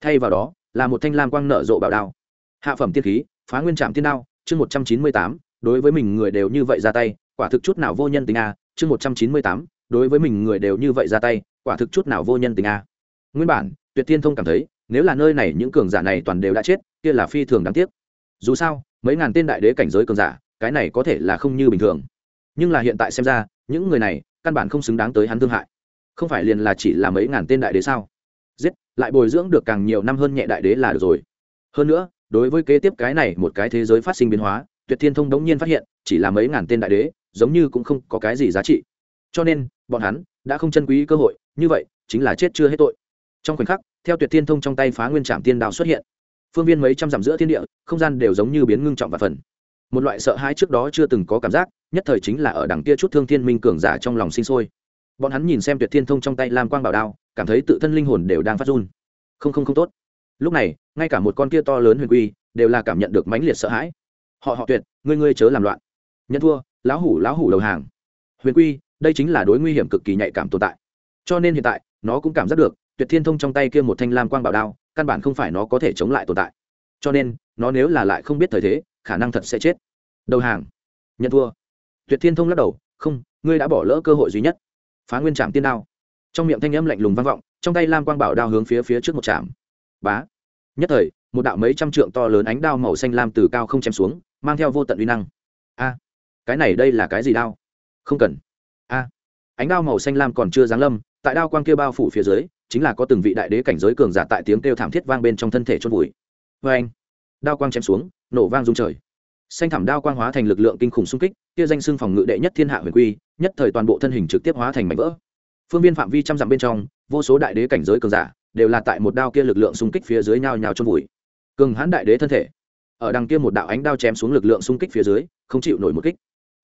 Thay vào đó, là một thanh lam quang nở rộ bảo đao. Hạ phẩm tiên khí, phá nguyên trạm tiên đao, chương một trăm chín mươi tám, đối với mình người đều như vậy ra tay, quả thực chút nào vô nhân tình a, chương một trăm chín mươi tám, đối với mình người đều như vậy ra tay, quả thực chút nào vô nhân tình a. Nguyên bản, tuyệt thiên thông cảm thấy, nếu là nơi này những cường giả này toàn đều đã chết, kia là phi thường đáng tiếc. Dù sao, mấy ngàn tên đại đế cảnh giới cường giả, cái này có thể là không như bình thường. Nhưng là hiện tại xem ra, những người này, căn bản không xứng đáng tới hắn thương hại không phải liền là chỉ là mấy ngàn tên đại đế sao? Giết, lại bồi dưỡng được càng nhiều năm hơn nhẹ đại đế là được rồi. Hơn nữa, đối với kế tiếp cái này một cái thế giới phát sinh biến hóa, tuyệt thiên thông đống nhiên phát hiện, chỉ là mấy ngàn tên đại đế, giống như cũng không có cái gì giá trị. Cho nên, bọn hắn đã không chân quý cơ hội, như vậy, chính là chết chưa hết tội. Trong khoảnh khắc, theo tuyệt thiên thông trong tay phá nguyên trạm tiên đạo xuất hiện. Phương viên mấy trăm dặm giữa thiên địa, không gian đều giống như biến ngưng trọng và phần. Một loại sợ hãi trước đó chưa từng có cảm giác, nhất thời chính là ở đằng kia chút thương thiên minh cường giả trong lòng sinh sôi bọn hắn nhìn xem tuyệt thiên thông trong tay lam quang bảo đao, cảm thấy tự thân linh hồn đều đang phát run. Không không không tốt. Lúc này, ngay cả một con kia to lớn huyền quy đều là cảm nhận được mãnh liệt sợ hãi. Họ họ tuyệt, ngươi ngươi chớ làm loạn. Nhận thua, lão hủ lão hủ đầu hàng. Huyền quy, đây chính là đối nguy hiểm cực kỳ nhạy cảm tồn tại. Cho nên hiện tại, nó cũng cảm giác được, tuyệt thiên thông trong tay kia một thanh lam quang bảo đao, căn bản không phải nó có thể chống lại tồn tại. Cho nên, nó nếu là lại không biết thời thế, khả năng thật sẽ chết. Đầu hàng. Nhận thua. Tuyệt thiên thông lắc đầu, không, ngươi đã bỏ lỡ cơ hội duy nhất phá nguyên trạm tiên đao. Trong miệng thanh âm lạnh lùng vang vọng, trong tay lam quang bảo đao hướng phía phía trước một trạm. Bá! Nhất thời, một đạo mấy trăm trượng to lớn ánh đao màu xanh lam từ cao không chém xuống, mang theo vô tận uy năng. A! Cái này đây là cái gì đao? Không cần. A! Ánh đao màu xanh lam còn chưa giáng lâm, tại đao quang kia bao phủ phía dưới, chính là có từng vị đại đế cảnh giới cường giả tại tiếng kêu thảm thiết vang bên trong thân thể chôn vùi. Vê anh đao quang chém xuống, nổ vang rung trời xanh thảm đao quang hóa thành lực lượng kinh khủng xung kích, kia danh xưng phòng ngự đệ nhất thiên hạ huyền quy, nhất thời toàn bộ thân hình trực tiếp hóa thành mảnh vỡ. Phương viên phạm vi trăm dặm bên trong, vô số đại đế cảnh giới cường giả đều là tại một đao kia lực lượng xung kích phía dưới nhào nhào chôn vùi. Cường hãn đại đế thân thể, ở đằng kia một đạo ánh đao chém xuống lực lượng xung kích phía dưới, không chịu nổi một kích.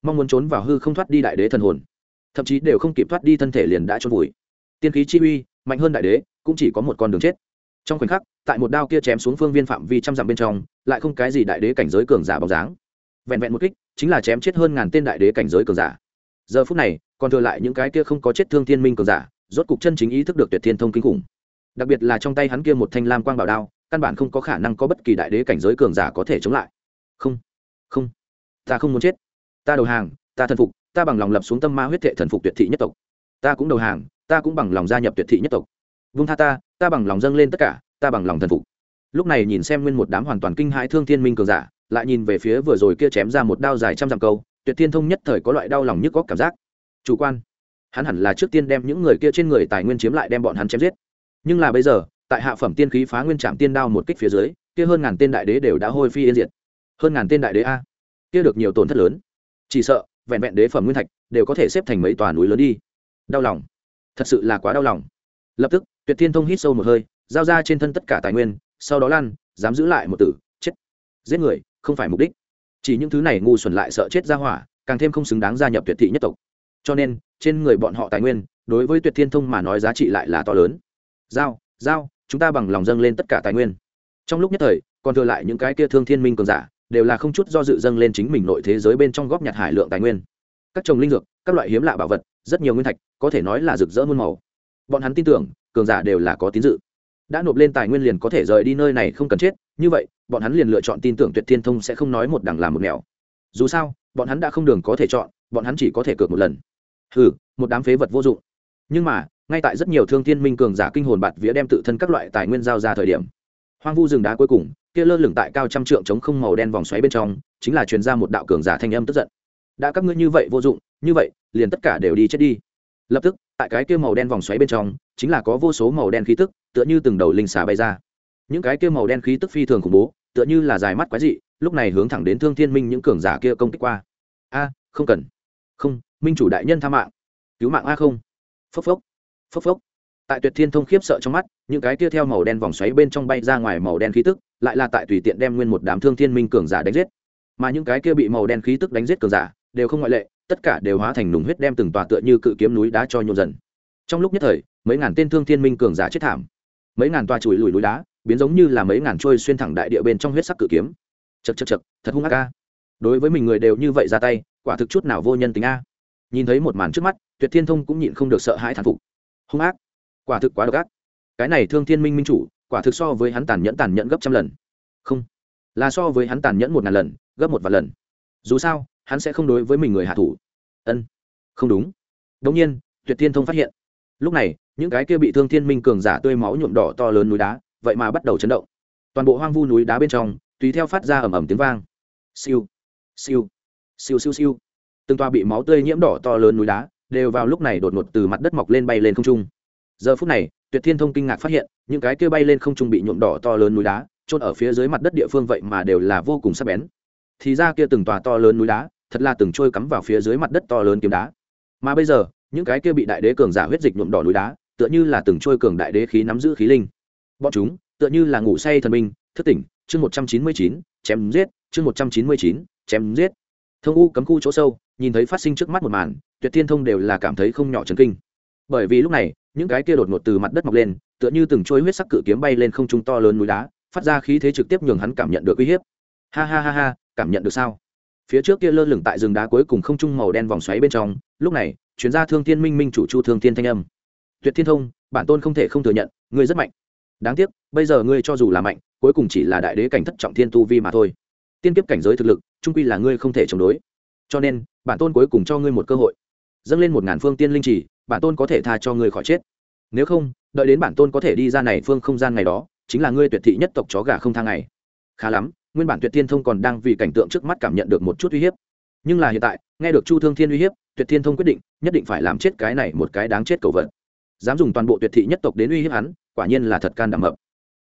Mong muốn trốn vào hư không thoát đi đại đế thần hồn, thậm chí đều không kịp thoát đi thân thể liền đã chôn vùi. Tiên khí chi uy, mạnh hơn đại đế, cũng chỉ có một con đường chết. Trong khoảnh khắc, tại một đao kia chém xuống phương viên phạm vi trăm dặm bên trong lại không cái gì đại đế cảnh giới cường giả bóng dáng. Vẹn vẹn một kích, chính là chém chết hơn ngàn tên đại đế cảnh giới cường giả. Giờ phút này, còn thừa lại những cái kia không có chết thương thiên minh cường giả, rốt cục chân chính ý thức được tuyệt thiên thông kinh khủng. Đặc biệt là trong tay hắn kia một thanh lam quang bảo đao, căn bản không có khả năng có bất kỳ đại đế cảnh giới cường giả có thể chống lại. Không không, ta không muốn chết. Ta đầu hàng, ta thần phục, ta bằng lòng lập xuống tâm ma huyết thệ thần phục tuyệt thị nhất tộc. Ta cũng đầu hàng, ta cũng bằng lòng gia nhập tuyệt thị nhất tộc. Vung tha ta ta bằng lòng dâng lên tất cả, ta bằng lòng thần phục lúc này nhìn xem nguyên một đám hoàn toàn kinh hãi thương thiên minh cường giả, lại nhìn về phía vừa rồi kia chém ra một đao dài trăm dặm câu, tuyệt thiên thông nhất thời có loại đau lòng nhức có cảm giác. Chủ quan. Hắn hẳn là trước tiên đem những người kia trên người tài nguyên chiếm lại đem bọn hắn chém giết. Nhưng là bây giờ, tại hạ phẩm tiên khí phá nguyên trạm tiên đao một kích phía dưới, kia hơn ngàn tên đại đế đều đã hôi phi yên diệt. Hơn ngàn tên đại đế a. Kia được nhiều tổn thất lớn. Chỉ sợ, vẹn vẹn đế phẩm nguyên thạch đều có thể xếp thành mấy tòa núi lớn đi. Đau lòng. Thật sự là quá đau lòng. Lập tức, tuyệt thiên thông hít sâu một hơi, giao ra trên thân tất cả tài nguyên sau đó lan, dám giữ lại một tử, chết. Giết người, không phải mục đích. Chỉ những thứ này ngu xuẩn lại sợ chết ra hỏa, càng thêm không xứng đáng gia nhập tuyệt thị nhất tộc. Cho nên, trên người bọn họ tài nguyên, đối với tuyệt thiên thông mà nói giá trị lại là to lớn. Giao giao, chúng ta bằng lòng dâng lên tất cả tài nguyên. Trong lúc nhất thời, còn thừa lại những cái kia thương thiên minh cường giả, đều là không chút do dự dâng lên chính mình nội thế giới bên trong góp nhặt hải lượng tài nguyên. Các trồng linh dược, các loại hiếm lạ bảo vật, rất nhiều nguyên thạch, có thể nói là rực rỡ muôn màu. Bọn hắn tin tưởng, cường giả đều là có tín dự đã nộp lên tài nguyên liền có thể rời đi nơi này không cần chết, như vậy, bọn hắn liền lựa chọn tin tưởng tuyệt thiên thông sẽ không nói một đằng làm một nẻo. Dù sao, bọn hắn đã không đường có thể chọn, bọn hắn chỉ có thể cược một lần. Hừ, một đám phế vật vô dụng. Nhưng mà, ngay tại rất nhiều thương thiên minh cường giả kinh hồn bạt vía đem tự thân các loại tài nguyên giao ra thời điểm, hoang vu rừng đá cuối cùng, kia lơ lửng tại cao trăm trượng chống không màu đen vòng xoáy bên trong, chính là truyền ra một đạo cường giả thanh âm tức giận. Đã các ngươi như vậy vô dụng, như vậy, liền tất cả đều đi chết đi. Lập tức tại cái kia màu đen vòng xoáy bên trong, chính là có vô số màu đen khí tức, tựa như từng đầu linh xà bay ra. Những cái kia màu đen khí tức phi thường khủng bố, tựa như là dài mắt quái dị, lúc này hướng thẳng đến thương thiên minh những cường giả kia công kích qua. A, không cần. Không, minh chủ đại nhân tha mạng. Cứu mạng a không. Phốc phốc. Phốc phốc. Tại tuyệt thiên thông khiếp sợ trong mắt, những cái kia theo màu đen vòng xoáy bên trong bay ra ngoài màu đen khí tức, lại là tại tùy tiện đem nguyên một đám thương thiên minh cường giả đánh giết. Mà những cái kia bị màu đen khí tức đánh giết cường giả, đều không ngoại lệ tất cả đều hóa thành nùng huyết đem từng tòa tựa như cự kiếm núi đá cho nhộn dần. Trong lúc nhất thời, mấy ngàn tên thương thiên minh cường giả chết thảm. Mấy ngàn tòa chùi lùi núi đá, biến giống như là mấy ngàn trôi xuyên thẳng đại địa bên trong huyết sắc cự kiếm. Chật chật chật thật hung ác ca đối với mình người đều như vậy ra tay, quả thực chút nào vô nhân tính a. Nhìn thấy một màn trước mắt, tuyệt thiên thông cũng nhịn không được sợ hãi thán phục. Hung ác. Quả thực quá độc ác. Cái này thương thiên minh minh chủ, quả thực so với hắn tàn nhẫn tàn nhẫn gấp trăm lần. Không. Là so với hắn tàn nhẫn một ngàn lần, gấp một vài lần. Dù sao hắn sẽ không đối với mình người hạ thủ. Ân, không đúng. Đông nhiên, tuyệt thiên thông phát hiện. Lúc này, những cái kia bị thương thiên minh cường giả tươi máu nhuộm đỏ to lớn núi đá, vậy mà bắt đầu chấn động. Toàn bộ hoang vu núi đá bên trong, tùy theo phát ra ầm ầm tiếng vang. Siêu siêu siêu siêu siêu. Từng toa bị máu tươi nhiễm đỏ to lớn núi đá đều vào lúc này đột ngột từ mặt đất mọc lên bay lên không trung. Giờ phút này, tuyệt thiên thông kinh ngạc phát hiện, những cái kia bay lên không trung bị nhuộm đỏ to lớn núi đá trôn ở phía dưới mặt đất địa phương vậy mà đều là vô cùng sắc bén. Thì ra kia từng tòa to lớn núi đá thật là từng trôi cắm vào phía dưới mặt đất to lớn kiếm đá. Mà bây giờ, những cái kia bị đại đế cường giả huyết dịch nhuộm đỏ núi đá, tựa như là từng trôi cường đại đế khí nắm giữ khí linh. Bọn chúng, tựa như là ngủ say thần minh thức tỉnh, chương một trăm chín mươi chín, chém giết, chương một trăm chín mươi chín, chém giết. Thông u cấm khu chỗ sâu, nhìn thấy phát sinh trước mắt một màn, tuyệt thiên thông đều là cảm thấy không nhỏ chấn kinh. Bởi vì lúc này, những cái kia đột ngột từ mặt đất mọc lên, tựa như từng trôi huyết sắc cự kiếm bay lên không trung to lớn núi đá, phát ra khí thế trực tiếp nhường hắn cảm nhận được uy hiếp. Ha ha ha ha, cảm nhận được sao? Phía trước kia lơ lửng tại rừng đá cuối cùng không trung màu đen vòng xoáy bên trong, lúc này, chuyên gia thương thiên minh minh chủ chu thương thiên thanh âm. Tuyệt thiên thông, bản tôn không thể không thừa nhận, ngươi rất mạnh. Đáng tiếc, bây giờ ngươi cho dù là mạnh, cuối cùng chỉ là đại đế cảnh thất trọng thiên tu vi mà thôi. Tiên kiếp cảnh giới thực lực trung quy là ngươi không thể chống đối. Cho nên, bản tôn cuối cùng cho ngươi một cơ hội. Dâng lên một ngàn phương tiên linh trì bản tôn có thể tha cho ngươi khỏi chết. Nếu không, đợi đến bản tôn có thể đi ra này phương không gian ngày đó, chính là ngươi tuyệt thị nhất tộc chó gà không thang ngày. Khá lắm nguyên bản tuyệt thiên thông còn đang vì cảnh tượng trước mắt cảm nhận được một chút uy hiếp. Nhưng là hiện tại, nghe được chu thương thiên uy hiếp, tuyệt thiên thông quyết định, nhất định phải làm chết cái này một cái đáng chết cầu vận dám dùng toàn bộ tuyệt thị nhất tộc đến uy hiếp hắn, quả nhiên là thật can đảm mập.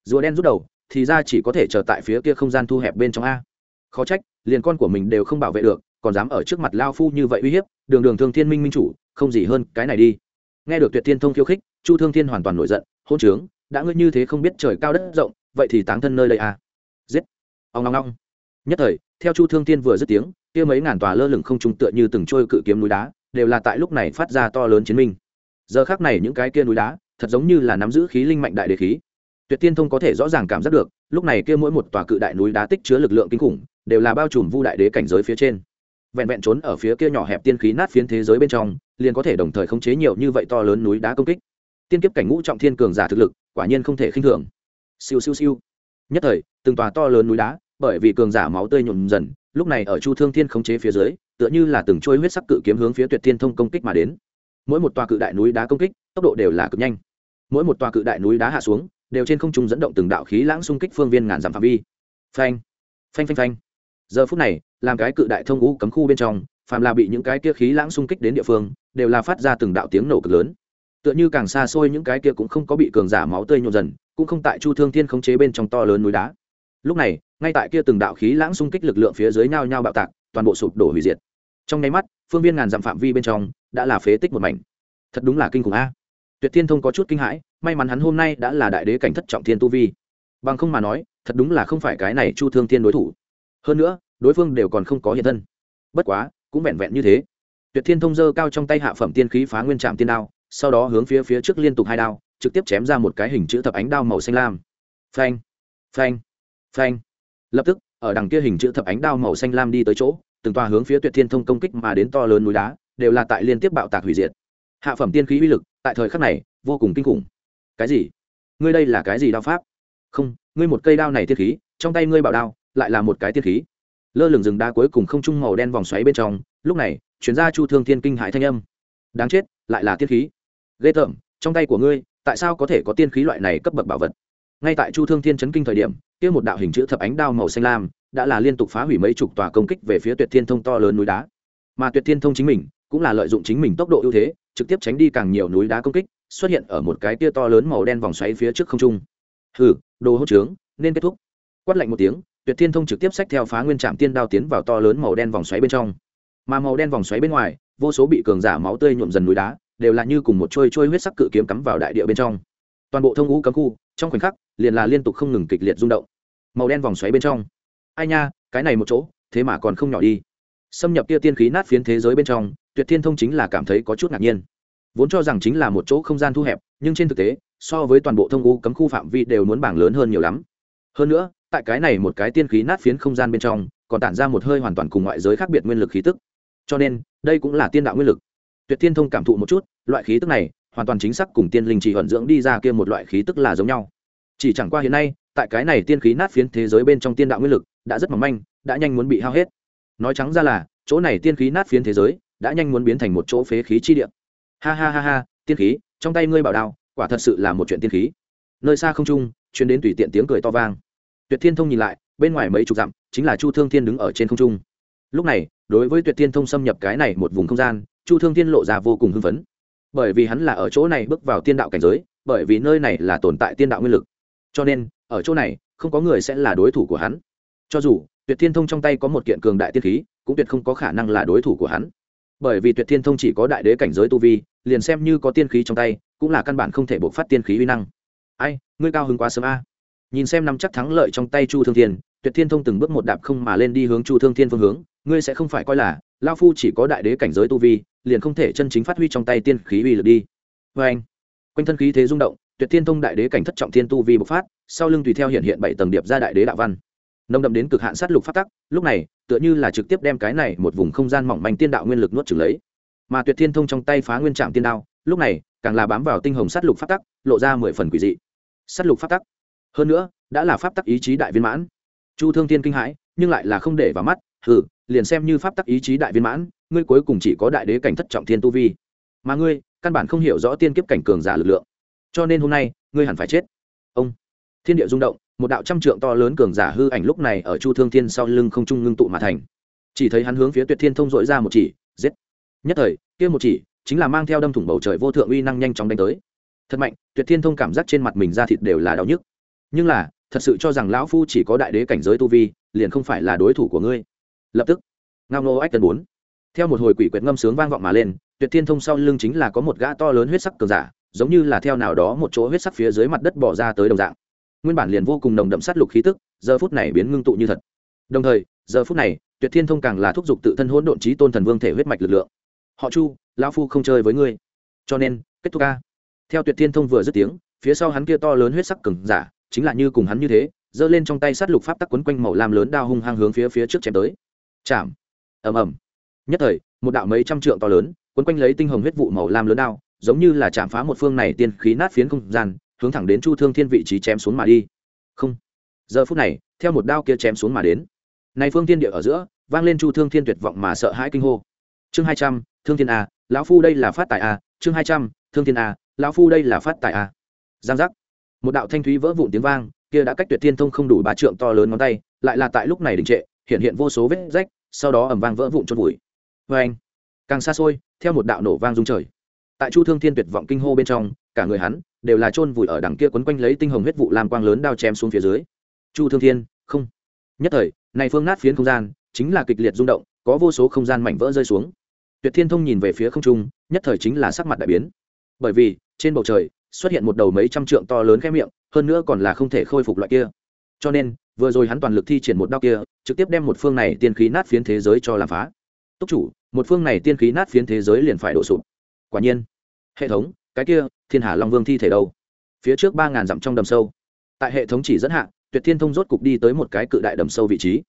Rùa đen rút đầu, thì ra chỉ có thể chờ tại phía kia không gian thu hẹp bên trong a. Khó trách, liền con của mình đều không bảo vệ được, còn dám ở trước mặt lao phu như vậy uy hiếp, đường đường thương thiên minh minh chủ, không gì hơn cái này đi. Nghe được tuyệt thiên thông khiêu khích, chu thương thiên hoàn toàn nổi giận hôn trướng, đã ngươi như thế không biết trời cao đất rộng, vậy thì táng thân nơi đây à. Giết! Ông ngong ngong nhất thời, theo chu thương thiên vừa dứt tiếng, kia mấy ngàn tòa lơ lửng không trung tựa như từng trôi cự kiếm núi đá, đều là tại lúc này phát ra to lớn chiến minh. Giờ khác này những cái kia núi đá, thật giống như là nắm giữ khí linh mạnh đại đề khí. Tuyệt tiên thông có thể rõ ràng cảm giác được, lúc này kia mỗi một tòa cự đại núi đá tích chứa lực lượng kinh khủng, đều là bao trùm vu đại đế cảnh giới phía trên. Vẹn vẹn trốn ở phía kia nhỏ hẹp tiên khí nát phiến thế giới bên trong, liền có thể đồng thời khống chế nhiều như vậy to lớn núi đá công kích. Tiên kiếp cảnh ngũ trọng thiên cường giả thực lực, quả nhiên không thể khinh thường. Siêu siêu siêu. Nhất thời, từng tòa to lớn núi đá bởi vì cường giả máu tươi nhuộm dần, lúc này ở chu thương thiên khống chế phía dưới, tựa như là từng trôi huyết sắc cự kiếm hướng phía tuyệt thiên thông công kích mà đến. Mỗi một tòa cự đại núi đá công kích, tốc độ đều là cực nhanh. Mỗi một tòa cự đại núi đá hạ xuống, đều trên không trung dẫn động từng đạo khí lãng xung kích phương viên ngàn dặm phạm vi. Phanh phanh phanh phanh. Giờ phút này, làm cái cự đại thông ngũ cấm khu bên trong, phàm là bị những cái kia khí lãng xung kích đến địa phương, đều là phát ra từng đạo tiếng nổ cực lớn. Tựa như càng xa xôi những cái kia cũng không có bị cường giả máu tươi nhộn dần, cũng không tại chu thương thiên khống chế bên trong to lớn núi đá. Lúc này ngay tại kia từng đạo khí lãng xung kích lực lượng phía dưới nhao nhao bạo tạc, toàn bộ sụp đổ hủy diệt. Trong nháy mắt, phương viên ngàn dặm phạm vi bên trong đã là phế tích một mảnh. Thật đúng là kinh khủng a. Tuyệt thiên thông có chút kinh hãi, may mắn hắn hôm nay đã là đại đế cảnh thất trọng thiên tu vi. Bằng không mà nói, thật đúng là không phải cái này chu thương thiên đối thủ. Hơn nữa, đối phương đều còn không có hiện thân. Bất quá, cũng vẹn vẹn như thế. Tuyệt thiên thông dơ cao trong tay hạ phẩm tiên khí phá nguyên trạm tiên đao, sau đó hướng phía phía trước liên tục hai đao, trực tiếp chém ra một cái hình chữ thập ánh đao màu xanh lam. Phanh phanh phanh lập tức, ở đằng kia hình chữ thập ánh đao màu xanh lam đi tới chỗ, từng tòa hướng phía tuyệt thiên thông công kích mà đến to lớn núi đá, đều là tại liên tiếp bạo tạc hủy diệt. Hạ phẩm tiên khí uy lực, tại thời khắc này, vô cùng kinh khủng. Cái gì? Ngươi đây là cái gì đao pháp? Không, ngươi một cây đao này tiên khí, trong tay ngươi bảo đao, lại là một cái tiên khí. Lơ lửng rừng đá cuối cùng không trung màu đen vòng xoáy bên trong, lúc này chuyển ra chu thương thiên kinh hại thanh âm. Đáng chết, lại là tiên khí. Ghê tởm, trong tay của ngươi, tại sao có thể có tiên khí loại này cấp bậc bảo vật? Ngay tại chu thương thiên chấn kinh thời điểm, kia một đạo hình chữ thập ánh đao màu xanh lam đã là liên tục phá hủy mấy chục tòa công kích về phía tuyệt thiên thông to lớn núi đá. Mà tuyệt thiên thông chính mình cũng là lợi dụng chính mình tốc độ ưu thế, trực tiếp tránh đi càng nhiều núi đá công kích, xuất hiện ở một cái tia to lớn màu đen vòng xoáy phía trước không trung. Hừ, đồ hỗ trướng, nên kết thúc. Quát lạnh một tiếng, tuyệt thiên thông trực tiếp xách theo phá nguyên trạm tiên đao tiến vào to lớn màu đen vòng xoáy bên trong. Mà màu đen vòng xoáy bên ngoài, vô số bị cường giả máu tươi nhuộm dần núi đá, đều là như cùng một trôi trôi huyết sắc cự kiếm cắm vào đại địa bên trong. Toàn bộ thông ngũ cấm khu, trong khoảnh khắc liền là liên tục không ngừng kịch liệt rung động. Màu đen vòng xoáy bên trong. Ai nha, cái này một chỗ, thế mà còn không nhỏ đi. Xâm nhập kia tiên khí nát phiến thế giới bên trong, tuyệt thiên thông chính là cảm thấy có chút ngạc nhiên. Vốn cho rằng chính là một chỗ không gian thu hẹp, nhưng trên thực tế, so với toàn bộ thông u cấm khu phạm vi đều muốn bảng lớn hơn nhiều lắm. Hơn nữa, tại cái này một cái tiên khí nát phiến không gian bên trong, còn tản ra một hơi hoàn toàn cùng ngoại giới khác biệt nguyên lực khí tức. Cho nên, đây cũng là tiên đạo nguyên lực. Tuyệt thiên thông cảm thụ một chút, loại khí tức này, hoàn toàn chính xác cùng tiên linh chỉ vận dưỡng đi ra kia một loại khí tức là giống nhau chỉ chẳng qua hiện nay, tại cái này tiên khí nát phiến thế giới bên trong tiên đạo nguyên lực đã rất mỏng manh, đã nhanh muốn bị hao hết. Nói trắng ra là, chỗ này tiên khí nát phiến thế giới đã nhanh muốn biến thành một chỗ phế khí chi địa. Ha ha ha ha, tiên khí, trong tay ngươi bảo đao, quả thật sự là một chuyện tiên khí. Nơi xa không trung chuyến đến tùy tiện tiếng cười to vang. Tuyệt thiên thông nhìn lại, bên ngoài mấy chục dặm, chính là chu thương thiên đứng ở trên không trung. Lúc này, đối với tuyệt thiên thông xâm nhập cái này một vùng không gian, chu thương thiên lộ ra vô cùng hưng phấn. Bởi vì hắn là ở chỗ này bước vào tiên đạo cảnh giới, bởi vì nơi này là tồn tại tiên đạo nguyên lực cho nên, ở chỗ này, không có người sẽ là đối thủ của hắn. Cho dù, tuyệt thiên thông trong tay có một kiện cường đại tiên khí, cũng tuyệt không có khả năng là đối thủ của hắn. Bởi vì tuyệt thiên thông chỉ có đại đế cảnh giới tu vi, liền xem như có tiên khí trong tay, cũng là căn bản không thể bộc phát tiên khí uy năng. Ai, ngươi cao hứng quá sớm a. Nhìn xem nắm chắc thắng lợi trong tay chu thương thiên, tuyệt thiên thông từng bước một đạp không mà lên đi hướng chu thương thiên phương hướng, ngươi sẽ không phải coi là lao phu chỉ có đại đế cảnh giới tu vi, liền không thể chân chính phát huy trong tay tiên khí uy lực đi. Vê anh quanh thân khí thế rung động tuyệt thiên thông đại đế cảnh thất trọng thiên tu vi bộc phát, sau lưng tùy theo hiện hiện bảy tầng điệp ra đại đế đạo văn. Nồng đậm đến cực hạn sát lục phát tắc, lúc này, tựa như là trực tiếp đem cái này một vùng không gian mỏng manh tiên đạo nguyên lực nuốt trừng lấy. Mà tuyệt thiên thông trong tay phá nguyên trạm tiên đao, lúc này, càng là bám vào tinh hồng sát lục phát tắc, lộ ra mười phần quỷ dị. Sát lục phát tắc. Hơn nữa, đã là pháp tắc ý chí đại viên mãn. Chu thương thiên kinh hãi, nhưng lại là không để vào mắt, hừ, liền xem như pháp tắc ý chí đại viên mãn, ngươi cuối cùng chỉ có đại đế cảnh thất trọng thiên tu vi. Mà ngươi, căn bản không hiểu rõ tiên kiếp cảnh cường giả lực lượng cho nên hôm nay, ngươi hẳn phải chết. Ông. Thiên địa rung động, một đạo trăm trượng to lớn cường giả hư ảnh lúc này ở chu thương thiên sau lưng không trung ngưng tụ mà thành. Chỉ thấy hắn hướng phía tuyệt thiên thông dội ra một chỉ, giết. Nhất thời, kia một chỉ chính là mang theo đâm thủng bầu trời vô thượng uy năng nhanh chóng đánh tới. Thật mạnh, tuyệt thiên thông cảm giác trên mặt mình ra thịt đều là đau nhức. Nhưng là, thật sự cho rằng lão phu chỉ có đại đế cảnh giới tu vi, liền không phải là đối thủ của ngươi. Lập tức, ngao nô ách tần bốn. Theo một hồi quỷ quyệt ngâm sướng vang vọng mà lên, tuyệt thiên thông sau lưng chính là có một gã to lớn huyết sắc cường giả giống như là theo nào đó một chỗ huyết sắc phía dưới mặt đất bỏ ra tới đồng dạng. Nguyên bản liền vô cùng nồng đậm sát lục khí tức, giờ phút này biến ngưng tụ như thật. Đồng thời, giờ phút này, tuyệt thiên thông càng là thúc giục tự thân hỗn độn trí tôn thần vương thể huyết mạch lực lượng. Họ chu, lão phu không chơi với ngươi. Cho nên, kết thúc ca. Theo tuyệt thiên thông vừa dứt tiếng, phía sau hắn kia to lớn huyết sắc cứng giả, chính là như cùng hắn như thế, giơ lên trong tay sát lục pháp tắc quấn quanh màu lam lớn đao hung hăng hướng phía phía trước chém tới. Chạm. Ầm ầm. Nhất thời, một đạo mấy trăm trượng to lớn, quấn quanh lấy tinh hồng huyết vụ màu lam lớn đao giống như là chạm phá một phương này tiên khí nát phiến không gian, hướng thẳng đến chu thương thiên vị trí chém xuống mà đi. Không. Giờ phút này, theo một đao kia chém xuống mà đến. Này phương tiên địa ở giữa, vang lên chu thương thiên tuyệt vọng mà sợ hãi kinh hô. Chương hai trăm, thương thiên a, lão phu đây là phát tài a, chương hai trăm, thương thiên a, lão phu đây là phát tài a. Giang giác. Một đạo thanh thúy vỡ vụn tiếng vang, kia đã cách tuyệt thiên thông không đủ ba trượng to lớn ngón tay, lại là tại lúc này đình trệ, hiện hiện vô số vết rách, sau đó ẩm vang vỡ vụn chôn vùi. Vê anh càng xa xôi, theo một đạo nổ vang rung trời tại chu thương thiên tuyệt vọng kinh hô bên trong, cả người hắn đều là chôn vùi ở đằng kia quấn quanh lấy tinh hồng huyết vụ làm quang lớn đao chém xuống phía dưới. Chu thương thiên, không. Nhất thời, này phương nát phiến không gian chính là kịch liệt rung động, có vô số không gian mảnh vỡ rơi xuống. Tuyệt thiên thông nhìn về phía không trung, nhất thời chính là sắc mặt đại biến. Bởi vì, trên bầu trời xuất hiện một đầu mấy trăm trượng to lớn khẽ miệng, hơn nữa còn là không thể khôi phục loại kia. Cho nên, vừa rồi hắn toàn lực thi triển một đao kia, trực tiếp đem một phương này tiên khí nát phiến thế giới cho làm phá. Túc chủ, một phương này tiên khí nát phiến thế giới liền phải đổ sụp quả nhiên. Hệ thống, cái kia, thiên hà long vương thi thể đâu? Phía trước ba ngàn dặm trong đầm sâu. Tại hệ thống chỉ dẫn hạ, tuyệt thiên thông rốt cục đi tới một cái cự đại đầm sâu vị trí.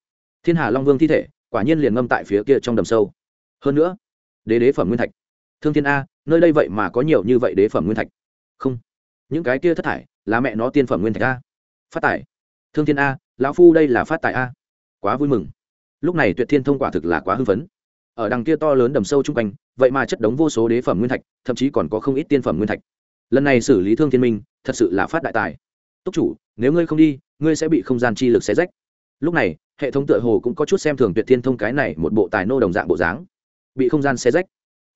Thiên hà long vương thi thể, quả nhiên liền ngâm tại phía kia trong đầm sâu. Hơn nữa, đế đế phẩm nguyên thạch. Thương thiên a, nơi đây vậy mà có nhiều như vậy đế phẩm nguyên thạch? Không. Những cái kia thất thải, là mẹ nó tiên phẩm nguyên thạch a. Phát tài. Thương thiên a, lão phu đây là phát tài a. Quá vui mừng. Lúc này tuyệt thiên thông quả thực là quá hưng phấn ở đằng kia to lớn đầm sâu chung quanh, vậy mà chất đống vô số đế phẩm nguyên thạch, thậm chí còn có không ít tiên phẩm nguyên thạch. Lần này xử lý thương thiên minh, thật sự là phát đại tài. Túc chủ, nếu ngươi không đi, ngươi sẽ bị không gian chi lực xé rách. Lúc này, hệ thống tựa hồ cũng có chút xem thường tuyệt thiên thông cái này một bộ tài nô đồng dạng bộ dáng. Bị không gian xé rách.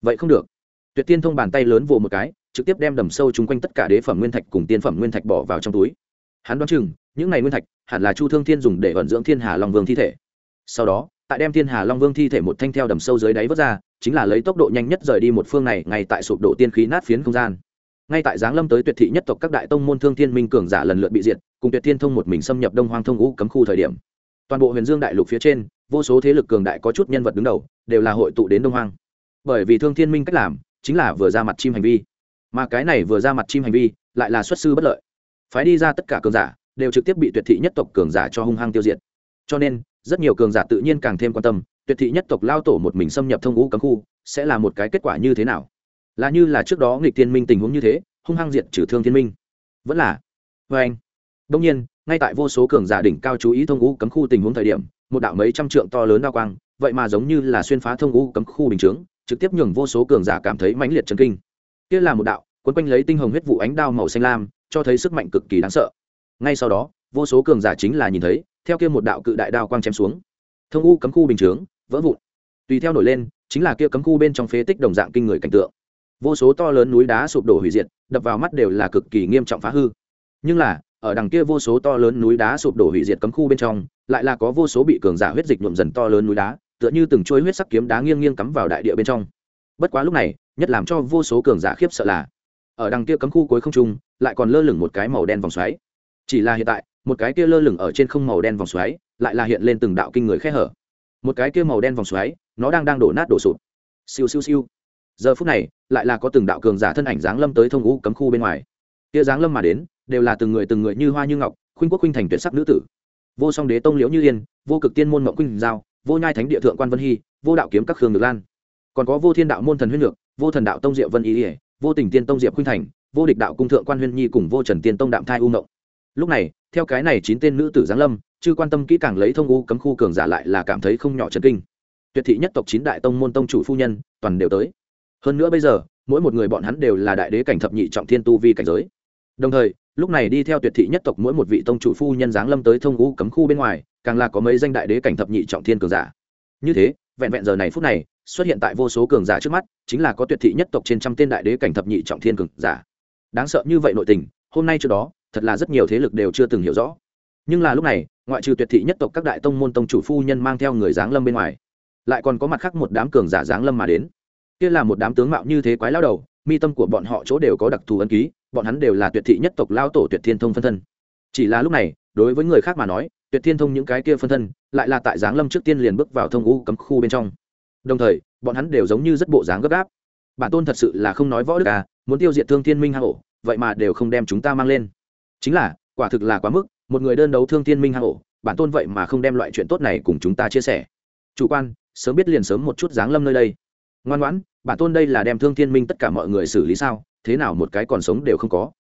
Vậy không được. Tuyệt thiên thông bàn tay lớn vồ một cái, trực tiếp đem đầm sâu chung quanh tất cả đế phẩm nguyên thạch cùng tiên phẩm nguyên thạch bỏ vào trong túi. Hắn đoán chừng, những này nguyên thạch hẳn là chu thương thiên dùng để vận dưỡng thiên hà long vương thi thể. Sau đó tại đem thiên hà long vương thi thể một thanh theo đầm sâu dưới đáy vớt ra, chính là lấy tốc độ nhanh nhất rời đi một phương này ngay tại sụp đổ tiên khí nát phiến không gian. Ngay tại giáng lâm tới tuyệt thị nhất tộc các đại tông môn thương thiên minh cường giả lần lượt bị diệt, cùng tuyệt thiên thông một mình xâm nhập đông hoang thông ngũ cấm khu thời điểm. Toàn bộ huyền dương đại lục phía trên, vô số thế lực cường đại có chút nhân vật đứng đầu, đều là hội tụ đến đông hoang. Bởi vì thương thiên minh cách làm, chính là vừa ra mặt chim hành vi. Mà cái này vừa ra mặt chim hành vi, lại là xuất sư bất lợi. Phái đi ra tất cả cường giả, đều trực tiếp bị tuyệt thị nhất tộc cường giả cho hung hăng tiêu diệt. Cho nên rất nhiều cường giả tự nhiên càng thêm quan tâm, tuyệt thị nhất tộc lao tổ một mình xâm nhập thông ngũ cấm khu, sẽ là một cái kết quả như thế nào? Là như là trước đó nghịch thiên minh tình huống như thế, hung hăng diệt trừ thương thiên minh. Vẫn là. Vê anh. Đông nhiên, ngay tại vô số cường giả đỉnh cao chú ý thông ngũ cấm khu tình huống thời điểm, một đạo mấy trăm trượng to lớn đa quang, vậy mà giống như là xuyên phá thông ngũ cấm khu bình chướng, trực tiếp nhường vô số cường giả cảm thấy mãnh liệt chấn kinh. Kia là một đạo quấn quanh lấy tinh hồng huyết vụ ánh đao màu xanh lam, cho thấy sức mạnh cực kỳ đáng sợ. Ngay sau đó vô số cường giả chính là nhìn thấy, theo kia một đạo cự đại đao quang chém xuống. Thông u cấm khu bình chướng, vỡ vụn. Tùy theo nổi lên, chính là kia cấm khu bên trong phế tích đồng dạng kinh người cảnh tượng. Vô số to lớn núi đá sụp đổ hủy diệt, đập vào mắt đều là cực kỳ nghiêm trọng phá hư. Nhưng là, ở đằng kia vô số to lớn núi đá sụp đổ hủy diệt cấm khu bên trong, lại là có vô số bị cường giả huyết dịch nhuộm dần to lớn núi đá, tựa như từng trôi huyết sắc kiếm đá nghiêng nghiêng cắm vào đại địa bên trong. Bất quá lúc này, nhất làm cho vô số cường giả khiếp sợ là, ở đằng kia cấm khu cuối không trung, lại còn lơ lửng một cái màu đen vòng xoáy. Chỉ là hiện tại một cái kia lơ lửng ở trên không màu đen vòng xoáy, lại là hiện lên từng đạo kinh người khe hở. Một cái kia màu đen vòng xoáy, nó đang đang đổ nát đổ sụp. Siêu siêu siêu. Giờ phút này, lại là có từng đạo cường giả thân ảnh giáng lâm tới thông ngũ cấm khu bên ngoài. Kia giáng lâm mà đến, đều là từng người từng người như hoa như ngọc, khuynh quốc khuynh thành tuyệt sắc nữ tử. Vô song đế tông liễu như yên, vô cực tiên môn mộng khuynh giao, vô nhai thánh địa thượng quan vân hy, vô đạo kiếm các khương ngược lan. Còn có vô thiên đạo môn thần huyết ngược vô thần đạo tông diệp vân ý ỉa vô tình tiên tông diệp khuynh thành, vô địch đạo cung thượng quan huyên nhi cùng vô trần tiên tông đạm thai u ngộng lúc này, theo cái này chín tên nữ tử giáng lâm chứ quan tâm kỹ càng lấy thông u cấm khu cường giả lại là cảm thấy không nhỏ chấn kinh. Tuyệt thị nhất tộc chín đại tông môn tông chủ phu nhân, toàn đều tới. Hơn nữa bây giờ, mỗi một người bọn hắn đều là đại đế cảnh thập nhị trọng thiên tu vi cảnh giới. Đồng thời, lúc này đi theo tuyệt thị nhất tộc mỗi một vị tông chủ phu nhân giáng lâm tới thông u cấm khu bên ngoài, càng là có mấy danh đại đế cảnh thập nhị trọng thiên cường giả. Như thế, vẹn vẹn giờ này phút này, xuất hiện tại vô số cường giả trước mắt, chính là có tuyệt thị nhất tộc trên trăm tên đại đế cảnh thập nhị trọng thiên cường giả. Đáng sợ như vậy nội tình, hôm nay trước đó thật là rất nhiều thế lực đều chưa từng hiểu rõ. Nhưng là lúc này, ngoại trừ tuyệt thị nhất tộc các đại tông môn tông chủ phu nhân mang theo người giáng lâm bên ngoài, lại còn có mặt khác một đám cường giả giáng lâm mà đến. Kia là một đám tướng mạo như thế quái lao đầu, mi tâm của bọn họ chỗ đều có đặc thù ấn ký, bọn hắn đều là tuyệt thị nhất tộc lao tổ tuyệt thiên thông phân thân. Chỉ là lúc này, đối với người khác mà nói, tuyệt thiên thông những cái kia phân thân, lại là tại giáng lâm trước tiên liền bước vào thông u cấm khu bên trong. Đồng thời, bọn hắn đều giống như rất bộ dáng gấp gáp. Bản tôn thật sự là không nói võ đức à muốn tiêu diệt thương thiên minh hạ hổ vậy mà đều không đem chúng ta mang lên chính là quả thực là quá mức một người đơn đấu thương thiên minh hạ ổ, bản tôn vậy mà không đem loại chuyện tốt này cùng chúng ta chia sẻ. Chủ quan sớm biết liền sớm một chút giáng lâm nơi đây. Ngoan ngoãn bản tôn đây là đem thương thiên minh tất cả mọi người xử lý sao thế nào một cái còn sống đều không có.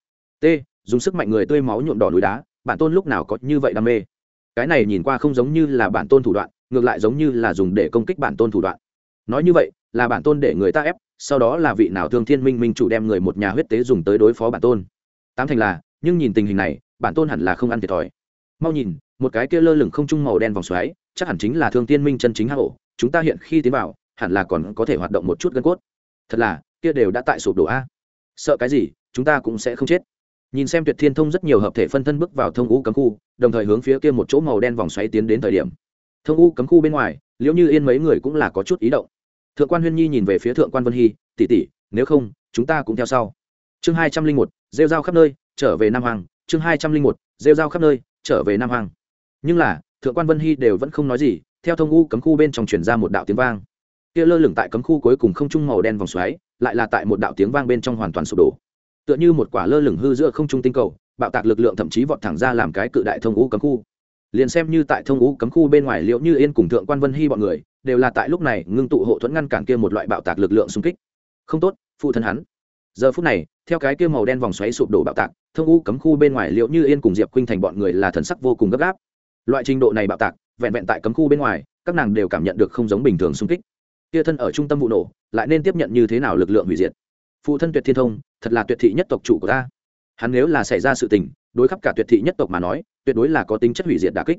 T dùng sức mạnh người tươi máu nhuộm đỏ núi đá bản tôn lúc nào có như vậy đam mê? Cái này nhìn qua không giống như là bản tôn thủ đoạn ngược lại giống như là dùng để công kích bản tôn thủ đoạn. Nói như vậy là bản tôn để người ta ép sau đó là vị nào thương thiên minh minh chủ đem người một nhà huyết tế dùng tới đối phó bản tôn. Tám thành là nhưng nhìn tình hình này, bản tôn hẳn là không ăn thiệt thòi. Mau nhìn, một cái kia lơ lửng không trung màu đen vòng xoáy, chắc hẳn chính là thương tiên minh chân chính hạ hổ chúng ta hiện khi tiến vào, hẳn là còn có thể hoạt động một chút gân cốt. Thật là, kia đều đã tại sụp đổ a. Sợ cái gì, chúng ta cũng sẽ không chết. Nhìn xem tuyệt thiên thông rất nhiều hợp thể phân thân bước vào thông u cấm khu, đồng thời hướng phía kia một chỗ màu đen vòng xoáy tiến đến thời điểm. Thông u cấm khu bên ngoài, liễu như yên mấy người cũng là có chút ý động. Thượng quan huyên nhi nhìn về phía thượng quan vân hy tỉ tỉ nếu không, chúng ta cũng theo sau. Chương hai trăm linh một, rêu rao khắp nơi trở về nam hoàng chương hai trăm linh một, rêu rao khắp nơi, trở về nam hoàng nhưng là, thượng quan vân hy đều vẫn không nói gì, theo thông u cấm khu bên trong truyền ra một đạo tiếng vang. Kia lơ lửng tại cấm khu cuối cùng không trung màu đen vòng xoáy, lại là tại một đạo tiếng vang bên trong hoàn toàn sụp đổ. Tựa như một quả lơ lửng hư giữa không trung tinh cầu, bạo tạc lực lượng thậm chí vọt thẳng ra làm cái cự đại thông u cấm khu. Liền xem như tại thông u cấm khu bên ngoài liệu như yên cùng thượng quan vân hy bọn người, đều là tại lúc này ngưng tụ hộ thuẫn ngăn cản kia một loại bạo tạc lực lượng xung kích. Không tốt, phụ thân hắn. Giờ phút này theo cái kia màu đen vòng xoáy sụp đổ bạo tạc, thông u cấm khu bên ngoài liệu như yên cùng diệp khuynh thành bọn người là thần sắc vô cùng gấp gáp. Loại trình độ này bạo tạc, vẹn vẹn tại cấm khu bên ngoài, các nàng đều cảm nhận được không giống bình thường xung kích. Kia thân ở trung tâm vụ nổ, lại nên tiếp nhận như thế nào lực lượng hủy diệt? Phụ thân tuyệt thiên thông, thật là tuyệt thị nhất tộc chủ của ta. Hắn nếu là xảy ra sự tình, đối khắp cả tuyệt thị nhất tộc mà nói, tuyệt đối là có tính chất hủy diệt đà kích.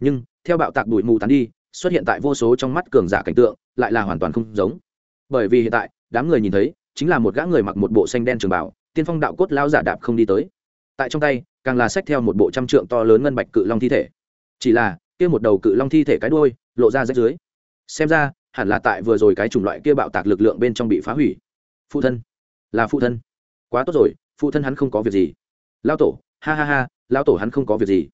Nhưng, theo bạo tạc bụi mù tán đi, xuất hiện tại vô số trong mắt cường giả cảnh tượng, lại là hoàn toàn không giống. Bởi vì hiện tại, đám người nhìn thấy chính là một gã người mặc một bộ xanh đen trường bảo, tiên phong đạo cốt lao giả đạp không đi tới. Tại trong tay, càng là sách theo một bộ trăm trượng to lớn ngân bạch cự long thi thể. Chỉ là, kia một đầu cự long thi thể cái đuôi, lộ ra rách dưới. Xem ra, hẳn là tại vừa rồi cái chủng loại kia bạo tạc lực lượng bên trong bị phá hủy. Phụ thân. Là phụ thân. Quá tốt rồi, phụ thân hắn không có việc gì. Lao tổ, ha ha ha lao tổ hắn không có việc gì.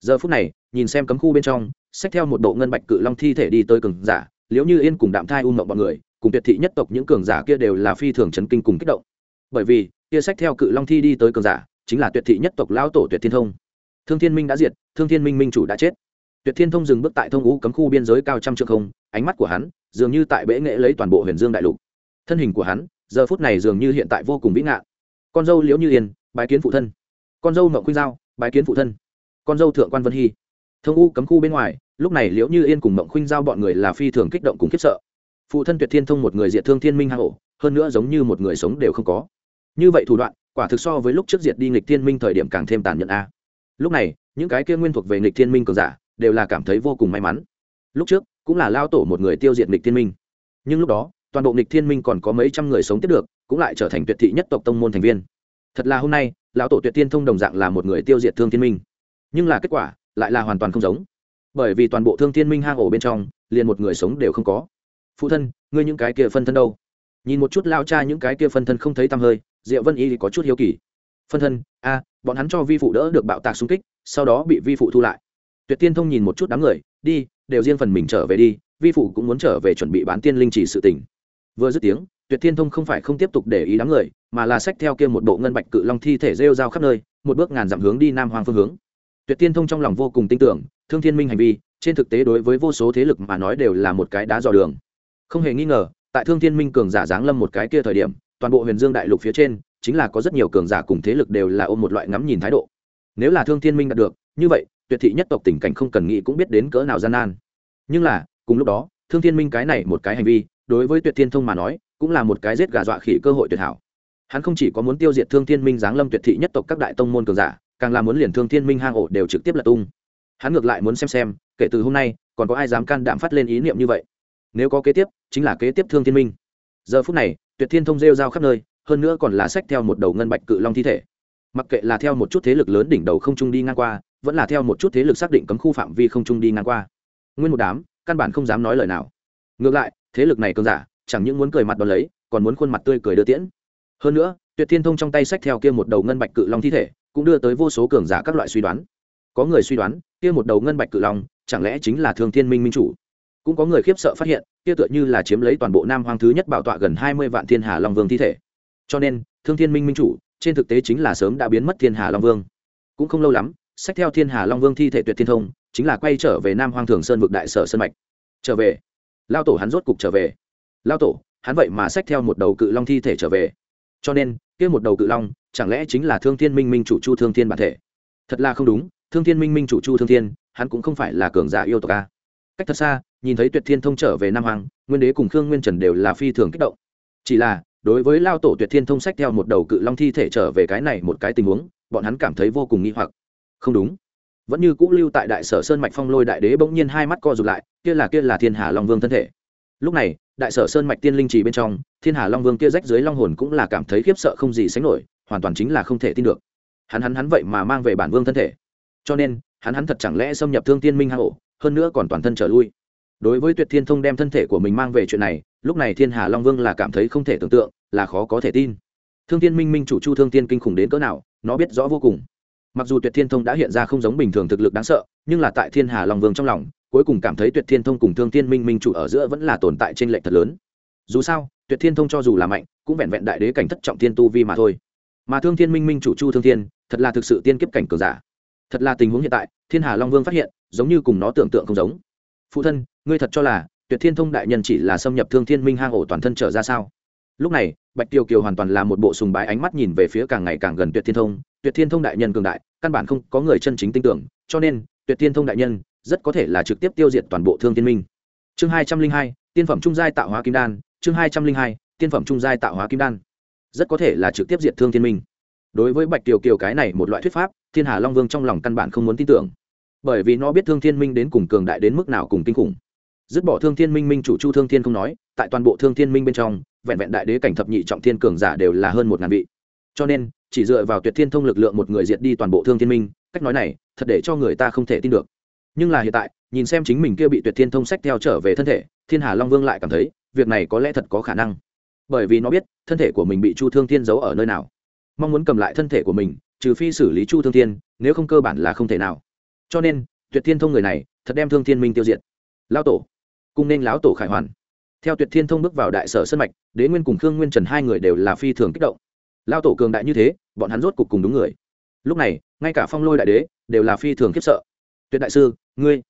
Giờ phút này, nhìn xem cấm khu bên trong, xách theo một bộ ngân bạch cự long thi thể đi tới cường giả liếu như yên cùng đạm thai u mộng bọn người cùng tuyệt thị nhất tộc những cường giả kia đều là phi thường chấn kinh cùng kích động. Bởi vì, kia sách theo cự long thi đi tới cường giả, chính là tuyệt thị nhất tộc lão tổ tuyệt thiên thông. Thương thiên minh đã diệt, thương thiên minh minh chủ đã chết. Tuyệt thiên thông dừng bước tại thông ngũ cấm khu biên giới cao trăm trượng không, ánh mắt của hắn dường như tại bệ nghệ lấy toàn bộ huyền dương đại lục. Thân hình của hắn, giờ phút này dường như hiện tại vô cùng vĩ ngạn. Con dâu liễu như yên, bái kiến phụ thân. Con dâu mậu khuynh giao, bái kiến phụ thân. Con dâu thượng quan vân hy. Thông u cấm khu bên ngoài, lúc này liễu như yên cùng mộng khuynh giao bọn người là phi thường kích động cùng khiếp sợ phụ thân tuyệt thiên thông một người diệt thương thiên minh hạ hổ hơn nữa giống như một người sống đều không có. Như vậy thủ đoạn, quả thực so với lúc trước diệt đi nghịch thiên minh thời điểm càng thêm tàn nhẫn a. Lúc này, những cái kia nguyên thuộc về nghịch thiên minh cường giả, đều là cảm thấy vô cùng may mắn. Lúc trước, cũng là lao tổ một người tiêu diệt nghịch thiên minh. Nhưng lúc đó, toàn bộ nghịch thiên minh còn có mấy trăm người sống tiếp được, cũng lại trở thành tuyệt thị nhất tộc tông môn thành viên. Thật là hôm nay, lão tổ tuyệt tiên thông đồng dạng là một người tiêu diệt thương thiên minh. Nhưng là kết quả, lại là hoàn toàn không giống. Bởi vì toàn bộ thương thiên minh hang ổ bên trong, liền một người sống đều không có phụ thân, ngươi những cái kia phân thân đâu? Nhìn một chút lao cha những cái kia phân thân không thấy tăm hơi, diệu vân y có chút hiếu kỳ. Phân thân? A bọn hắn cho vi phụ đỡ được bạo tạc xung kích, sau đó bị vi phụ thu lại. Tuyệt tiên thông nhìn một chút đám người, đi, đều riêng phần mình trở về đi, vi phụ cũng muốn trở về chuẩn bị bán tiên linh chỉ sự tỉnh vừa dứt tiếng, tuyệt thiên thông không phải không tiếp tục để ý đám người, mà là sách theo kia một bộ ngân bạch cự long thi thể rêu rao khắp nơi, một bước ngàn dặm hướng đi nam hoàng phương hướng. Tuyệt thiên thông trong lòng vô cùng tin tưởng, thương thiên minh hành vi, trên thực tế đối với vô số thế lực mà nói đều là một cái đá dò đường không hề nghi ngờ, tại thương thiên minh cường giả giáng lâm một cái kia thời điểm, toàn bộ huyền dương đại lục phía trên, chính là có rất nhiều cường giả cùng thế lực đều là ôm một loại ngắm nhìn thái độ. Nếu là thương thiên minh đạt được, như vậy, tuyệt thị nhất tộc tình cảnh không cần nghĩ cũng biết đến cỡ nào gian nan. Nhưng là, cùng lúc đó, thương thiên minh cái này một cái hành vi, đối với tuyệt thiên thông mà nói, cũng là một cái giết gà dọa khỉ cơ hội tuyệt hảo. Hắn không chỉ có muốn tiêu diệt thương thiên minh giáng lâm tuyệt thị nhất tộc các đại tông môn cường giả, càng là muốn liền thương thiên minh hang ổ đều trực tiếp lật tung. Hắn ngược lại muốn xem xem, kể từ hôm nay, còn có ai dám can đảm phát lên ý niệm như vậy nếu có kế tiếp, chính là kế tiếp thương thiên minh. Giờ phút này, tuyệt thiên thông rêu rao khắp nơi, hơn nữa còn là sách theo một đầu ngân bạch cự long thi thể. Mặc kệ là theo một chút thế lực lớn đỉnh đầu không trung đi ngang qua, vẫn là theo một chút thế lực xác định cấm khu phạm vi không trung đi ngang qua. Nguyên một đám, căn bản không dám nói lời nào. Ngược lại, thế lực này cường giả, chẳng những muốn cười mặt đ ó lấy, còn muốn khuôn mặt tươi cười đưa tiễn. Hơn nữa, tuyệt thiên thông trong tay sách theo kia một đầu ngân bạch cự long thi thể, cũng đưa tới vô số cường giả các loại suy đoán. Có người suy đoán, kia một đầu ngân bạch cự long, chẳng lẽ chính là thương thiên minh minh chủ? Cũng có người khiếp sợ phát hiện, kia tựa như là chiếm lấy toàn bộ nam hoang thứ nhất bảo tọa gần hai mươi vạn thiên hà long vương thi thể. Cho nên, thương thiên minh minh chủ, trên thực tế chính là sớm đã biến mất thiên hà long vương. Cũng không lâu lắm, sách theo thiên hà long vương thi thể tuyệt thiên thông, chính là quay trở về nam hoang thường sơn vực đại sở sơn mạch. Trở về. Lao tổ hắn rốt cục trở về. Lao tổ, hắn vậy mà sách theo một đầu cự long thi thể trở về. Cho nên, kia một đầu cự long, chẳng lẽ chính là thương thiên minh minh chủ chu thương thiên bản thể? Thật là không đúng, thương thiên minh minh chủ chu thương thiên, hắn cũng không phải là cường giả yêu tộc a. Cách thật xa nhìn thấy tuyệt thiên thông trở về nam hoàng nguyên đế cùng khương nguyên trần đều là phi thường kích động. Chỉ là, đối với lao tổ tuyệt thiên thông sách theo một đầu cự long thi thể trở về cái này một cái tình huống, bọn hắn cảm thấy vô cùng nghi hoặc. Không đúng. Vẫn như cũ lưu tại đại sở sơn mạch phong lôi đại đế bỗng nhiên hai mắt co rụt lại, kia là kia là thiên hà long vương thân thể. Lúc này, đại sở sơn mạch tiên linh trì bên trong, thiên hà long vương kia rách dưới long hồn cũng là cảm thấy khiếp sợ không gì sánh nổi, hoàn toàn chính là không thể tin được. Hắn hắn hắn vậy mà mang về bản vương thân thể. Cho nên, hắn hắn thật chẳng lẽ xâm nhập thương tiên minh hang ổ, hơn nữa còn toàn thân trở lui đối với tuyệt thiên thông đem thân thể của mình mang về chuyện này, lúc này thiên hà long vương là cảm thấy không thể tưởng tượng, là khó có thể tin. Thương thiên minh minh chủ chu thương tiên kinh khủng đến cỡ nào, nó biết rõ vô cùng. Mặc dù tuyệt thiên thông đã hiện ra không giống bình thường thực lực đáng sợ, nhưng là tại thiên hà long vương trong lòng, cuối cùng cảm thấy tuyệt thiên thông cùng thương thiên minh minh chủ ở giữa vẫn là tồn tại trên lệnh thật lớn. Dù sao, tuyệt thiên thông cho dù là mạnh, cũng vẹn vẹn đại đế cảnh thất trọng thiên tu vi mà thôi. Mà thương thiên minh minh chủ chu thương thiên, thật là thực sự tiên kiếp cảnh cường giả. Thật là tình huống hiện tại, thiên hà long vương phát hiện, giống như cùng nó tưởng tượng không giống phụ thân, ngươi thật cho là tuyệt thiên thông đại nhân chỉ là xâm nhập thương thiên minh hang ổ toàn thân trở ra sao? Lúc này, bạch tiêu kiều hoàn toàn là một bộ sùng bái ánh mắt nhìn về phía càng ngày càng gần tuyệt thiên thông. Tuyệt thiên thông đại nhân cường đại, căn bản không có người chân chính tin tưởng, cho nên tuyệt thiên thông đại nhân rất có thể là trực tiếp tiêu diệt toàn bộ thương thiên minh. Chương hai trăm linh hai, tiên phẩm trung giai tạo hóa kim đan. Chương hai trăm linh hai, tiên phẩm trung giai tạo hóa kim đan. Rất có thể là trực tiếp diệt thương thiên minh. Đối với bạch tiêu kiều cái này một loại thuyết pháp, thiên hà long vương trong lòng căn bản không muốn tin tưởng bởi vì nó biết thương thiên minh đến cùng cường đại đến mức nào cùng kinh khủng. Dứt bỏ thương thiên minh minh chủ chu thương thiên không nói, tại toàn bộ thương thiên minh bên trong, vẹn vẹn đại đế cảnh thập nhị trọng thiên cường giả đều là hơn một ngàn vị. Cho nên, chỉ dựa vào tuyệt thiên thông lực lượng một người diệt đi toàn bộ thương thiên minh, cách nói này, thật để cho người ta không thể tin được. Nhưng là hiện tại, nhìn xem chính mình kia bị tuyệt thiên thông sách theo trở về thân thể, thiên hà long vương lại cảm thấy, việc này có lẽ thật có khả năng. Bởi vì nó biết, thân thể của mình bị chu thương thiên giấu ở nơi nào. Mong muốn cầm lại thân thể của mình, trừ phi xử lý chu thương thiên, nếu không cơ bản là không thể nào cho nên, tuyệt thiên thông người này thật đem thương thiên minh tiêu diệt. Lao tổ cung nên lão tổ khải hoàn. Theo tuyệt thiên thông bước vào đại sở sân mạch, đế nguyên cùng khương nguyên trần hai người đều là phi thường kích động. Lao tổ cường đại như thế, bọn hắn rốt cục cùng đúng người. Lúc này, ngay cả phong lôi đại đế đều là phi thường khiếp sợ. Tuyệt đại sư, ngươi.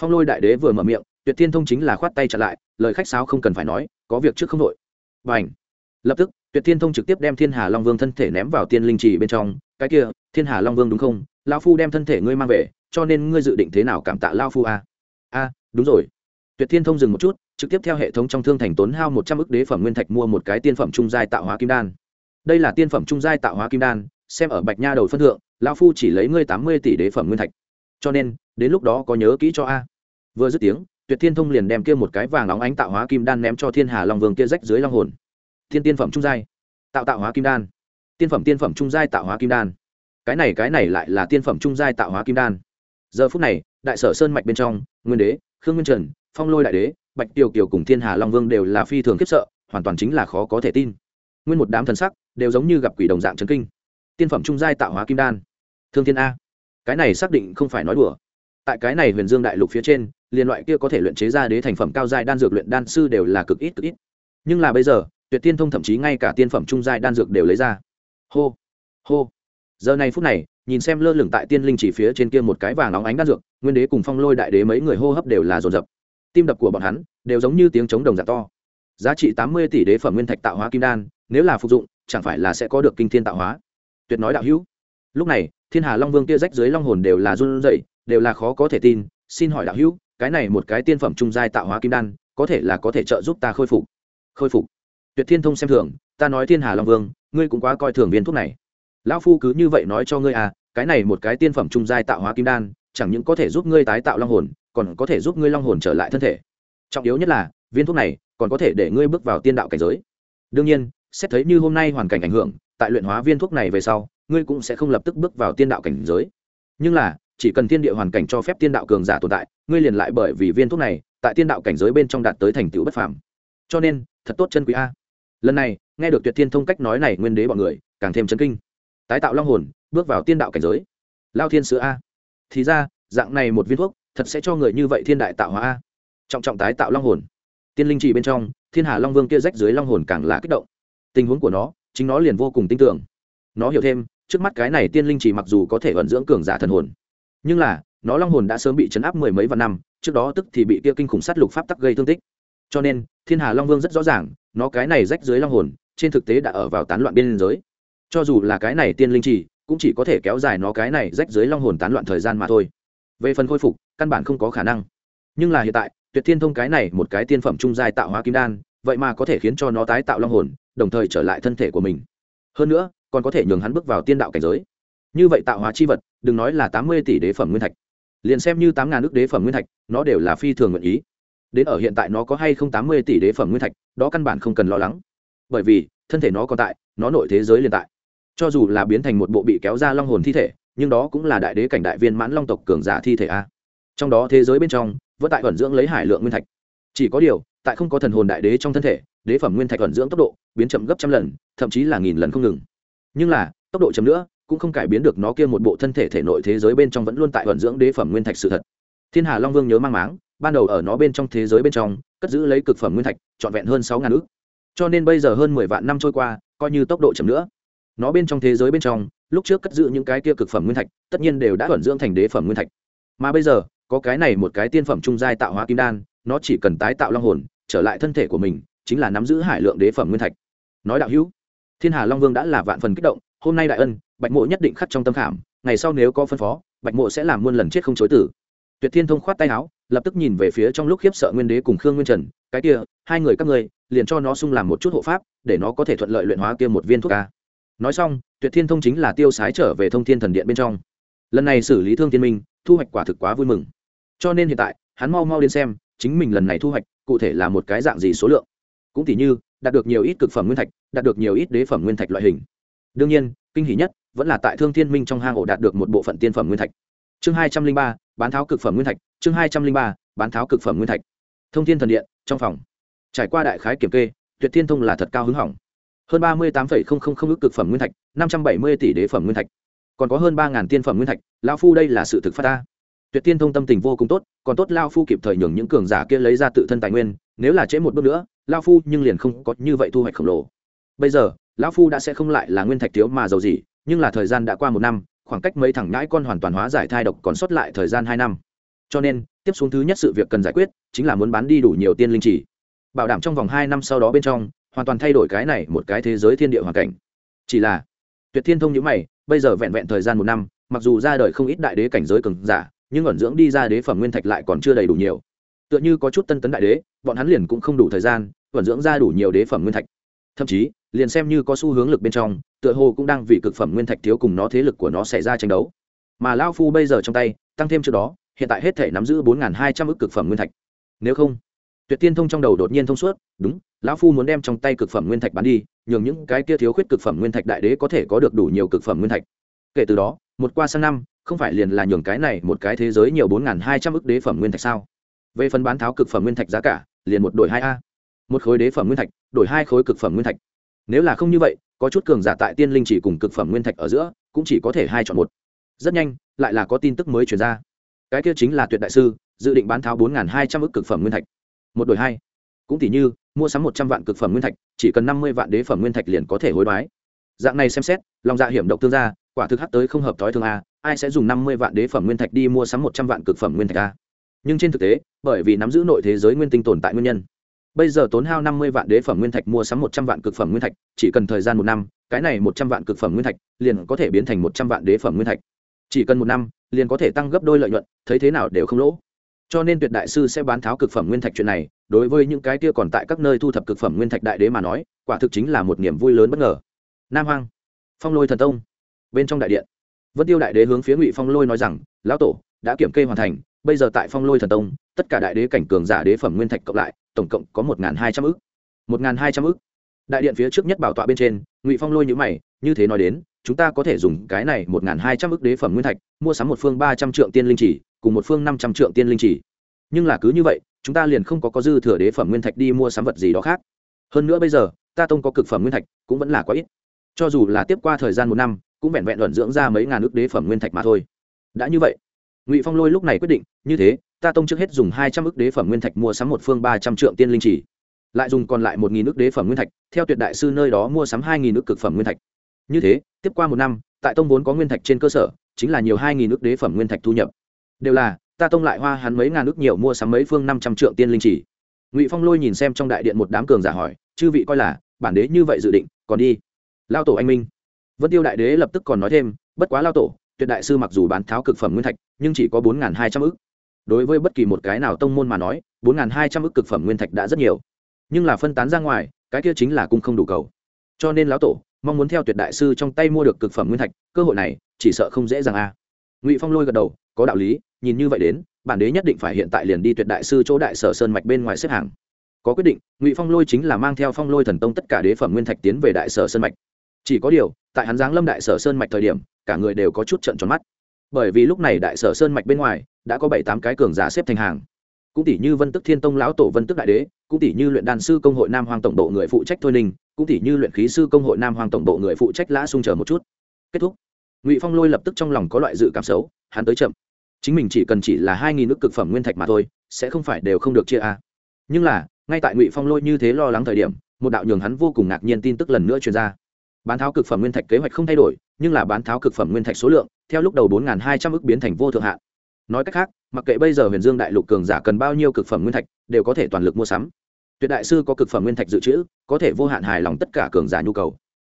Phong lôi đại đế vừa mở miệng, tuyệt thiên thông chính là khoát tay trả lại, lời khách sáo không cần phải nói, có việc trước không đội và ảnh lập tức, tuyệt thiên thông trực tiếp đem thiên hà long vương thân thể ném vào tiên linh trì bên trong. Cái kia, thiên hà long vương đúng không? Lao phu đem thân thể ngươi mang về cho nên ngươi dự định thế nào cảm tạ lao phu a? À? a, đúng rồi. Tuyệt thiên thông dừng một chút, trực tiếp theo hệ thống trong thương thành tốn hao một trăm ước đế phẩm nguyên thạch mua một cái tiên phẩm trung giai tạo hóa kim đan. Đây là tiên phẩm trung giai tạo hóa kim đan, xem ở bạch nha đầu phân thượng, lao phu chỉ lấy ngươi tám mươi tỷ đế phẩm nguyên thạch. Cho nên, đến lúc đó có nhớ kỹ cho a. Vừa dứt tiếng, tuyệt thiên thông liền đem kia một cái vàng óng ánh tạo hóa kim đan ném cho thiên hà long vương kia rách dưới long hồn. Thiên tiên phẩm trung giai. Tạo tạo hóa kim đan. Tiên phẩm tiên phẩm trung giai tạo hóa kim đan. Cái này cái này lại là tiên phẩm trung giai tạo hóa kim đan giờ phút này, đại sở sơn mạch bên trong, nguyên đế, khương nguyên trần, phong lôi đại đế, bạch tiêu kiều cùng thiên hà long vương đều là phi thường khiếp sợ, hoàn toàn chính là khó có thể tin. Nguyên một đám thần sắc đều giống như gặp quỷ đồng dạng trấn kinh. Tiên phẩm trung giai tạo hóa kim đan. Thương thiên a. Cái này xác định không phải nói đùa. Tại cái này huyền dương đại lục phía trên, liên loại kia có thể luyện chế ra đế thành phẩm cao giai đan dược luyện đan sư đều là cực ít cực ít. Nhưng là bây giờ, tuyệt tiên thông thậm chí ngay cả tiên phẩm trung giai đan dược đều lấy ra. Hô hô. Giờ này phút này nhìn xem lơ lửng tại tiên linh chỉ phía trên kia một cái vàng óng ánh đan dược, nguyên đế cùng phong lôi đại đế mấy người hô hấp đều là rồn rập tim đập của bọn hắn đều giống như tiếng trống đồng giả to. Giá trị tám mươi tỷ đế phẩm nguyên thạch tạo hóa kim đan, nếu là phục dụng, chẳng phải là sẽ có được kinh thiên tạo hóa? Tuyệt nói đạo hữu. Lúc này, thiên hà long vương kia rách dưới long hồn đều là run rẩy, đều là khó có thể tin, xin hỏi đạo hữu, cái này một cái tiên phẩm trung giai tạo hóa kim đan, có thể là có thể trợ giúp ta khôi phục? Khôi phục. Tuyệt thiên thông xem thường, ta nói thiên hà long vương, ngươi cũng quá coi thường viên thuốc này lão phu cứ như vậy nói cho ngươi à cái này một cái tiên phẩm trung giai tạo hóa kim đan, chẳng những có thể giúp ngươi tái tạo long hồn, còn có thể giúp ngươi long hồn trở lại thân thể. Trọng yếu nhất là, viên thuốc này còn có thể để ngươi bước vào tiên đạo cảnh giới. Đương nhiên, xét thấy như hôm nay hoàn cảnh ảnh hưởng, tại luyện hóa viên thuốc này về sau, ngươi cũng sẽ không lập tức bước vào tiên đạo cảnh giới. Nhưng là, chỉ cần tiên địa hoàn cảnh cho phép tiên đạo cường giả tồn tại, ngươi liền lại bởi vì viên thuốc này, tại tiên đạo cảnh giới bên trong đạt tới thành tựu bất phàm. Cho nên, thật tốt chân quý a. Lần này, nghe được tuyệt thiên thông cách nói này nguyên đế bọn người, càng thêm chấn kinh tái tạo long hồn, bước vào tiên đạo cảnh giới. Lao thiên sữa a. Thì ra, dạng này một viên thuốc, thật sẽ cho người như vậy thiên đại tạo hóa a. Trọng trọng tái tạo long hồn. Tiên linh trì bên trong, thiên hà long vương kia rách dưới long hồn càng là kích động. Tình huống của nó, chính nó liền vô cùng tin tưởng. Nó hiểu thêm, trước mắt cái này tiên linh trì mặc dù có thể vận dưỡng cường giả thần hồn, nhưng là, nó long hồn đã sớm bị chấn áp mười mấy vạn năm, trước đó tức thì bị kia kinh khủng sát lục pháp tắc gây thương tích. Cho nên, thiên hà long vương rất rõ ràng, nó cái này rách dưới long hồn, trên thực tế đã ở vào tán loạn biên giới cho dù là cái này tiên linh trì, cũng chỉ có thể kéo dài nó cái này rách dưới long hồn tán loạn thời gian mà thôi. Về phần khôi phục, căn bản không có khả năng. Nhưng là hiện tại, tuyệt thiên thông cái này một cái tiên phẩm trung giai tạo hóa kim đan, vậy mà có thể khiến cho nó tái tạo long hồn, đồng thời trở lại thân thể của mình. Hơn nữa, còn có thể nhường hắn bước vào tiên đạo cảnh giới. Như vậy tạo hóa chi vật, đừng nói là tám mươi tỷ đế phẩm nguyên thạch. Liền xem như tám ngàn nước đế phẩm nguyên thạch, nó đều là phi thường nguyện ý. Đến ở hiện tại nó có hay không tám mươi tỷ đế phẩm nguyên thạch, đó căn bản không cần lo lắng. Bởi vì, thân thể nó còn tại, nó nội thế giới liên tại cho dù là biến thành một bộ bị kéo ra long hồn thi thể, nhưng đó cũng là đại đế cảnh đại viên mãn long tộc cường giả thi thể a. Trong đó thế giới bên trong, vẫn tại vận dưỡng lấy hải lượng nguyên thạch. Chỉ có điều, tại không có thần hồn đại đế trong thân thể, đế phẩm nguyên thạch vận dưỡng tốc độ biến chậm gấp trăm lần, thậm chí là nghìn lần không ngừng. Nhưng là, tốc độ chậm nữa, cũng không cải biến được nó kia một bộ thân thể thể nội thế giới bên trong vẫn luôn tại vận dưỡng đế phẩm nguyên thạch sự thật. Thiên hà long vương nhớ mang máng, ban đầu ở nó bên trong thế giới bên trong, cất giữ lấy cực phẩm nguyên thạch, trọn vẹn hơn sáu ngàn ước cho nên bây giờ hơn mười vạn năm trôi qua, coi như tốc độ chậm nữa nó bên trong thế giới bên trong, lúc trước cất giữ những cái kia cực phẩm nguyên thạch, tất nhiên đều đã thuận dưỡng thành đế phẩm nguyên thạch. Mà bây giờ, có cái này một cái tiên phẩm trung giai tạo hóa kim đan, nó chỉ cần tái tạo long hồn, trở lại thân thể của mình, chính là nắm giữ hải lượng đế phẩm nguyên thạch. Nói đạo hữu, thiên hà long vương đã là vạn phần kích động, hôm nay đại ân, bạch mộ nhất định khắc trong tâm khảm, ngày sau nếu có phân phó, bạch mộ sẽ làm muôn lần chết không chối tử. Tuyệt thiên thông khoát tay áo, lập tức nhìn về phía trong lúc khiếp sợ nguyên đế cùng khương nguyên trần, cái kia, hai người các ngươi, liền cho nó sung làm một chút hộ pháp, để nó có thể thuận lợi luyện hóa kia một viên thuốc ca nói xong, tuyệt thiên thông chính là tiêu sái trở về thông thiên thần điện bên trong. Lần này xử lý thương thiên minh, thu hoạch quả thực quá vui mừng. Cho nên hiện tại, hắn mau mau đến xem, chính mình lần này thu hoạch, cụ thể là một cái dạng gì số lượng. Cũng tỉ như, đạt được nhiều ít cực phẩm nguyên thạch, đạt được nhiều ít đế phẩm nguyên thạch loại hình. Đương nhiên, kinh hỷ nhất, vẫn là tại thương thiên minh trong hang ổ đạt được một bộ phận tiên phẩm nguyên thạch. Chương hai trăm linh ba, bán tháo cực phẩm nguyên thạch, chương hai trăm linh ba, bán tháo cực phẩm nguyên thạch. Thông thiên thần điện, trong phòng. Trải qua đại khái kiểm kê, tuyệt thiên thông là thật cao hứng hỏng hơn ba mươi tám ước cực phẩm nguyên thạch, năm trăm bảy mươi tỷ đế phẩm nguyên thạch. Còn có hơn ba tiên phẩm nguyên thạch lao phu đây là sự thực phát ta tuyệt tiên thông tâm tình vô cùng tốt, còn tốt lao phu kịp thời nhường những cường giả kia lấy ra tự thân tài nguyên, nếu là trễ một bước nữa lao phu nhưng liền không có như vậy thu hoạch khổng lồ. Bây giờ, lão phu đã sẽ không lại là nguyên thạch thiếu mà giàu gì, nhưng là thời gian đã qua một năm, khoảng cách mấy thằng ngãi con hoàn toàn hóa giải thai độc còn sót lại thời gian hai năm. Cho nên, tiếp xuống thứ nhất sự việc cần giải quyết, chính là muốn bán đi đủ nhiều tiên linh chỉ. Bảo đảm trong vòng hai năm sau đó bên trong hoàn toàn thay đổi cái này một cái thế giới thiên địa hoàn cảnh. Chỉ là, tuyệt thiên thông nhữ mày, bây giờ vẹn vẹn thời gian một năm, mặc dù ra đời không ít đại đế cảnh giới cường giả, nhưng ẩn dưỡng đi ra đế phẩm nguyên thạch lại còn chưa đầy đủ nhiều. Tựa như có chút tân tấn đại đế, bọn hắn liền cũng không đủ thời gian ẩn dưỡng ra đủ nhiều đế phẩm nguyên thạch. Thậm chí, liền xem như có xu hướng lực bên trong, tựa hồ cũng đang vì cực phẩm nguyên thạch thiếu cùng nó thế lực của nó xảy ra tranh đấu. Mà lao phu bây giờ trong tay, tăng thêm trước đó, hiện tại hết thể nắm giữ bốn hai trăm ước cực phẩm nguyên thạch. Nếu không, tuyệt tiên thông trong đầu đột nhiên thông suốt, đúng lão phu muốn đem trong tay cực phẩm nguyên thạch bán đi, nhường những cái kia thiếu khuyết cực phẩm nguyên thạch đại đế có thể có được đủ nhiều cực phẩm nguyên thạch. Kể từ đó, một qua sang năm, không phải liền là nhường cái này một cái thế giới nhiều bốn hai trăm ước đế phẩm nguyên thạch sao? Về phần bán tháo cực phẩm nguyên thạch giá cả, liền một đổi hai a. Một khối đế phẩm nguyên thạch, đổi hai khối cực phẩm nguyên thạch. Nếu là không như vậy, có chút cường giả tại tiên linh chỉ cùng cực phẩm nguyên thạch ở giữa, cũng chỉ có thể hai chọn một. Rất nhanh, lại là có tin tức mới chuyển ra. Cái kia chính là tuyệt đại sư, dự định bán tháo bốn hai trăm ước cực phẩm nguyên thạch. Một đổi hai. Cũng tỷ như mua sắm một trăm vạn cực phẩm nguyên thạch, chỉ cần năm mươi vạn đế phẩm nguyên thạch liền có thể hối đoái. Dạng này xem xét, lòng dạ hiểm độc tương gia, quả thực hắc tới không hợp thói thường a, ai sẽ dùng năm mươi vạn đế phẩm nguyên thạch đi mua sắm một trăm vạn cực phẩm nguyên thạch a? Nhưng trên thực tế, bởi vì nắm giữ nội thế giới nguyên tinh tồn tại nguyên nhân. Bây giờ tốn hao năm mươi vạn đế phẩm nguyên thạch mua sắm một trăm vạn cực phẩm nguyên thạch, chỉ cần thời gian một năm, cái này một trăm vạn cực phẩm nguyên thạch liền có thể biến thành một trăm vạn đế phẩm nguyên thạch. Chỉ cần một năm, liền có thể tăng gấp đôi lợi nhuận, thấy thế nào đều không lỗ cho nên tuyệt đại sư sẽ bán tháo cực phẩm nguyên thạch chuyện này, đối với những cái kia còn tại các nơi thu thập cực phẩm nguyên thạch đại đế mà nói, quả thực chính là một niềm vui lớn bất ngờ. Nam hoang, phong lôi thần tông, bên trong đại điện. Vân tiêu đại đế hướng phía ngụy phong lôi nói rằng, lão tổ, đã kiểm kê hoàn thành, bây giờ tại phong lôi thần tông, tất cả đại đế cảnh cường giả đế phẩm nguyên thạch cộng lại, tổng cộng có một hai trăm ư c một hai trăm ư c đại điện phía trước nhất bảo tọa bên trên, ngụy phong lôi nhữ mày, như thế nói đến, chúng ta có thể dùng cái này một hai trăm ư c đế phẩm nguyên thạch, mua sắm một phương ba trăm triệu tiên linh chỉ cùng một phương năm trăm trượng tiên linh chỉ. Nhưng là cứ như vậy, chúng ta liền không có có dư thừa đế phẩm nguyên thạch đi mua sắm vật gì đó khác. Hơn nữa bây giờ, ta tông có cực phẩm nguyên thạch, cũng vẫn là quá ít. Cho dù là tiếp qua thời gian một năm, cũng vẹn vẹn luận dưỡng ra mấy ngàn ước đế phẩm nguyên thạch mà thôi. Đã như vậy, ngụy phong lôi lúc này quyết định, như thế, ta tông trước hết dùng hai trăm ước đế phẩm nguyên thạch mua sắm một phương ba trăm triệu tiên linh chỉ. Lại dùng còn lại một nghìn ước đế phẩm nguyên thạch, theo tuyệt đại sư nơi đó mua sắm hai nghìn ước cực phẩm nguyên thạch. Như thế, tiếp qua một năm, tại tông vốn có nguyên thạch trên cơ sở, chính là nhiều hai nghìn ước đế phẩm nguyên thạch thu nhập đều là, ta tông lại hoa hắn mấy ngàn ước nhiều mua sắm mấy phương năm trăm triệu tiên linh chỉ. Ngụy phong lôi nhìn xem trong đại điện một đám cường giả hỏi, chư vị coi là, bản đế như vậy dự định, còn đi? Lao tổ anh minh. Vân tiêu đại đế lập tức còn nói thêm, bất quá lao tổ, tuyệt đại sư mặc dù bán tháo cực phẩm nguyên thạch, nhưng chỉ có bốn hai trăm ư c đối với bất kỳ một cái nào tông môn mà nói, bốn hai trăm ư c cực phẩm nguyên thạch đã rất nhiều. Nhưng là phân tán ra ngoài, cái kia chính là cung không đủ cầu. Cho nên lão tổ, mong muốn theo tuyệt đại sư trong tay mua được cực phẩm nguyên thạch, cơ hội này, chỉ sợ không dễ dàng a. Ngụy phong lôi gật đầu, có đạo lý nhìn như vậy đến, bản đế nhất định phải hiện tại liền đi tuyệt đại sư chỗ đại sở sơn mạch bên ngoài xếp hàng. Có quyết định, ngụy phong lôi chính là mang theo phong lôi thần tông tất cả đế phẩm nguyên thạch tiến về đại sở sơn mạch. Chỉ có điều, tại hắn giáng lâm đại sở sơn mạch thời điểm, cả người đều có chút trận tròn mắt. Bởi vì lúc này đại sở sơn mạch bên ngoài đã có bảy tám cái cường giả xếp thành hàng. Cũng tỷ như vân tức thiên tông lão tổ vân tức đại đế, cũng tỷ như luyện đàn sư công hội nam hoàng tổng bộ người phụ trách thôi ninh, cũng tỷ như luyện khí sư công hội nam hoàng tổng bộ người phụ trách lã sung chờ một chút. Kết thúc. Ngụy phong lôi lập tức trong lòng có loại dự cảm xấu, hắn tới chậm chính mình chỉ cần chỉ là hai nghìn nước cực phẩm nguyên thạch mà thôi, sẽ không phải đều không được chia a. Nhưng là, ngay tại ngụy phong lôi như thế lo lắng thời điểm, một đạo nhường hắn vô cùng ngạc nhiên tin tức lần nữa truyền ra. Bán tháo cực phẩm nguyên thạch kế hoạch không thay đổi, nhưng là bán tháo cực phẩm nguyên thạch số lượng, theo lúc đầu bốn hai trăm ước biến thành vô thượng hạn. Nói cách khác, mặc kệ bây giờ huyền dương đại lục cường giả cần bao nhiêu cực phẩm nguyên thạch, đều có thể toàn lực mua sắm. Tuyệt đại sư có cực phẩm nguyên thạch dự trữ, có thể vô hạn hài lòng tất cả cường giả nhu cầu.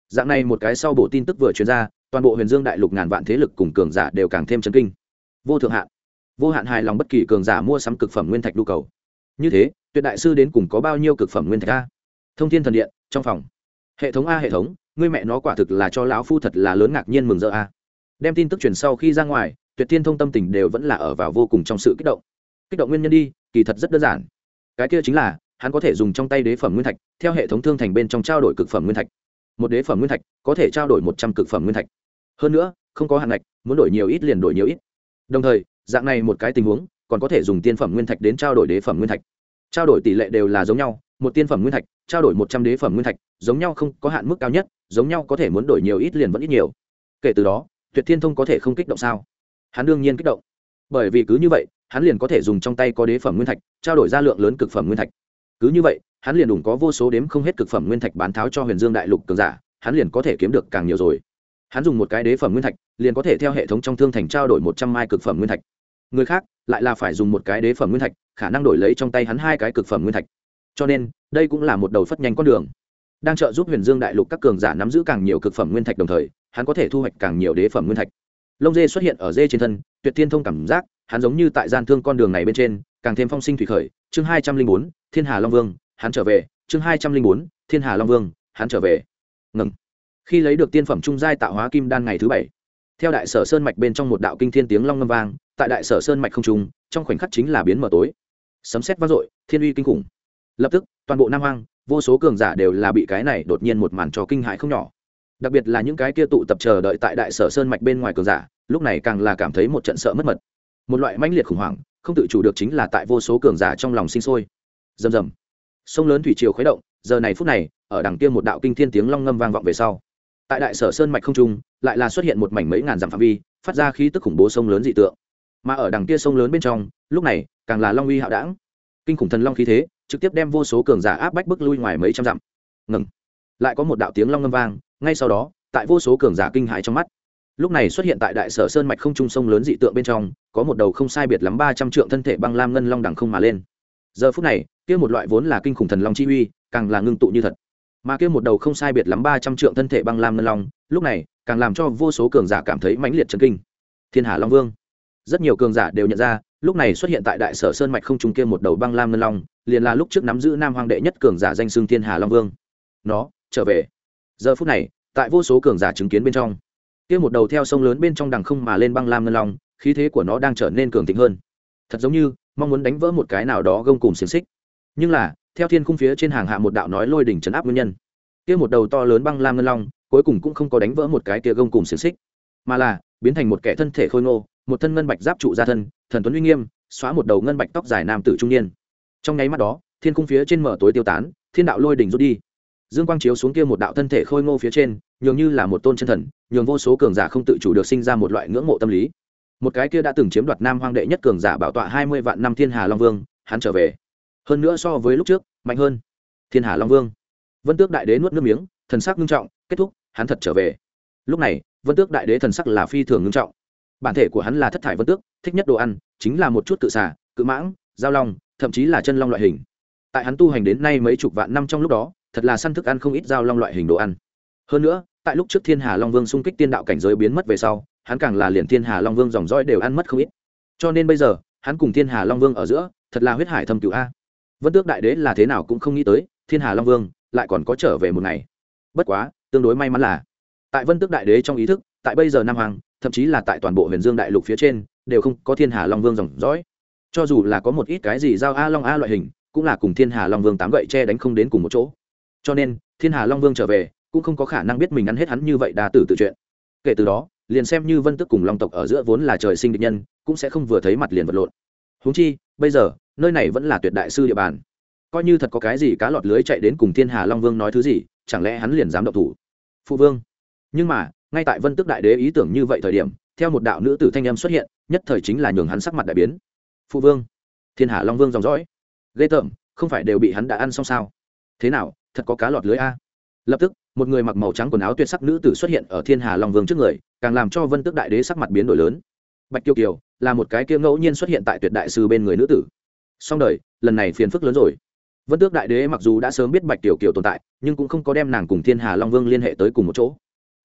Dạng này một cái sau bộ tin tức vừa truyền ra, toàn bộ huyền dương đại lục ngàn vạn thế lực cùng cường giả đều càng thêm chấn kinh vô thượng hạn. Vô hạn hài lòng bất kỳ cường giả mua sắm cực phẩm nguyên thạch nhu cầu. Như thế, tuyệt đại sư đến cùng có bao nhiêu cực phẩm nguyên thạch a? Thông thiên thần điện, trong phòng. Hệ thống a, hệ thống, ngươi mẹ nó quả thực là cho lão phu thật là lớn ngạc nhiên mừng rỡ a. Đem tin tức truyền sau khi ra ngoài, tuyệt thiên thông tâm tình đều vẫn là ở vào vô cùng trong sự kích động. Kích động nguyên nhân đi, kỳ thật rất đơn giản. Cái kia chính là, hắn có thể dùng trong tay đế phẩm nguyên thạch, theo hệ thống thương thành bên trong trao đổi cực phẩm nguyên thạch. Một đế phẩm nguyên thạch có thể trao đổi một trăm cực phẩm nguyên thạch. Hơn nữa, không có hạn ngạch, muốn đổi nhiều ít liền đổi nhiều ít đồng thời, dạng này một cái tình huống, còn có thể dùng tiên phẩm nguyên thạch đến trao đổi đế phẩm nguyên thạch. Trao đổi tỷ lệ đều là giống nhau, một tiên phẩm nguyên thạch, trao đổi một trăm đế phẩm nguyên thạch, giống nhau không có hạn mức cao nhất, giống nhau có thể muốn đổi nhiều ít liền vẫn ít nhiều. Kể từ đó, tuyệt thiên thông có thể không kích động sao? Hắn đương nhiên kích động. Bởi vì cứ như vậy, hắn liền có thể dùng trong tay có đế phẩm nguyên thạch, trao đổi ra lượng lớn cực phẩm nguyên thạch. Cứ như vậy, hắn liền đủ có vô số đếm không hết cực phẩm nguyên thạch bán tháo cho huyền dương đại lục cường giả, hắn liền có thể kiếm được càng nhiều rồi hắn dùng một cái đế phẩm nguyên thạch, liền có thể theo hệ thống trong thương thành trao đổi một trăm mai cực phẩm nguyên thạch. Người khác lại là phải dùng một cái đế phẩm nguyên thạch, khả năng đổi lấy trong tay hắn hai cái cực phẩm nguyên thạch. Cho nên, đây cũng là một đầu phất nhanh con đường. Đang trợ giúp huyền dương đại lục các cường giả nắm giữ càng nhiều cực phẩm nguyên thạch đồng thời, hắn có thể thu hoạch càng nhiều đế phẩm nguyên thạch. Lông dê xuất hiện ở dê trên thân, tuyệt thiên thông cảm giác, hắn giống như tại gian thương con đường này bên trên, càng thêm phong sinh thủy khởi. Chương hai trăm linh bốn, thiên hà long vương, hắn trở về. Chương hai trăm linh bốn, thiên hà long vương, hắn trở về. Ngừng khi lấy được tiên phẩm trung giai tạo hóa kim đan ngày thứ bảy, theo đại sở sơn mạch bên trong một đạo kinh thiên tiếng long ngâm vang, tại đại sở sơn mạch không trung, trong khoảnh khắc chính là biến mở tối. Sấm xét vang dội, thiên uy kinh khủng. Lập tức, toàn bộ nam hoang, vô số cường giả đều là bị cái này đột nhiên một màn trò kinh hại không nhỏ. Đặc biệt là những cái kia tụ tập chờ đợi tại đại sở sơn mạch bên ngoài cường giả, lúc này càng là cảm thấy một trận sợ mất mật. Một loại mãnh liệt khủng hoảng, không tự chủ được chính là tại vô số cường giả trong lòng sinh sôi. Rầm rầm. Sông lớn thủy triều khuấy động, giờ này phút này, ở đằng kia một đạo kinh thiên tiếng long ngâm vang vọng về sau tại đại sở sơn mạch không trung, lại là xuất hiện một mảnh mấy ngàn dặm phạm vi, phát ra khí tức khủng bố sông lớn dị tượng. Mà ở đằng kia sông lớn bên trong, lúc này, càng là long uy hạo đảng kinh khủng thần long khí thế, trực tiếp đem vô số cường giả áp bách bức lui ngoài mấy trăm dặm. Ngừng. Lại có một đạo tiếng long ngâm vang, ngay sau đó, tại vô số cường giả kinh hãi trong mắt. Lúc này xuất hiện tại đại sở sơn mạch không trung sông lớn dị tượng bên trong, có một đầu không sai biệt lắm ba trăm trượng thân thể băng lam ngân long đằng không mà lên. Giờ phút này, kia một loại vốn là kinh khủng thần long chi uy, càng là ngưng tụ như thật mà kia một đầu không sai biệt lắm ba trăm trượng thân thể băng lam ngân long, lúc này, càng làm cho vô số cường giả cảm thấy mãnh liệt chấn kinh. Thiên hà long vương. Rất nhiều cường giả đều nhận ra, lúc này xuất hiện tại đại sở sơn mạch không trung kia một đầu băng lam ngân long, liền là lúc trước nắm giữ nam hoàng đệ nhất cường giả danh xưng thiên hà long vương. Nó, trở về. Giờ phút này, tại vô số cường giả chứng kiến bên trong, kia một đầu theo sông lớn bên trong đằng không mà lên băng lam ngân long, khí thế của nó đang trở nên cường thịnh hơn. Thật giống như, mong muốn đánh vỡ một cái nào đó gông cùng xiềng xích. Nhưng là theo thiên khung phía trên hàng hạ một đạo nói lôi đỉnh trấn áp nguyên nhân. Kia một đầu to lớn băng lam ngân long, cuối cùng cũng không có đánh vỡ một cái kia gông cùng xiềng xích, mà là biến thành một kẻ thân thể khôi ngô, một thân ngân bạch giáp trụ ra thân, thần tuấn uy nghiêm, xóa một đầu ngân bạch tóc dài nam tử trung niên. Trong nháy mắt đó, thiên khung phía trên mở tối tiêu tán, thiên đạo lôi đỉnh rút đi. Dương quang chiếu xuống kia một đạo thân thể khôi ngô phía trên, nhường như là một tôn chân thần, nhường vô số cường giả không tự chủ được sinh ra một loại ngưỡng mộ tâm lý. Một cái kia đã từng chiếm đoạt nam hoang đệ nhất cường giả bảo tọa hai mươi vạn năm thiên hà long vương, hắn trở về hơn nữa so với lúc trước, mạnh hơn. Thiên hà long vương. Vân tước đại đế nuốt nước miếng, thần sắc nghiêm trọng, kết thúc, hắn thật trở về. Lúc này, vân tước đại đế thần sắc là phi thường nghiêm trọng. Bản thể của hắn là thất thải vân tước, thích nhất đồ ăn, chính là một chút cự xả cự mãng, giao long, thậm chí là chân long loại hình. Tại hắn tu hành đến nay mấy chục vạn năm trong lúc đó, thật là săn thức ăn không ít giao long loại hình đồ ăn. Hơn nữa, tại lúc trước thiên hà long vương xung kích tiên đạo cảnh giới biến mất về sau, hắn càng là liền thiên hà long vương dòng dõi đều ăn mất không ít. Cho nên bây giờ, hắn cùng thiên hà long vương ở giữa, thật là huyết hải thâm cựu a vân tước đại đế là thế nào cũng không nghĩ tới, thiên hà long vương lại còn có trở về một ngày. Bất quá, tương đối may mắn là, tại vân tước đại đế trong ý thức, tại bây giờ nam hoàng, thậm chí là tại toàn bộ huyền dương đại lục phía trên, đều không có thiên hà long vương dòng dõi cho dù là có một ít cái gì giao a long a loại hình, cũng là cùng thiên hà long vương tám gậy che đánh không đến cùng một chỗ. Cho nên, thiên hà long vương trở về, cũng không có khả năng biết mình ăn hết hắn như vậy đa tử tự chuyện. Kể từ đó, liền xem như vân tức cùng long tộc ở giữa vốn là trời sinh địch nhân, cũng sẽ không vừa thấy mặt liền vật lộn. Húng chi, bây giờ nơi này vẫn là tuyệt đại sư địa bàn. Coi như thật có cái gì cá lọt lưới chạy đến cùng thiên hà long vương nói thứ gì, chẳng lẽ hắn liền dám động thủ? Phụ vương. Nhưng mà, ngay tại vân tức đại đế ý tưởng như vậy thời điểm, theo một đạo nữ tử thanh em xuất hiện, nhất thời chính là nhường hắn sắc mặt đại biến. Phụ vương. Thiên hà long vương dòng dõi. Ghê tởm, không phải đều bị hắn đã ăn xong sao? Thế nào, thật có cá lọt lưới a? Lập tức, một người mặc màu trắng quần áo tuyệt sắc nữ tử xuất hiện ở thiên hà long vương trước người, càng làm cho vân tước đại đế sắc mặt biến đổi lớn. Bạch kiều kiều, là một cái kia ngẫu nhiên xuất hiện tại tuyệt đại sư bên người nữ tử xong đời, lần này phiền phức lớn rồi. Vân tước đại đế mặc dù đã sớm biết bạch tiểu kiều tồn tại, nhưng cũng không có đem nàng cùng thiên hà long vương liên hệ tới cùng một chỗ.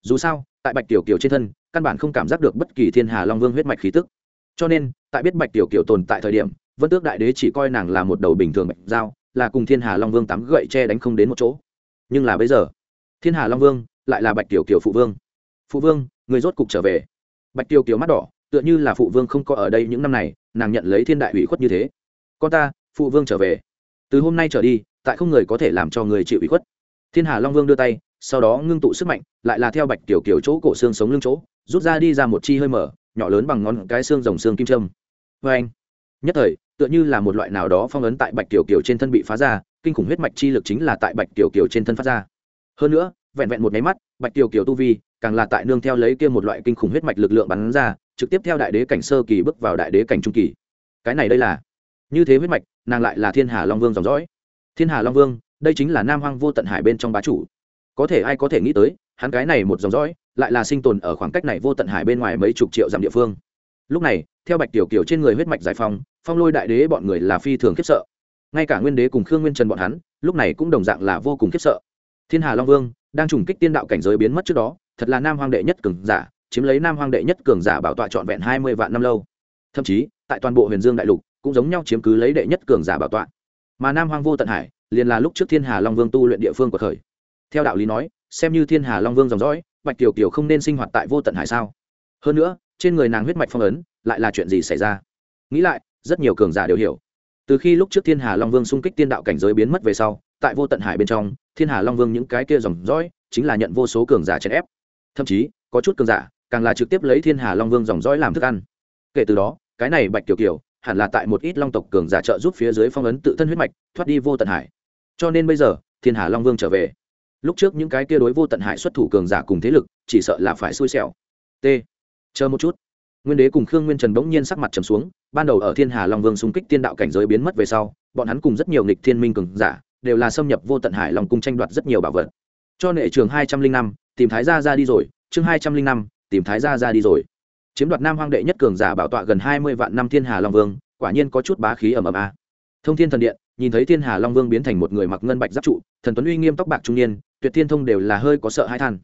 Dù sao, tại bạch tiểu kiều trên thân, căn bản không cảm giác được bất kỳ thiên hà long vương huyết mạch khí tức. Cho nên, tại biết bạch tiểu kiều tồn tại thời điểm, vân tước đại đế chỉ coi nàng là một đầu bình thường bạch giao là cùng thiên hà long vương tắm gậy che đánh không đến một chỗ. Nhưng là bây giờ, thiên hà long vương lại là bạch tiểu kiều phụ vương. Phụ vương, người rốt cục trở về. Bạch tiểu kiều mắt đỏ, tựa như là phụ vương không có ở đây những năm này, nàng nhận lấy thiên đại ủy khuất như thế con ta, phụ vương trở về. Từ hôm nay trở đi, tại không người có thể làm cho người chịu ủy khuất. Thiên hà long vương đưa tay, sau đó ngưng tụ sức mạnh, lại là theo bạch tiểu kiểu chỗ cổ xương sống lưng chỗ, rút ra đi ra một chi hơi mở, nhỏ lớn bằng ngón cái xương rồng xương kim trâm vê anh, nhất thời, tựa như là một loại nào đó phong ấn tại bạch tiểu kiểu trên thân bị phá ra, kinh khủng huyết mạch chi lực chính là tại bạch tiểu kiểu trên thân phát ra. Hơn nữa, vẹn vẹn một máy mắt, bạch tiểu kiểu tu vi, càng là tại nương theo lấy kia một loại kinh khủng huyết mạch lực lượng bắn ra, trực tiếp theo đại đế cảnh sơ kỳ bước vào đại đế cảnh trung kỳ. Cái này đây là như thế huyết mạch, nàng lại là thiên hà long vương dòng dõi. Thiên hà long vương, đây chính là nam hoang vô tận hải bên trong bá chủ. Có thể ai có thể nghĩ tới, hắn cái này một dòng dõi, lại là sinh tồn ở khoảng cách này vô tận hải bên ngoài mấy chục triệu dặm địa phương. Lúc này, theo bạch tiểu kiều trên người huyết mạch giải phong phong lôi đại đế bọn người là phi thường khiếp sợ. Ngay cả nguyên đế cùng khương nguyên trần bọn hắn, lúc này cũng đồng dạng là vô cùng khiếp sợ. Thiên hà long vương, đang trùng kích tiên đạo cảnh giới biến mất trước đó, thật là nam hoang đệ nhất cường giả, chiếm lấy nam hoang đệ nhất cường giả bảo tọa trọn vẹn hai mươi vạn năm lâu. Thậm chí, tại toàn bộ huyền dương đại lục cũng giống nhau chiếm cứ lấy đệ nhất cường giả bảo tọa. Mà nam hoang vô tận hải liền là lúc trước thiên hà long vương tu luyện địa phương của thời. Theo đạo lý nói, xem như thiên hà long vương dòng dõi, bạch kiều kiều không nên sinh hoạt tại vô tận hải sao? Hơn nữa, trên người nàng huyết mạch phong ấn, lại là chuyện gì xảy ra? Nghĩ lại, rất nhiều cường giả đều hiểu. Từ khi lúc trước thiên hà long vương xung kích tiên đạo cảnh giới biến mất về sau, tại vô tận hải bên trong, thiên hà long vương những cái kia dòng dõi chính là nhận vô số cường giả chèn ép. Thậm chí, có chút cường giả càng là trực tiếp lấy thiên hà long vương dòng dõi làm thức ăn. Kể từ đó, cái này bạch kiều kiều hẳn là tại một ít long tộc cường giả trợ giúp phía dưới phong ấn tự thân huyết mạch, thoát đi vô tận hải. Cho nên bây giờ, thiên hà long vương trở về. Lúc trước những cái kia đối vô tận hải xuất thủ cường giả cùng thế lực, chỉ sợ là phải xui xẻo. T. Chờ một chút. Nguyên đế cùng khương nguyên trần bỗng nhiên sắc mặt trầm xuống, ban đầu ở thiên hà long vương xung kích tiên đạo cảnh giới biến mất về sau, bọn hắn cùng rất nhiều nghịch thiên minh cường giả, đều là xâm nhập vô tận hải long cung tranh đoạt rất nhiều bảo vật. Cho nệ trường hai trăm linh năm, tìm thái gia ra đi rồi, chương hai trăm linh năm, tìm thái gia ra đi rồi chiếm đoạt nam hoang đệ nhất cường giả bảo tọa gần hai mươi vạn năm thiên hà long vương, quả nhiên có chút bá khí ở ẩm a. Thông thiên thần điện, nhìn thấy thiên hà long vương biến thành một người mặc ngân bạch giáp trụ, thần tuấn uy nghiêm tóc bạc trung niên, tuyệt thiên thông đều là hơi có sợ hai than.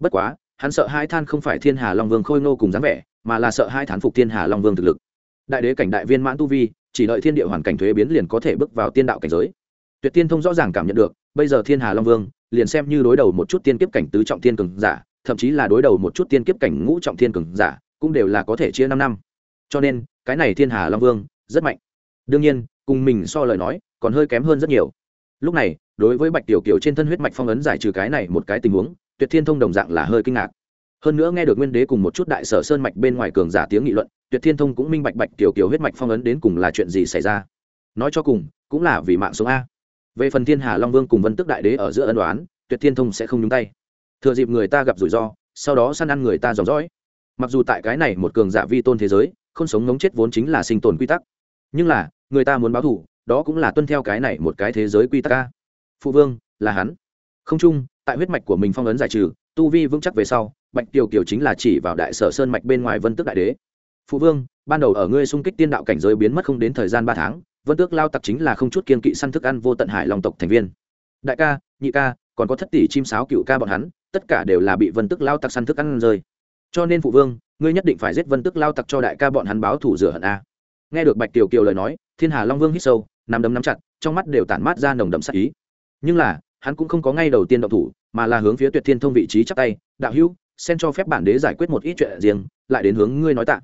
Bất quá, hắn sợ hai than không phải thiên hà long vương khôi nô cùng dáng vẻ, mà là sợ hai thán phục thiên hà long vương thực lực. Đại đế cảnh đại viên mãn tu vi, chỉ đợi thiên địa hoàn cảnh thuế biến liền có thể bước vào tiên đạo cảnh giới. Tuyệt tiên thông rõ ràng cảm nhận được, bây giờ thiên hà long vương, liền xem như đối đầu một chút tiên kiếp cảnh tứ trọng thiên cường giả, thậm chí là đối đầu một chút tiên kiếp cảnh ngũ trọng thiên cường giả cũng đều là có thể chia năm năm. Cho nên, cái này thiên hà long vương rất mạnh. Đương nhiên, cùng mình so lời nói, còn hơi kém hơn rất nhiều. Lúc này, đối với bạch tiểu kiều trên thân huyết mạch phong ấn giải trừ cái này một cái tình huống, tuyệt thiên thông đồng dạng là hơi kinh ngạc. Hơn nữa nghe được nguyên đế cùng một chút đại sở sơn mạch bên ngoài cường giả tiếng nghị luận, tuyệt thiên thông cũng minh bạch bạch tiểu kiều huyết mạch phong ấn đến cùng là chuyện gì xảy ra. Nói cho cùng, cũng là vì mạng sống a. Về phần thiên hà long vương cùng vân tức đại đế ở giữa ân đoán tuyệt thiên thông sẽ không nhúng tay. Thừa dịp người ta gặp rủi ro, sau đó săn ăn người ta dòng dõi mặc dù tại cái này một cường giả vi tôn thế giới, không sống ngống chết vốn chính là sinh tồn quy tắc. Nhưng là, người ta muốn báo thù, đó cũng là tuân theo cái này một cái thế giới quy tắc ca phụ vương, là hắn. Không chung, tại huyết mạch của mình phong ấn giải trừ, tu vi vững chắc về sau, bạch tiểu kiều chính là chỉ vào đại sở sơn mạch bên ngoài vân tước đại đế. Phụ vương, ban đầu ở ngươi xung kích tiên đạo cảnh giới biến mất không đến thời gian ba tháng, vân tước lao tặc chính là không chút kiên kỵ săn thức ăn vô tận hải lòng tộc thành viên. Đại ca, nhị ca, còn có thất tỷ chim sáo cựu ca bọn hắn, tất cả đều là bị vân tước lao tặc săn thức ăn rơi cho nên phụ vương, ngươi nhất định phải giết vân tước lao tặc cho đại ca bọn hắn báo thủ rửa hận a. Nghe được bạch tiểu kiều lời nói, thiên hà long vương hít sâu, nắm đấm nắm chặt, trong mắt đều tản mát ra nồng đậm sắc ý. Nhưng là, hắn cũng không có ngay đầu tiên động thủ, mà là hướng phía tuyệt thiên thông vị trí chắc tay, đạo hữu, xen cho phép bản đế giải quyết một ít chuyện riêng, lại đến hướng ngươi nói tạ.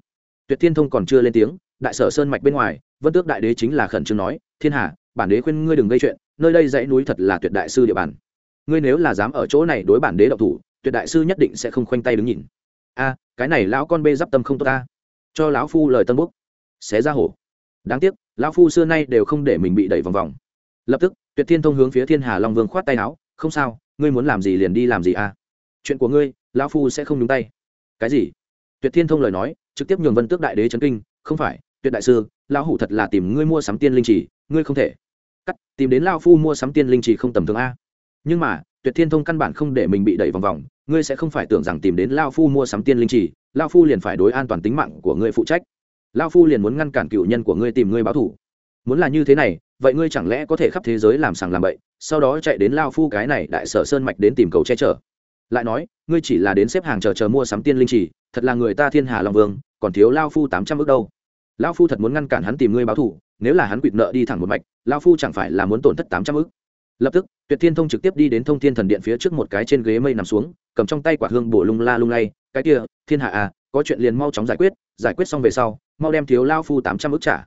Tuyệt thiên thông còn chưa lên tiếng, đại sở sơn mạch bên ngoài, vân tước đại đế chính là khẩn trương nói, thiên hà, bản đế khuyên ngươi đừng gây chuyện, nơi đây dãy núi thật là tuyệt đại sư địa bàn. Ngươi nếu là dám ở chỗ này đối bản đế động thủ, tuyệt đại sư nhất định sẽ không khoanh tay đứng nhìn a, cái này lão con bê d tâm không tốt ta. Cho lão phu lời tân búc xé ra hổ. Đáng tiếc, lão phu xưa nay đều không để mình bị đẩy vòng vòng. Lập tức, tuyệt thiên thông hướng phía thiên hà long vương khoát tay áo, không sao, ngươi muốn làm gì liền đi làm gì a. Chuyện của ngươi, lão phu sẽ không nhúng tay. Cái gì? Tuyệt thiên thông lời nói, trực tiếp nhường vân tước đại đế chấn kinh, không phải, tuyệt đại sư, lão hủ thật là tìm ngươi mua sắm tiên linh chỉ, ngươi không thể. Cắt, tìm đến lão phu mua sắm tiên linh chỉ không tầm thường a. Nhưng mà, tuyệt thiên thông căn bản không để mình bị đẩy vòng vòng ngươi sẽ không phải tưởng rằng tìm đến lão phu mua sắm tiên linh chỉ lão phu liền phải đối an toàn tính mạng của ngươi phụ trách. Lão phu liền muốn ngăn cản cựu nhân của ngươi tìm ngươi báo thủ muốn là như thế này, vậy ngươi chẳng lẽ có thể khắp thế giới làm sàng làm bậy, sau đó chạy đến lao phu cái này đại sở sơn mạch đến tìm cầu che chở? Lại nói, ngươi chỉ là đến xếp hàng chờ chờ mua sắm tiên linh trì thật là người ta thiên hà long vương, còn thiếu lao phu tám trăm ước đâu. Lao phu thật muốn ngăn cản hắn tìm ngươi báo thù, nếu là hắn quỵt nợ đi thẳng một mạch, lao phu chẳng phải là muốn tổn thất tám trăm ước? Lập tức, tuyệt thiên thông trực tiếp đi đến thông thiên thần điện phía trước một cái trên ghế mây nằm xuống, cầm trong tay quả hương bổ lung la lung lay, cái kia, thiên hạ à có chuyện liền mau chóng giải quyết giải quyết xong về sau, mau đem thiếu lao phu tám trăm ước trả.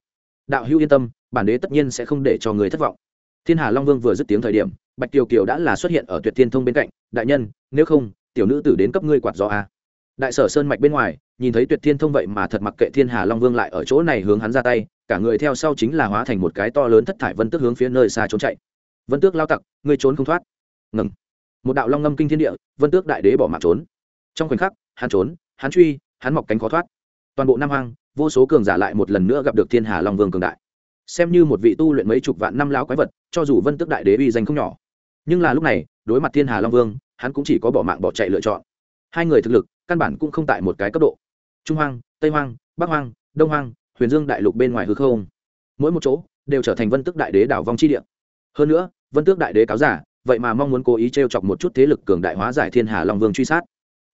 Đạo hữu yên tâm, bản đế tất nhiên sẽ không để cho người thất vọng. Thiên hà long vương vừa dứt tiếng thời điểm, bạch kiều kiều đã là xuất hiện ở tuyệt thiên thông bên cạnh, đại nhân, nếu không, tiểu nữ tử đến cấp ngươi quạt gió a đại sở sơn mạch bên ngoài, nhìn thấy tuyệt thiên thông vậy mà thật mặc kệ thiên hà long vương lại ở chỗ này hướng hắn ra tay, cả người theo sau chính là hóa thành một cái to lớn thất thải vân tức hướng phía nơi xa trốn chạy vân tước lao tặc, ngươi trốn không thoát. Ngừng. Một đạo long ngâm kinh thiên địa, vân tước đại đế bỏ mạng trốn. Trong khoảnh khắc, hắn trốn, hắn truy, hắn mọc cánh khó thoát. Toàn bộ nam hoang, vô số cường giả lại một lần nữa gặp được thiên hà long vương cường đại. Xem như một vị tu luyện mấy chục vạn năm lão quái vật, cho dù vân Tước đại đế uy danh không nhỏ. Nhưng là lúc này, đối mặt thiên hà long vương, hắn cũng chỉ có bỏ mạng bỏ chạy lựa chọn. Hai người thực lực, căn bản cũng không tại một cái cấp độ. Trung hoang, tây hoang, bắc hoang, đông hoang, huyền dương đại lục bên ngoài hư không. Mỗi một chỗ đều trở thành vân tước đại đế đảo vong chi địa. Hơn nữa vân tước đại đế cáo giả, vậy mà mong muốn cố ý t r e o chọc một chút thế lực cường đại hóa giải thiên hà long vương truy sát.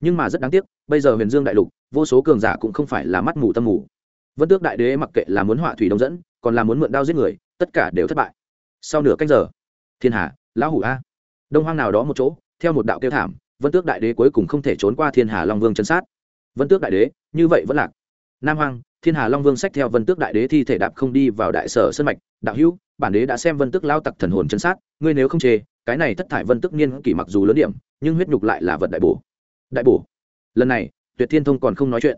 Nhưng mà rất đáng tiếc, bây giờ huyền dương đại lục, vô số cường giả cũng không phải là mắt mù tâm mù. Vân tước đại đế mặc kệ là muốn họa thủy đông dẫn, còn là muốn mượn đao giết người, tất cả đều thất bại. Sau nửa cách giờ, thiên hà, lão hủ a. Đông hoang nào đó một chỗ, theo một đạo kêu thảm, vân tước đại đế cuối cùng không thể trốn qua thiên hà long vương chân sát. Vân tước đại đế, như vậy vẫn lạc. Nam hoang thiên hà long vương sách theo vân tước đại đế thi thể đạp không đi vào đại sở sân mạch. Đạo hữu, bản đế đã xem vân tước lao tặc thần hồn chân sát, ngươi nếu không chê, cái này thất thải vân tước niên kỷ mặc dù lớn điểm, nhưng huyết nhục lại là vật đại bổ. Đại bổ? Lần này, tuyệt thiên thông còn không nói chuyện.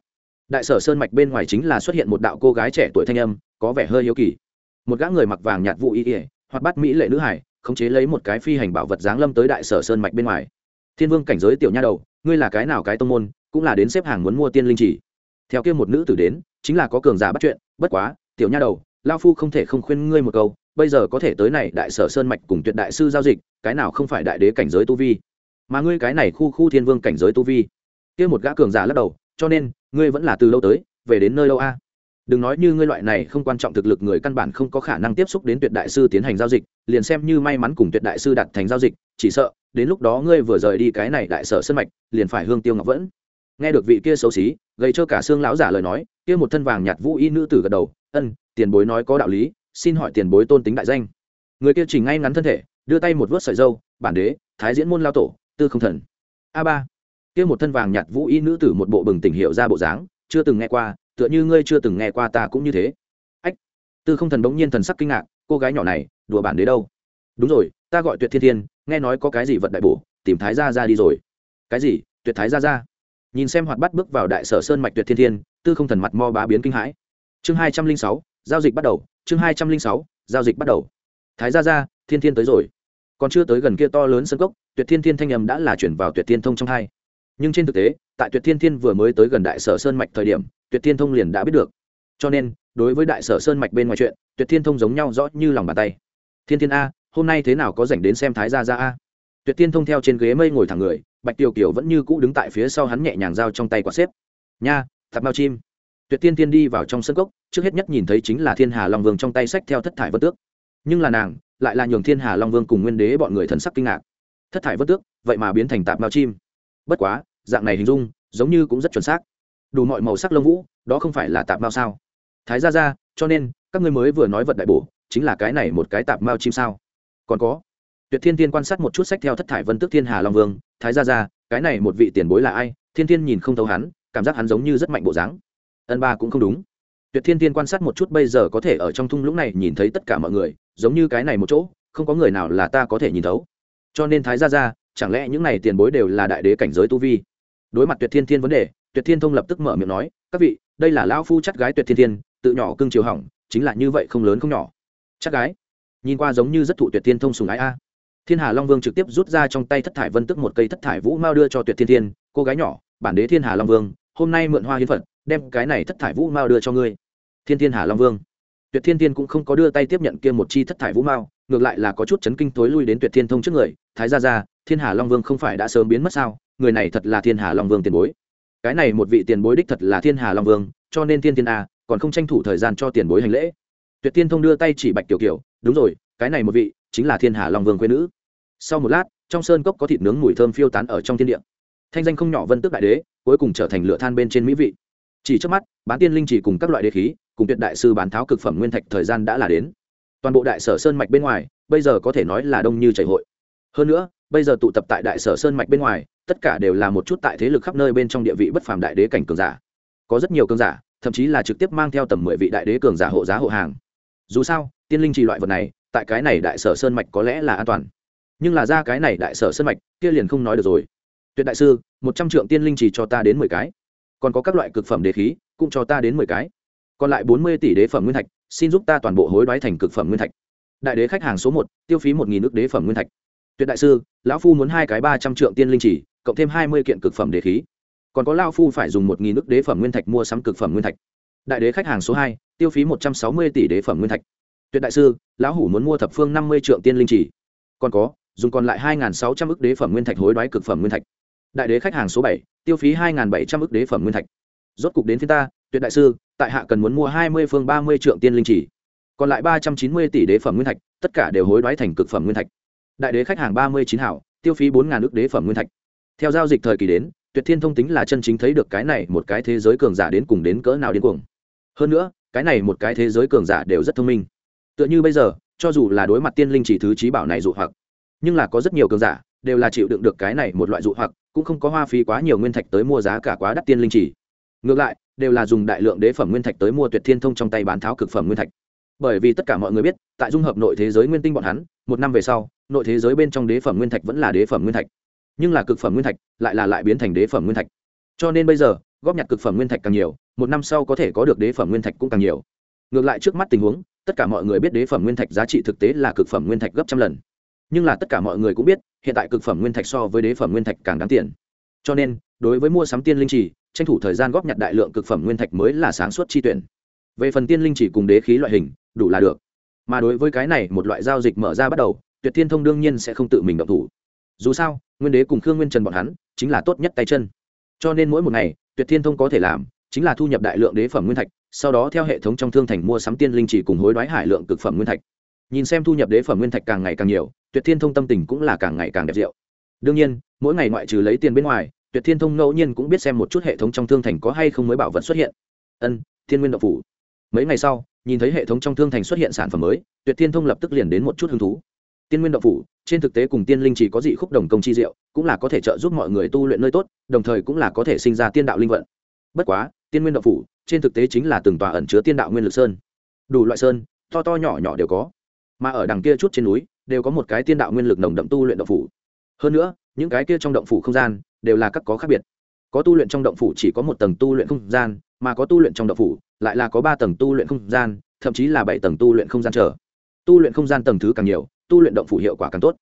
Đại sở sơn mạch bên ngoài chính là xuất hiện một đạo cô gái trẻ tuổi thanh âm, có vẻ hơi yếu kỳ. Một gã người mặc vàng nhạt vụ y ỉa hoặc bắt mỹ lệ nữ hải khống chế lấy một cái phi hành bảo vật giáng lâm tới đại sở sơn mạch bên ngoài. Thiên vương cảnh giới tiểu nha đầu, ngươi là cái nào cái tông môn, cũng là đến xếp hàng muốn mua tiên linh chỉ. Theo kia một nữ tử đến chính là có cường giả bắt chuyện, bất quá, tiểu nha đầu lao phu không thể không khuyên ngươi một câu, bây giờ có thể tới này đại sở sơn mạch cùng tuyệt đại sư giao dịch, cái nào không phải đại đế cảnh giới tu vi? Mà ngươi cái này khu khu thiên vương cảnh giới tu vi, kia một gã cường giả lắc đầu, cho nên, ngươi vẫn là từ lâu tới, về đến nơi lâu a. Đừng nói như ngươi loại này không quan trọng thực lực người căn bản không có khả năng tiếp xúc đến tuyệt đại sư tiến hành giao dịch, liền xem như may mắn cùng tuyệt đại sư đặt thành giao dịch, chỉ sợ, đến lúc đó ngươi vừa rời đi cái này đại sở sân mạch, liền phải hương tiêu ngọc vẫn nghe được vị kia xấu xí gây cho cả xương lão giả lời nói, kia một thân vàng nhạt vũ y nữ tử gật đầu, ân, tiền bối nói có đạo lý, xin hỏi tiền bối tôn tính đại danh. Người kia chỉnh ngay ngắn thân thể, đưa tay một vớt sợi dâu, bản đế, thái diễn môn lao tổ, tư không thần. A ba. Kia một thân vàng nhạt vũ y nữ tử một bộ bừng tỉnh hiệu ra bộ dáng, chưa từng nghe qua, tựa như ngươi chưa từng nghe qua ta cũng như thế. Ách. Tư không thần bỗng nhiên thần sắc kinh ngạc, cô gái nhỏ này, đùa bản đế đâu? Đúng rồi, ta gọi tuyệt thiên thiên, nghe nói có cái gì vật đại bổ, tìm thái gia ra đi rồi. Cái gì? Tuyệt thái gia ra nhìn xem hoạt bắt bước vào đại sở sơn mạch tuyệt thiên thiên, tư không thần mặt mo bá biến kinh hãi. Chương hai trăm linh sáu, giao dịch bắt đầu, chương hai trăm linh sáu, giao dịch bắt đầu. Thái gia ra thiên thiên tới rồi. Còn chưa tới gần kia to lớn sân cốc, tuyệt thiên thiên thanh âm đã là chuyển vào tuyệt thiên thông trong hai. Nhưng trên thực tế, tại tuyệt thiên thiên vừa mới tới gần đại sở sơn mạch thời điểm, tuyệt thiên thông liền đã biết được. Cho nên, đối với đại sở sơn mạch bên ngoài chuyện, tuyệt thiên thông giống nhau rõ như lòng bàn tay. Thiên thiên a, hôm nay thế nào có dành đến xem thái gia ra a? Tuyệt thiên thông theo trên ghế mây ngồi thẳng người, bạch tiêu kiều vẫn như cũ đứng tại phía sau hắn nhẹ nhàng giao trong tay quả xếp. Nha tạp mao chim. Tuyệt tiên tiên đi vào trong sân cốc, trước hết nhất nhìn thấy chính là thiên hà long vương trong tay sách theo thất thải vân tước. Nhưng là nàng, lại là nhường thiên hà long vương cùng nguyên đế bọn người thần sắc kinh ngạc. Thất thải vân tước, vậy mà biến thành tạp mao chim. Bất quá, dạng này hình dung, giống như cũng rất chuẩn xác. Đủ mọi màu sắc lông vũ, đó không phải là tạp mao sao? Thái ra ra cho nên, các ngươi mới vừa nói vật đại bổ, chính là cái này một cái tạp mao chim sao? Còn có tuyệt thiên tiên quan sát một chút sách theo thất thải vân tước thiên hà long vương thái gia gia, cái này một vị tiền bối là ai? Thiên thiên nhìn không thấu hắn cảm giác hắn giống như rất mạnh bộ dáng. Ân ba cũng không đúng. Tuyệt thiên tiên quan sát một chút bây giờ có thể ở trong thung lũng này nhìn thấy tất cả mọi người giống như cái này một chỗ không có người nào là ta có thể nhìn thấu. Cho nên thái gia gia, chẳng lẽ những này tiền bối đều là đại đế cảnh giới tu vi? Đối mặt tuyệt thiên thiên vấn đề tuyệt thiên thông lập tức mở miệng nói các vị đây là lão phu chắc gái tuyệt thiên thiên tự nhỏ cưng chiều hỏng chính là như vậy không lớn không nhỏ. Chắc gái? Nhìn qua giống như rất thụ tuyệt thiên thông sùng ái a thiên hà long vương trực tiếp rút ra trong tay thất thải vân tức một cây thất thải vũ mao đưa cho tuyệt thiên thiên, cô gái nhỏ, bản đế thiên hà long vương, hôm nay mượn hoa hiến phật, đem cái này thất thải vũ mao đưa cho ngươi. Thiên thiên hà long vương. Tuyệt thiên thiên cũng không có đưa tay tiếp nhận kia một chi thất thải vũ mao, ngược lại là có chút chấn kinh tối lui đến tuyệt thiên thông trước người, thái gia gia, thiên hà long vương không phải đã sớm biến mất sao? Người này thật là thiên hà long vương tiền bối. Cái này một vị tiền bối đích thật là thiên hà long vương, cho nên thiên thiên a còn không tranh thủ thời gian cho tiền bối hành lễ. Tuyệt thiên thông đưa tay chỉ bạch tiểu kiều, đúng rồi cái này một vị chính là thiên hà long vương quê nữ sau một lát trong sơn cốc có thịt nướng mùi thơm phiêu tán ở trong thiên địa thanh danh không nhỏ vân tước đại đế cuối cùng trở thành lửa than bên trên mỹ vị chỉ trước mắt bán tiên linh chỉ cùng các loại đế khí cùng tuyệt đại sư bán tháo cực phẩm nguyên thạch thời gian đã là đến toàn bộ đại sở sơn mạch bên ngoài bây giờ có thể nói là đông như chảy hội hơn nữa bây giờ tụ tập tại đại sở sơn mạch bên ngoài tất cả đều là một chút tại thế lực khắp nơi bên trong địa vị bất phàm đại đế cảnh cường giả có rất nhiều cường giả thậm chí là trực tiếp mang theo tầm mười vị đại đế cường giả hộ giá hộ hàng dù sao tiên linh trì loại vật này tại cái này đại sở sơn mạch có lẽ là an toàn. Nhưng là ra cái này đại sở sơn mạch, kia liền không nói được rồi. Tuyệt đại sư, một trăm trượng tiên linh chỉ cho ta đến mười cái. Còn có các loại cực phẩm đế khí, cũng cho ta đến mười cái. Còn lại bốn mươi tỷ đế phẩm nguyên thạch, xin giúp ta toàn bộ hối đoái thành cực phẩm nguyên thạch. Đại đế khách hàng số một, tiêu phí một nghìn nước đế phẩm nguyên thạch. Tuyệt đại sư, lão phu muốn hai cái ba trăm trượng tiên linh chỉ, cộng thêm hai mươi kiện cực phẩm đế khí. Còn có lao phu phải dùng một nghìn nước đế phẩm nguyên thạch mua sắm cực phẩm nguyên thạch. Đại đế khách hàng số hai, tiêu phí một trăm sáu mươi tỷ đế phẩm nguyên thạch tuyệt đại sư, lão hủ muốn mua thập phương năm mươi trượng tiên linh chỉ. Còn có, dùng còn lại hai sáu trăm ức đế phẩm nguyên thạch hối đoái cực phẩm nguyên thạch. Đại đế khách hàng số bảy, tiêu phí hai bảy trăm ức đế phẩm nguyên thạch. Rốt cục đến phía ta, tuyệt đại sư, tại hạ cần muốn mua hai mươi phương ba mươi trượng tiên linh chỉ. Còn lại ba trăm chín mươi tỷ đế phẩm nguyên thạch, tất cả đều hối đoái thành cực phẩm nguyên thạch. Đại đế khách hàng ba mươi chín hảo, tiêu phí bốn ước đế phẩm nguyên thạch. Theo giao dịch thời kỳ đến, tuyệt thiên thông tính là chân chính thấy được cái này một cái thế giới cường giả đến cùng đến cỡ nào đến cuồng. Hơn nữa, cái này một cái thế giới cường giả đều rất thông minh tựa như bây giờ, cho dù là đối mặt tiên linh chỉ thứ trí bảo này dụ hoặc, nhưng là có rất nhiều cường giả đều là chịu đựng được cái này một loại dụ hoặc, cũng không có hoa phí quá nhiều nguyên thạch tới mua giá cả quá đắt tiên linh chỉ. Ngược lại, đều là dùng đại lượng đế phẩm nguyên thạch tới mua tuyệt thiên thông trong tay bán tháo cực phẩm nguyên thạch. Bởi vì tất cả mọi người biết, tại dung hợp nội thế giới nguyên tinh bọn hắn, một năm về sau, nội thế giới bên trong đế phẩm nguyên thạch vẫn là đế phẩm nguyên thạch. Nhưng là cực phẩm nguyên thạch lại là lại biến thành đế phẩm nguyên thạch. Cho nên bây giờ, góp nhặt cực phẩm nguyên thạch càng nhiều, một năm sau có thể có được đế phẩm nguyên thạch cũng càng nhiều. Ngược lại trước mắt tình huống tất cả mọi người biết đế phẩm nguyên thạch giá trị thực tế là cực phẩm nguyên thạch gấp trăm lần. Nhưng là tất cả mọi người cũng biết, hiện tại cực phẩm nguyên thạch so với đế phẩm nguyên thạch càng đáng tiền. Cho nên, đối với mua sắm tiên linh trì, tranh thủ thời gian góp nhặt đại lượng cực phẩm nguyên thạch mới là sáng suốt chi tuyển. Về phần tiên linh chỉ cùng đế khí loại hình, đủ là được. Mà đối với cái này một loại giao dịch mở ra bắt đầu, tuyệt thiên thông đương nhiên sẽ không tự mình động thủ. Dù sao, nguyên đế cùng khương nguyên trần bọn hắn, chính là tốt nhất tay chân. Cho nên mỗi một ngày, tuyệt thiên thông có thể làm chính là thu nhập đại lượng đế phẩm nguyên thạch, sau đó theo hệ thống trong thương thành mua sắm tiên linh chỉ cùng hối đoái hải lượng cực phẩm nguyên thạch. Nhìn xem thu nhập đế phẩm nguyên thạch càng ngày càng nhiều, tuyệt thiên thông tâm tình cũng là càng ngày càng đẹp rượu. Đương nhiên, mỗi ngày ngoại trừ lấy tiền bên ngoài, tuyệt thiên thông ngẫu nhiên cũng biết xem một chút hệ thống trong thương thành có hay không mới bảo vật xuất hiện. Ân, thiên nguyên đậu phủ. Mấy ngày sau, nhìn thấy hệ thống trong thương thành xuất hiện sản phẩm mới, tuyệt thiên thông lập tức liền đến một chút hứng thú. Tiên nguyên đậu phủ, trên thực tế cùng tiên linh chỉ có dị khúc đồng công chi diệu, cũng là có thể trợ giúp mọi người tu luyện nơi tốt, đồng thời cũng là có thể sinh ra tiên đạo linh vận. Bất quá tiên nguyên đạo phủ, trên thực tế chính là từng tòa ẩn chứa tiên đạo nguyên lực sơn. Đủ loại sơn, to to nhỏ nhỏ đều có. Mà ở đằng kia chút trên núi, đều có một cái tiên đạo nguyên lực nồng đậm tu luyện động phủ. Hơn nữa, những cái kia trong động phủ không gian, đều là các có khác biệt. Có tu luyện trong động phủ chỉ có một tầng tu luyện không gian, mà có tu luyện trong động phủ, lại là có ba tầng tu luyện không gian, thậm chí là bảy tầng tu luyện không gian trở tu luyện không gian tầng thứ càng nhiều, tu luyện động phủ hiệu quả càng tốt.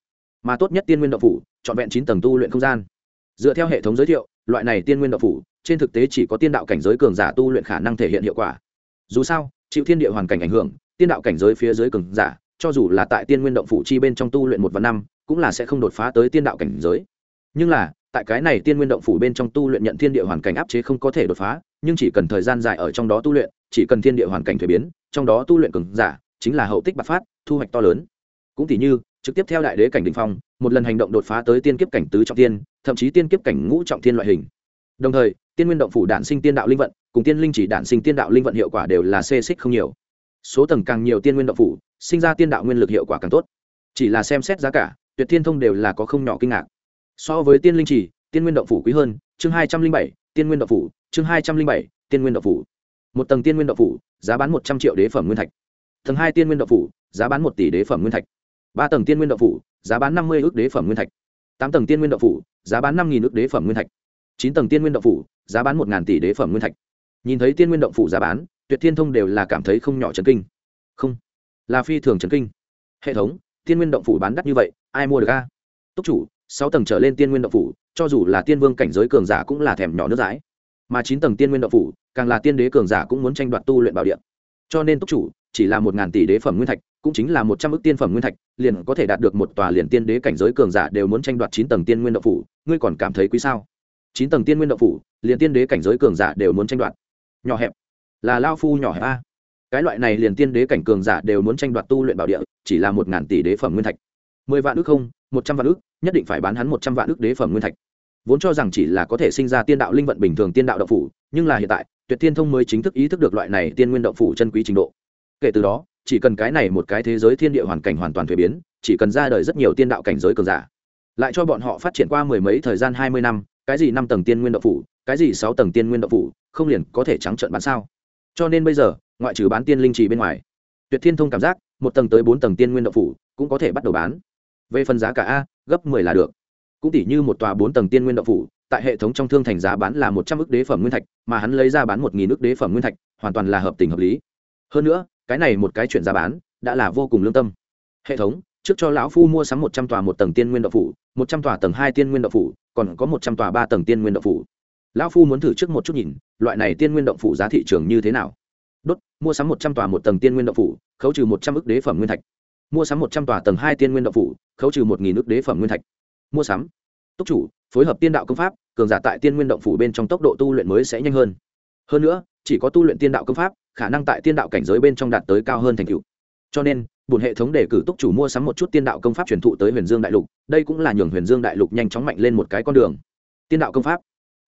Mà tốt nhất tiên nguyên động phủ, trọn vẹn chín tầng tu luyện không gian. Dựa theo hệ thống giới thiệu loại này tiên nguyên động phủ, trên thực tế chỉ có tiên đạo cảnh giới cường giả tu luyện khả năng thể hiện hiệu quả. Dù sao, chịu thiên địa hoàn cảnh ảnh hưởng, tiên đạo cảnh giới phía dưới cường giả, cho dù là tại tiên nguyên động phủ chi bên trong tu luyện một và năm, cũng là sẽ không đột phá tới tiên đạo cảnh giới. Nhưng là, tại cái này tiên nguyên động phủ bên trong tu luyện nhận thiên địa hoàn cảnh áp chế không có thể đột phá, nhưng chỉ cần thời gian dài ở trong đó tu luyện, chỉ cần thiên địa hoàn cảnh thuế biến, trong đó tu luyện cường giả, chính là hậu tích bạc phát, thu hoạch to lớn. Cũng tỷ như trực tiếp theo đại đế cảnh đình phong, một lần hành động đột phá tới tiên kiếp cảnh tứ trọng tiên thậm chí tiên kiếp cảnh ngũ trọng thiên loại hình. Đồng thời, tiên nguyên động phủ đản sinh tiên đạo linh vận, cùng tiên linh chỉ đản sinh tiên đạo linh vận hiệu quả đều là xê xích không nhiều. Số tầng càng nhiều tiên nguyên động phủ, sinh ra tiên đạo nguyên lực hiệu quả càng tốt. Chỉ là xem xét giá cả, tuyệt thiên thông đều là có không nhỏ kinh ngạc. So với tiên linh chỉ, tiên nguyên động phủ quý hơn, chương hai trăm linh bảy, tiên nguyên động phủ, chương hai trăm linh bảy, tiên nguyên động phủ. Một tầng tiên nguyên động phủ, giá bán một trăm triệu đế phẩm nguyên thạch. Tầng hai tiên nguyên động phủ, giá bán một tỷ đế phẩm nguyên thạch ba tầng tiên nguyên đậu phủ, giá bán năm mươi ước đế phẩm nguyên thạch. Tám tầng tiên nguyên đậu phủ, giá bán năm nghìn ước đế phẩm nguyên thạch. Chín tầng tiên nguyên đậu phủ, giá bán một ngàn tỷ đế phẩm nguyên thạch. Nhìn thấy tiên nguyên động phủ giá bán, tuyệt thiên thông đều là cảm thấy không nhỏ trần kinh. Không, là phi thường trần kinh. Hệ thống, tiên nguyên động phủ bán đắt như vậy, ai mua được ga? túc chủ, sáu tầng trở lên tiên nguyên động phủ, cho dù là tiên vương cảnh giới cường giả cũng là thèm nhỏ nước dãi. Mà chín tầng tiên nguyên động phủ, càng là tiên đế cường giả cũng muốn tranh đoạt tu luyện bảo điện cho nên túc chủ, chỉ là một ngàn tỷ đế phẩm nguyên thạch cũng chính là một trăm ước tiên phẩm nguyên thạch, liền có thể đạt được một tòa liền tiên đế cảnh giới cường giả đều muốn tranh đoạt chín tầng tiên nguyên động phủ, ngươi còn cảm thấy quý sao? Chín tầng tiên nguyên động phủ, liền tiên đế cảnh giới cường giả đều muốn tranh đoạt. Nhỏ hẹp. Là lao phu nhỏ hẹp a. Cái loại này liền tiên đế cảnh cường giả đều muốn tranh đoạt tu luyện bảo địa, chỉ là một ngàn tỷ đế phẩm nguyên thạch. Mười vạn ước không, một trăm vạn ước, nhất định phải bán hắn một trăm vạn ước đế phẩm nguyên thạch. Vốn cho rằng chỉ là có thể sinh ra tiên đạo linh vận bình thường tiên đạo động phủ, nhưng là hiện tại, tuyệt tiên thông mới chính thức ý thức được loại này tiên nguyên động phủ chân quý trình độ. Kể từ đó chỉ cần cái này một cái thế giới thiên địa hoàn cảnh hoàn toàn thuế biến, chỉ cần ra đời rất nhiều tiên đạo cảnh giới cường giả. Lại cho bọn họ phát triển qua mười mấy thời gian hai mươi năm, cái gì năm tầng tiên nguyên động phủ, cái gì sáu tầng tiên nguyên động phủ, không liền có thể trắng trợn bán sao? Cho nên bây giờ, ngoại trừ bán tiên linh trì bên ngoài, tuyệt thiên thông cảm giác, một tầng tới bốn tầng tiên nguyên động phủ cũng có thể bắt đầu bán. Về phần giá cả a, gấp mười là được. Cũng tỷ như một tòa bốn tầng tiên nguyên động phủ, tại hệ thống trong thương thành giá bán là một trăm ước đế phẩm nguyên thạch, mà hắn lấy ra bán một nghìn ước đế phẩm nguyên thạch, hoàn toàn là hợp tình hợp lý. Hơn nữa cái này một cái chuyện giá bán, đã là vô cùng lương tâm. Hệ thống, trước cho lão phu mua sắm một trăm tòa một tầng tiên nguyên đậu phủ, một trăm tòa tầng hai tiên nguyên đậu phủ, còn có một trăm tòa ba tầng tiên nguyên đậu phủ. Lão phu muốn thử trước một chút nhìn, loại này tiên nguyên động phủ giá thị trường như thế nào. Đốt, mua sắm một trăm tòa một tầng tiên nguyên động phủ, khấu trừ một trăm ước đế phẩm nguyên thạch. Mua sắm một trăm tòa tầng hai tiên nguyên động phủ, khấu trừ một nghìn ước đế phẩm nguyên thạch. Mua sắm. Túc chủ, phối hợp tiên đạo công pháp, cường giả tại tiên nguyên động phủ bên trong tốc độ tu luyện mới sẽ nhanh hơn. Hơn nữa, chỉ có tu luyện tiên đạo công pháp khả năng tại tiên đạo cảnh giới bên trong đạt tới cao hơn thành tựu. Cho nên bùn hệ thống đề cử túc chủ mua sắm một chút tiên đạo công pháp truyền thụ tới huyền dương đại lục, đây cũng là nhường huyền dương đại lục nhanh chóng mạnh lên một cái con đường. Tiên đạo công pháp.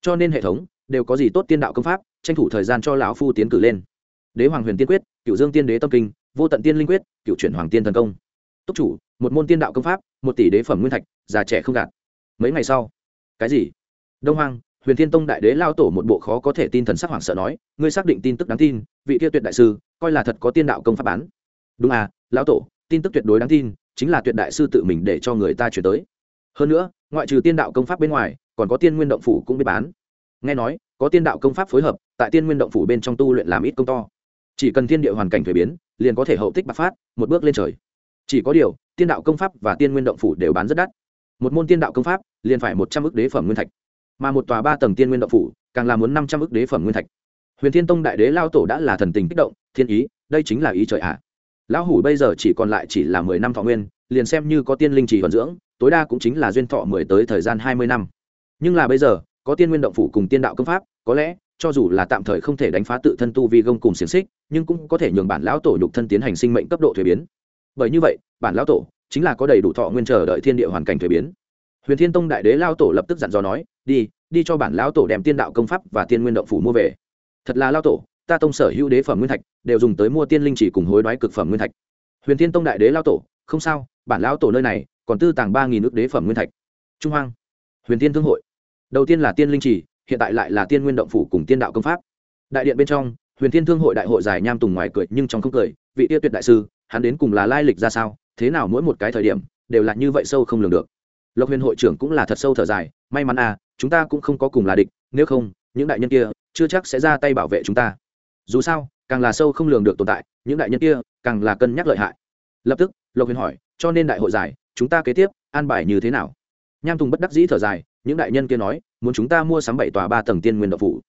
Cho nên hệ thống, đều có gì tốt tiên đạo công pháp, tranh thủ thời gian cho lão phu tiến cử lên. Đế hoàng huyền tiên quyết cựu dương tiên đế tâm kinh, vô tận tiên linh quyết cựu chuyển hoàng tiên thần công. Túc chủ, một môn tiên đạo công pháp, một tỷ đế phẩm nguyên thạch, già trẻ không gạt mấy ngày sau. Cái gì? Đông hoàng huyền thiên tông đại đế lao tổ một bộ khó có thể tin thần sắc hoảng sợ nói, ngươi xác định tin tức đáng tin, vị kia tuyệt đại sư, coi là thật có tiên đạo công pháp bán. Đúng à lão tổ, tin tức tuyệt đối đáng tin, chính là tuyệt đại sư tự mình để cho người ta chuyển tới. Hơn nữa, ngoại trừ tiên đạo công pháp bên ngoài, còn có tiên nguyên động phủ cũng biết bán. Nghe nói, có tiên đạo công pháp phối hợp, tại tiên nguyên động phủ bên trong tu luyện làm ít công to. Chỉ cần thiên địa hoàn cảnh thuế biến, liền có thể hậu tích bạc phát, một bước lên trời. Chỉ có điều, tiên đạo công pháp và tiên nguyên động phủ đều bán rất đắt. Một môn tiên đạo công pháp, liền phải một trăm ước đế phẩm nguyên thạch mà một tòa ba tầng tiên nguyên động phủ, càng là muốn năm trăm ước đế phẩm nguyên thạch. Huyền thiên tông đại đế lao tổ đã là thần tình kích động, thiên ý, đây chính là ý trời ạ. À. lão hủ bây giờ chỉ còn lại chỉ là mười năm thọ nguyên, liền xem như có tiên linh chỉ vận dưỡng, tối đa cũng chính là duyên thọ mười tới thời gian hai mươi năm. Nhưng là bây giờ, có tiên nguyên động phủ cùng tiên đạo công pháp, có lẽ, cho dù là tạm thời không thể đánh phá tự thân tu vi gông cùng xiềng xích, nhưng cũng có thể nhường bản lão tổ nhục thân tiến hành sinh mệnh cấp độ thuế biến. Bởi như vậy, bản lão tổ chính là có đầy đủ thọ nguyên chờ đợi thiên địa hoàn cảnh thuế biến huyền thiên tông đại đế lao tổ lập tức dặn dò nói, đi đi cho bản lão tổ đem tiên đạo công pháp và tiên nguyên động phủ mua về. Thật là lao tổ, ta tông sở hữu đế phẩm nguyên thạch đều dùng tới mua tiên linh chỉ cùng hối đoái cực phẩm nguyên thạch. Huyền thiên tông đại đế lao tổ, không sao, bản lão tổ nơi này còn tư tàng ba nghìn ước đế phẩm nguyên thạch. Trung hoang, huyền thiên thương hội, đầu tiên là tiên linh chỉ, hiện tại lại là tiên nguyên động phủ cùng tiên đạo công pháp. Đại điện bên trong, huyền thiên thương hội đại hội giải nham tùng ngoài cười, nhưng trong không cười, vị tiêu tuyệt đại sư, hắn đến cùng là lai lịch ra sao, thế nào mỗi một cái thời điểm, đều là như vậy sâu không lường được lộc huyền hội trưởng cũng là thật sâu thở dài, may mắn à chúng ta cũng không có cùng là địch, nếu không, những đại nhân kia chưa chắc sẽ ra tay bảo vệ chúng ta. Dù sao, càng là sâu không lường được tồn tại, những đại nhân kia càng là cân nhắc lợi hại. Lập tức, lộc huyền hỏi, cho nên đại hội giải, chúng ta kế tiếp an bài như thế nào? Nham tùng bất đắc dĩ thở dài, những đại nhân kia nói, muốn chúng ta mua sắm bảy tòa ba tầng tiên nguyên động phủ.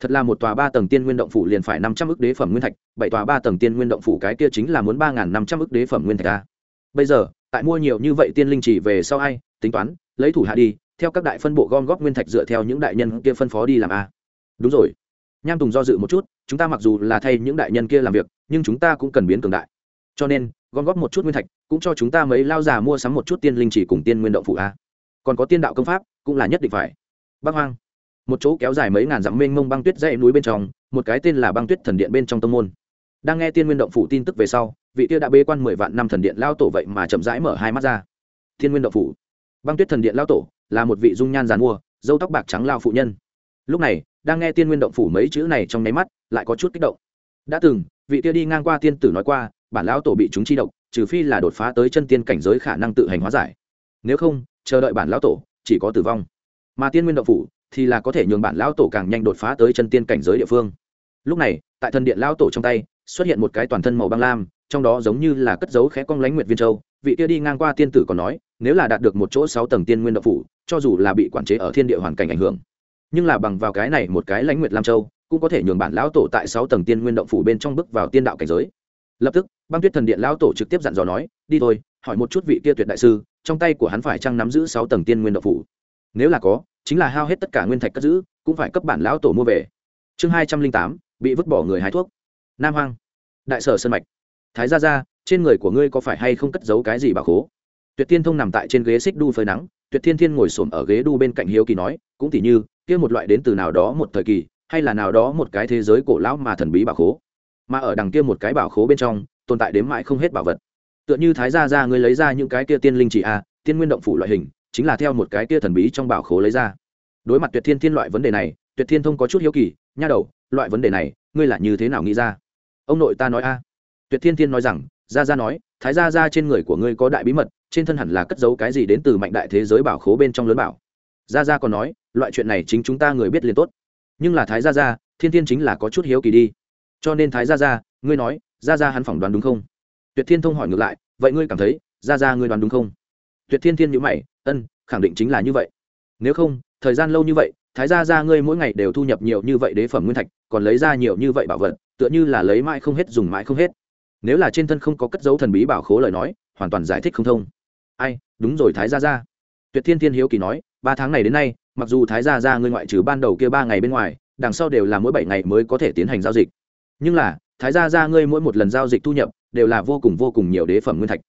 Thật là một tòa ba tầng tiên nguyên động phủ liền phải năm trăm ước đế phẩm nguyên thạch, bảy tòa ba tầng tiên nguyên động phủ cái kia chính là muốn ba n g h n năm trăm ước đế phẩm nguyên thạch ta bây giờ, tại mua nhiều như vậy tiên linh chỉ về sau ai tính toán, lấy thủ hạ đi, theo các đại phân bộ gom góp nguyên thạch dựa theo những đại nhân kia phân phó đi làm a. Đúng rồi. Nham tùng do dự một chút, chúng ta mặc dù là thay những đại nhân kia làm việc, nhưng chúng ta cũng cần biến cường đại. Cho nên, gom góp một chút nguyên thạch, cũng cho chúng ta mấy lao già mua sắm một chút tiên linh chỉ cùng tiên nguyên động phụ a. Còn có tiên đạo công pháp, cũng là nhất định phải. Băng hoang. Một chỗ kéo dài mấy ngàn dặm mênh mông băng tuyết dãy núi bên trong, một cái tên là băng tuyết thần điện bên trong tông môn. Đang nghe tiên nguyên động phủ tin tức về sau, vị kia đã bê quan mười vạn năm thần điện lao tổ vậy mà chậm rãi mở hai mắt ra. Thiên nguyên động phủ băng tuyết thần điện lao tổ là một vị dung nhan giàn mua, dâu tóc bạc trắng lao phụ nhân. Lúc này, đang nghe tiên nguyên động phủ mấy chữ này trong nháy mắt, lại có chút kích động. Đã từng, vị tia đi ngang qua tiên tử nói qua, bản lão tổ bị chúng chi độc, trừ phi là đột phá tới chân tiên cảnh giới khả năng tự hành hóa giải. Nếu không, chờ đợi bản lão tổ, chỉ có tử vong. Mà tiên nguyên động phủ thì là có thể nhường bản lão tổ càng nhanh đột phá tới chân tiên cảnh giới địa phương. Lúc này, tại thần điện lão tổ trong tay, xuất hiện một cái toàn thân màu băng lam, trong đó giống như là cất dấu khẽ cong lánh nguyệt viên châu. Vị kia đi ngang qua tiên tử còn nói nếu là đạt được một chỗ sáu tầng tiên nguyên động phủ, cho dù là bị quản chế ở thiên địa hoàn cảnh ảnh hưởng, nhưng là bằng vào cái này một cái lãnh nguyệt lam châu, cũng có thể nhường bản lão tổ tại sáu tầng tiên nguyên động phủ bên trong bước vào tiên đạo cảnh giới. Lập tức, băng tuyết thần điện lão tổ trực tiếp dặn dò nói, đi thôi, hỏi một chút vị kia tuyệt đại sư, trong tay của hắn phải chăng nắm giữ sáu tầng tiên nguyên động phủ? Nếu là có, chính là hao hết tất cả nguyên thạch cất giữ, cũng phải cấp bản lão tổ mua về. Chương hai trăm linh tám, bị vứt bỏ người hái thuốc. Nam hoang, đại sở sân mạch. Thái gia gia, trên người của ngươi có phải hay không cất giấu cái gì bà khố? Tuyệt tiên thông nằm tại trên ghế xích đu phơi nắng, tuyệt thiên thiên ngồi xổm ở ghế đu bên cạnh hiếu kỳ nói, cũng tỉ như, kia một loại đến từ nào đó một thời kỳ, hay là nào đó một cái thế giới cổ lão mà thần bí bảo khố. Mà ở đằng kia một cái bảo khố bên trong, tồn tại đến mãi không hết bảo vật. Tựa như thái gia gia ngươi lấy ra những cái kia tiên linh chỉ a, tiên nguyên động phủ loại hình, chính là theo một cái kia thần bí trong bảo khố lấy ra. Đối mặt tuyệt thiên thiên loại vấn đề này, tuyệt thiên thông có chút hiếu kỳ, nha đầu, loại vấn đề này, ngươi là như thế nào nghĩ ra? Ông nội ta nói a. Tuyệt thiên thiên nói rằng, gia gia nói thái gia gia trên người của ngươi có đại bí mật, trên thân hẳn là cất giấu cái gì đến từ mạnh đại thế giới bảo khố bên trong lớn bảo. Gia gia còn nói, loại chuyện này chính chúng ta người biết liền tốt. Nhưng là thái gia gia, thiên thiên chính là có chút hiếu kỳ đi. Cho nên thái gia gia, ngươi nói, gia gia hắn phỏng đoán đúng không? Tuyệt thiên thông hỏi ngược lại, vậy ngươi cảm thấy, gia gia ngươi đoán đúng không? Tuyệt thiên thiên nhữ mày, ân, khẳng định chính là như vậy. Nếu không, thời gian lâu như vậy, thái gia gia ngươi mỗi ngày đều thu nhập nhiều như vậy đế phẩm nguyên thạch, còn lấy ra nhiều như vậy bảo vật, tựa như là lấy mãi không hết, dùng mãi không hết nếu là trên thân không có cất dấu thần bí bảo khố lời nói, hoàn toàn giải thích không thông. Ai, đúng rồi thái gia gia. Tuyệt thiên thiên hiếu kỳ nói, ba tháng này đến nay, mặc dù thái gia gia ngươi ngoại trừ ban đầu kia ba ngày bên ngoài, đằng sau đều là mỗi bảy ngày mới có thể tiến hành giao dịch. Nhưng là, thái gia gia ngươi mỗi một lần giao dịch thu nhập, đều là vô cùng vô cùng nhiều đế phẩm nguyên thạch.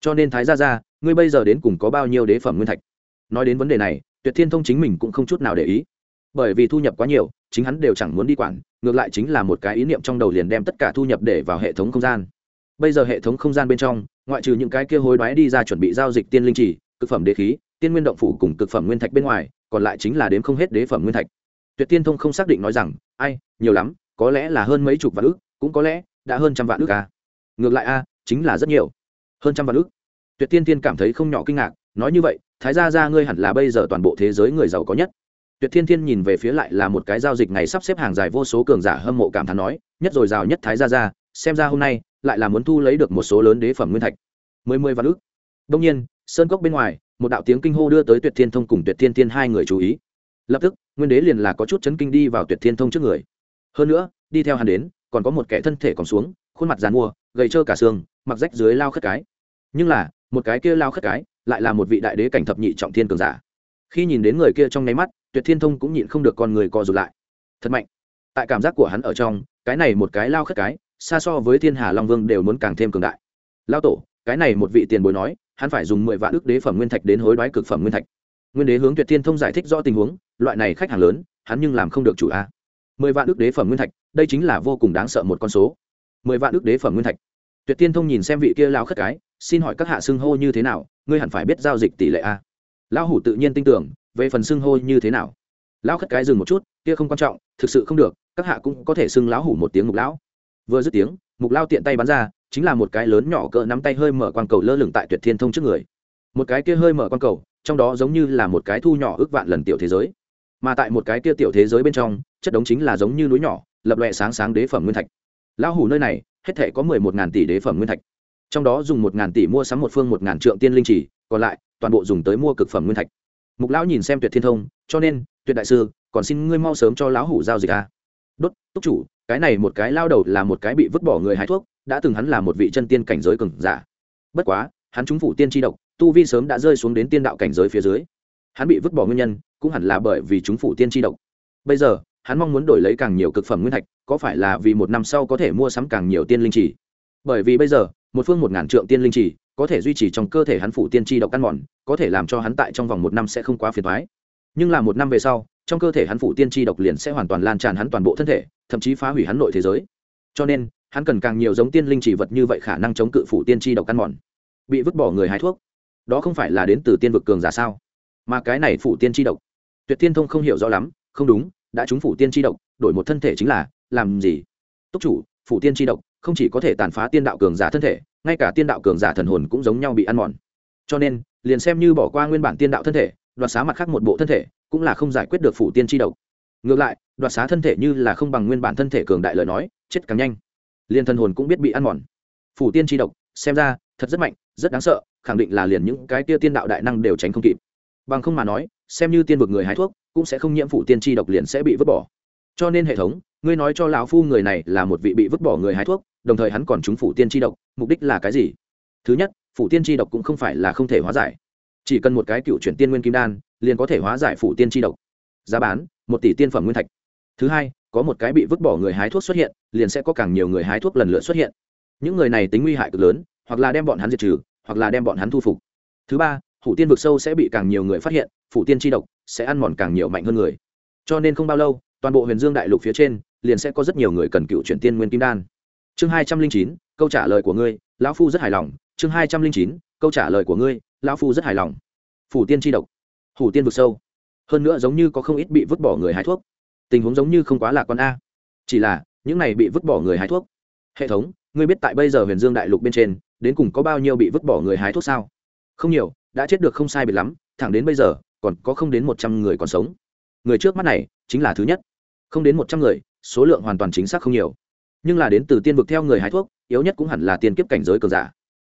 Cho nên thái gia gia, ngươi bây giờ đến cùng có bao nhiêu đế phẩm nguyên thạch? Nói đến vấn đề này, tuyệt thiên thông chính mình cũng không chút nào để ý. Bởi vì thu nhập quá nhiều, chính hắn đều chẳng muốn đi quản, ngược lại chính là một cái ý niệm trong đầu liền đem tất cả thu nhập để vào hệ thống không gian bây giờ hệ thống không gian bên trong, ngoại trừ những cái kia hối đoái đi ra chuẩn bị giao dịch tiên linh chỉ, cực phẩm đế khí, tiên nguyên động phủ cùng cực phẩm nguyên thạch bên ngoài, còn lại chính là đếm không hết đế phẩm nguyên thạch. Tuyệt tiên thông không xác định nói rằng, ai, nhiều lắm, có lẽ là hơn mấy chục vạn ước cũng có lẽ đã hơn trăm vạn ước à. ngược lại a, chính là rất nhiều. Hơn trăm vạn ước tuyệt tiên tiên cảm thấy không nhỏ kinh ngạc, nói như vậy, thái gia gia ngươi hẳn là bây giờ toàn bộ thế giới người giàu có nhất. Tuyệt thiên thiên nhìn về phía lại là một cái giao dịch ngày sắp xếp hàng dài vô số cường giả hâm mộ cảm thán nói, nhất rồi giàu nhất thái gia gia xem ra hôm nay lại là muốn thu lấy được một số lớn đế phẩm nguyên thạch. Mười mười vạn ước đông nhiên, sơn cốc bên ngoài, một đạo tiếng kinh hô đưa tới tuyệt thiên thông cùng tuyệt thiên thiên hai người chú ý. Lập tức, nguyên đế liền là có chút chấn kinh đi vào tuyệt thiên thông trước người. Hơn nữa, đi theo hắn đến, còn có một kẻ thân thể còn xuống, khuôn mặt dàn mua, gầy trơ cả xương, mặc rách dưới lao khất cái. Nhưng là, một cái kia lao khất cái lại là một vị đại đế cảnh thập nhị trọng thiên cường giả. Khi nhìn đến người kia trong nháy mắt, tuyệt thiên thông cũng nhịn không được con người co rụt lại. Thật mạnh. Tại cảm giác của hắn ở trong, cái này một cái lao khất cái xa so với thiên hà long vương đều muốn càng thêm cường đại. Lao tổ, cái này một vị tiền bối nói, hắn phải dùng mười vạn ước đế phẩm nguyên thạch đến hối đoái cực phẩm nguyên thạch. Nguyên đế hướng tuyệt thiên thông giải thích rõ tình huống, loại này khách hàng lớn, hắn nhưng làm không được chủ a. Mười vạn ước đế phẩm nguyên thạch, đây chính là vô cùng đáng sợ một con số. Mười vạn ước đế phẩm nguyên thạch. Tuyệt thiên thông nhìn xem vị kia lao khất cái, xin hỏi các hạ xưng hô như thế nào, ngươi hẳn phải biết giao dịch tỷ lệ a. Lão hủ tự nhiên tin tưởng, về phần xưng hô như thế nào. Lão khất cái dừng một chút, kia không quan trọng, thực sự không được, các hạ cũng có thể xưng lão hủ một tiếng ngục lão vừa dứt tiếng, mục lao tiện tay bắn ra, chính là một cái lớn nhỏ cỡ nắm tay hơi mở quang cầu lơ lửng tại tuyệt thiên thông trước người. Một cái kia hơi mở quang cầu, trong đó giống như là một cái thu nhỏ ước vạn lần tiểu thế giới. Mà tại một cái kia tiểu thế giới bên trong, chất đống chính là giống như núi nhỏ, lập lòe sáng sáng đế phẩm nguyên thạch. Lão hủ nơi này, hết thể có mười một ngàn tỷ đế phẩm nguyên thạch. Trong đó dùng một ngàn tỷ mua sắm một phương một ngàn trượng tiên linh chỉ, còn lại, toàn bộ dùng tới mua cực phẩm nguyên thạch. Mục lão nhìn xem tuyệt thiên thông, cho nên, tuyệt đại sư, còn xin ngươi mau sớm cho lão hủ giao dịch a. À. đốt, túc chủ cái này một cái lao đầu là một cái bị vứt bỏ người hái thuốc, đã từng hắn là một vị chân tiên cảnh giới cường giả. Bất quá, hắn trúng phủ tiên tri độc, tu vi sớm đã rơi xuống đến tiên đạo cảnh giới phía dưới. Hắn bị vứt bỏ nguyên nhân, cũng hẳn là bởi vì chúng phủ tiên tri độc. Bây giờ, hắn mong muốn đổi lấy càng nhiều cực phẩm nguyên thạch, có phải là vì một năm sau có thể mua sắm càng nhiều tiên linh trì? Bởi vì bây giờ, một phương một ngàn trượng tiên linh trì, có thể duy trì trong cơ thể hắn phủ tiên tri độc ăn mòn, có thể làm cho hắn tại trong vòng một năm sẽ không quá phiền thoái nhưng là một năm về sau trong cơ thể hắn phủ tiên tri độc liền sẽ hoàn toàn lan tràn hắn toàn bộ thân thể, thậm chí phá hủy hắn nội thế giới. Cho nên, hắn cần càng nhiều giống tiên linh chỉ vật như vậy khả năng chống cự phủ tiên tri độc ăn mòn. Bị vứt bỏ người hái thuốc. Đó không phải là đến từ tiên vực cường giả sao? Mà cái này phủ tiên tri độc. Tuyệt tiên thông không hiểu rõ lắm, không đúng, đã trúng phủ tiên tri độc, đổi một thân thể chính là, làm gì? Túc chủ, phủ tiên tri độc không chỉ có thể tàn phá tiên đạo cường giả thân thể, ngay cả tiên đạo cường giả thần hồn cũng giống nhau bị ăn mòn. Cho nên, liền xem như bỏ qua nguyên bản tiên đạo thân thể, đoạt xá mặt khác một bộ thân thể cũng là không giải quyết được phủ tiên tri độc. Ngược lại, đoạt xá thân thể như là không bằng nguyên bản thân thể cường đại lời nói, chết càng nhanh. Liền thân hồn cũng biết bị ăn mòn. Phủ tiên tri độc, xem ra, thật rất mạnh, rất đáng sợ, khẳng định là liền những cái tia tiên đạo đại năng đều tránh không kịp. Bằng không mà nói, xem như tiên vực người hái thuốc, cũng sẽ không nhiễm phủ tiên tri độc liền sẽ bị vứt bỏ. Cho nên hệ thống, ngươi nói cho lão phu người này là một vị bị vứt bỏ người hái thuốc, đồng thời hắn còn trúng phủ tiên tri độc, mục đích là cái gì? Thứ nhất, phủ tiên tri độc cũng không phải là không thể hóa giải. Chỉ cần một cái cựu chuyển tiên nguyên kim đan liền có thể hóa giải phủ tiên tri độc. Giá bán, một tỷ tiên phẩm nguyên thạch. Thứ hai, có một cái bị vứt bỏ người hái thuốc xuất hiện, liền sẽ có càng nhiều người hái thuốc lần lượt xuất hiện. Những người này tính nguy hại cực lớn, hoặc là đem bọn hắn diệt trừ, hoặc là đem bọn hắn thu phục. Thứ ba, hủ tiên vực sâu sẽ bị càng nhiều người phát hiện, phủ tiên tri độc sẽ ăn mòn càng nhiều mạnh hơn người. Cho nên không bao lâu, toàn bộ huyền dương đại lục phía trên liền sẽ có rất nhiều người cần cựu chuyển tiên nguyên kim đan. Chương hai trăm linh chín, câu trả lời của ngươi, lão phu rất hài lòng. Chương hai trăm linh chín, câu trả lời của ngươi, lão phu rất hài lòng. Phủ tiên tri độc. Hủ tiên vực sâu. Hơn nữa giống như có không ít bị vứt bỏ người hái thuốc. Tình huống giống như không quá lạc con a. Chỉ là, những này bị vứt bỏ người hái thuốc. Hệ thống, ngươi biết tại bây giờ huyền dương đại lục bên trên, đến cùng có bao nhiêu bị vứt bỏ người hái thuốc sao? Không nhiều, đã chết được không sai biệt lắm, thẳng đến bây giờ, còn có không đến một trăm người còn sống. Người trước mắt này, chính là thứ nhất. Không đến một trăm người, số lượng hoàn toàn chính xác không nhiều. Nhưng là đến từ tiên vực theo người hái thuốc, yếu nhất cũng hẳn là tiên kiếp cảnh giới cường giả.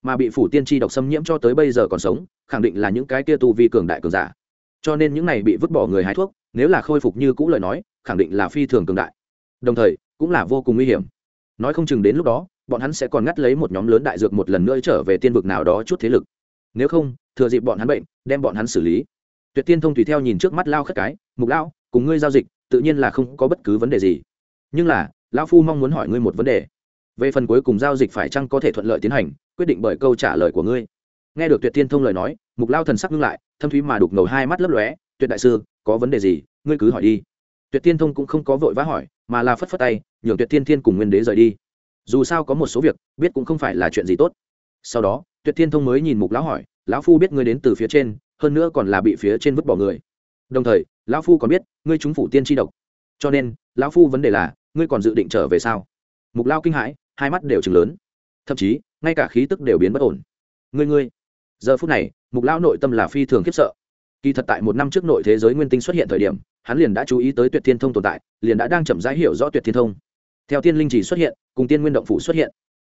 Mà bị phủ tiên tri độc xâm nhiễm cho tới bây giờ còn sống, khẳng định là những cái kia tu vi cường đại cường giả cho nên những này bị vứt bỏ người hái thuốc, nếu là khôi phục như cũ lời nói, khẳng định là phi thường cường đại. Đồng thời, cũng là vô cùng nguy hiểm. Nói không chừng đến lúc đó, bọn hắn sẽ còn ngắt lấy một nhóm lớn đại dược một lần nữa trở về tiên vực nào đó chút thế lực. Nếu không, thừa dịp bọn hắn bệnh, đem bọn hắn xử lý. Tuyệt tiên thông tùy theo nhìn trước mắt lao khất cái, mục lao cùng ngươi giao dịch, tự nhiên là không có bất cứ vấn đề gì. Nhưng là, lão phu mong muốn hỏi ngươi một vấn đề. Về phần cuối cùng giao dịch phải chăng có thể thuận lợi tiến hành, quyết định bởi câu trả lời của ngươi. Nghe được tuyệt tiên thông lời nói, mục lao thần sắc ngưng lại thâm thúy mà đục ngầu hai mắt lấp lóe, tuyệt đại sư, có vấn đề gì? Ngươi cứ hỏi đi. Tuyệt tiên thông cũng không có vội vã hỏi, mà là phất phất tay, nhường tuyệt tiên thiên cùng nguyên đế rời đi. Dù sao có một số việc, biết cũng không phải là chuyện gì tốt. Sau đó, tuyệt tiên thông mới nhìn mục lão hỏi, lão phu biết ngươi đến từ phía trên, hơn nữa còn là bị phía trên vứt bỏ người. Đồng thời, lão phu còn biết, ngươi chúng phủ tiên tri độc. Cho nên, lão phu vấn đề là, ngươi còn dự định trở về sao? Mục lao kinh hãi, hai mắt đều chừng lớn. Thậm chí, ngay cả khí tức đều biến bất ổn. Ngươi ngươi. Giờ phút này mục Lão nội tâm là phi thường khiếp sợ. Kỳ thật tại một năm trước nội thế giới nguyên tinh xuất hiện thời điểm, hắn liền đã chú ý tới tuyệt thiên thông tồn tại, liền đã đang chậm rãi hiểu rõ tuyệt thiên thông. Theo tiên linh chỉ xuất hiện, cùng tiên nguyên động phủ xuất hiện.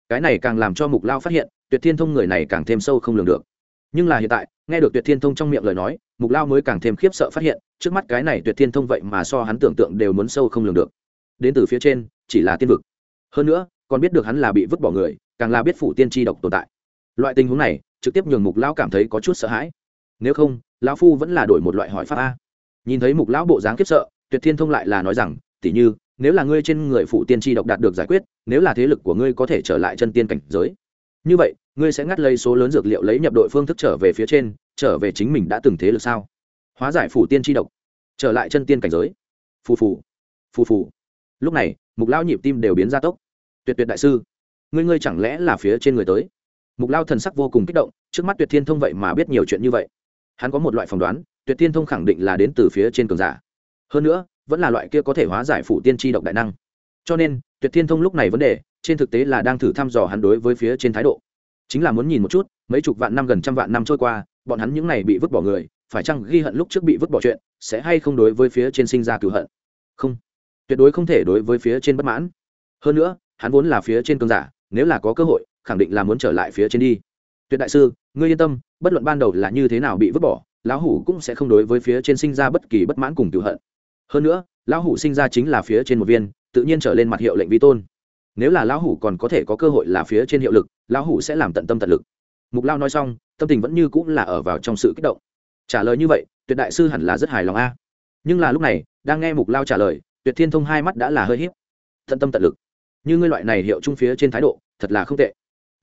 Cái này càng làm cho mục lao phát hiện, tuyệt thiên thông người này càng thêm sâu không lường được. Nhưng là hiện tại, nghe được tuyệt thiên thông trong miệng lời nói, mục lao mới càng thêm khiếp sợ phát hiện, trước mắt cái này tuyệt thiên thông vậy mà so hắn tưởng tượng đều muốn sâu không lường được. Đến từ phía trên, chỉ là tiên vực. Hơn nữa, còn biết được hắn là bị vứt bỏ người, càng là biết phủ tiên tri độc tồn tại. Loại tình huống này trực tiếp nhường mục lão cảm thấy có chút sợ hãi. Nếu không, lão phu vẫn là đổi một loại hỏi pháp a. Nhìn thấy mục lão bộ dáng kiếp sợ, tuyệt thiên thông lại là nói rằng, tỉ như, nếu là ngươi trên người phụ tiên tri độc đạt được giải quyết, nếu là thế lực của ngươi có thể trở lại chân tiên cảnh giới, như vậy, ngươi sẽ ngắt lấy số lớn dược liệu lấy nhập đội phương thức trở về phía trên, trở về chính mình đã từng thế lực sao? Hóa giải phủ tiên tri độc, trở lại chân tiên cảnh giới. Phù phù phù phù. Lúc này, mục lão nhịp tim đều biến ra tốc. Tuyệt tuyệt đại sư, ngươi ngươi chẳng lẽ là phía trên người tới? Mục lao thần sắc vô cùng kích động, trước mắt tuyệt thiên thông vậy mà biết nhiều chuyện như vậy. Hắn có một loại phỏng đoán, tuyệt thiên thông khẳng định là đến từ phía trên cường giả. Hơn nữa, vẫn là loại kia có thể hóa giải phủ tiên tri độc đại năng. Cho nên, tuyệt thiên thông lúc này vấn đề, trên thực tế là đang thử thăm dò hắn đối với phía trên thái độ. Chính là muốn nhìn một chút, mấy chục vạn năm gần trăm vạn năm trôi qua, bọn hắn những n à y bị vứt bỏ người, phải chăng ghi hận lúc trước bị vứt bỏ chuyện, sẽ hay không đối với phía trên sinh ra cửu hận? Không. Tuyệt đối không thể đối với phía trên bất mãn. Hơn nữa, hắn vốn là phía trên cường giả, nếu là có cơ hội khẳng định là muốn trở lại phía trên đi. Tuyệt đại sư, ngươi yên tâm, bất luận ban đầu là như thế nào bị vứt bỏ, lão hủ cũng sẽ không đối với phía trên sinh ra bất kỳ bất mãn cùng cựu hận. Hơn nữa, lão hủ sinh ra chính là phía trên một viên, tự nhiên trở lên mặt hiệu lệnh vi tôn. Nếu là lão hủ còn có thể có cơ hội là phía trên hiệu lực, lão hủ sẽ làm tận tâm tận lực. Mục lao nói xong, tâm tình vẫn như cũng là ở vào trong sự kích động. Trả lời như vậy, tuyệt đại sư hẳn là rất hài lòng a. Nhưng là lúc này, đang nghe mục lao trả lời, tuyệt thiên thông hai mắt đã là hơi hiếp tận tâm tận lực. Như ngươi loại này hiệu trung phía trên thái độ, thật là không tệ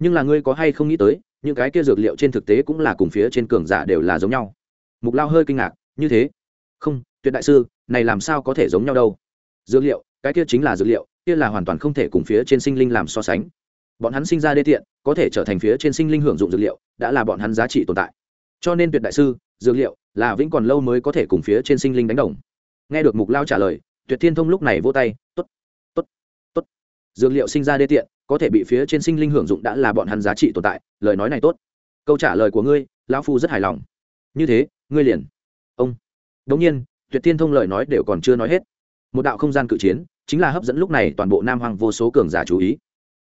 nhưng là ngươi có hay không nghĩ tới, những cái kia dược liệu trên thực tế cũng là cùng phía trên cường giả đều là giống nhau. Mục lao hơi kinh ngạc, như thế? Không, tuyệt đại sư, này làm sao có thể giống nhau đâu? Dược liệu, cái kia chính là dược liệu, kia là hoàn toàn không thể cùng phía trên sinh linh làm so sánh. Bọn hắn sinh ra đê tiện, có thể trở thành phía trên sinh linh hưởng dụng dược liệu, đã là bọn hắn giá trị tồn tại. Cho nên tuyệt đại sư, dược liệu là vĩnh còn lâu mới có thể cùng phía trên sinh linh đánh đồng. Nghe được mục lao trả lời, tuyệt thiên thông lúc này vô tay t ố t t ố t t ố t dược liệu sinh ra đê tiện có thể bị phía trên sinh linh hưởng dụng đã là bọn hắn giá trị tồn tại, lời nói này tốt. Câu trả lời của ngươi, lão phu rất hài lòng. Như thế, ngươi liền. Ông. Đống nhiên, tuyệt thiên thông lời nói đều còn chưa nói hết. Một đạo không gian cự chiến, chính là hấp dẫn lúc này toàn bộ nam hoàng vô số cường giả chú ý.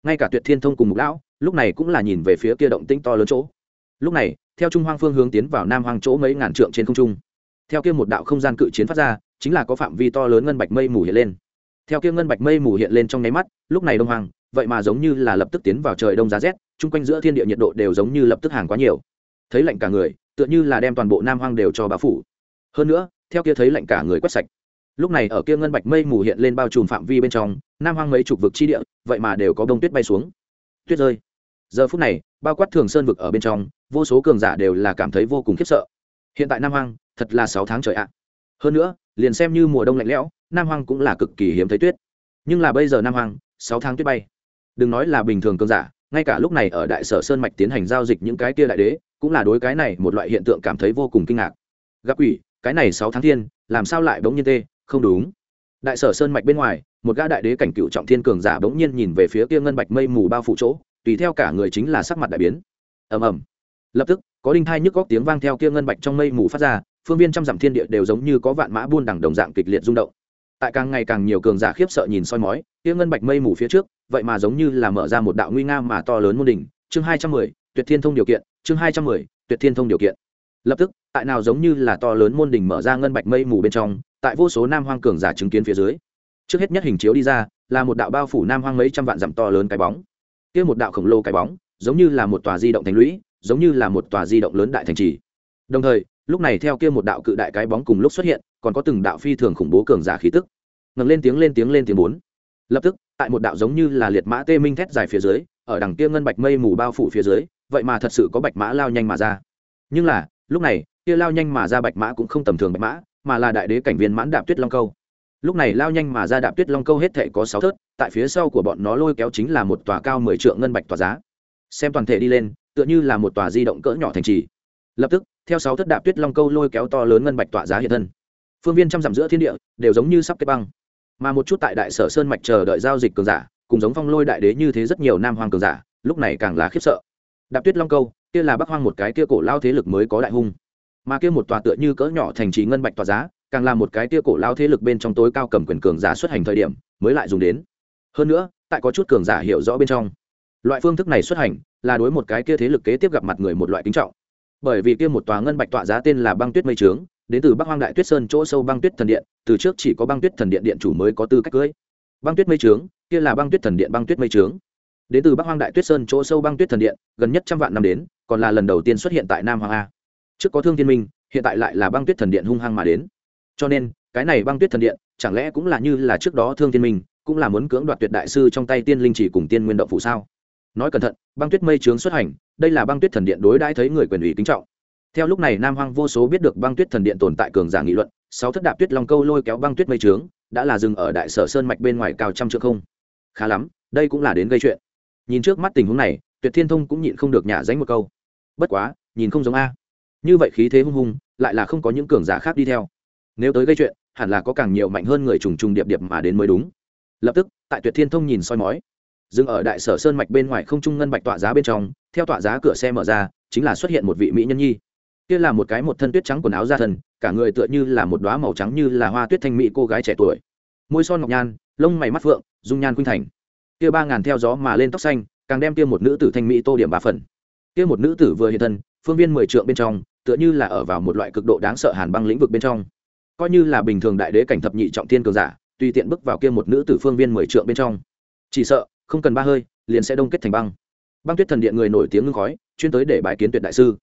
Ngay cả tuyệt thiên thông cùng mục lão, lúc này cũng là nhìn về phía kia động tĩnh to lớn chỗ. Lúc này, theo trung hoang phương hướng tiến vào nam hoàng chỗ mấy ngàn trượng trên không trung. Theo kia một đạo không gian cự chiến phát ra, chính là có phạm vi to lớn ngân bạch mây mù hiện lên. Theo kia ngân bạch mây mù hiện lên trong nháy mắt, lúc này đông hoàng vậy mà giống như là lập tức tiến vào trời đông giá rét, chung quanh giữa thiên địa nhiệt độ đều giống như lập tức hàng quá nhiều. Thấy lạnh cả người, tựa như là đem toàn bộ nam hoang đều cho bá phủ. Hơn nữa, theo kia thấy lạnh cả người quét sạch. Lúc này ở kia ngân bạch mây mù hiện lên bao trùm phạm vi bên trong, nam hoang mấy chục vực chi địa, vậy mà đều có đông tuyết bay xuống. Tuyết rơi. Giờ phút này, bao quát thường sơn vực ở bên trong, vô số cường giả đều là cảm thấy vô cùng khiếp sợ. Hiện tại nam hoang, thật là sáu tháng trời ạ. Hơn nữa, liền xem như mùa đông lạnh lẽo, nam hoang cũng là cực kỳ hiếm thấy tuyết. Nhưng là bây giờ nam hoang, sáu tháng tuyết bay đừng nói là bình thường cơn giả, ngay cả lúc này ở đại sở sơn mạch tiến hành giao dịch những cái kia đại đế, cũng là đối cái này một loại hiện tượng cảm thấy vô cùng kinh ngạc. Gặp quỷ, cái này sáu tháng thiên, làm sao lại bỗng nhiên tê, không đúng. Đại sở sơn mạch bên ngoài, một gã đại đế cảnh cựu trọng thiên cường giả bỗng nhiên nhìn về phía kia ngân bạch mây mù bao phủ chỗ, tùy theo cả người chính là sắc mặt đại biến. Ầm ầm. Lập tức, có đinh thai nhức góc tiếng vang theo kia ngân bạch trong mây mù phát ra, phương viên trăm dặm thiên địa đều giống như có vạn mã buôn đằng đồng dạng kịch liệt rung động tại càng ngày càng nhiều cường giả khiếp sợ nhìn soi mói, kia ngân bạch mây mù phía trước, vậy mà giống như là mở ra một đạo nguy nga mà to lớn môn đỉnh. Chương hai trăm mười, tuyệt thiên thông điều kiện, chương hai trăm mười, tuyệt thiên thông điều kiện. Lập tức, tại nào giống như là to lớn môn đỉnh mở ra ngân bạch mây mù bên trong, tại vô số nam hoang cường giả chứng kiến phía dưới, trước hết nhất hình chiếu đi ra, là một đạo bao phủ nam hoang mấy trăm vạn dặm to lớn cái bóng. Kia một đạo khổng lồ cái bóng, giống như là một tòa di động thành lũy, giống như là một tòa di động lớn đại thành trì. Đồng thời, lúc này theo kia một đạo cự đại cái bóng cùng lúc xuất hiện còn có từng đạo phi thường khủng bố cường giả khí tức. Ngẩng lên tiếng lên tiếng lên tiếng bốn. Lập tức, tại một đạo giống như là liệt mã tê minh thét dài phía dưới, ở đằng kia ngân bạch mây mù bao phủ phía dưới, vậy mà thật sự có bạch mã lao nhanh mà ra. Nhưng là, lúc này, kia lao nhanh mà ra bạch mã cũng không tầm thường bạch mã, mà là đại đế cảnh viên mãn đạp tuyết long câu. Lúc này lao nhanh mà ra đạp tuyết long câu hết thể có sáu thớt, tại phía sau của bọn nó lôi kéo chính là một tòa cao mười trượng ngân bạch tòa giá. Xem toàn thể đi lên, tựa như là một tòa di động cỡ nhỏ thành trì. Lập tức, theo sáu thất đạp tuyết long câu lôi kéo to lớn ngân bạch tọa giá hiện thân phương viên trăm dặm giữa thiên địa, đều giống như sắp kết băng. Mà một chút tại đại sở sơn mạch chờ đợi giao dịch cường giả, cùng giống phong lôi đại đế như thế rất nhiều nam hoàng cường giả, lúc này càng là khiếp sợ. Đạp tuyết long câu, kia là bắc hoang một cái kia cổ lao thế lực mới có đại hung. Mà kia một tòa tựa như cỡ nhỏ thành trì ngân bạch tòa giá, càng là một cái kia cổ lao thế lực bên trong tối cao cầm quyền cường giả xuất hành thời điểm, mới lại dùng đến. Hơn nữa, tại có chút cường giả hiểu rõ bên trong, loại phương thức này xuất hành là đối một cái kia thế lực kế tiếp gặp mặt người một loại kính trọng. Bởi vì kia một tòa ngân bạch tọa giá tên là băng tuyết mây trướng đến từ bắc hoang đại tuyết sơn chỗ sâu băng tuyết thần điện, từ trước chỉ có băng tuyết thần điện điện chủ mới có tư cách cưới. Băng tuyết mây trướng, kia là băng tuyết thần điện băng tuyết mây trướng. Đến từ bắc hoang đại tuyết sơn chỗ sâu băng tuyết thần điện, gần nhất trăm vạn năm đến, còn là lần đầu tiên xuất hiện tại nam hoàng a. Trước có thương thiên minh, hiện tại lại là băng tuyết thần điện hung hăng mà đến. Cho nên, cái này băng tuyết thần điện, chẳng lẽ cũng là như là trước đó thương thiên minh, cũng là muốn cưỡng đoạt tuyệt đại sư trong tay tiên linh chỉ cùng tiên nguyên động phụ sao? Nói cẩn thận, băng tuyết mây trướng xuất hành, đây là băng tuyết thần điện đối đãi thấy người quyền ủy kính trọng theo lúc này nam hoang vô số biết được băng tuyết thần điện tồn tại cường giả nghị luận, sáu thất đạp tuyết long câu lôi kéo băng tuyết mây trướng, đã là dừng ở đại sở sơn mạch bên ngoài cao trăm trượng không. Khá lắm, đây cũng là đến gây chuyện. Nhìn trước mắt tình huống này, tuyệt thiên thông cũng nhịn không được nhả dánh một câu. Bất quá, nhìn không giống a. Như vậy khí thế hung hung lại là không có những cường giả khác đi theo. Nếu tới gây chuyện, hẳn là có càng nhiều mạnh hơn người trùng trùng điệp điệp mà đến mới đúng. Lập tức, tại tuyệt thiên thông nhìn soi mói, dừng ở đại sở sơn mạch bên ngoài không trung ngân bạch tọa giá bên trong, theo tọa giá cửa xe mở ra, chính là xuất hiện một vị mỹ nhân nhi kia là một cái một thân tuyết trắng quần áo da thần, cả người tựa như là một đoá màu trắng như là hoa tuyết thanh mỹ cô gái trẻ tuổi. Môi son ngọc nhan, lông mày mắt phượng, dung nhan khuynh thành. Kia ba ngàn theo gió mà lên tóc xanh, càng đem kia một nữ tử thanh mỹ tô điểm ba phần. Kia một nữ tử vừa hiện thân, phương viên mười trượng bên trong, tựa như là ở vào một loại cực độ đáng sợ hàn băng lĩnh vực bên trong. Coi như là bình thường đại đế cảnh thập nhị trọng thiên cường giả, tùy tiện bước vào kia một nữ tử phương viên mười trượng bên trong. Chỉ sợ, không cần ba hơi, liền sẽ đông kết thành băng. Băng tuyết thần điện người nổi tiếng ngưng khói, chuyên tới để bài kiến tuyệt đại sư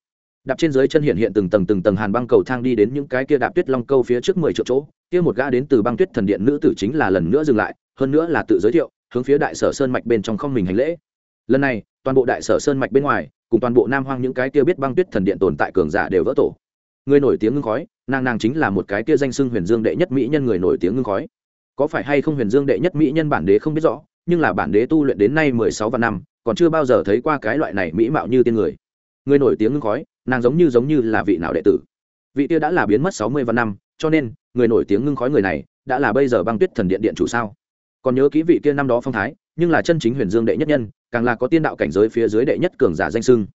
đạp trên dưới chân hiện hiện từng tầng từng tầng hàn băng cầu thang đi đến những cái kia đạp tuyết long câu phía trước mười triệu chỗ. Kia một gã đến từ băng tuyết thần điện nữ tử chính là lần nữa dừng lại, hơn nữa là tự giới thiệu, hướng phía đại sở sơn mạch bên trong không mình hành lễ. Lần này, toàn bộ đại sở sơn mạch bên ngoài, cùng toàn bộ nam hoang những cái kia biết băng tuyết thần điện tồn tại cường giả đều vỡ tổ. Người nổi tiếng ngưng khói, nàng nàng chính là một cái kia danh xưng huyền dương đệ nhất mỹ nhân người nổi tiếng ngưng khói. Có phải hay không huyền dương đệ nhất mỹ nhân bản đế không biết rõ, nhưng là bản đế tu luyện đến nay mười sáu vạn năm, còn chưa bao giờ thấy qua cái loại này mỹ mạo như tiên người người nổi tiếng ngưng khói, nàng giống như giống như là vị nào đệ tử. Vị kia đã là biến mất sáu mươi vạn năm, cho nên, người nổi tiếng ngưng khói người này, đã là bây giờ băng tuyết thần điện điện chủ sao? Còn nhớ kỹ vị kia năm đó phong thái, nhưng là chân chính huyền dương đệ nhất nhân, càng là có tiên đạo cảnh giới phía dưới đệ nhất cường giả danh sưng.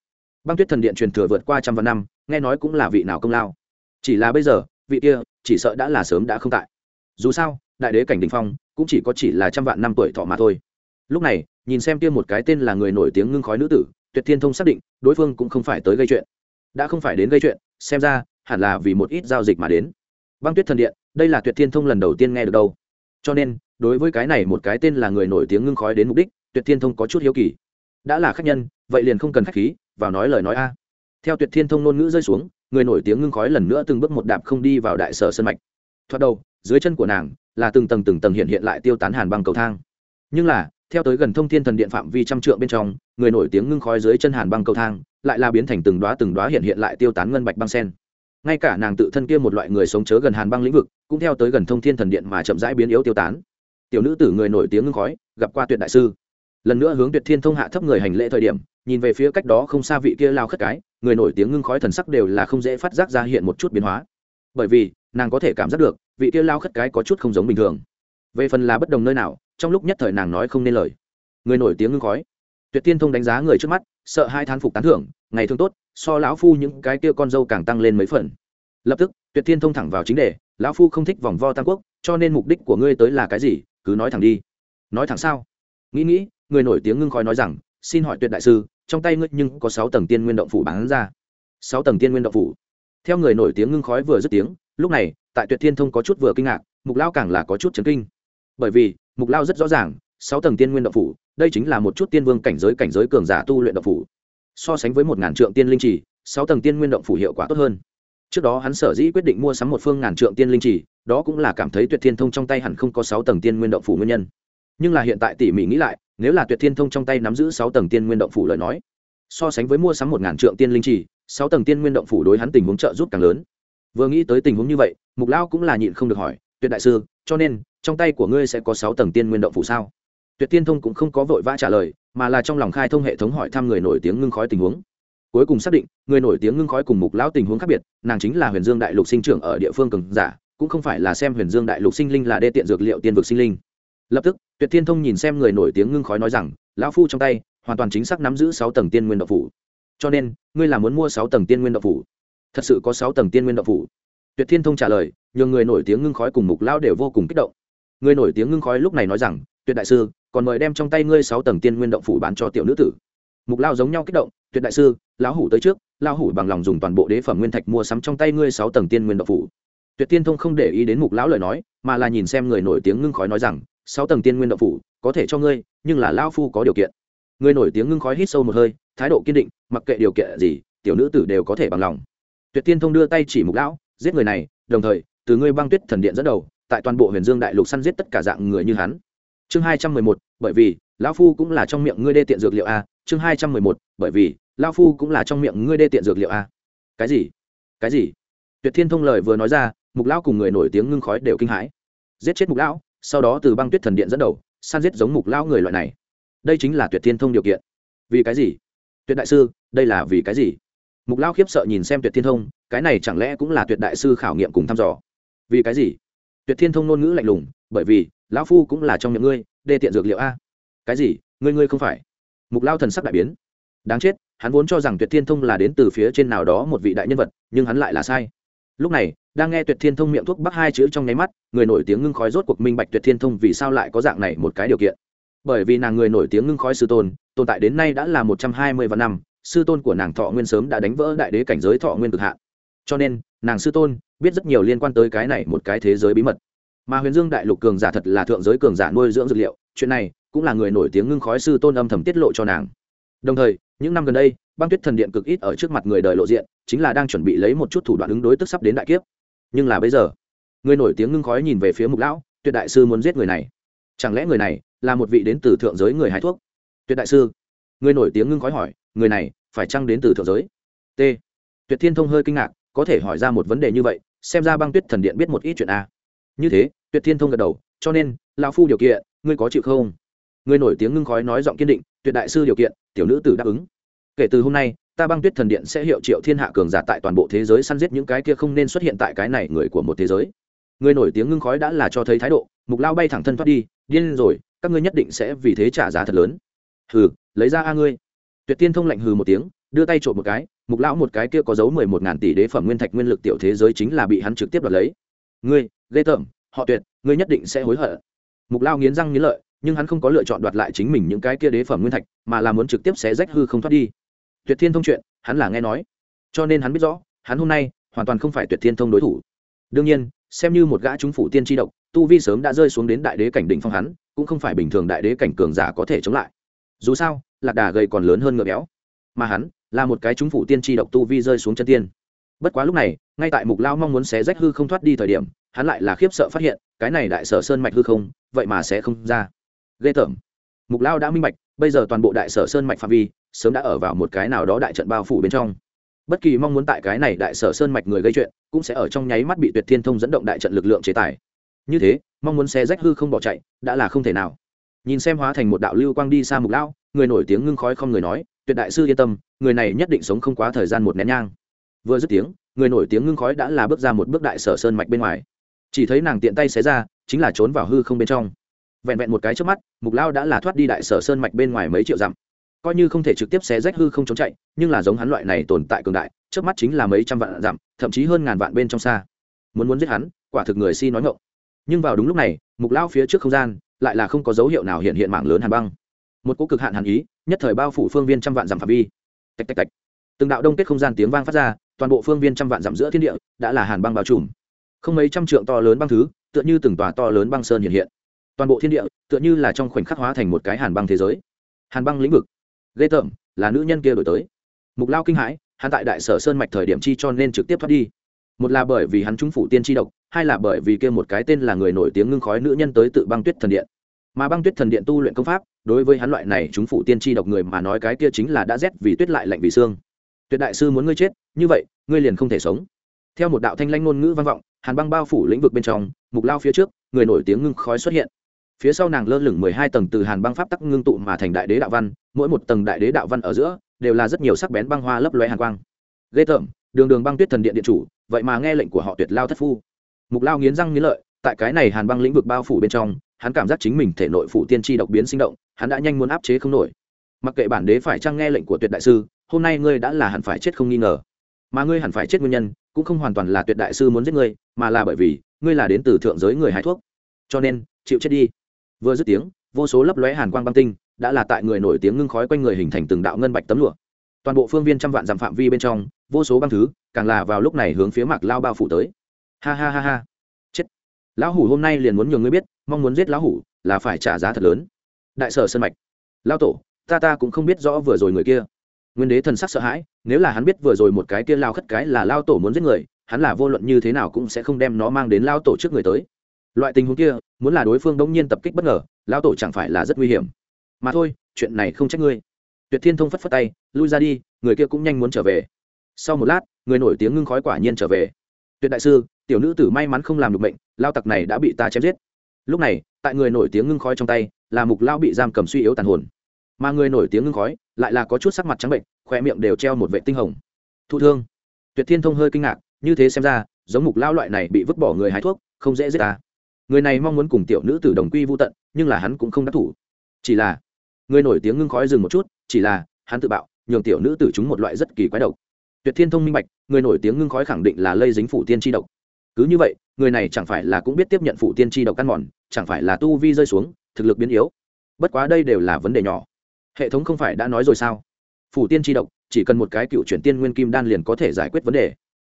Băng tuyết thần điện truyền thừa vượt qua trăm vạn năm, nghe nói cũng là vị nào công lao. Chỉ là bây giờ, vị kia, chỉ sợ đã là sớm đã không tại. Dù sao, đại đế cảnh đình phong, cũng chỉ có chỉ là trăm vạn năm tuổi thọ mà thôi. Lúc này nhìn xem kia một cái tên là người nổi tiếng ngưng khói nữ tử, tuyệt thiên thông xác định, đối phương cũng không phải tới gây chuyện. Đã không phải đến gây chuyện, xem ra, hẳn là vì một ít giao dịch mà đến. Băng tuyết thần điện, đây là tuyệt thiên thông lần đầu tiên nghe được đâu. Cho nên, đối với cái này một cái tên là người nổi tiếng ngưng khói đến mục đích, tuyệt thiên thông có chút hiếu kỳ. Đã là khách nhân, vậy liền không cần khách khí, vào nói lời nói a. Theo tuyệt thiên thông ngôn ngữ rơi xuống, người nổi tiếng ngưng khói lần nữa từng bước một đạp không đi vào đại sở sân mạch. Thoát đầu, dưới chân của nàng là từng tầng từng tầng hiện hiện lại tiêu tán hàn băng cầu thang. Nhưng là theo tới gần thông thiên thần điện phạm vi trăm trượng bên trong, người nổi tiếng ngưng khói dưới chân hàn băng cầu thang, lại là biến thành từng đoá từng đoá hiện hiện lại tiêu tán ngân bạch băng sen. Ngay cả nàng tự thân kia một loại người sống chớ gần hàn băng lĩnh vực, cũng theo tới gần thông thiên thần điện mà chậm rãi biến yếu tiêu tán. Tiểu nữ tử người nổi tiếng ngưng khói, gặp qua tuyệt đại sư. Lần nữa hướng tuyệt thiên thông hạ thấp người hành lễ thời điểm, nhìn về phía cách đó không xa vị kia lao khất cái, người nổi tiếng ngưng khói thần sắc đều là không dễ phát giác ra hiện một chút biến hóa. Bởi vì, nàng có thể cảm giác được, vị kia lao khất cái có chút không giống bình thường. Về phần là bất đồng nơi nào trong lúc nhất thời nàng nói không nên lời. Người nổi tiếng ngưng khói. Tuyệt tiên thông đánh giá người trước mắt, sợ hai thán phục tán thưởng, ngày thương tốt, so lão phu những cái kia con dâu càng tăng lên mấy phần. Lập tức, tuyệt tiên thông thẳng vào chính đề, lão phu không thích vòng vo tam quốc, cho nên mục đích của ngươi tới là cái gì, cứ nói thẳng đi. Nói thẳng sao? Nghĩ nghĩ, người nổi tiếng ngưng khói nói rằng, xin hỏi tuyệt đại sư, trong tay ngươi nhưng có sáu tầng tiên nguyên động phủ bán ra. Sáu tầng tiên nguyên động phủ. Theo người nổi tiếng ngưng khói vừa dứt tiếng, lúc này, tại tuyệt thiên thông có chút vừa kinh ngạc, mục lão càng là có chút chấn kinh. Bởi vì mục lao rất rõ ràng, sáu tầng tiên nguyên động phủ, đây chính là một chút tiên vương cảnh giới cảnh giới cường giả tu luyện động phủ. So sánh với một ngàn trượng tiên linh trì, sáu tầng tiên nguyên động phủ hiệu quả tốt hơn. Trước đó hắn sở dĩ quyết định mua sắm một phương ngàn trượng tiên linh trì, đó cũng là cảm thấy tuyệt thiên thông trong tay hẳn không có sáu tầng tiên nguyên động phủ nguyên nhân. Nhưng là hiện tại tỉ mỉ nghĩ lại, nếu là tuyệt thiên thông trong tay nắm giữ sáu tầng tiên nguyên động phủ lời nói, so sánh với mua sắm một ngàn trượng tiên linh trì, sáu tầng tiên nguyên động phủ đối hắn tình huống trợ giúp càng lớn. Vừa nghĩ tới tình huống như vậy, mục lao cũng là nhịn không được hỏi, tuyệt đại sư cho nên, trong tay của ngươi sẽ có sáu tầng tiên nguyên động phủ sao? Tuyệt tiên thông cũng không có vội vã trả lời, mà là trong lòng khai thông hệ thống hỏi thăm người nổi tiếng ngưng khói tình huống. Cuối cùng xác định, người nổi tiếng ngưng khói cùng mục lão tình huống khác biệt, nàng chính là huyền dương đại lục sinh trưởng ở địa phương cường giả, cũng không phải là xem huyền dương đại lục sinh linh là đê tiện dược liệu tiên vực sinh linh. Lập tức, tuyệt thiên thông nhìn xem người nổi tiếng ngưng khói nói rằng, lão phu trong tay, hoàn toàn chính xác nắm giữ sáu tầng tiên nguyên độc phủ. Cho nên, ngươi là muốn mua sáu tầng tiên nguyên độc phủ. Thật sự có sáu tầng tiên nguyên độc phủ? Tuyệt thiên thông trả lời nhường người nổi tiếng ngưng khói cùng mục lão đều vô cùng kích động. Người nổi tiếng ngưng khói lúc này nói rằng, tuyệt đại sư, còn mời đem trong tay ngươi sáu tầng tiên nguyên động phủ bán cho tiểu nữ tử. Mục lao giống nhau kích động, tuyệt đại sư, lão hủ tới trước lao hủ bằng lòng dùng toàn bộ đế phẩm nguyên thạch mua sắm trong tay ngươi sáu tầng tiên nguyên động phủ. Tuyệt tiên thông không để ý đến mục lão lời nói, mà là nhìn xem người nổi tiếng ngưng khói nói rằng, sáu tầng tiên nguyên động phủ, có thể cho ngươi, nhưng là lao phu có điều kiện. Người nổi tiếng ngưng khói hít sâu một hơi, thái độ kiên định, mặc kệ điều kiện gì, tiểu nữ tử đều có thể bằng lòng. Tuyệt tiên thông đưa tay chỉ mục lão, giết người này, đồng thời từ ngươi băng tuyết thần điện dẫn đầu, tại toàn bộ huyền dương đại lục săn giết tất cả dạng người như hắn. Chương hai trăm mười một, bởi vì, lão phu cũng là trong miệng ngươi đê tiện dược liệu a. Chương hai trăm mười một, bởi vì, lão phu cũng là trong miệng ngươi đê tiện dược liệu a. Cái gì? Cái gì? Tuyệt thiên thông lời vừa nói ra, mục lão cùng người nổi tiếng ngưng khói đều kinh hãi. Giết chết mục lão, sau đó từ băng tuyết thần điện dẫn đầu, săn giết giống mục lão người loại này. Đây chính là tuyệt thiên thông điều kiện. Vì cái gì? Tuyệt đại sư, đây là vì cái gì? Mục lão khiếp sợ nhìn xem tuyệt thiên thông, cái này chẳng lẽ cũng là tuyệt đại sư khảo nghiệm cùng thăm dò? Vì cái gì? Tuyệt thiên thông ngôn ngữ lạnh lùng, bởi vì, lão phu cũng là trong những ngươi, đê tiện dược liệu a. Cái gì? Ngươi ngươi không phải. Mục lao thần sắc đại biến. Đáng chết, hắn vốn cho rằng tuyệt thiên thông là đến từ phía trên nào đó một vị đại nhân vật, nhưng hắn lại là sai. Lúc này, đang nghe tuyệt thiên thông miệng thuốc bắc hai chữ trong nháy mắt, người nổi tiếng ngưng khói rốt cuộc minh bạch tuyệt thiên thông vì sao lại có dạng này một cái điều kiện. Bởi vì nàng người nổi tiếng ngưng khói sư tôn, tồn tại đến nay đã là một trăm hai mươi vạn năm, sư tôn của nàng thọ nguyên sớm đã đánh vỡ đại đế cảnh giới thọ nguyên cực hạn. Cho nên, nàng sư tôn biết rất nhiều liên quan tới cái này một cái thế giới bí mật. Mà huyền dương đại lục cường giả thật là thượng giới cường giả nuôi dưỡng dược liệu, chuyện này cũng là người nổi tiếng ngưng khói sư tôn âm thầm tiết lộ cho nàng. Đồng thời, những năm gần đây, băng tuyết thần điện cực ít ở trước mặt người đời lộ diện, chính là đang chuẩn bị lấy một chút thủ đoạn ứng đối tức sắp đến đại kiếp. Nhưng là bây giờ, người nổi tiếng ngưng khói nhìn về phía mục lão, tuyệt đại sư muốn giết người này. Chẳng lẽ người này là một vị đến từ thượng giới người hái thuốc? Tuyệt đại sư. Người nổi tiếng ngưng khói hỏi, người này phải chăng đến từ thượng giới? T. Tuyệt thiên thông hơi kinh ngạc, có thể hỏi ra một vấn đề như vậy xem ra băng tuyết thần điện biết một ít chuyện a như thế, tuyệt thiên thông gật đầu, cho nên, lão phu điều kiện, ngươi có chịu không? Ngươi nổi tiếng ngưng khói nói giọng kiên định, tuyệt đại sư điều kiện, tiểu nữ tử đáp ứng. Kể từ hôm nay, ta băng tuyết thần điện sẽ hiệu triệu thiên hạ cường giả tại toàn bộ thế giới săn giết những cái kia không nên xuất hiện tại cái này người của một thế giới. Người nổi tiếng ngưng khói đã là cho thấy thái độ, mục lao bay thẳng thân thoát đi, điên rồi, các ngươi nhất định sẽ vì thế trả giá thật lớn. Hừ, lấy ra a ngươi. Tuyệt tiên thông lạnh hừ một tiếng, đưa tay trộm một cái mục lão một cái kia có dấu mười một ngàn tỷ đế phẩm nguyên thạch nguyên lực tiểu thế giới chính là bị hắn trực tiếp đoạt lấy. Ngươi ghê tởm họ tuyệt, ngươi nhất định sẽ hối hận. Mục lao nghiến răng nghiến lợi, nhưng hắn không có lựa chọn đoạt lại chính mình những cái kia đế phẩm nguyên thạch, mà là muốn trực tiếp xé rách hư không thoát đi. Tuyệt thiên thông chuyện, hắn là nghe nói. Cho nên hắn biết rõ, hắn hôm nay hoàn toàn không phải tuyệt thiên thông đối thủ. Đương nhiên, xem như một gã chúng phủ tiên tri độc, tu vi sớm đã rơi xuống đến đại đế cảnh đỉnh phong hắn, cũng không phải bình thường đại đế cảnh cường giả có thể chống lại. Dù sao, lạc đà gầy còn lớn hơn ngựa béo. Mà hắn là một cái chúng phủ tiên tri độc tu vi rơi xuống chân tiên. Bất quá lúc này, ngay tại mục lao mong muốn xé rách hư không thoát đi thời điểm, hắn lại là khiếp sợ phát hiện, cái này đại sở sơn mạch hư không, vậy mà sẽ không ra. Ghê tởm. Mục lao đã minh bạch, bây giờ toàn bộ đại sở sơn mạch phạm vi, sớm đã ở vào một cái nào đó đại trận bao phủ bên trong. Bất kỳ mong muốn tại cái này đại sở sơn mạch người gây chuyện, cũng sẽ ở trong nháy mắt bị tuyệt thiên thông dẫn động đại trận lực lượng chế tài như thế, mong muốn xe rách hư không bỏ chạy, đã là không thể nào. Nhìn xem hóa thành một đạo lưu quang đi xa mục lao người nổi tiếng ngưng khói không người nói tuyệt đại sư yên tâm, người này nhất định sống không quá thời gian một nén nhang. Vừa dứt tiếng, người nổi tiếng ngưng khói đã là bước ra một bước đại sở sơn mạch bên ngoài. Chỉ thấy nàng tiện tay xé ra, chính là trốn vào hư không bên trong. Vẹn vẹn một cái trước mắt, mục lao đã là thoát đi đại sở sơn mạch bên ngoài mấy triệu dặm. Coi như không thể trực tiếp xé rách hư không chống chạy, nhưng là giống hắn loại này tồn tại cường đại trước mắt chính là mấy trăm vạn dặm, thậm chí hơn ngàn vạn bên trong xa. Muốn muốn giết hắn, quả thực người si nói ngộng nhưng vào đúng lúc này, mục lao phía trước không gian, lại là không có dấu hiệu nào hiện hiện mạng lớn hàn băng. Một cỗ cực hạn hàn ý nhất thời bao phủ phương viên trăm vạn dặm phạm vi. Tạch tạch tạch. Từng đạo đông kết không gian tiếng vang phát ra, toàn bộ phương viên trăm vạn dặm giữa thiên địa đã là hàn băng bao trùm. Không mấy trăm trượng to lớn băng thứ, tựa như từng tòa to lớn băng sơn hiện hiện. Toàn bộ thiên địa, tựa như là trong khoảnh khắc hóa thành một cái hàn băng thế giới. Hàn băng lĩnh vực. Ghê tởm, là nữ nhân kia đổi tới. Mục lao kinh hãi, hắn tại đại sở sơn mạch thời điểm chi cho nên trực tiếp thoát đi. Một là bởi vì hắn trúng phủ tiên tri độc, hai là bởi vì kia một cái tên là người nổi tiếng ngưng khói nữ nhân tới tự băng tuyết thần điện. Mà băng tuyết thần điện tu luyện công pháp đối với hắn loại này chúng phụ tiên tri độc người mà nói cái kia chính là đã rét vì tuyết lại lạnh vì xương. Tuyệt đại sư muốn ngươi chết, như vậy, ngươi liền không thể sống. Theo một đạo thanh lanh ngôn ngữ vang vọng, hàn băng bao phủ lĩnh vực bên trong, mục lao phía trước, người nổi tiếng ngưng khói xuất hiện. Phía sau nàng lơ lửng mười hai tầng từ hàn băng pháp tắc ngưng tụ mà thành đại đế đạo văn, mỗi một tầng đại đế đạo văn ở giữa, đều là rất nhiều sắc bén băng hoa lấp lóe hàn quang. Ghê tởm, đường đường băng tuyết thần điện điện chủ, vậy mà nghe lệnh của họ tuyệt lao thất phu. Mục lao nghiến răng nghiến lợi, tại cái này hàn băng lĩnh vực bao phủ bên trong hắn cảm giác chính mình thể nội phủ tiên tri độc biến sinh động, hắn đã nhanh muốn áp chế không nổi. Mặc kệ bản đế phải trang nghe lệnh của tuyệt đại sư, hôm nay ngươi đã là hẳn phải chết không nghi ngờ. Mà ngươi hẳn phải chết nguyên nhân, cũng không hoàn toàn là tuyệt đại sư muốn giết ngươi, mà là bởi vì, ngươi là đến từ thượng giới người hái thuốc. Cho nên, chịu chết đi. Vừa dứt tiếng, vô số lấp lóe hàn quang băng tinh, đã là tại người nổi tiếng ngưng khói quanh người hình thành từng đạo ngân bạch tấm lụa. Toàn bộ phương viên trăm vạn dặm phạm vi bên trong, vô số băng thứ, càng là vào lúc này hướng phía mạc lao bao phủ tới. Ha ha ha ha. Chết. Lão hủ hôm nay liền muốn nhường ngươi biết mong muốn giết lão hủ là phải trả giá thật lớn. Đại sở sân mạch lao tổ, ta ta cũng không biết rõ vừa rồi người kia. Nguyên đế thần sắc sợ hãi, nếu là hắn biết vừa rồi một cái kia lao khất cái là lao tổ muốn giết người, hắn là vô luận như thế nào cũng sẽ không đem nó mang đến lao tổ trước người tới. Loại tình huống kia, muốn là đối phương đông nhiên tập kích bất ngờ, lao tổ chẳng phải là rất nguy hiểm. Mà thôi, chuyện này không trách ngươi. Tuyệt thiên thông phất phất tay, lui ra đi, người kia cũng nhanh muốn trở về. Sau một lát, người nổi tiếng ngưng khói quả nhiên trở về. Tuyệt đại sư, tiểu nữ tử may mắn không làm được bệnh lao tặc này đã bị ta chém giết lúc này, tại người nổi tiếng ngưng khói trong tay, là mục lao bị giam cầm suy yếu tàn hồn. Mà người nổi tiếng ngưng khói, lại là có chút sắc mặt trắng bệnh khoe miệng đều treo một vệ tinh hồng. Thụ thương. Tuyệt thiên thông hơi kinh ngạc, như thế xem ra, giống mục lao loại này bị vứt bỏ người hái thuốc, không dễ giết ta. Người này mong muốn cùng tiểu nữ tử đồng quy vô tận, nhưng là hắn cũng không đắc thủ. Chỉ là, người nổi tiếng ngưng khói dừng một chút, chỉ là, hắn tự bạo, nhường tiểu nữ tử chúng một loại rất kỳ quái độc. Tuyệt thiên thông minh bạch, người nổi tiếng ngưng khói khẳng định là lây dính phủ tiên tri độc cứ như vậy, người này chẳng phải là cũng biết tiếp nhận phụ tiên tri độc căn mòn, chẳng phải là tu vi rơi xuống, thực lực biến yếu. Bất quá đây đều là vấn đề nhỏ. Hệ thống không phải đã nói rồi sao? Phủ tiên tri độc, chỉ cần một cái cựu chuyển tiên nguyên kim đan liền có thể giải quyết vấn đề.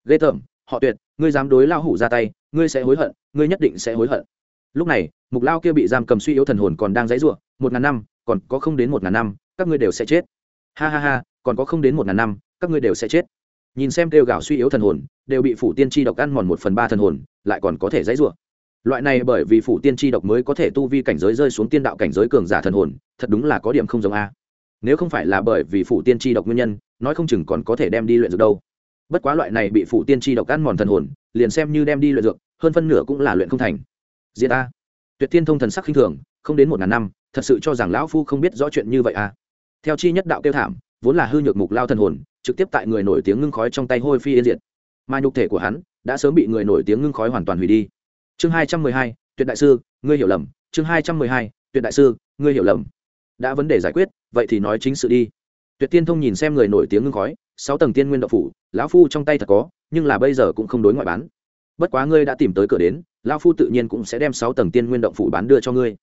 Ghê tởm, họ tuyệt, ngươi dám đối lao hủ ra tay, ngươi sẽ hối hận, ngươi nhất định sẽ hối hận. Lúc này, mục lao kia bị giam cầm suy yếu thần hồn còn đang dãy ruộng một ngàn năm, còn có không đến một ngàn năm, các ngươi đều sẽ chết. Ha ha ha, còn có không đến một ngàn năm, các ngươi đều sẽ chết nhìn xem kêu gào suy yếu thần hồn, đều bị phủ tiên tri độc ăn mòn một phần ba thần hồn, lại còn có thể dãy ruộng loại này bởi vì phủ tiên tri độc mới có thể tu vi cảnh giới rơi xuống tiên đạo cảnh giới cường giả thần hồn, thật đúng là có điểm không giống a. Nếu không phải là bởi vì phủ tiên tri độc nguyên nhân, nói không chừng còn có thể đem đi luyện dược đâu. Bất quá loại này bị phủ tiên tri độc ăn mòn thần hồn, liền xem như đem đi luyện dược, hơn phân nửa cũng là luyện không thành. Diệt a. Tuyệt tiên thông thần sắc khinh thường, không đến một ngàn năm, thật sự cho rằng lão phu không biết rõ chuyện như vậy à theo chi nhất đạo kêu thảm, vốn là hư nhược mục lao thần hồn trực tiếp tại người nổi tiếng ngưng khói trong tay hôi phi yên diệt. Mà nhục thể của hắn đã sớm bị người nổi tiếng ngưng khói hoàn toàn hủy đi. Chương hai trăm mười hai, tuyệt đại sư, ngươi hiểu lầm. Chương hai trăm mười hai, tuyệt đại sư, ngươi hiểu lầm. Đã vấn đề giải quyết, vậy thì nói chính sự đi. Tuyệt tiên thông nhìn xem người nổi tiếng ngưng khói, sáu tầng tiên nguyên đậu phủ, lão phu trong tay thật có, nhưng là bây giờ cũng không đối ngoại bán. Bất quá ngươi đã tìm tới cửa đến, lão phu tự nhiên cũng sẽ đem sáu tầng tiên nguyên động phủ bán đưa cho ngươi.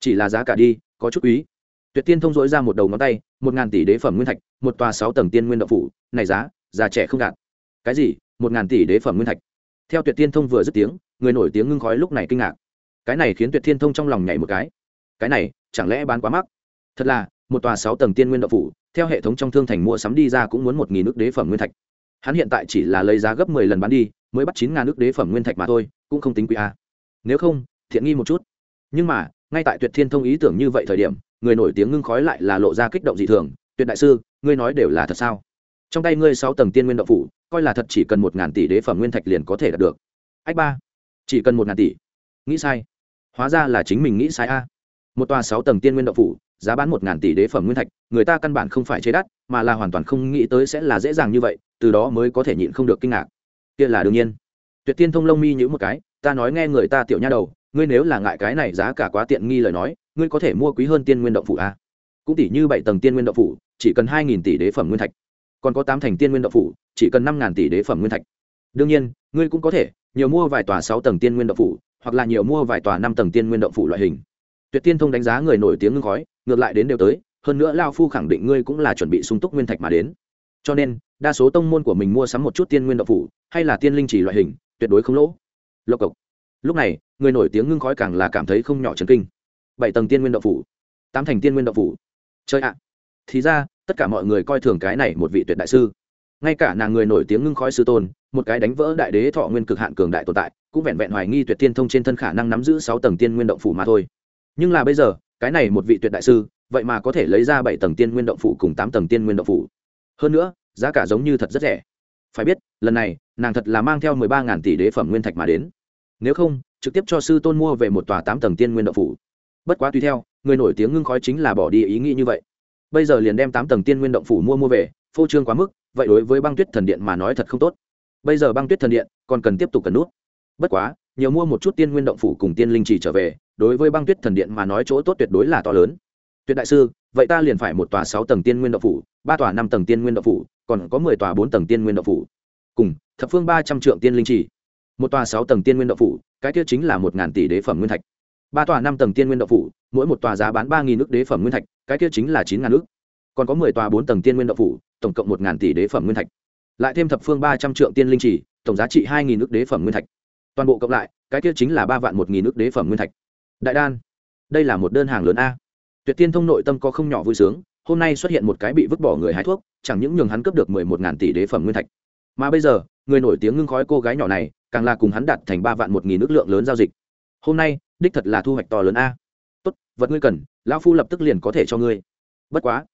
Chỉ là giá cả đi, có chút quý. Tuyệt tiên thông dỗi ra một đầu ngón tay một ngàn tỷ đế phẩm nguyên thạch, một tòa sáu tầng tiên nguyên động phủ, này giá, già trẻ không gạt cái gì? Một ngàn tỷ đế phẩm nguyên thạch. Theo tuyệt tiên thông vừa dứt tiếng, người nổi tiếng ngưng khói lúc này kinh ngạc. Cái này khiến tuyệt thiên thông trong lòng nhảy một cái. Cái này, chẳng lẽ bán quá mắc? Thật là, một tòa sáu tầng tiên nguyên động phủ, theo hệ thống trong thương thành mua sắm đi ra cũng muốn một nghìn nước đế phẩm nguyên thạch. Hắn hiện tại chỉ là lấy giá gấp mười lần bán đi, mới bắt chín ngàn nước đế phẩm nguyên thạch mà thôi, cũng không tính quý a. Nếu không, thiện nghi một chút. Nhưng mà, ngay tại tuyệt thiên thông ý tưởng như vậy thời điểm người nổi tiếng ngưng khói lại là lộ ra kích động dị thường, tuyệt đại sư, ngươi nói đều là thật sao? Trong tay ngươi sáu tầng tiên nguyên đậu phủ, coi là thật chỉ cần một ngàn tỷ đế phẩm nguyên thạch liền có thể đạt được. Ách ba, chỉ cần một ngàn tỷ. Nghĩ sai. Hóa ra là chính mình nghĩ sai a. Một tòa sáu tầng tiên nguyên đậu phủ, giá bán một ngàn tỷ đế phẩm nguyên thạch, người ta căn bản không phải chế đắt, mà là hoàn toàn không nghĩ tới sẽ là dễ dàng như vậy, từ đó mới có thể nhịn không được kinh ngạc. Kia là đương nhiên. Tuyệt tiên thông lông mi nhữ một cái, ta nói nghe người ta tiểu nha đầu ngươi nếu là ngại cái này giá cả quá tiện nghi lời nói, ngươi có thể mua quý hơn tiên nguyên động phủ a. Cũng tỷ như bảy tầng tiên nguyên động phủ, chỉ cần hai nghìn tỷ đế phẩm nguyên thạch. Còn có tám thành tiên nguyên động phủ, chỉ cần năm ngàn tỷ đế phẩm nguyên thạch. Đương nhiên, ngươi cũng có thể nhiều mua vài tòa sáu tầng tiên nguyên động phủ, hoặc là nhiều mua vài tòa năm tầng tiên nguyên động phủ loại hình. Tuyệt tiên thông đánh giá người nổi tiếng ngưng khói, ngược lại đến đều tới, hơn nữa lao phu khẳng định ngươi cũng là chuẩn bị sung túc nguyên thạch mà đến. Cho nên, đa số tông môn của mình mua sắm một chút tiên nguyên động phủ, hay là tiên linh chỉ loại hình, tuyệt đối không lỗ. Lộc cộc lúc này, người nổi tiếng ngưng khói càng là cảm thấy không nhỏ trần kinh. Bảy tầng tiên nguyên đậu phủ, tám thành tiên nguyên đậu phủ. Chơi ạ! Thì ra, tất cả mọi người coi thường cái này một vị tuyệt đại sư. Ngay cả nàng người nổi tiếng ngưng khói sư tôn, một cái đánh vỡ đại đế thọ nguyên cực hạn cường đại tồn tại, cũng vẹn vẹn hoài nghi tuyệt tiên thông trên thân khả năng nắm giữ sáu tầng tiên nguyên động phủ mà thôi. Nhưng là bây giờ, cái này một vị tuyệt đại sư, vậy mà có thể lấy ra bảy tầng tiên nguyên động phủ cùng tám tầng tiên nguyên động phủ. Hơn nữa, giá cả giống như thật rất rẻ. Phải biết, lần này, nàng thật là mang theo mười ba ngàn tỷ đế phẩm nguyên thạch mà đến nếu không, trực tiếp cho sư tôn mua về một tòa tám tầng tiên nguyên động phủ. Bất quá tùy theo, người nổi tiếng ngưng khói chính là bỏ đi ý nghĩ như vậy. Bây giờ liền đem tám tầng tiên nguyên động phủ mua mua về, phô trương quá mức, vậy đối với băng tuyết thần điện mà nói thật không tốt. Bây giờ băng tuyết thần điện còn cần tiếp tục cần nút. Bất quá, nhiều mua một chút tiên nguyên động phủ cùng tiên linh chỉ trở về, đối với băng tuyết thần điện mà nói chỗ tốt tuyệt đối là to lớn. Tuyệt đại sư, vậy ta liền phải một tòa sáu tầng tiên nguyên động phủ, ba tòa năm tầng tiên nguyên động phủ, còn có mười tòa bốn tầng tiên nguyên động phủ. Cùng, thập phương ba trăm trượng tiên linh chỉ một tòa sáu tầng tiên nguyên đậu phủ, cái kia chính là một ngàn tỷ đế phẩm nguyên thạch. Ba tòa năm tầng tiên nguyên đậu phủ, mỗi một tòa giá bán ba nghìn nước đế phẩm nguyên thạch, cái kia chính là chín ngàn nước còn có mười tòa bốn tầng tiên nguyên đậu phủ, tổng cộng một ngàn tỷ đế phẩm nguyên thạch. Lại thêm thập phương ba trăm triệu tiên linh chỉ tổng giá trị hai nghìn ước đế phẩm nguyên thạch. Toàn bộ cộng lại, cái kia chính là ba vạn một nghìn ước đế phẩm nguyên thạch. Đại đan, đây là một đơn hàng lớn a. Tuyệt tiên thông nội tâm có không nhỏ vui sướng, hôm nay xuất hiện một cái bị vứt bỏ người hái thuốc, chẳng những nhường hắn cướp được mười một ngàn tỷ đế phẩm nguyên thạch. Mà bây giờ người nổi tiếng ngưng khói cô gái nhỏ này, càng là cùng hắn đặt thành ba vạn một nghìn ước lượng lớn giao dịch. Hôm nay, đích thật là thu hoạch to lớn a. Tốt, vật ngươi cần, lão phu lập tức liền có thể cho ngươi. Bất quá,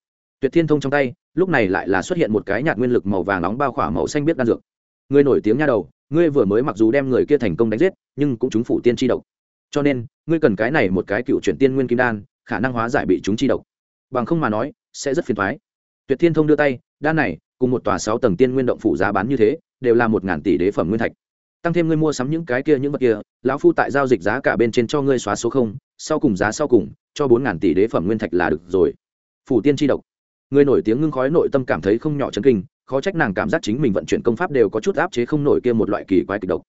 tuyệt thiên thông trong tay, lúc này lại là xuất hiện một cái nhạt nguyên lực màu vàng nóng bao khỏa màu xanh biết đan dược. Ngươi nổi tiếng nha đầu, ngươi vừa mới mặc dù đem người kia thành công đánh giết, nhưng cũng chúng phủ tiên tri độc. Cho nên, ngươi cần cái này một cái cựu chuyển tiên nguyên kim đan, khả năng hóa giải bị chúng chi độc. Bằng không mà nói, sẽ rất phiền thoái tuyệt thiên thông đưa tay, đan này, cùng một tòa sáu tầng tiên nguyên động phủ giá bán như thế đều là một ngàn tỷ đế phẩm nguyên thạch. Tăng thêm ngươi mua sắm những cái kia, những vật kia, lão phu tại giao dịch giá cả bên trên cho ngươi xóa số không, sau cùng giá sau cùng, cho bốn ngàn tỷ đế phẩm nguyên thạch là được rồi. Phủ tiên tri độc. Người nổi tiếng ngưng khói nội tâm cảm thấy không nhỏ chấn kinh, khó trách nàng cảm giác chính mình vận chuyển công pháp đều có chút áp chế không nổi kia một loại kỳ quái kịch độc.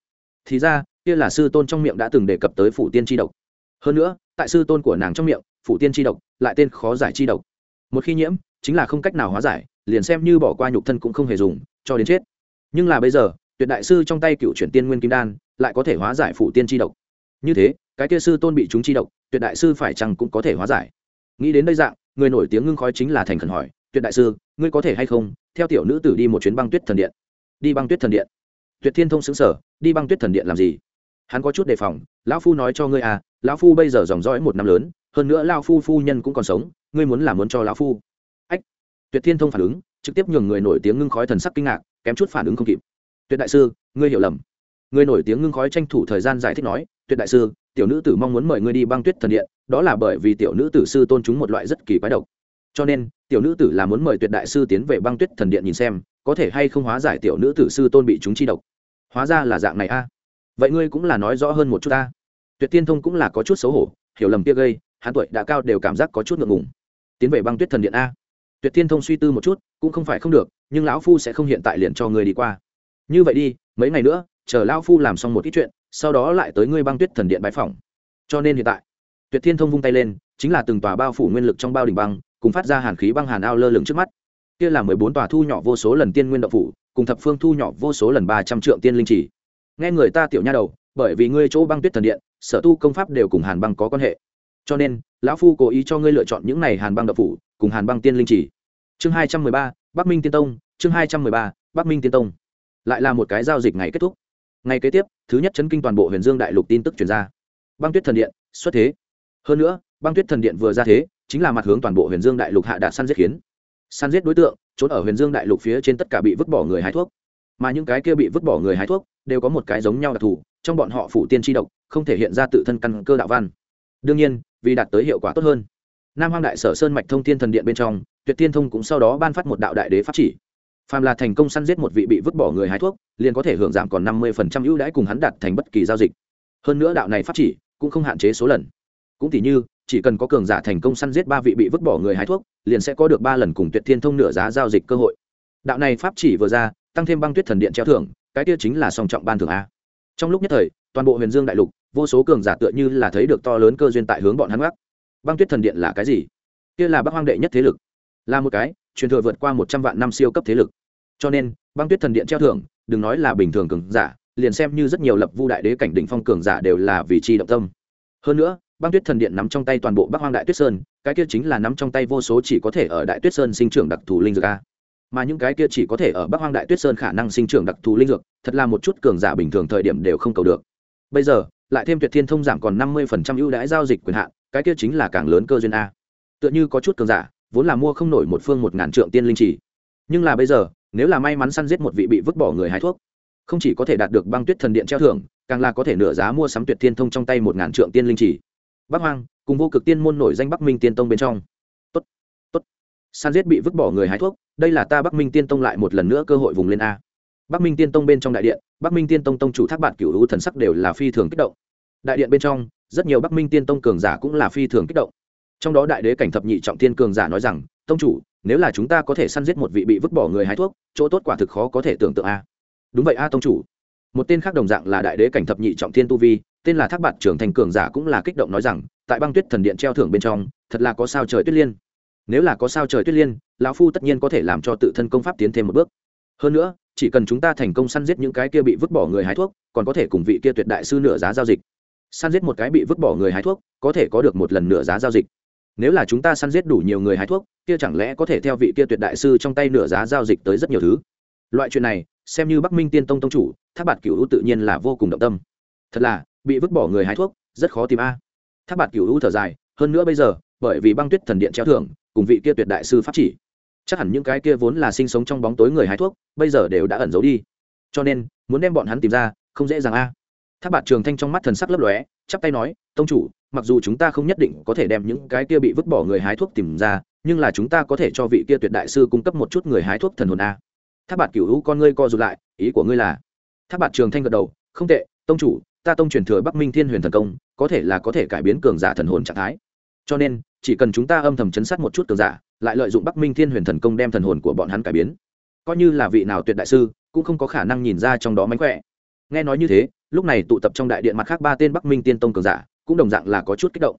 Thì ra, kia là sư tôn trong miệng đã từng đề cập tới phủ tiên tri độc. Hơn nữa, tại sư tôn của nàng trong miệng, phủ tiên tri độc, lại tên khó giải chi độc. Một khi nhiễm, chính là không cách nào hóa giải, liền xem như bỏ qua nhục thân cũng không hề dùng, cho đến chết nhưng là bây giờ, tuyệt đại sư trong tay cựu chuyển tiên nguyên kim đan, lại có thể hóa giải phủ tiên tri độc. Như thế, cái kia sư tôn bị chúng chi độc, tuyệt đại sư phải chăng cũng có thể hóa giải? Nghĩ đến đây dạng, người nổi tiếng ngưng khói chính là thành khẩn hỏi, tuyệt đại sư, ngươi có thể hay không, theo tiểu nữ tử đi một chuyến băng tuyết thần điện? Đi băng tuyết thần điện? Tuyệt thiên thông xứng sở đi băng tuyết thần điện làm gì? Hắn có chút đề phòng, lão phu nói cho ngươi à lão phu bây giờ dòng dõi một năm lớn, hơn nữa lão phu phu nhân cũng còn sống, ngươi muốn làm muốn cho lão phu. Ách. Tuyệt thiên thông phản ứng, trực tiếp nhường người nổi tiếng ngưng khói thần sắc kinh ngạc kém chút phản ứng không kịp. Tuyệt đại sư, ngươi hiểu lầm. Người nổi tiếng ngưng khói tranh thủ thời gian giải thích nói, tuyệt đại sư, tiểu nữ tử mong muốn mời ngươi đi băng tuyết thần điện, đó là bởi vì tiểu nữ tử sư tôn chúng một loại rất kỳ quái độc. Cho nên, tiểu nữ tử là muốn mời tuyệt đại sư tiến về băng tuyết thần điện nhìn xem, có thể hay không hóa giải tiểu nữ tử sư tôn bị chúng chi độc. Hóa ra là dạng này a. Vậy ngươi cũng là nói rõ hơn một chút ta tuyệt tiên thông cũng là có chút xấu hổ, hiểu lầm kia gây, hắn tuổi đã cao đều cảm giác có chút ngượng ngùng. Tiến về băng tuyết thần điện a tuyệt tiên thông suy tư một chút, cũng không phải không được, nhưng lão phu sẽ không hiện tại liền cho ngươi đi qua. Như vậy đi, mấy ngày nữa, chờ lão phu làm xong một ít chuyện, sau đó lại tới ngươi băng tuyết thần điện bãi phòng cho nên hiện tại, tuyệt thiên thông vung tay lên, chính là từng tòa bao phủ nguyên lực trong bao đỉnh băng, cùng phát ra hàn khí băng hàn ao lơ lửng trước mắt. Kia là mười bốn tòa thu nhỏ vô số lần tiên nguyên động phủ, cùng thập phương thu nhỏ vô số lần ba trăm triệu tiên linh chỉ. Nghe người ta tiểu nha đầu, bởi vì ngươi chỗ băng tuyết thần điện, sở tu công pháp đều cùng hàn băng có quan hệ cho nên, lão phu cố ý cho ngươi lựa chọn những này hàn băng đậu phủ cùng hàn băng tiên linh chỉ. Chương hai trăm mười ba, bắc minh tiên tông, chương hai trăm mười ba, bắc minh tiên tông. Lại là một cái giao dịch ngày kết thúc. Ngày kế tiếp, thứ nhất chấn kinh toàn bộ huyền dương đại lục tin tức truyền ra. Băng tuyết thần điện xuất thế. Hơn nữa, băng tuyết thần điện vừa ra thế, chính là mặt hướng toàn bộ huyền dương đại lục hạ đạt săn giết khiến săn giết đối tượng, trốn ở huyền dương đại lục phía trên tất cả bị vứt bỏ người hái thuốc. Mà những cái kia bị vứt bỏ người hái thuốc, đều có một cái giống nhau đặc thù, trong bọn họ phủ tiên tri độc, không thể hiện ra tự thân căn cơ đạo văn. Đương nhiên vì đạt tới hiệu quả tốt hơn. Nam hoang đại sở sơn mạch thông thiên thần điện bên trong, tuyệt tiên thông cũng sau đó ban phát một đạo đại đế pháp chỉ. Phàm là thành công săn giết một vị bị vứt bỏ người hái thuốc, liền có thể hưởng giảm còn năm mươi phần trăm ưu đãi cùng hắn đạt thành bất kỳ giao dịch. Hơn nữa đạo này pháp chỉ cũng không hạn chế số lần. Cũng tỷ như, chỉ cần có cường giả thành công săn giết ba vị bị vứt bỏ người hái thuốc, liền sẽ có được ba lần cùng tuyệt thiên thông nửa giá giao dịch cơ hội. Đạo này pháp chỉ vừa ra, tăng thêm băng tuyết thần điện treo thưởng, cái kia chính là song trọng ban thưởng a. Trong lúc nhất thời, toàn bộ huyền dương đại lục vô số cường giả tựa như là thấy được to lớn cơ duyên tại hướng bọn hắn gác. Băng tuyết thần điện là cái gì? Kia là bắc hoang đệ nhất thế lực. Là một cái truyền thừa vượt qua một trăm vạn năm siêu cấp thế lực. Cho nên, băng tuyết thần điện treo thưởng, đừng nói là bình thường cường giả, liền xem như rất nhiều lập vu đại đế cảnh đỉnh phong cường giả đều là vì chi động tâm. Hơn nữa, băng tuyết thần điện nắm trong tay toàn bộ bắc hoang đại tuyết sơn, cái kia chính là nắm trong tay vô số chỉ có thể ở đại tuyết sơn sinh trưởng đặc thù linh dược a. Mà những cái kia chỉ có thể ở bắc hoang đại tuyết sơn khả năng sinh trưởng đặc thù linh dược, thật là một chút cường giả bình thường thời điểm đều không cầu được. Bây giờ lại thêm tuyệt thiên thông giảm còn năm mươi phần trăm ưu đãi giao dịch quyền hạn, cái kia chính là càng lớn cơ duyên a. Tựa như có chút cường giả, vốn là mua không nổi một phương một ngàn trượng tiên linh chỉ. Nhưng là bây giờ, nếu là may mắn săn giết một vị bị vứt bỏ người hái thuốc, không chỉ có thể đạt được băng tuyết thần điện treo thưởng, càng là có thể nửa giá mua sắm tuyệt thiên thông trong tay một ngàn trượng tiên linh chỉ. Bắc hoang, cùng vô cực tiên môn nổi danh bắc minh tiên tông bên trong. Tốt tốt. San giết bị vứt bỏ người hái thuốc, đây là ta bắc minh tiên tông lại một lần nữa cơ hội vùng lên a bắc minh tiên tông bên trong đại điện, bắc minh tiên tông tông chủ thác bạn cựu hữu thần sắc đều là phi thường kích động. Đại điện bên trong, rất nhiều bắc minh tiên tông cường giả cũng là phi thường kích động. Trong đó đại đế cảnh thập nhị trọng tiên cường giả nói rằng, tông chủ, nếu là chúng ta có thể săn giết một vị bị vứt bỏ người hái thuốc, chỗ tốt quả thực khó có thể tưởng tượng a. Đúng vậy a, tông chủ. Một tên khác đồng dạng là đại đế cảnh thập nhị trọng thiên tu vi, tên là thác bạt trưởng thành cường giả cũng là kích động nói rằng, tại băng tuyết thần điện treo thưởng bên trong, thật là có sao trời tuyết liên. Nếu là có sao trời tuyết liên, lão phu tất nhiên có thể làm cho tự thân công pháp tiến thêm một bước. Hơn nữa chỉ cần chúng ta thành công săn giết những cái kia bị vứt bỏ người hái thuốc, còn có thể cùng vị kia tuyệt đại sư nửa giá giao dịch. Săn giết một cái bị vứt bỏ người hái thuốc, có thể có được một lần nửa giá giao dịch. Nếu là chúng ta săn giết đủ nhiều người hái thuốc, kia chẳng lẽ có thể theo vị kia tuyệt đại sư trong tay nửa giá giao dịch tới rất nhiều thứ? Loại chuyện này, xem như bắc minh tiên tông tông chủ tháp bạt cửu tự nhiên là vô cùng động tâm. Thật là, bị vứt bỏ người hái thuốc, rất khó tìm a. Tháp bạt cửu thở dài, hơn nữa bây giờ, bởi vì băng tuyết thần điện treo thưởng, cùng vị kia tuyệt đại sư pháp chỉ chắc hẳn những cái kia vốn là sinh sống trong bóng tối người hái thuốc, bây giờ đều đã ẩn giấu đi. Cho nên, muốn đem bọn hắn tìm ra, không dễ dàng a. Tháp bạt trường thanh trong mắt thần sắc lấp lóe, chắp tay nói, tông chủ, mặc dù chúng ta không nhất định có thể đem những cái kia bị vứt bỏ người hái thuốc tìm ra, nhưng là chúng ta có thể cho vị kia tuyệt đại sư cung cấp một chút người hái thuốc thần hồn a. Tháp bạt cửu hữu con ngươi co rụt lại, ý của ngươi là? Tháp bạt trường thanh gật đầu, không tệ, tông chủ, ta tông truyền thừa bắc minh thiên huyền thần công, có thể là có thể cải biến cường giả thần hồn trạng thái cho nên, chỉ cần chúng ta âm thầm chấn sát một chút cường giả, lại lợi dụng bắc minh thiên huyền thần công đem thần hồn của bọn hắn cải biến. Coi như là vị nào tuyệt đại sư, cũng không có khả năng nhìn ra trong đó mánh khỏe. Nghe nói như thế, lúc này tụ tập trong đại điện mặt khác ba tên bắc minh tiên tông cường giả, cũng đồng dạng là có chút kích động.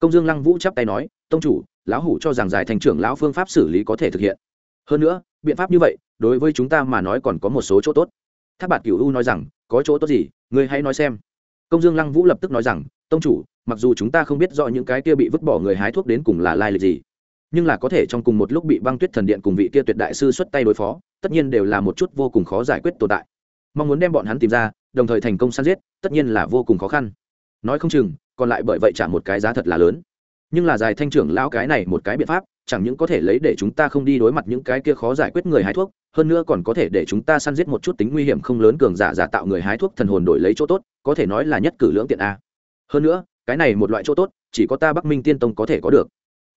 Công dương lăng vũ chắp tay nói, tông chủ, lão hủ cho rằng giải thành trưởng lão phương pháp xử lý có thể thực hiện. Hơn nữa, biện pháp như vậy, đối với chúng ta mà nói còn có một số chỗ tốt. Tháp bạt cửu u nói rằng, có chỗ tốt gì, ngươi hãy nói xem. Công dương lăng vũ lập tức nói rằng, tông chủ mặc dù chúng ta không biết rõ những cái kia bị vứt bỏ người hái thuốc đến cùng là lai lịch gì, nhưng là có thể trong cùng một lúc bị băng tuyết thần điện cùng vị kia tuyệt đại sư xuất tay đối phó, tất nhiên đều là một chút vô cùng khó giải quyết tồn tại. Mong muốn đem bọn hắn tìm ra, đồng thời thành công săn giết, tất nhiên là vô cùng khó khăn. Nói không chừng, còn lại bởi vậy trả một cái giá thật là lớn. Nhưng là dài thanh trưởng lão cái này một cái biện pháp, chẳng những có thể lấy để chúng ta không đi đối mặt những cái kia khó giải quyết người hái thuốc, hơn nữa còn có thể để chúng ta săn giết một chút tính nguy hiểm không lớn cường giả giả tạo người hái thuốc thần hồn đổi lấy chỗ tốt, có thể nói là nhất cử lưỡng tiện a. Hơn nữa cái này một loại chỗ tốt, chỉ có ta bắc minh tiên tông có thể có được.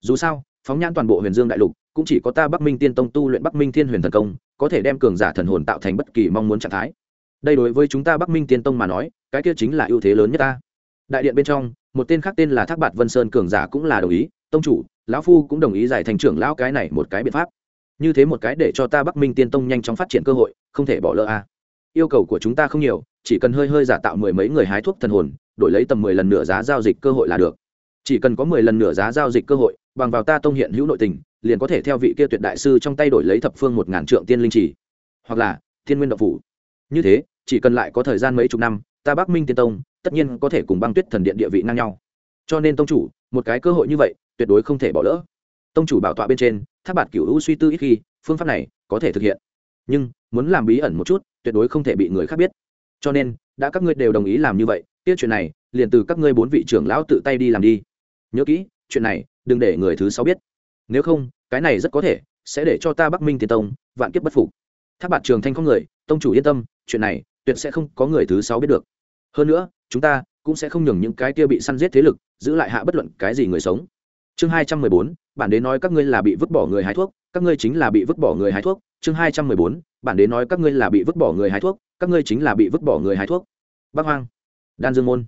Dù sao, phóng nhãn toàn bộ huyền dương đại lục, cũng chỉ có ta bắc minh tiên tông tu luyện bắc minh thiên huyền thần công, có thể đem cường giả thần hồn tạo thành bất kỳ mong muốn trạng thái. Đây đối với chúng ta bắc minh tiên tông mà nói, cái kia chính là ưu thế lớn nhất ta. Đại điện bên trong, một tên khác tên là thác bạt vân sơn cường giả cũng là đồng ý, tông chủ, lão phu cũng đồng ý giải thành trưởng lão cái này một cái biện pháp. Như thế một cái để cho ta bắc minh tiên tông nhanh chóng phát triển cơ hội, không thể bỏ lỡ a. Yêu cầu của chúng ta không nhiều, chỉ cần hơi hơi giả tạo mười mấy người hái thuốc thần hồn đổi lấy tầm mười lần nửa giá giao dịch cơ hội là được. Chỉ cần có mười lần nửa giá giao dịch cơ hội bằng vào ta tông hiện hữu nội tình liền có thể theo vị kia tuyệt đại sư trong tay đổi lấy thập phương một ngàn trượng tiên linh chỉ, hoặc là thiên nguyên độc phủ. Như thế chỉ cần lại có thời gian mấy chục năm ta bắc minh tiên tông tất nhiên có thể cùng băng tuyết thần điện địa vị ngang nhau. Cho nên tông chủ một cái cơ hội như vậy tuyệt đối không thể bỏ lỡ. Tông chủ bảo tọa bên trên tháp bạt cửu u suy tư ít khi phương pháp này có thể thực hiện. Nhưng muốn làm bí ẩn một chút tuyệt đối không thể bị người khác biết. Cho nên đã các ngươi đều đồng ý làm như vậy kia chuyện này, liền từ các ngươi bốn vị trưởng lão tự tay đi làm đi. Nhớ kỹ, chuyện này, đừng để người thứ sáu biết. Nếu không, cái này rất có thể sẽ để cho ta bắc minh tiên tông vạn kiếp bất phục. Tháp bạt trường thanh không người, tông chủ yên tâm, chuyện này tuyệt sẽ không có người thứ sáu biết được. Hơn nữa, chúng ta cũng sẽ không nhường những cái kia bị săn giết thế lực giữ lại hạ bất luận cái gì người sống. Chương hai trăm mười bốn, bản đế nói các ngươi là bị vứt bỏ người hái thuốc, các ngươi chính là bị vứt bỏ người hái thuốc. Chương hai trăm mười bốn, bản đế nói các ngươi là bị vứt bỏ người hái thuốc, các ngươi chính là bị vứt bỏ người hái thuốc. Bắc hoang đan dương môn.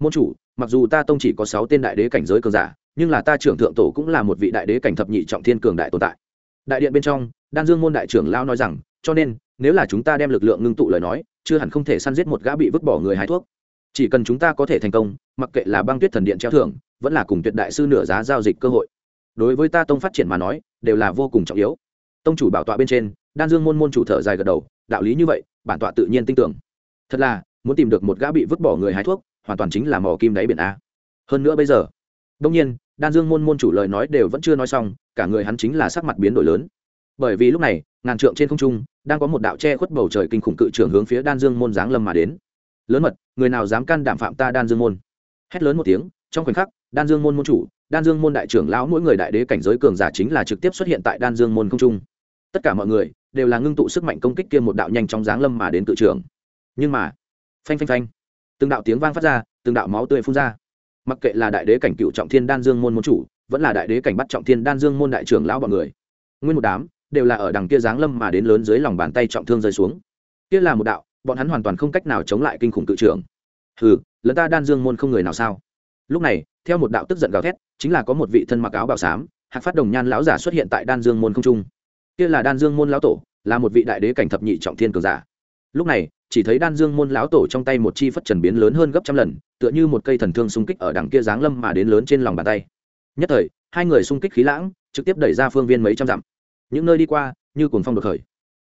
Môn chủ, mặc dù ta tông chỉ có sáu tên đại đế cảnh giới cường giả, nhưng là ta trưởng thượng tổ cũng là một vị đại đế cảnh thập nhị trọng thiên cường đại tồn tại. Đại điện bên trong, đan dương môn đại trưởng lao nói rằng, cho nên, nếu là chúng ta đem lực lượng ngưng tụ lời nói, chưa hẳn không thể săn giết một gã bị vứt bỏ người hái thuốc. Chỉ cần chúng ta có thể thành công, mặc kệ là băng tuyết thần điện treo thưởng, vẫn là cùng tuyệt đại sư nửa giá giao dịch cơ hội. Đối với ta tông phát triển mà nói, đều là vô cùng trọng yếu. Tông chủ bảo tọa bên trên, đan dương môn môn chủ thở dài gật đầu, đạo lý như vậy, bản tọa tự nhiên tin tưởng. Thật là muốn tìm được một gã bị vứt bỏ người hái thuốc, hoàn toàn chính là mỏ kim đáy biển a. Hơn nữa bây giờ đông nhiên, đan dương môn môn chủ lời nói đều vẫn chưa nói xong, cả người hắn chính là sắc mặt biến đổi lớn. Bởi vì lúc này, ngàn trượng trên không trung, đang có một đạo che khuất bầu trời kinh khủng cự trưởng hướng phía đan dương môn giáng lâm mà đến. Lớn mật, người nào dám can đảm phạm ta đan dương môn? Hét lớn một tiếng, trong khoảnh khắc, đan dương môn môn chủ, đan dương môn đại trưởng lão mỗi người đại đế cảnh giới cường giả chính là trực tiếp xuất hiện tại đan dương môn không trung. Tất cả mọi người đều là ngưng tụ sức mạnh công kích kia một đạo nhanh trong giáng lâm mà đến cự trưởng. Nhưng mà phanh phanh phanh. Từng đạo tiếng vang phát ra, từng đạo máu tươi phun ra. Mặc kệ là đại đế cảnh cựu trọng thiên đan dương môn môn chủ, vẫn là đại đế cảnh bắt trọng thiên đan dương môn đại trưởng lão bọn người. Nguyên một đám đều là ở đằng kia giáng lâm mà đến lớn dưới lòng bàn tay trọng thương rơi xuống. Kia là một đạo, bọn hắn hoàn toàn không cách nào chống lại kinh khủng cự trưởng. Hừ lẫn ta đan dương môn không người nào sao? Lúc này, theo một đạo tức giận gào thét, chính là có một vị thân mặc áo bào xám, hạc phát đồng nhan lão giả xuất hiện tại đan dương môn không trung. Kia là đan dương môn lão tổ, là một vị đại đế cảnh thập nhị trọng thiên cường giả lúc này, chỉ thấy đan dương môn lão tổ trong tay một chi phất trần biến lớn hơn gấp trăm lần, tựa như một cây thần thương xung kích ở đằng kia giáng lâm mà đến lớn trên lòng bàn tay. Nhất thời, hai người xung kích khí lãng, trực tiếp đẩy ra phương viên mấy trăm dặm. Những nơi đi qua, như cuồng phong đột khởi.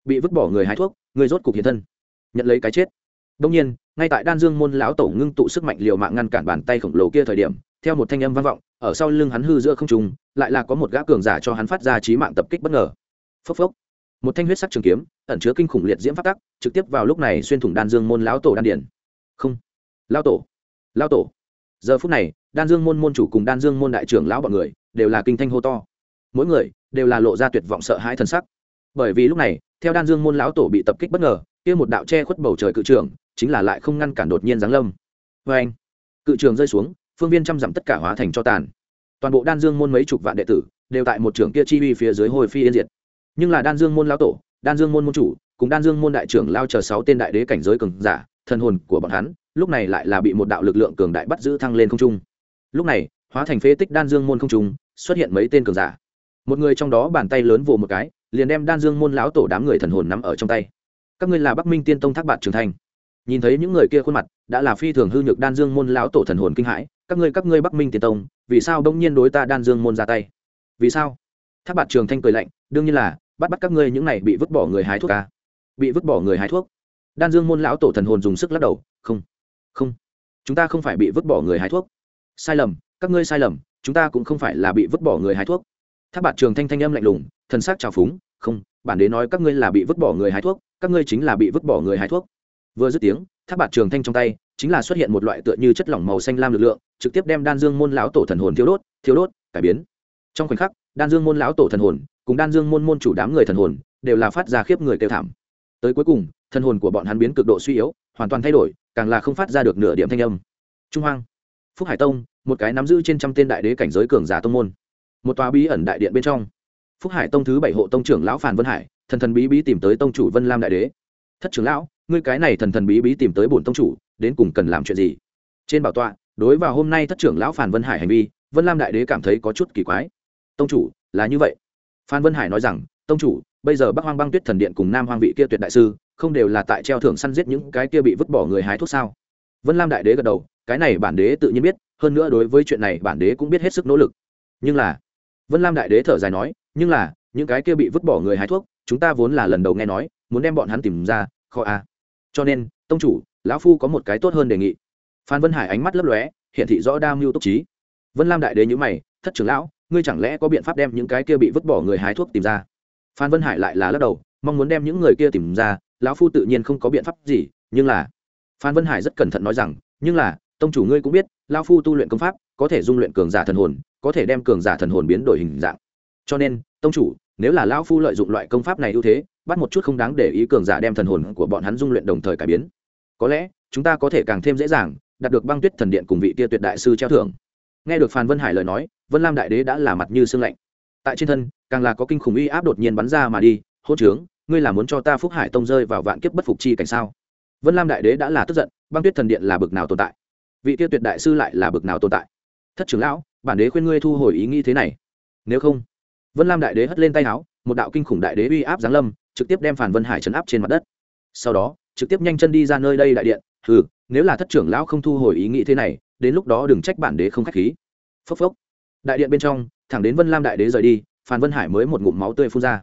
Bị vứt bỏ người hái thuốc, người rốt cục hiện thân. Nhận lấy cái chết. Đông nhiên, ngay tại đan dương môn lão tổ ngưng tụ sức mạnh liều mạng ngăn cản bàn tay khổng lồ kia thời điểm, theo một thanh âm vang vọng, ở sau lưng hắn hư giữa không trung, lại là có một gã cường giả cho hắn phát ra trí mạng tập kích bất ngờ. Phốc phốc một thanh huyết sắc trường kiếm, ẩn chứa kinh khủng liệt diễm phát tắc, trực tiếp vào lúc này xuyên thủng đan dương môn lão tổ đan điển không. Lao tổ. Lao tổ. Giờ phút này, đan dương môn môn chủ cùng đan dương môn đại trưởng lão bọn người đều là kinh thanh hô to. Mỗi người đều là lộ ra tuyệt vọng sợ hãi thân sắc. Bởi vì lúc này, theo đan dương môn lão tổ bị tập kích bất ngờ, kia một đạo che khuất bầu trời cự trường chính là lại không ngăn cản đột nhiên giáng lâm. Vê anh, cự trường rơi xuống, phương viên trăm dặm tất cả hóa thành cho tàn. Toàn bộ đan dương môn mấy chục vạn đệ tử đều tại một trường kia chi uy phía dưới hồi phi yên diệt nhưng là đan dương môn lão tổ, đan dương môn môn chủ, cùng đan dương môn đại trưởng lao chờ sáu tên đại đế cảnh giới cường giả, thần hồn của bọn hắn, lúc này lại là bị một đạo lực lượng cường đại bắt giữ thăng lên không trung. Lúc này, hóa thành phế tích đan dương môn không trung, xuất hiện mấy tên cường giả. Một người trong đó bàn tay lớn vồ một cái, liền đem đan dương môn lão tổ đám người thần hồn nắm ở trong tay. Các ngươi là bắc minh tiên tông thác bạt trường thành. Nhìn thấy những người kia khuôn mặt, đã là phi thường hư nhược đan dương môn lão tổ thần hồn kinh hãi, các ngươi các ngươi bắc minh tiên tông, vì sao đông nhiên đối ta đan dương môn ra tay? Vì sao? Thác bạt trường thanh cười lạnh, đương nhiên là bắt bắt các ngươi những này bị vứt bỏ người hái thuốc ca. Bị vứt bỏ người hái thuốc. Đan dương môn lão tổ thần hồn dùng sức lắc đầu, không không, chúng ta không phải bị vứt bỏ người hái thuốc. Sai lầm, các ngươi sai lầm, chúng ta cũng không phải là bị vứt bỏ người hái thuốc. Tháp bạt trường thanh thanh âm lạnh lùng, thần sắc trào phúng, không, bản đế nói các ngươi là bị vứt bỏ người hái thuốc, các ngươi chính là bị vứt bỏ người hái thuốc. Vừa dứt tiếng, tháp bạt trường thanh trong tay chính là xuất hiện một loại tựa như chất lỏng màu xanh lam lực lượng, trực tiếp đem đan dương môn lão tổ thần hồn thiếu đốt thiếu đốt, cải biến. Trong khoảnh khắc, đan dương môn lão tổ thần hồn cùng đan dương môn môn chủ đám người thần hồn đều là phát ra khiếp người kêu thảm. Tới cuối cùng, thần hồn của bọn hắn biến cực độ suy yếu, hoàn toàn thay đổi, càng là không phát ra được nửa điểm thanh âm. Trung hoang, phúc hải tông, một cái nắm giữ trên trăm tên đại đế cảnh giới cường giả tông môn. Một tòa bí ẩn đại điện bên trong, phúc hải tông thứ bảy hộ tông trưởng lão phàn vân hải, thần thần bí bí tìm tới tông chủ vân lam đại đế. Thất trưởng lão, ngươi cái này thần thần bí bí tìm tới bổn tông chủ, đến cùng cần làm chuyện gì? Trên bảo tọa, đối vào hôm nay thất trưởng lão phàn vân hải hành vi, vân lam đại đế cảm thấy có chút kỳ quái. Tông chủ, là như vậy phan vân hải nói rằng, tông chủ, bây giờ bắc hoang băng tuyết thần điện cùng nam hoang vị kia tuyệt đại sư, không đều là tại treo thưởng săn giết những cái kia bị vứt bỏ người hái thuốc sao? Vân lam đại đế gật đầu, cái này bản đế tự nhiên biết, hơn nữa đối với chuyện này bản đế cũng biết hết sức nỗ lực. Nhưng là, vân lam đại đế thở dài nói, nhưng là, những cái kia bị vứt bỏ người hái thuốc, chúng ta vốn là lần đầu nghe nói, muốn đem bọn hắn tìm ra kho a à. cho nên, tông chủ, lão phu có một cái tốt hơn đề nghị. Phan vân hải ánh mắt lấp lóe hiện thị rõ đa mưu túc trí. Vân lam đại đế nhữ mày, thất trưởng lão ngươi chẳng lẽ có biện pháp đem những cái kia bị vứt bỏ người hái thuốc tìm ra? Phan vân hải lại là lắc đầu, mong muốn đem những người kia tìm ra, lão phu tự nhiên không có biện pháp gì, nhưng là, phan vân hải rất cẩn thận nói rằng, nhưng là, tông chủ ngươi cũng biết, lão phu tu luyện công pháp, có thể dung luyện cường giả thần hồn, có thể đem cường giả thần hồn biến đổi hình dạng. Cho nên, tông chủ, nếu là lão phu lợi dụng loại công pháp này ưu thế, bắt một chút không đáng để ý cường giả đem thần hồn của bọn hắn dung luyện đồng thời cải biến. Có lẽ, chúng ta có thể càng thêm dễ dàng, đạt được băng tuyết thần điện cùng vị tia tuyệt đại sư treo thưởng nghe được phan vân hải lời nói, vân lam đại đế đã là mặt như sương lạnh. Tại trên thân, càng là có kinh khủng uy áp đột nhiên bắn ra mà đi hốt trướng, ngươi là muốn cho ta phúc hải tông rơi vào vạn kiếp bất phục chi cảnh sao? Vân lam đại đế đã là tức giận, băng tuyết thần điện là bực nào tồn tại? Vị tiêu tuyệt đại sư lại là bực nào tồn tại? Thất trưởng lão, bản đế khuyên ngươi thu hồi ý nghĩ thế này. Nếu không, vân lam đại đế hất lên tay áo, một đạo kinh khủng đại đế uy áp giáng lâm, trực tiếp đem phản vân hải chấn áp trên mặt đất. Sau đó, trực tiếp nhanh chân đi ra nơi đây đại điện ừ nếu là thất trưởng lão không thu hồi ý nghĩ thế này đến lúc đó đừng trách bản đế không khách khí. Phốc phốc. Đại điện bên trong, thẳng đến vân lam đại đế rời đi, phan vân hải mới một ngụm máu tươi phun ra.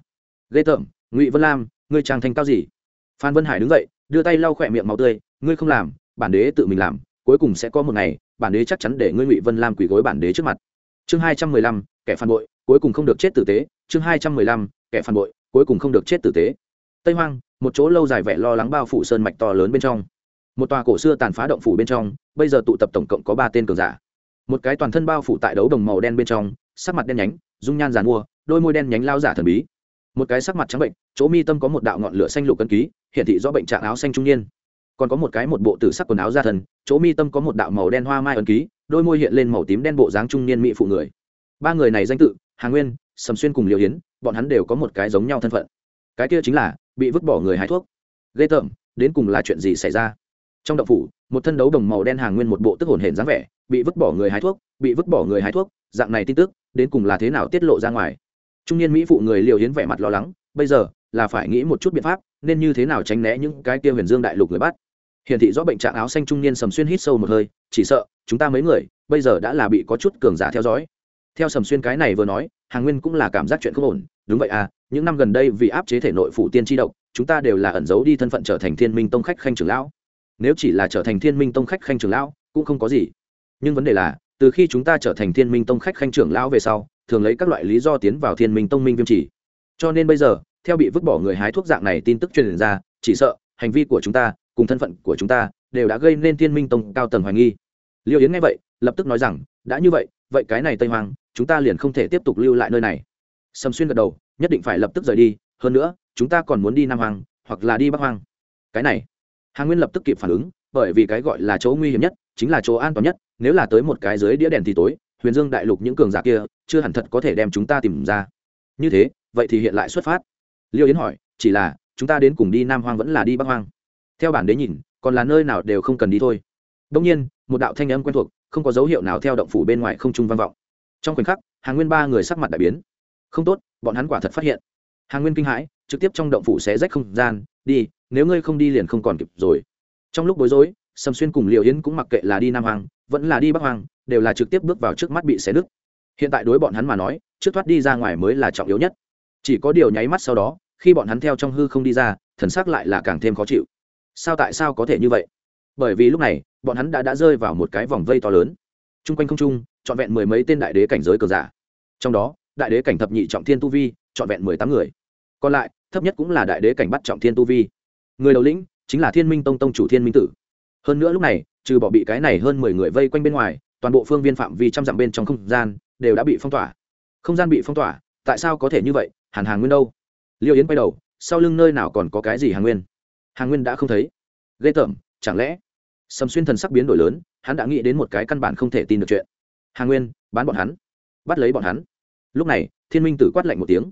Ghê tởm, ngụy vân lam, ngươi trang thành cao gì? Phan vân hải đứng dậy, đưa tay lau khỏe miệng máu tươi, ngươi không làm, bản đế tự mình làm, cuối cùng sẽ có một ngày, bản đế chắc chắn để ngươi ngụy vân lam quỳ gối bản đế trước mặt. Chương hai trăm mười lăm, kẻ phản bội, cuối cùng không được chết tử tế. Chương hai trăm mười lăm, kẻ phản bội, cuối cùng không được chết tử tế. Tây hoang, một chỗ lâu dài vẻ lo lắng bao phủ sơn mạch to lớn bên trong một tòa cổ xưa tàn phá động phủ bên trong, bây giờ tụ tập tổng cộng có ba tên cường giả. Một cái toàn thân bao phủ tại đấu đồng màu đen bên trong, sắc mặt đen nhánh, dung nhan giàn mua, đôi môi đen nhánh lao giả thần bí. Một cái sắc mặt trắng bệnh, chỗ mi tâm có một đạo ngọn lửa xanh lục cân ký hiện thị do bệnh trạng áo xanh trung niên. Còn có một cái một bộ tử sắc quần áo da thần, chỗ mi tâm có một đạo màu đen hoa mai ấn ký, đôi môi hiện lên màu tím đen bộ dáng trung niên mỹ phụ người. Ba người này danh tự, hà nguyên, sầm xuyên cùng liều hiến, bọn hắn đều có một cái giống nhau thân phận. Cái kia chính là, bị vứt bỏ người hái thuốc. Ghê tởm, đến cùng là chuyện gì xảy ra? Trong động phủ, một thân đấu đồng màu đen hàng nguyên một bộ tức hồn hển dáng vẻ, bị vứt bỏ người hái thuốc, bị vứt bỏ người hái thuốc, dạng này tin tức, đến cùng là thế nào tiết lộ ra ngoài? Trung niên mỹ phụ người liều hiến vẻ mặt lo lắng, bây giờ là phải nghĩ một chút biện pháp, nên như thế nào tránh né những cái kia huyền dương đại lục người bắt. Hiển thị rõ bệnh trạng áo xanh trung niên sầm xuyên hít sâu một hơi, chỉ sợ, chúng ta mấy người, bây giờ đã là bị có chút cường giả theo dõi. Theo sầm xuyên cái này vừa nói, hàng nguyên cũng là cảm giác chuyện không ổn, đúng vậy à những năm gần đây vì áp chế thể nội phủ tiên tri độc, chúng ta đều là ẩn giấu đi thân phận trở thành thiên minh tông khách khanh trưởng lão nếu chỉ là trở thành thiên minh tông khách khanh trưởng lão, cũng không có gì. Nhưng vấn đề là, từ khi chúng ta trở thành thiên minh tông khách khanh trưởng lão về sau, thường lấy các loại lý do tiến vào thiên minh tông minh viêm chỉ. Cho nên bây giờ, theo bị vứt bỏ người hái thuốc dạng này tin tức truyền ra, chỉ sợ, hành vi của chúng ta, cùng thân phận của chúng ta, đều đã gây nên thiên minh tông cao tầng hoài nghi. Liêu yến nghe vậy, lập tức nói rằng, đã như vậy vậy cái này tây hoàng, chúng ta liền không thể tiếp tục lưu lại nơi này. Sầm xuyên gật đầu, nhất định phải lập tức rời đi, hơn nữa, chúng ta còn muốn đi nam hoàng, hoặc là đi bắc hoàng. Cái này hà nguyên lập tức kịp phản ứng, bởi vì cái gọi là chỗ nguy hiểm nhất chính là chỗ an toàn nhất, nếu là tới một cái dưới đĩa đèn thì tối, huyền dương đại lục những cường giả kia chưa hẳn thật có thể đem chúng ta tìm ra. Như thế, vậy thì hiện lại xuất phát. Liêu yến hỏi, chỉ là, chúng ta đến cùng đi nam hoang vẫn là đi bắc hoang? Theo bản đế nhìn, còn là nơi nào đều không cần đi thôi. Đông nhiên, một đạo thanh âm quen thuộc, không có dấu hiệu nào theo động phủ bên ngoài không trung vang vọng. Trong khoảnh khắc, hàng nguyên ba người sắc mặt đại biến. Không tốt, bọn hắn quả thật phát hiện. Hàng nguyên kinh hãi trực tiếp trong động phủ xé rách không gian, đi, nếu ngươi không đi liền không còn kịp rồi. Trong lúc bối rối, sầm xuyên cùng liều yến cũng mặc kệ là đi nam hoàng vẫn là đi bắc hoàng đều là trực tiếp bước vào trước mắt bị xé nứt. Hiện tại đối bọn hắn mà nói, trước thoát đi ra ngoài mới là trọng yếu nhất. Chỉ có điều nháy mắt sau đó, khi bọn hắn theo trong hư không đi ra, thần sắc lại là càng thêm khó chịu. Sao tại sao có thể như vậy? Bởi vì lúc này, bọn hắn đã đã rơi vào một cái vòng vây to lớn. T r u n g quanh không trung, trọn vẹn mười mấy tên đại đế cảnh giới cờ giả. Trong đó, đại đế cảnh thập nhị trọng thiên tu vi, trọn vẹn mười tám người. Còn lại thấp nhất cũng là đại đế cảnh bắt trọng thiên tu vi. Người đầu lĩnh chính là thiên minh tông tông chủ thiên minh tử. Hơn nữa lúc này, trừ bỏ bị cái này hơn mười người vây quanh bên ngoài, toàn bộ phương viên phạm vi trăm dặm bên trong không gian đều đã bị phong tỏa. Không gian bị phong tỏa, tại sao có thể như vậy? Hàn hàng nguyên đâu? Liêu yến quay đầu, sau lưng nơi nào còn có cái gì hàng nguyên? Hàng nguyên đã không thấy. Ghê tởm, chẳng lẽ? Sầm xuyên thần sắc biến đổi lớn, hắn đã nghĩ đến một cái căn bản không thể tin được chuyện. Hàng nguyên, bán bọn hắn. Bắt lấy bọn hắn. Lúc này, thiên minh tử quát lạnh một tiếng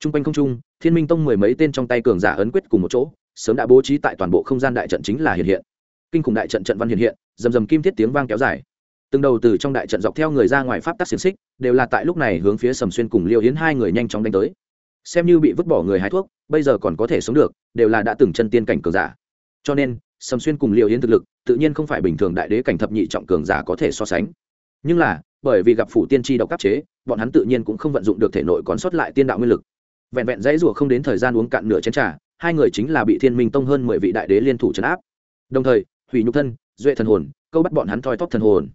t r u n g quanh không trung, thiên minh tông mười mấy tên trong tay cường giả ấn quyết cùng một chỗ, sớm đã bố trí tại toàn bộ không gian đại trận chính là hiện hiện. Kinh khủng đại trận trận văn hiện hiện dầm dầm kim thiết tiếng vang kéo dài. Từng đầu từ trong đại trận dọc theo người ra ngoài pháp tắc xiềng xích, đều là tại lúc này hướng phía sầm xuyên cùng liêu hiến hai người nhanh chóng đánh tới. Xem như bị vứt bỏ người hái thuốc, bây giờ còn có thể sống được, đều là đã từng chân tiên cảnh cường giả. Cho nên, sầm xuyên cùng Liêu yến thực lực, tự nhiên không phải bình thường đại đế cảnh thập nhị trọng cường giả có thể so sánh. Nhưng là, bởi vì gặp phủ tiên tri độc áp chế, bọn hắn tự nhiên cũng không vận dụng được thể nội còn sót lại tiên đạo nguyên lực vẹn vẹn dãy rủa không đến thời gian uống cạn nửa chén trà, hai người chính là bị thiên minh tông hơn mười vị đại đế liên thủ trấn áp. Đồng thời, hủy nhục thân, duệ thần hồn, câu bắt bọn hắn thoi thóp thần hồn.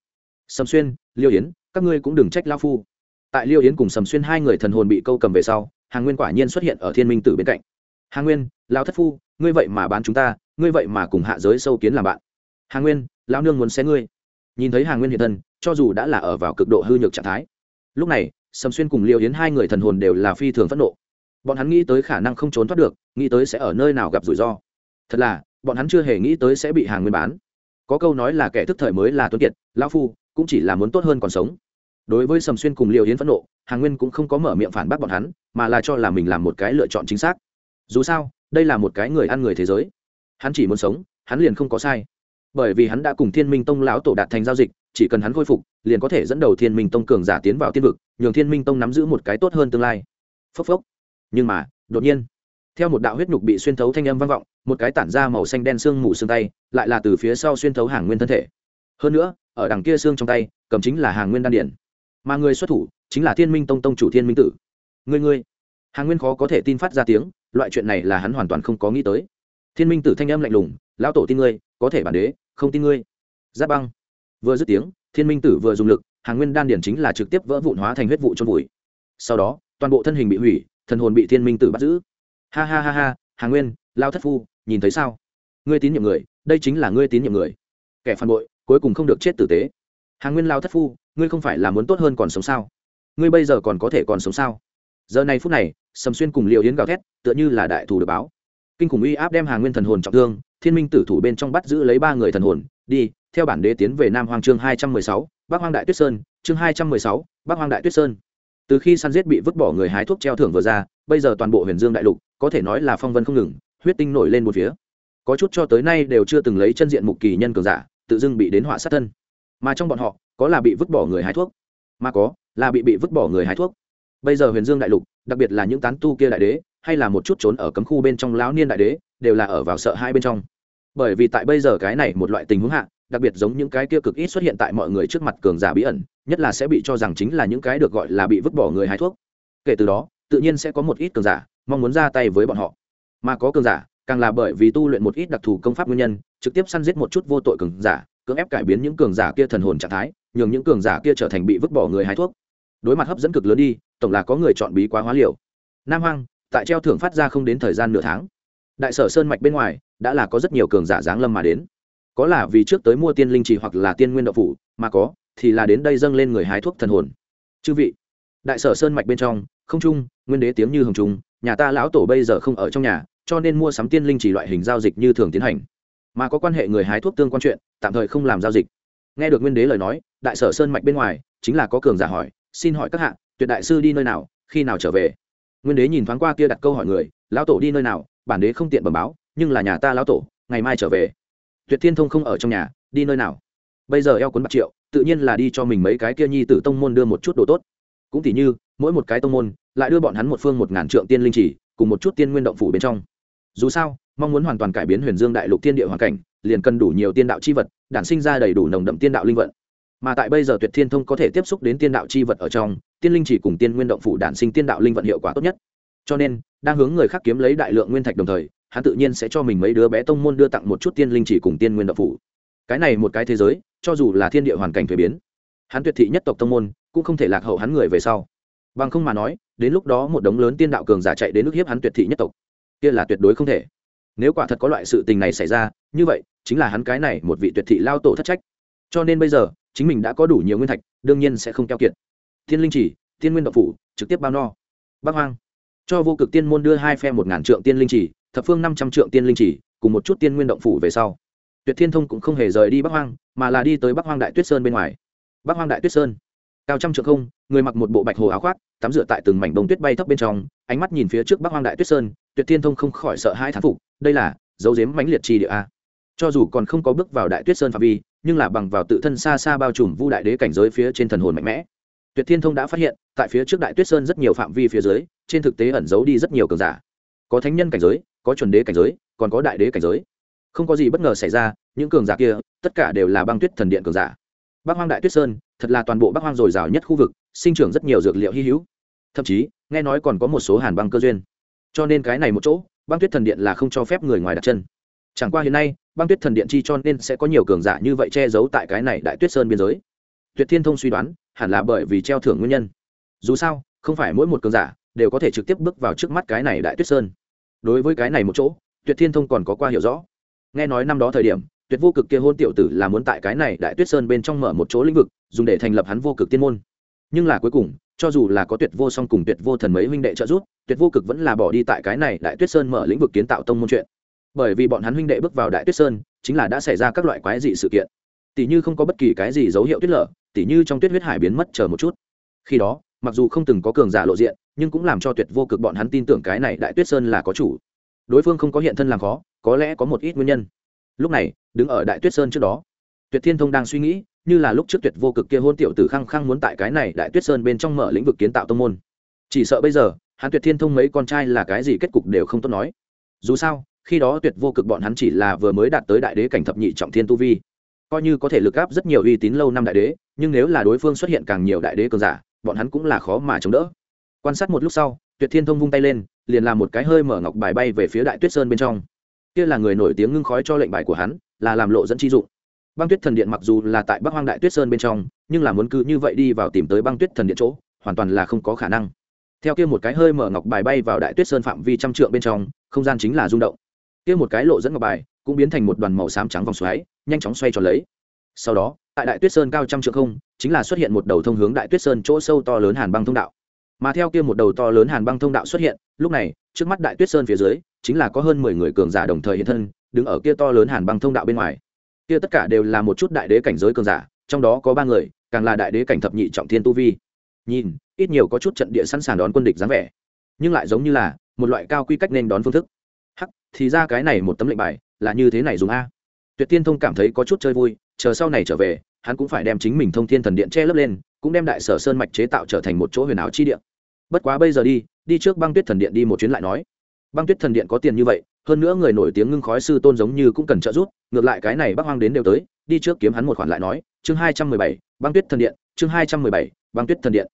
Sầm xuyên, liêu yến, các ngươi cũng đừng trách lao phu. Tại liêu yến cùng sầm xuyên hai người thần hồn bị câu cầm về sau, hàng nguyên quả nhiên xuất hiện ở thiên minh tử bên cạnh. Hàng nguyên lao thất phu, ngươi vậy mà bán chúng ta, ngươi vậy mà cùng hạ giới sâu kiến làm bạn. Hàng nguyên lao nương muốn xé ngươi. Nhìn thấy hàng nguyên hiện thân, cho dù đã là ở vào cực độ hư nhược trạng thái. Lúc này, sầm xuyên cùng liêu yến hai người thần hồn đều là phi thường phẫn nộ bọn hắn nghĩ tới khả năng không trốn thoát được, nghĩ tới sẽ ở nơi nào gặp rủi ro. Thật là, bọn hắn chưa hề nghĩ tới sẽ bị hàng nguyên bán. Có câu nói là kẻ thức thời mới là tuấn kiệt, lão phu cũng chỉ là muốn tốt hơn còn sống. Đối với sầm xuyên cùng liêu yến phẫn nộ, hàng nguyên cũng không có mở miệng phản bác bọn hắn, mà là cho là mình làm một cái lựa chọn chính xác. Dù sao, đây là một cái người ăn người thế giới. Hắn chỉ muốn sống, hắn liền không có sai. Bởi vì hắn đã cùng thiên minh tông lão tổ đạt thành giao dịch, chỉ cần hắn khôi phục, liền có thể dẫn đầu thiên minh tông cường giả tiến vào tiên vực, nhường thiên minh tông nắm giữ một cái tốt hơn tương lai. Phốc phốc nhưng mà, đột nhiên, theo một đạo huyết nhục bị xuyên thấu thanh âm vang vọng, một cái tản ra màu xanh đen xương mù xương tay, lại là từ phía sau xuyên thấu hàng nguyên thân thể. Hơn nữa, ở đằng kia xương trong tay, cầm chính là hàng nguyên đan điển. Mà người xuất thủ, chính là thiên minh tông tông chủ thiên minh tử. Người ngươi. Hàng nguyên khó có thể tin phát ra tiếng, loại chuyện này là hắn hoàn toàn không có nghĩ tới. Thiên minh tử thanh âm lạnh lùng, lão tổ tin ngươi, có thể bản đế, không tin ngươi. Giáp băng. Vừa dứt tiếng, thiên minh tử vừa dùng lực, hàng nguyên đan điển chính là trực tiếp vỡ vụn hóa thành huyết vụ trôn vùi. Sau đó, toàn bộ thân hình bị hủy thần hồn bị thiên minh tử bắt giữ. Ha ha ha ha, hà nguyên, lao thất phu, nhìn thấy sao? Ngươi tín nhiệm người, đây chính là ngươi tín nhiệm người. Kẻ phản bội, cuối cùng không được chết tử tế. Hà nguyên, lao thất phu, ngươi không phải là muốn tốt hơn còn sống sao? Ngươi bây giờ còn có thể còn sống sao? Giờ này phút này, sầm xuyên cùng liệu yến gào thét, tựa như là đại thù được báo. Kinh khủng uy áp đem hà nguyên thần hồn trọng thương, thiên minh tử thủ bên trong bắt giữ lấy ba người thần hồn. Đi, theo bản đế tiến về nam hoàng chương hai trăm mười sáu, bắc hoang đại tuyết sơn, chương hai trăm mười sáu, bắc hoang đại tuyết sơn từ khi săn giết bị vứt bỏ người hái thuốc treo thưởng vừa ra, bây giờ toàn bộ huyền dương đại lục, có thể nói là phong vân không ngừng, huyết tinh nổi lên một phía. Có chút cho tới nay đều chưa từng lấy chân diện mục kỳ nhân cường giả, tự dưng bị đến họa sát thân. Mà trong bọn họ, có là bị vứt bỏ người hái thuốc. Mà có, là bị bị vứt bỏ người hái thuốc. Bây giờ huyền dương đại lục, đặc biệt là những tán tu kia đại đế, hay là một chút trốn ở cấm khu bên trong lão niên đại đế, đều là ở vào sợ hai bên trong. Bởi vì tại bây giờ cái này một loại tình huống hạ, đặc biệt giống những cái kia cực ít xuất hiện tại mọi người trước mặt cường giả bí ẩn nhất là sẽ bị cho rằng chính là những cái được gọi là bị vứt bỏ người hái thuốc. Kể từ đó, tự nhiên sẽ có một ít cường giả mong muốn ra tay với bọn họ. Mà có cường giả, càng là bởi vì tu luyện một ít đặc thù công pháp nguyên nhân, trực tiếp săn giết một chút vô tội cường giả, cưỡng ép cải biến những cường giả kia thần hồn trạng thái, nhường những cường giả kia trở thành bị vứt bỏ người hái thuốc. Đối mặt hấp dẫn cực lớn đi, tổng là có người chọn bí quá hóa liều. Nam hoang, tại treo thưởng phát ra không đến thời gian nửa tháng. Đại sở sơn mạch bên ngoài, đã là có rất nhiều cường giả giáng lâm mà đến. Có là vì trước tới mua tiên linh trì hoặc là tiên nguyên đậu phủ, mà có thì là đến đây dâng lên người hái thuốc thần hồn. Chư vị, đại sở sơn mạch bên trong, không trung, nguyên đế tiếng như hồng trung nhà ta lão tổ bây giờ không ở trong nhà, cho nên mua sắm tiên linh chỉ loại hình giao dịch như thường tiến hành. Mà có quan hệ người hái thuốc tương quan chuyện, tạm thời không làm giao dịch. Nghe được nguyên đế lời nói, đại sở sơn mạch bên ngoài, chính là có cường giả hỏi, xin hỏi các hạ, tuyệt đại sư đi nơi nào, khi nào trở về? Nguyên đế nhìn thoáng qua kia đặt câu hỏi người, lão tổ đi nơi nào, bản đế không tiện bẩm báo, nhưng là nhà ta lão tổ, ngày mai trở về. Tuyệt thiên thông không ở trong nhà, đi nơi nào? Bây giờ eo cuốn bạc triệu tự nhiên là đi cho mình mấy cái kia nhi tử tông môn đưa một chút đồ tốt. Cũng tỉ như, mỗi một cái tông môn, lại đưa bọn hắn một phương một ngàn trượng tiên linh chỉ, cùng một chút tiên nguyên động phủ bên trong. Dù sao, mong muốn hoàn toàn cải biến huyền dương đại lục tiên địa hoàn cảnh, liền cần đủ nhiều tiên đạo c h i vật, đản sinh ra đầy đủ nồng đậm tiên đạo linh vận. Mà tại bây giờ tuyệt thiên thông có thể tiếp xúc đến tiên đạo c h i vật ở trong, tiên linh chỉ cùng tiên nguyên động phủ đản sinh tiên đạo linh vận hiệu quả tốt nhất. Cho nên, đang hướng người khác kiếm lấy đại lượng nguyên thạch đồng thời, hắn tự nhiên sẽ cho mình mấy đứa bé tông môn đưa tặng một chút tiên linh chỉ cùng tiên nguyên động phủ cái này một cái thế giới, cho dù là thiên địa hoàn cảnh thuế biến, hắn tuyệt thị nhất tộc tông môn cũng không thể lạc hậu hắn người về sau. Bằng không mà nói, đến lúc đó một đống lớn tiên đạo cường giả chạy đến nước hiếp hắn tuyệt thị nhất tộc. Kia là tuyệt đối không thể. Nếu quả thật có loại sự tình này xảy ra, như vậy, chính là hắn cái này một vị tuyệt thị lao tổ thất trách. Cho nên bây giờ, chính mình đã có đủ nhiều nguyên thạch, đương nhiên sẽ không keo kiệt. Thiên linh chỉ, thiên nguyên độc phủ, trực tiếp bao no. Bắc hoang, cho vô cực tiên môn đưa hai phe một ngàn trượng tiên linh chỉ, thập phương năm trăm trượng tiên linh chỉ, cùng một chút tiên nguyên động phủ về sau tuyệt thiên thông cũng không hề rời đi bắc hoang, mà là đi tới bắc hoang đại tuyết sơn bên ngoài. Bắc hoang đại tuyết sơn, cao trăm trượng không, người mặc một bộ bạch hồ áo khoác, tắm rửa tại từng mảnh bông tuyết bay thấp bên trong, ánh mắt nhìn phía trước bắc hoang đại tuyết sơn, tuyệt thiên thông không khỏi sợ hai thán phục, đây là dấu dếm mãnh liệt chi địa a. Cho dù còn không có bước vào đại tuyết sơn phạm vi, nhưng là bằng vào tự thân xa xa bao trùm vu đại đế cảnh giới phía trên thần hồn mạnh mẽ. Tuyệt thiên thông đã phát hiện, tại phía trước đại tuyết sơn rất nhiều phạm vi phía dưới, trên thực tế ẩn giấu đi rất nhiều cường giả. Có thánh nhân cảnh giới, có chuẩn đế cảnh giới, còn có đại đế cảnh giới không có gì bất ngờ xảy ra, những cường giả kia, tất cả đều là băng tuyết thần điện cường giả. Bắc hoang đại tuyết sơn, thật là toàn bộ bắc hoang dồi dào nhất khu vực, sinh trưởng rất nhiều dược liệu hy hữu. Thậm chí, nghe nói còn có một số hàn băng cơ duyên. Cho nên cái này một chỗ, băng tuyết thần điện là không cho phép người ngoài đặt chân. Chẳng qua hiện nay, băng tuyết thần điện chi cho nên sẽ có nhiều cường giả như vậy che giấu tại cái này đại tuyết sơn biên giới. Tuyệt thiên thông suy đoán, hẳn là bởi vì treo thưởng nguyên nhân. Dù sao, không phải mỗi một cường giả đều có thể trực tiếp bước vào trước mắt cái này đại tuyết sơn. Đối với cái này một chỗ, tuyệt thiên thông còn có qua hiểu rõ nghe nói năm đó thời điểm, tuyệt vô cực kia hôn tiểu tử là muốn tại cái này đại tuyết sơn bên trong mở một chỗ lĩnh vực, dùng để thành lập hắn vô cực tiên môn. Nhưng là cuối cùng, cho dù là có tuyệt vô song cùng tuyệt vô thần mấy huynh đệ trợ giúp, tuyệt vô cực vẫn là bỏ đi tại cái này đại tuyết sơn mở lĩnh vực kiến tạo tông môn chuyện. Bởi vì bọn hắn huynh đệ bước vào đại tuyết sơn, chính là đã xảy ra các loại quái dị sự kiện. Tỷ như không có bất kỳ cái gì dấu hiệu tuyết lở, tỷ như trong tuyết huyết hải biến mất chờ một chút. Khi đó, mặc dù không từng có cường giả lộ diện, nhưng cũng làm cho tuyệt vô cực bọn hắn tin tưởng cái này đại tuyết sơn là có chủ. Đối phương không có hiện thân làm khó có lẽ có một ít nguyên nhân. Lúc này, đứng ở đại tuyết sơn trước đó, tuyệt thiên thông đang suy nghĩ, như là lúc trước tuyệt vô cực kia hôn tiểu tử khăng khăng muốn tại cái này đại tuyết sơn bên trong mở lĩnh vực kiến tạo tông môn. Chỉ sợ bây giờ, hắn tuyệt thiên thông mấy con trai là cái gì kết cục đều không tốt nói. Dù sao, khi đó tuyệt vô cực bọn hắn chỉ là vừa mới đạt tới đại đế cảnh thập nhị trọng thiên tu vi. Coi như có thể lực áp rất nhiều uy tín lâu năm đại đế, nhưng nếu là đối phương xuất hiện càng nhiều đại đế cường giả, bọn hắn cũng là khó mà chống đỡ. Quan sát một lúc sau, tuyệt thiên thông vung tay lên, liền làm một cái hơi mở ngọc bài bay về phía đại tuyết sơn bên trong kia là người nổi tiếng ngưng khói cho lệnh bài của hắn, là làm lộ dẫn chi dụng. Băng tuyết thần điện mặc dù là tại bắc hoang đại tuyết sơn bên trong, nhưng là muốn cứ như vậy đi vào tìm tới băng tuyết thần điện chỗ, hoàn toàn là không có khả năng. Theo kia một cái hơi mở ngọc bài bay vào đại tuyết sơn phạm vi trăm trượng bên trong, không gian chính là rung động. Kia một cái lộ dẫn ngọc bài cũng biến thành một đoàn màu xám trắng vòng xoáy, nhanh chóng xoay tròn lấy. Sau đó, tại đại tuyết sơn cao trăm trượng không, chính là xuất hiện một đầu thông hướng đại tuyết sơn chỗ sâu to lớn hàn băng thông đạo. Mà theo kia một đầu to lớn hàn băng thông đạo xuất hiện, lúc này, trước mắt đại tuyết sơn phía dưới chính là có hơn mười người cường giả đồng thời hiện thân, đứng ở kia to lớn hàn băng thông đạo bên ngoài. Kia tất cả đều là một chút đại đế cảnh giới cường giả, trong đó có ba người, càng là đại đế cảnh thập nhị trọng thiên tu vi. Nhìn, ít nhiều có chút trận địa sẵn sàng đón quân địch dáng vẻ, nhưng lại giống như là một loại cao quy cách nên đón phương thức. Hắc, thì ra cái này một tấm lệnh bài là như thế này dùng a. Tuyệt tiên thông cảm thấy có chút chơi vui, chờ sau này trở về, hắn cũng phải đem chính mình thông thiên thần điện che lấp lên, cũng đem đại sở sơn mạch chế tạo trở thành một chỗ huyền áo chi điện bất quá bây giờ đi đi trước băng tuyết thần điện đi một chuyến lại nói băng tuyết thần điện có tiền như vậy, hơn nữa người nổi tiếng ngưng khói sư tôn giống như cũng cần trợ giúp, ngược lại cái này bác hoang đến đều tới, đi trước kiếm hắn một khoản lại nói, chương hai trăm mười bảy, băng tuyết thần điện, chương hai trăm mười bảy, băng tuyết thần điện.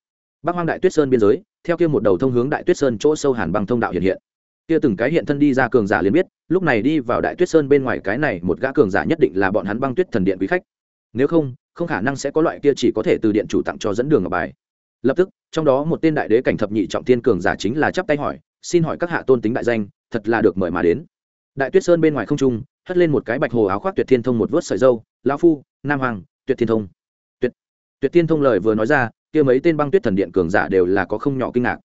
Bác hoang đại tuyết sơn biên giới, theo kia một đầu thông hướng đại tuyết sơn chỗ sâu hàn băng thông đạo hiện hiện. Kia từng cái hiện thân đi ra cường giả liền biết, lúc này đi vào đại tuyết sơn bên ngoài cái này một gã cường giả nhất định là bọn hắn băng tuyết thần điện quý khách. Nếu không không khả năng sẽ có loại kia chỉ có thể từ điện chủ tặng cho dẫn đường ở bài. Lập tức, trong đó một tên đại đế cảnh thập nhị trọng thiên cường giả chính là chắp tay hỏi xin hỏi các hạ tôn tính đại danh, thật là được mời mà đến. Đại tuyết sơn bên ngoài không trung, hất lên một cái bạch hồ áo khoác tuyệt thiên thông một vớt sợi dâu, lão phu, nam hoàng, tuyệt thiên thông. Tuyệt tuyệt thiên thông lời vừa nói ra, kia mấy tên băng tuyết thần điện cường giả đều là có không nhỏ kinh ngạc.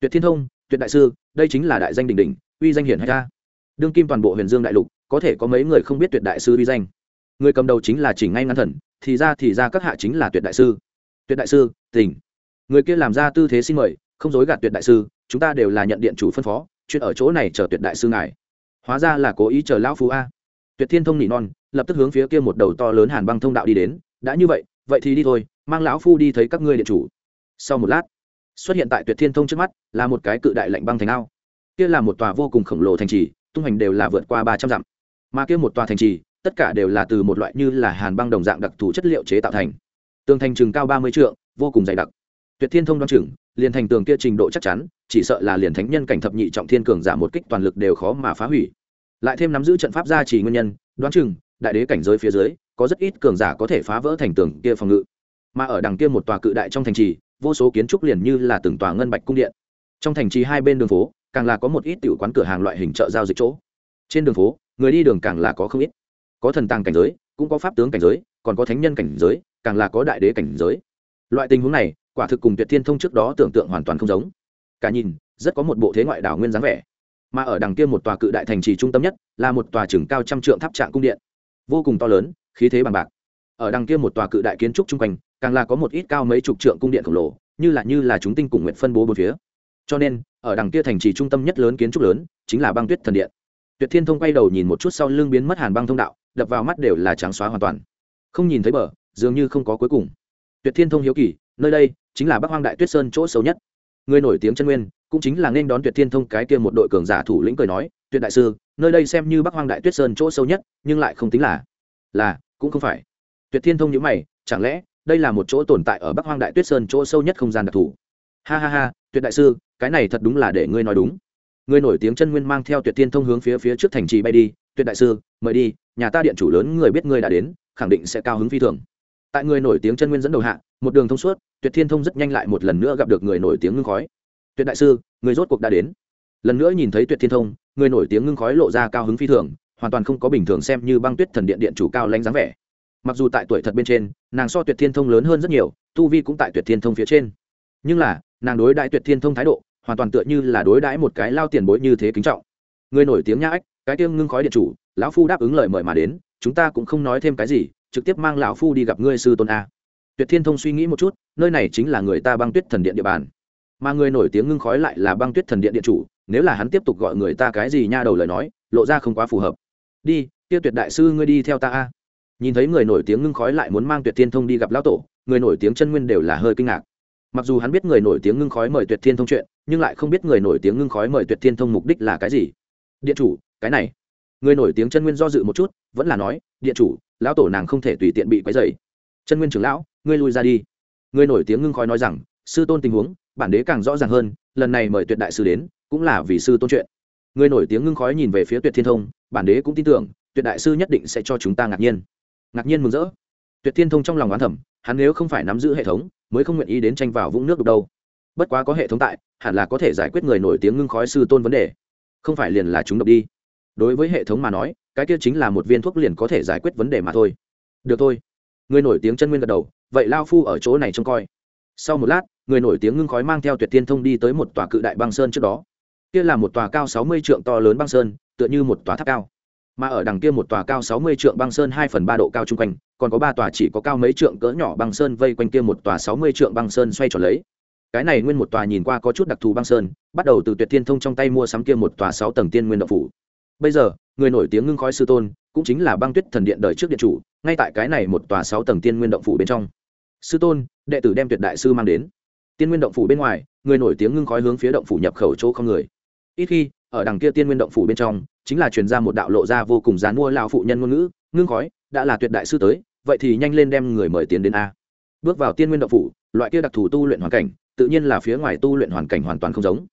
Tuyệt thiên thông, tuyệt đại sư, đây chính là đại danh đình đình uy danh hiển hay ta. Đương kim toàn bộ huyền dương đại lục, có thể có mấy người không biết tuyệt đại sư uy danh. Người cầm đầu chính là chỉnh ngay ngăn thần, thì ra thì ra các hạ chính là tuyệt đại sư. Tuyệt đại sư, tỉnh. Người kia làm ra tư thế xin mời, không dối gạt tuyệt đại sư chúng ta đều là nhận điện chủ phân phó, chuyện ở chỗ này chờ tuyệt đại sư ngài. Hóa ra là cố ý chờ lão phú a. Tuyệt thiên thông nỉ non, lập tức hướng phía kia một đầu to lớn hàn băng thông đạo đi đến, đã như vậy vậy thì đi thôi, mang lão phu đi thấy các ngươi điện chủ. Sau một lát, xuất hiện tại tuyệt thiên thông trước mắt, là một cái cự đại lạnh băng thành ao. Kia là một tòa vô cùng khổng lồ thành trì, tung hành đều là vượt qua ba trăm dặm. Mà kia một tòa thành trì, tất cả đều là từ một loại như là hàn băng đồng dạng đặc thù chất liệu chế tạo thành. Tường thành chừng cao ba mươi trượng, vô cùng dày đặc. Tuyệt thiên thông đoan chừng liền thành tường kia trình độ chắc chắn, chỉ sợ là liền thánh nhân cảnh thập nhị trọng thiên cường giả một kích toàn lực đều khó mà phá hủy. Lại thêm nắm giữ trận pháp gia trì nguyên nhân, đoán chừng, đại đế cảnh giới phía dưới, có rất ít cường giả có thể phá vỡ thành tường kia phòng ngự. Mà ở đằng kia một tòa cự đại trong thành trì, vô số kiến trúc liền như là từng tòa ngân bạch cung điện. Trong thành trì hai bên đường phố, càng là có một ít tiểu quán cửa hàng loại hình chợ giao dịch chỗ. Trên đường phố, người đi đường càng là có không ít. Có thần tàng cảnh giới, cũng có pháp tướng cảnh giới, còn có thánh nhân cảnh giới, càng là có đại đế cảnh giới. Loại tình huống này quả thực cùng tuyệt thiên thông trước đó tưởng tượng hoàn toàn không giống. Cả nhìn, rất có một bộ thế ngoại đảo nguyên dáng vẻ. Mà ở đằng kia một tòa cự đại thành trì trung tâm nhất, là một tòa trường cao trăm trượng tháp trạng cung điện. Vô cùng to lớn, khí thế bằng bạc. Ở đằng kia một tòa cự đại kiến trúc chung quanh, càng là có một ít cao mấy chục trượng cung điện khổng lồ, như là như là chúng tinh cùng nguyện phân bố bốn phía. Cho nên, ở đằng kia thành trì trung tâm nhất lớn kiến trúc lớn, chính là băng tuyết thần điện. Tuyệt thiên thông quay đầu nhìn một chút sau lưng biến mất hàn băng thông đạo, đập vào mắt đều là trắng xóa hoàn toàn. Không nhìn thấy bờ, dường như không có cuối cùng. Tuyệt thiên thông hiếu kỳ, nơi đây chính là bắc hoang đại tuyết sơn chỗ xấu nhất. Người nổi tiếng chân nguyên cũng chính là nên đón tuyệt thiên thông cái kia một đội cường giả thủ lĩnh cười nói, tuyệt đại sư, nơi đây xem như bắc hoang đại tuyết sơn chỗ sâu nhất, nhưng lại không tính là là, cũng không phải. Tuyệt thiên thông nhữ mày, chẳng lẽ đây là một chỗ tồn tại ở bắc hoang đại tuyết sơn chỗ sâu nhất không gian đặc thù? Ha ha ha, tuyệt đại sư, cái này thật đúng là để ngươi nói đúng. Ngươi nổi tiếng chân nguyên mang theo tuyệt thiên thông hướng phía phía trước thành trì bay đi, tuyệt đại sư, mời đi, nhà ta điện chủ lớn người biết ngươi đã đến, khẳng định sẽ cao hứng phi thường tại người nổi tiếng chân nguyên dẫn đầu hạ, một đường thông suốt, tuyệt thiên thông rất nhanh lại một lần nữa gặp được người nổi tiếng ngưng khói. Tuyệt đại sư, người rốt cuộc đã đến. Lần nữa nhìn thấy tuyệt thiên thông, người nổi tiếng ngưng khói lộ ra cao hứng phi thường, hoàn toàn không có bình thường xem như băng tuyết thần điện điện chủ cao lãnh dáng vẻ. Mặc dù tại tuổi thật bên trên, nàng so tuyệt thiên thông lớn hơn rất nhiều, tu vi cũng tại tuyệt thiên thông phía trên. Nhưng là, nàng đối đãi tuyệt thiên thông thái độ, hoàn toàn tựa như là đối đãi một cái lao tiền bối như thế kính trọng. Người nổi tiếng nhã ách cái tiêng ngưng khói điện chủ, lão phu đáp ứng lời mời mà đến, chúng ta cũng không nói thêm cái gì trực tiếp mang lão phu đi gặp ngươi sư tôn a. Tuyệt thiên thông suy nghĩ một chút, nơi này chính là người ta băng tuyết thần điện địa bàn. Mà người nổi tiếng ngưng khói lại là băng tuyết thần điện điện chủ, nếu là hắn tiếp tục gọi người ta cái gì nha đầu lời nói, lộ ra không quá phù hợp. Đi tiêu tuyệt đại sư ngươi đi theo ta a. Nhìn thấy người nổi tiếng ngưng khói lại muốn mang tuyệt thiên thông đi gặp lão tổ, người nổi tiếng chân nguyên đều là hơi kinh ngạc. Mặc dù hắn biết người nổi tiếng ngưng khói mời tuyệt thiên thông chuyện, nhưng lại không biết người nổi tiếng ngưng khói mời tuyệt thiên thông mục đích là cái gì. Điện chủ, cái này. Người nổi tiếng chân nguyên do dự một chút, vẫn là nói, điện chủ lão tổ nàng không thể tùy tiện bị quấy dày chân nguyên trưởng lão, ngươi lui ra đi. Người nổi tiếng ngưng khói nói rằng, sư tôn tình huống, bản đế càng rõ ràng hơn, lần này mời tuyệt đại sư đến, cũng là vì sư tôn chuyện. Người nổi tiếng ngưng khói nhìn về phía tuyệt thiên thông, bản đế cũng tin tưởng, tuyệt đại sư nhất định sẽ cho chúng ta ngạc nhiên. Ngạc nhiên mừng rỡ. Tuyệt thiên thông trong lòng oán thẩm hắn nếu không phải nắm giữ hệ thống, mới không nguyện ý đến tranh vào vũng nước đục đâu. Bất quá có hệ thống tại, hẳn là có thể giải quyết người nổi tiếng ngưng khói sư tôn vấn đề. Không phải liền là chúng độc đi. Đối với hệ thống mà nói cái kia chính là một viên thuốc liền có thể giải quyết vấn đề mà thôi. Được thôi. Người nổi tiếng chân nguyên gật đầu, vậy lao phu ở chỗ này trông coi. Sau một lát, người nổi tiếng ngưng khói mang theo tuyệt tiên thông đi tới một tòa cự đại băng sơn trước đó. Kia là một tòa cao sáu mươi trượng to lớn băng sơn, tựa như một tòa tháp cao. Mà ở đằng kia một tòa cao sáu mươi trượng băng sơn hai phần ba độ cao chung quanh, còn có ba tòa chỉ có cao mấy trượng cỡ nhỏ băng sơn vây quanh kia một tòa sáu mươi trượng băng sơn xoay tròn lấy. Cái này nguyên một tòa nhìn qua có chút đặc thù băng sơn, bắt đầu từ tuyệt thiên thông trong tay mua sắm kia một tòa sáu tầng tiên nguyên độc phủ. Bây giờ người nổi tiếng ngưng khói sư tôn, cũng chính là băng tuyết thần điện đời trước điện chủ, ngay tại cái này một tòa sáu tầng tiên nguyên động phủ bên trong. Sư tôn, đệ tử đem tuyệt đại sư mang đến. Tiên nguyên động phủ bên ngoài, người nổi tiếng ngưng khói hướng phía động phủ nhập khẩu chỗ không người. Ít khi, ở đằng kia tiên nguyên động phủ bên trong, chính là truyền ra một đạo lộ ra vô cùng dán mua lao phụ nhân ngôn ngữ, ngưng khói, đã là tuyệt đại sư tới, vậy thì nhanh lên đem người mời tiến đến a. Bước vào tiên nguyên động phủ, loại kia đặc thù tu luyện hoàn cảnh, tự nhiên là phía ngoài tu luyện hoàn cảnh hoàn toàn không giống.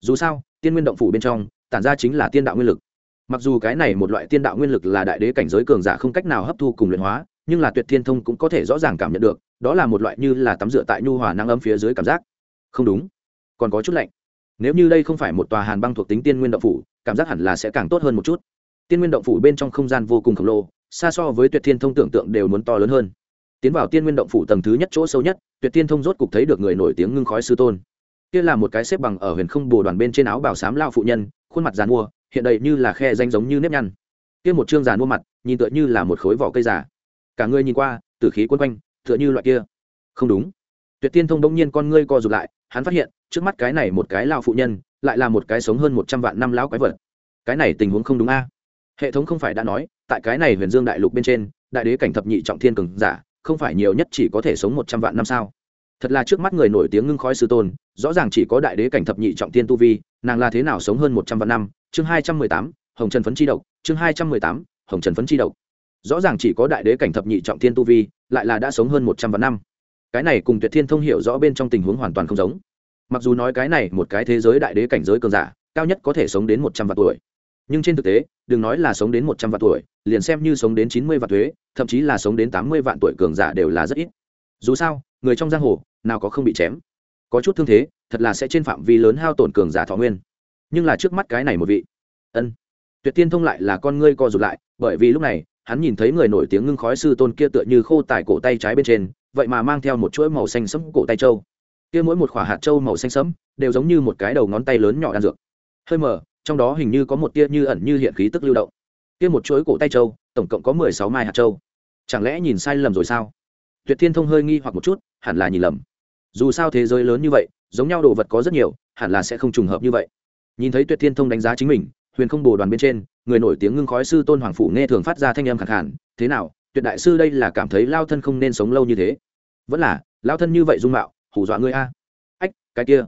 Dù sao, tiên nguyên động phủ bên trong, tản ra chính là tiên đạo nguyên lực mặc dù cái này một loại tiên đạo nguyên lực là đại đế cảnh giới cường giả không cách nào hấp thu cùng luyện hóa, nhưng là tuyệt thiên thông cũng có thể rõ ràng cảm nhận được, đó là một loại như là tắm rửa tại nhu hòa năng ấm phía dưới cảm giác. Không đúng. Còn có chút lạnh. Nếu như đây không phải một tòa hàn băng thuộc tính tiên nguyên động phủ, cảm giác hẳn là sẽ càng tốt hơn một chút. Tiên nguyên động phủ bên trong không gian vô cùng khổng lồ, xa so với tuyệt thiên thông tưởng tượng đều muốn to lớn hơn. Tiến vào tiên nguyên động phủ tầng thứ nhất chỗ sâu nhất, tuyệt thiên thông rốt cục thấy được người nổi tiếng ngưng khói sư tôn. Kia là một cái xếp bằng ở huyền không bồ đoàn bên trên áo bảo sám lao phụ nhân, khuôn mặt dàn mua hiện đầy như là khe danh giống như nếp nhăn. Kia một chương già mua mặt, nhìn tựa như là một khối vỏ cây giả cả ngươi nhìn qua, tử khí quân quanh, tựa như loại kia. Không đúng. Tuyệt tiên thông đông nhiên con ngươi co rụt lại, hắn phát hiện, trước mắt cái này một cái lao phụ nhân, lại là một cái sống hơn một trăm vạn năm lão quái vật. Cái này tình huống không đúng a. Hệ thống không phải đã nói, tại cái này huyền dương đại lục bên trên, đại đế cảnh thập nhị trọng thiên cường giả, không phải nhiều nhất chỉ có thể sống một trăm vạn năm sao? Thật là trước mắt người nổi tiếng ngưng khói sư tôn, rõ ràng chỉ có đại đế cảnh thập nhị trọng thiên tu vi, nàng là thế nào sống hơn một trăm vạn năm chương hai trăm mười tám, hồng trần phấn chi độc, chương hai trăm mười tám, hồng trần phấn chi độc. Rõ ràng chỉ có đại đế cảnh thập nhị trọng thiên tu vi, lại là đã sống hơn một trăm vạn năm. Cái này cùng tuyệt thiên thông hiểu rõ bên trong tình huống hoàn toàn không giống. Mặc dù nói cái này một cái thế giới đại đế cảnh giới cường giả, cao nhất có thể sống đến một trăm vạn tuổi. Nhưng trên thực tế, đừng nói là sống đến một trăm vạn tuổi, liền xem như sống đến chín mươi vạn thuế, thậm chí là sống đến tám mươi vạn tuổi cường giả đều là rất ít. Dù sao, người trong giang hồ, nào có không bị chém. Có chút thương thế, thật là sẽ trên phạm vi lớn hao tổn cường giả thọ nguyên nhưng là trước mắt cái này một vị. Ân. Tuyệt tiên thông lại là con ngươi co rụt lại, bởi vì lúc này, hắn nhìn thấy người nổi tiếng ngưng khói sư tôn kia tựa như khô tải cổ tay trái bên trên, vậy mà mang theo một chuỗi màu xanh sẫm cổ tay trâu. Kia mỗi một khỏa hạt trâu màu xanh sẫm đều giống như một cái đầu ngón tay lớn nhỏ đan dược. Hơi mở, trong đó hình như có một tia như ẩn như hiện khí tức lưu động. Kia một chuỗi cổ tay trâu, tổng cộng có mười sáu mai hạt trâu. Chẳng lẽ nhìn sai lầm rồi sao? Tuyệt thiên thông hơi nghi hoặc một chút, hẳn là nhìn lầm. Dù sao thế giới lớn như vậy, giống nhau đồ vật có rất nhiều, hẳn là sẽ không trùng hợp như vậy nhìn thấy tuyệt thiên thông đánh giá chính mình, huyền không bồ đoàn bên trên, người nổi tiếng ngưng khói sư tôn hoàng phủ nghe thường phát ra thanh âm khẳng hẳn thế nào, tuyệt đại sư đây là cảm thấy lao thân không nên sống lâu như thế? Vẫn là, lao thân như vậy dung mạo, hù dọa ngươi a. Ách, cái kia.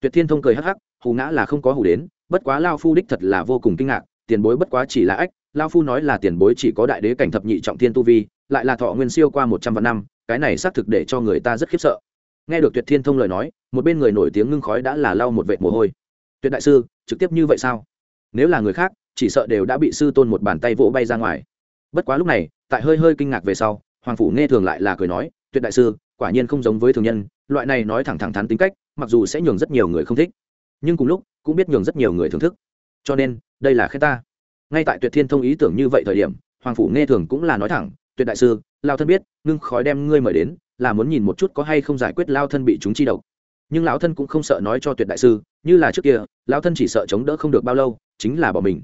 Tuyệt thiên thông cười hắc hắc, hù ngã là không có hù đến, bất quá lao phu đích thật là vô cùng kinh ngạc, tiền bối bất quá chỉ là ách, lao phu nói là tiền bối chỉ có đại đế cảnh thập nhị trọng thiên tu vi, lại là thọ nguyên siêu qua một trăm vạn năm, cái này xác thực để cho người ta rất khiếp sợ. Nghe được tuyệt thiên thông lời nói, một bên người nổi tiếng ngưng khói đã là lau một vệ mồ hôi tuyệt đại sư, trực tiếp như vậy sao? Nếu là người khác, chỉ sợ đều đã bị sư tôn một bàn tay vỗ bay ra ngoài. Bất quá lúc này, tại hơi hơi kinh ngạc về sau, hoàng phủ nghe thường lại là cười nói, tuyệt đại sư, quả nhiên không giống với thường nhân, loại này nói thẳng thẳng thắn tính cách, mặc dù sẽ nhường rất nhiều người không thích, nhưng cùng lúc, cũng biết nhường rất nhiều người thưởng thức. Cho nên, đây là khen ta. Ngay tại tuyệt thiên thông ý tưởng như vậy thời điểm, hoàng phủ nghe thường cũng là nói thẳng, tuyệt đại sư, lao thân biết, ngưng khói đem ngươi mời đến, là muốn nhìn một chút có hay không giải quyết lao thân bị chúng chi độc nhưng lão thân cũng không sợ nói cho tuyệt đại sư, như là trước kia, lão thân chỉ sợ chống đỡ không được bao lâu, chính là bỏ mình.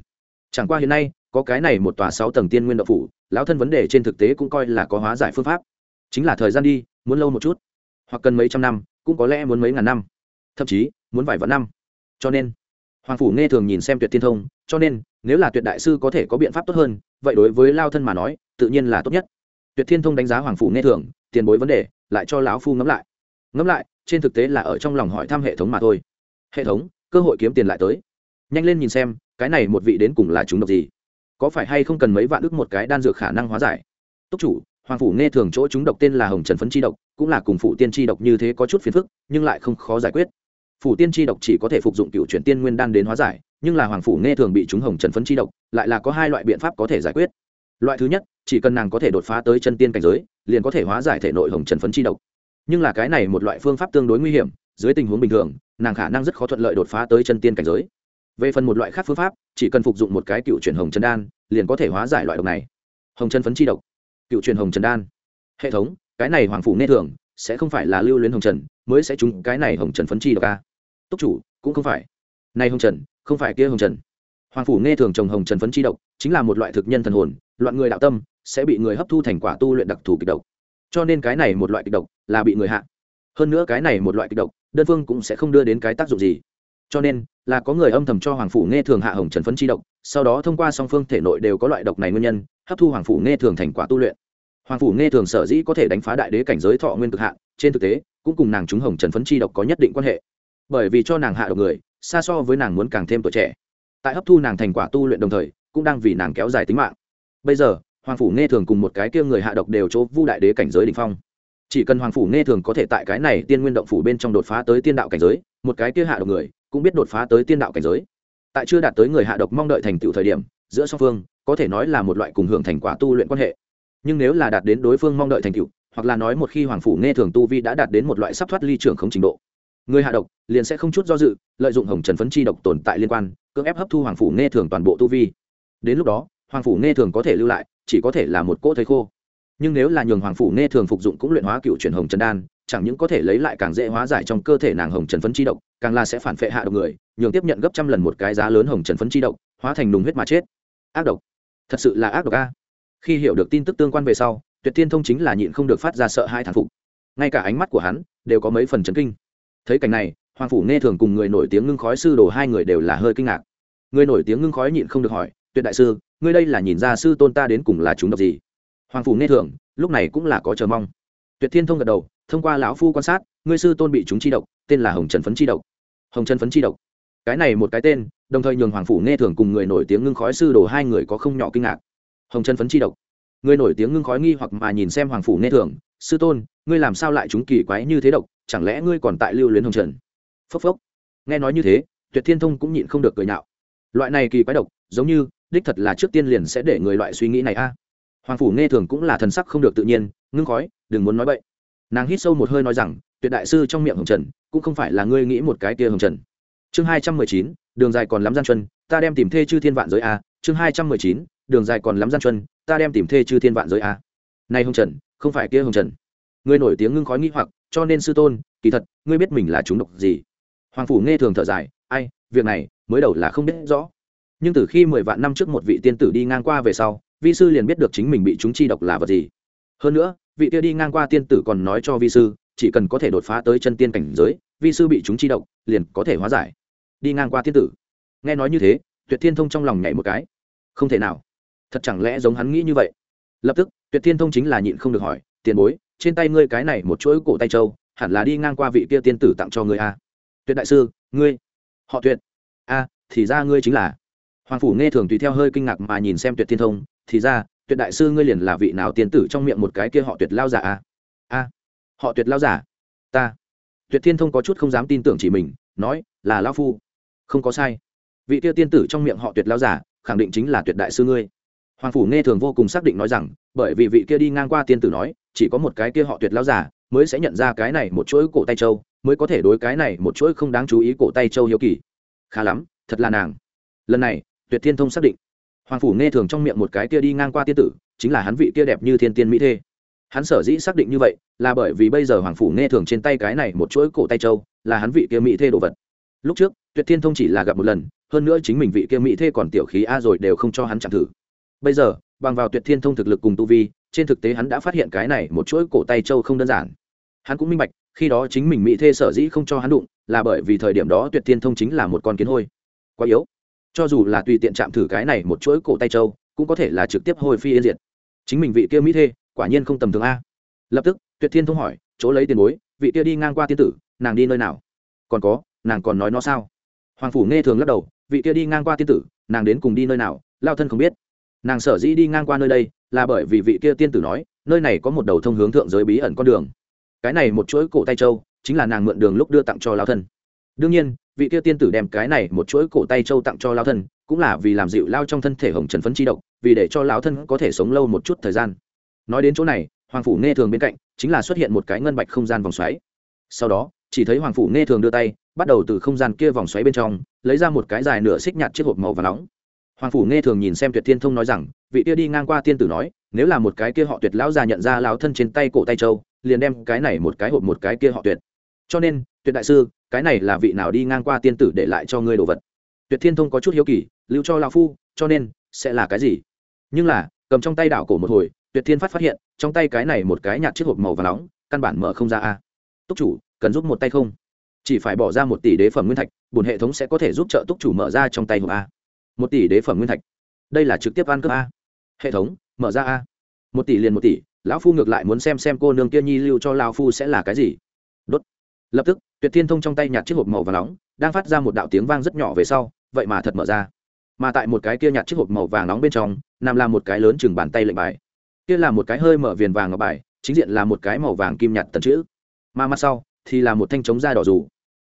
Chẳng qua hiện nay, có cái này một tòa sáu tầng tiên nguyên độc phủ, lão thân vấn đề trên thực tế cũng coi là có hóa giải phương pháp. Chính là thời gian đi, muốn lâu một chút. Hoặc cần mấy trăm năm, cũng có lẽ muốn mấy ngàn năm. Thậm chí, muốn vài vạn năm. Cho nên, hoàng phủ nghe thường nhìn xem tuyệt thiên thông, cho nên, nếu là tuyệt đại sư có thể có biện pháp tốt hơn, vậy đối với lao thân mà nói, tự nhiên là tốt nhất. Tuyệt thiên thông đánh giá hoàng phủ nghe thường, tiền bối vấn đề, lại cho lão phu ngẫm lại. Ngẫm lại trên thực tế là ở trong lòng hỏi thăm hệ thống mà thôi. Hệ thống, cơ hội kiếm tiền lại tới. Nhanh lên nhìn xem, cái này một vị đến cùng là chúng độc gì? Có phải hay không cần mấy vạn ước một cái đan dược khả năng hóa giải? Túc chủ, hoàng phủ nghe thường chỗ chúng độc tên là hồng trần phấn chi độc, cũng là cùng phụ tiên chi độc như thế có chút phiền phức, nhưng lại không khó giải quyết. Phủ tiên chi độc chỉ có thể phục dụng cựu chuyển tiên nguyên đan đến hóa giải, nhưng là hoàng phủ nghe thường bị chúng hồng trần phấn chi độc, lại là có hai loại biện pháp có thể giải quyết. Loại thứ nhất, chỉ cần nàng có thể đột phá tới chân tiên cảnh giới, liền có thể hóa giải thể nội hồng trần phấn chi độc nhưng là cái này một loại phương pháp tương đối nguy hiểm, dưới tình huống bình thường, nàng khả năng rất khó thuận lợi đột phá tới chân tiên cảnh giới. Về phần một loại khác phương pháp, chỉ cần phục dụng một cái cựu truyền hồng trần đan, liền có thể hóa giải loại độc này. Hồng trần phấn chi độc. Cựu truyền hồng trần đan. Hệ thống, cái này hoàng phủ nê thường, sẽ không phải là lưu luyến hồng trần, mới sẽ trúng cái này hồng trần phấn chi độc a. Túc chủ, cũng không phải. Này hồng trần, không phải kia hồng trần. Hoàng phủ nghe thường trồng hồng trần phấn chi độc, chính là một loại thực nhân thần hồn, loạn người đạo tâm, sẽ bị người hấp thu thành quả tu luyện đặc thù kịch độc cho nên cái này một loại kịch độc là bị người hạ. Hơn nữa cái này một loại kịch độc, đơn phương cũng sẽ không đưa đến cái tác dụng gì. Cho nên, là có người âm thầm cho hoàng phủ nghe thường hạ hồng trần phấn chi độc, sau đó thông qua song phương thể nội đều có loại độc này nguyên nhân, hấp thu hoàng phủ nghe thường thành quả tu luyện. Hoàng phủ nghe thường sở dĩ có thể đánh phá đại đế cảnh giới thọ nguyên cực hạn, trên thực tế, cũng cùng nàng trúng hồng trần phấn chi độc có nhất định quan hệ. Bởi vì cho nàng hạ độc người, xa so với nàng muốn càng thêm tuổi trẻ. Tại hấp thu nàng thành quả tu luyện đồng thời, cũng đang vì nàng kéo dài tính mạng. Bây giờ hoàng phủ nghe thường cùng một cái kia người hạ độc đều chỗ vu đại đế cảnh giới đ ỉ n h phong. Chỉ cần hoàng phủ nghe thường có thể tại cái này tiên nguyên động phủ bên trong đột phá tới tiên đạo cảnh giới, một cái kia hạ độc người cũng biết đột phá tới tiên đạo cảnh giới. Tại chưa đạt tới người hạ độc mong đợi thành tựu thời điểm, giữa song phương có thể nói là một loại cùng hưởng thành quả tu luyện quan hệ. Nhưng nếu là đạt đến đối phương mong đợi thành tựu, hoặc là nói một khi hoàng phủ nghe thường tu vi đã đạt đến một loại sắp thoát ly trưởng không trình độ, người hạ độc liền sẽ không chút do dự lợi dụng hồng trần phấn chi độc tồn tại liên quan, cưỡng ép hấp thu hoàng phủ nghe thường toàn bộ tu vi. Đến lúc đó, hoàng phủ nghe thường có thể lưu lại chỉ có thể là một cỗ thầy khô. Nhưng nếu là nhường hoàng phủ nghe thường phục dụng cũng luyện hóa cựu truyền hồng trần đan, chẳng những có thể lấy lại càng dễ hóa giải trong cơ thể nàng hồng trần phấn chi độc, càng là sẽ phản phệ hạ độc người, nhường tiếp nhận gấp trăm lần một cái giá lớn hồng trần phấn chi độc, hóa thành đùng huyết mà chết. Ác độc. Thật sự là ác độc a. Khi hiểu được tin tức tương quan về sau, tuyệt thiên thông chính là nhịn không được phát ra sợ hai thản phục. Ngay cả ánh mắt của hắn đều có mấy phần chấn kinh. Thấy cảnh này, hoàng phủ nghe thường cùng người nổi tiếng ngưng khói sư đồ hai người đều là hơi kinh ngạc. Người nổi tiếng ngưng khói nhịn không được hỏi tuyệt đại sư, ngươi đây là nhìn ra sư tôn ta đến cùng là chúng độc gì? Hoàng phủ nghe thưởng, lúc này cũng là có chờ mong. Tuyệt thiên thông gật đầu, thông qua lão phu quan sát, ngươi sư tôn bị chúng chi độc, tên là hồng trần phấn chi độc. Hồng trần phấn chi độc. Cái này một cái tên, đồng thời nhường hoàng phủ nghe thưởng cùng người nổi tiếng ngưng khói sư đồ hai người có không nhỏ kinh ngạc. Hồng trần phấn chi độc. Người nổi tiếng ngưng khói nghi hoặc mà nhìn xem hoàng phủ nghe thưởng, sư tôn, ngươi làm sao lại chúng kỳ quái như thế độc, chẳng lẽ ngươi còn tại lưu luyến hồng trần? Phốc phốc. Nghe nói như thế, tuyệt thiên thông cũng nhịn không được cười nhạo. Loại này kỳ quái độc, giống như đích thật là trước tiên liền sẽ để người loại suy nghĩ này a. Hoàng phủ nghe thường cũng là thần sắc không được tự nhiên, ngưng khói, đừng muốn nói vậy nàng hít sâu một hơi nói rằng, tuyệt đại sư trong miệng hồng trần, cũng không phải là ngươi nghĩ một cái kia hồng trần. Chương hai trăm mười chín, đường dài còn lắm gian chân ta đem tìm thê chư thiên vạn giới a. Chương hai trăm mười chín, đường dài còn lắm gian chân ta đem tìm thê chư thiên vạn giới a. Này hồng trần, không phải kia hồng trần. Ngươi nổi tiếng ngưng khói nghĩ hoặc, cho nên sư tôn, kỳ thật, ngươi biết mình là chúng độc gì. Hoàng phủ nghe thường thở dài, ai, việc này, mới đầu là không biết rõ nhưng từ khi mười vạn năm trước một vị tiên tử đi ngang qua về sau, vi sư liền biết được chính mình bị chúng chi độc là vật gì. Hơn nữa, vị kia đi ngang qua tiên tử còn nói cho vi sư, chỉ cần có thể đột phá tới chân tiên cảnh giới, vi sư bị chúng chi độc, liền có thể hóa giải. Đi ngang qua tiên tử. Nghe nói như thế, tuyệt thiên thông trong lòng nhảy một cái. Không thể nào. Thật chẳng lẽ giống hắn nghĩ như vậy? Lập tức, tuyệt thiên thông chính là nhịn không được hỏi, tiền bối, trên tay ngươi cái này một chuỗi cổ tay châu hẳn là đi ngang qua vị kia tiên tử tặng cho ngươi a tuyệt đại sư, ngươi. Họ tuyệt. A, thì ra ngươi chính là hoàng phủ nghe thường tùy theo hơi kinh ngạc mà nhìn xem tuyệt thiên thông, thì ra, tuyệt đại sư ngươi liền là vị nào tiên tử trong miệng một cái kia họ tuyệt lao giả a a, họ tuyệt lao giả? Ta. Tuyệt thiên thông có chút không dám tin tưởng chỉ mình, nói, là lao phu. Không có sai. Vị kia tiên tử trong miệng họ tuyệt lao giả, khẳng định chính là tuyệt đại sư ngươi. Hoàng phủ nghe thường vô cùng xác định nói rằng, bởi vì vị kia đi ngang qua tiên tử nói, chỉ có một cái kia họ tuyệt lao giả, mới sẽ nhận ra cái này một chuỗi cổ tay châu, mới có thể đối cái này một chuỗi không đáng chú ý cổ tay châu hiếu kỳ. Khá lắm, thật là nàng. Lần này tuyệt thiên thông xác định. Hoàng phủ nghe thường trong miệng một cái kia đi ngang qua tiên tử, chính là hắn vị kia đẹp như thiên tiên mỹ thê. Hắn sở dĩ xác định như vậy, là bởi vì bây giờ hoàng phủ nghe thường trên tay cái này một chuỗi cổ tay châu, là hắn vị kia mỹ thê đồ vật. Lúc trước, tuyệt thiên thông chỉ là gặp một lần, hơn nữa chính mình vị kia mỹ thê còn tiểu khí a rồi đều không cho hắn chạm thử. Bây giờ, bằng vào tuyệt thiên thông thực lực cùng tu vi, trên thực tế hắn đã phát hiện cái này một chuỗi cổ tay châu không đơn giản. Hắn cũng minh bạch, khi đó chính mình mỹ thê sở dĩ không cho hắn đụng, là bởi vì thời điểm đó tuyệt thiên thông chính là một con kiến hôi. Quá yếu cho dù là tùy tiện chạm thử cái này một chuỗi cổ tay châu cũng có thể là trực tiếp hồi phi yên diệt. Chính mình vị kia mỹ thê, quả nhiên không tầm thường a. Lập tức, tuyệt thiên thông hỏi, chỗ lấy tiền bối, vị kia đi ngang qua tiên tử, nàng đi nơi nào? Còn có, nàng còn nói nó sao? Hoàng phủ nghe thường lắc đầu, vị kia đi ngang qua tiên tử, nàng đến cùng đi nơi nào, lao thân không biết. Nàng sở dĩ đi ngang qua nơi đây, là bởi vì vị kia tiên tử nói, nơi này có một đầu thông hướng thượng giới bí ẩn con đường. Cái này một chuỗi cổ tay châu chính là nàng mượn đường lúc đưa tặng cho lao thân. Đương nhiên vị kia tiên tử đem cái này một chuỗi cổ tay châu tặng cho lao thân, cũng là vì làm dịu lao trong thân thể hồng trần phấn chi độc, vì để cho lao thân có thể sống lâu một chút thời gian. Nói đến chỗ này, hoàng phủ nghe thường bên cạnh, chính là xuất hiện một cái ngân bạch không gian vòng xoáy. Sau đó, chỉ thấy hoàng phủ nghe thường đưa tay, bắt đầu từ không gian kia vòng xoáy bên trong, lấy ra một cái dài nửa xích nhạt chiếc hộp màu và nóng. Hoàng phủ nghe thường nhìn xem tuyệt thiên thông nói rằng, vị kia đi ngang qua tiên tử nói, nếu là một cái kia họ tuyệt lão già nhận ra lão thân trên tay cổ tay châu, liền đem cái này một cái hộp một cái kia họ tuyệt cho nên, tuyệt đại sư, cái này là vị nào đi ngang qua tiên tử để lại cho ngươi đồ vật? Tuyệt thiên thông có chút hiếu kỳ, lưu cho lão phu, cho nên, sẽ là cái gì? Nhưng là, cầm trong tay đảo cổ một hồi, tuyệt thiên phát phát hiện, trong tay cái này một cái nhạt chiếc hộp màu và nóng, căn bản mở không ra a. Túc chủ, cần giúp một tay không? Chỉ phải bỏ ra một tỷ đế phẩm nguyên thạch bùn hệ thống sẽ có thể giúp trợ túc chủ mở ra trong tay hộp a. Một tỷ đế phẩm nguyên thạch. Đây là trực tiếp ăn cướp a. Hệ thống, mở ra a. Một tỷ liền một tỷ, lão phu ngược lại muốn xem xem cô nương kia nhi lưu cho lão phu sẽ là cái gì. Đốt lập tức, tuyệt thiên thông trong tay nhạt chiếc hộp màu và nóng, đang phát ra một đạo tiếng vang rất nhỏ về sau, vậy mà thật mở ra. Mà tại một cái kia nhạt chiếc hộp màu vàng nóng bên trong, nằm là một cái lớn chừng bàn tay lệnh bài. Kia là một cái hơi mở viền vàng ngọc bài, chính diện là một cái màu vàng kim nhạt tần chữ. Mà mặt sau, thì là một thanh chống da đỏ dù.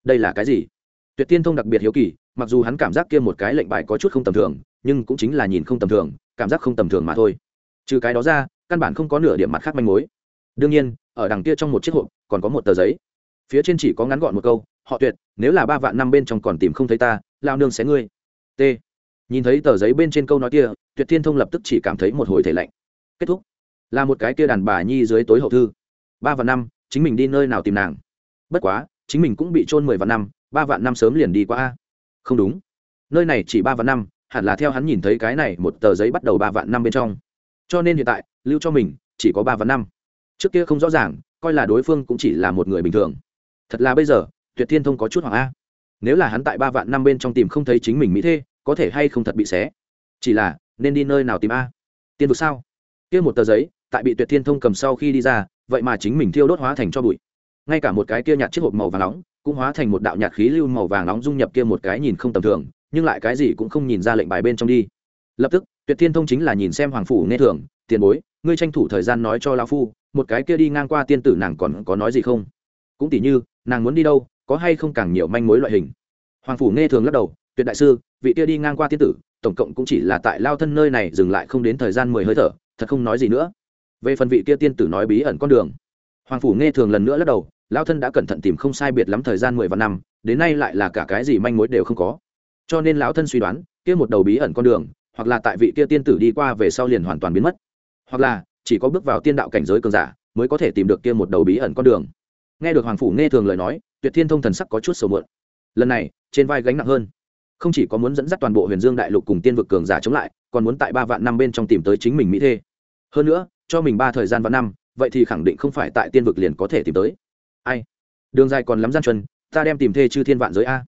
Đây là cái gì? Tuyệt tiên thông đặc biệt hiếu kỳ, mặc dù hắn cảm giác kia một cái lệnh bài có chút không tầm thường, nhưng cũng chính là nhìn không tầm thường, cảm giác không tầm thường mà thôi. Trừ cái đó ra, căn bản không có nửa điểm mặt khác manh mối. Đương nhiên, ở đằng kia trong một chiếc hộp, còn có một tờ giấy phía trên chỉ có ngắn gọn một câu, họ tuyệt, nếu là ba vạn năm bên trong còn tìm không thấy ta, lao nương sẽ ngươi. T. Nhìn thấy tờ giấy bên trên câu nói kia, tuyệt thiên thông lập tức chỉ cảm thấy một hồi thể lạnh. Kết thúc. Là một cái kia đàn bà nhi dưới tối hậu thư. Ba vạn năm, chính mình đi nơi nào tìm nàng? Bất quá, chính mình cũng bị trôn mười vạn năm, ba vạn năm sớm liền đi qua a. Không đúng. Nơi này chỉ ba vạn năm, hẳn là theo hắn nhìn thấy cái này một tờ giấy bắt đầu ba vạn năm bên trong. Cho nên hiện tại, lưu cho mình, chỉ có ba vạn năm. Trước kia không rõ ràng, coi là đối phương cũng chỉ là một người bình thường thật là bây giờ, tuyệt thiên thông có chút hoàng a. Nếu là hắn tại ba vạn năm bên trong tìm không thấy chính mình mỹ thê, có thể hay không thật bị xé? Chỉ là, nên đi nơi nào tìm a? Tiên vực sao? Kia một tờ giấy, tại bị tuyệt thiên thông cầm sau khi đi ra, vậy mà chính mình thiêu đốt hóa thành cho bụi. Ngay cả một cái kia nhạt chiếc hộp màu vàng nóng, cũng hóa thành một đạo nhạt khí lưu màu vàng nóng dung nhập kia một cái nhìn không tầm thường, nhưng lại cái gì cũng không nhìn ra lệnh bài bên trong đi. Lập tức, tuyệt thiên thông chính là nhìn xem hoàng phủ nghe thường tiền bối, ngươi tranh thủ thời gian nói cho lão phu, một cái kia đi ngang qua tiên tử nàng còn có nói gì không? Cũng tỉ như nàng muốn đi đâu, có hay không càng nhiều manh mối loại hình. Hoàng phủ nghe thường lắc đầu, tuyệt đại sư, vị kia đi ngang qua tiên tử, tổng cộng cũng chỉ là tại lao thân nơi này dừng lại không đến thời gian mười hơi thở, thật không nói gì nữa. Về phần vị kia tiên tử nói bí ẩn con đường, hoàng phủ nghe thường lần nữa lắc đầu, lao thân đã cẩn thận tìm không sai biệt lắm thời gian mười vạn năm, đến nay lại là cả cái gì manh mối đều không có. Cho nên lão thân suy đoán, kia một đầu bí ẩn con đường, hoặc là tại vị kia tiên tử đi qua về sau liền hoàn toàn biến mất, hoặc là chỉ có bước vào tiên đạo cảnh giới cường giả mới có thể tìm được kia một đầu bí ẩn con đường nghe được hoàng phủ nghe thường lời nói, tuyệt thiên thông thần sắc có chút sầu mượn lần này, trên vai gánh nặng hơn. Không chỉ có muốn dẫn dắt toàn bộ huyền dương đại lục cùng tiên vực cường giả chống lại, còn muốn tại ba vạn năm bên trong tìm tới chính mình mỹ thê. Hơn nữa, cho mình ba thời gian vạn năm, vậy thì khẳng định không phải tại tiên vực liền có thể tìm tới. Ai? Đường dài còn lắm gian chuân ta đem tìm thê chư thiên vạn giới a.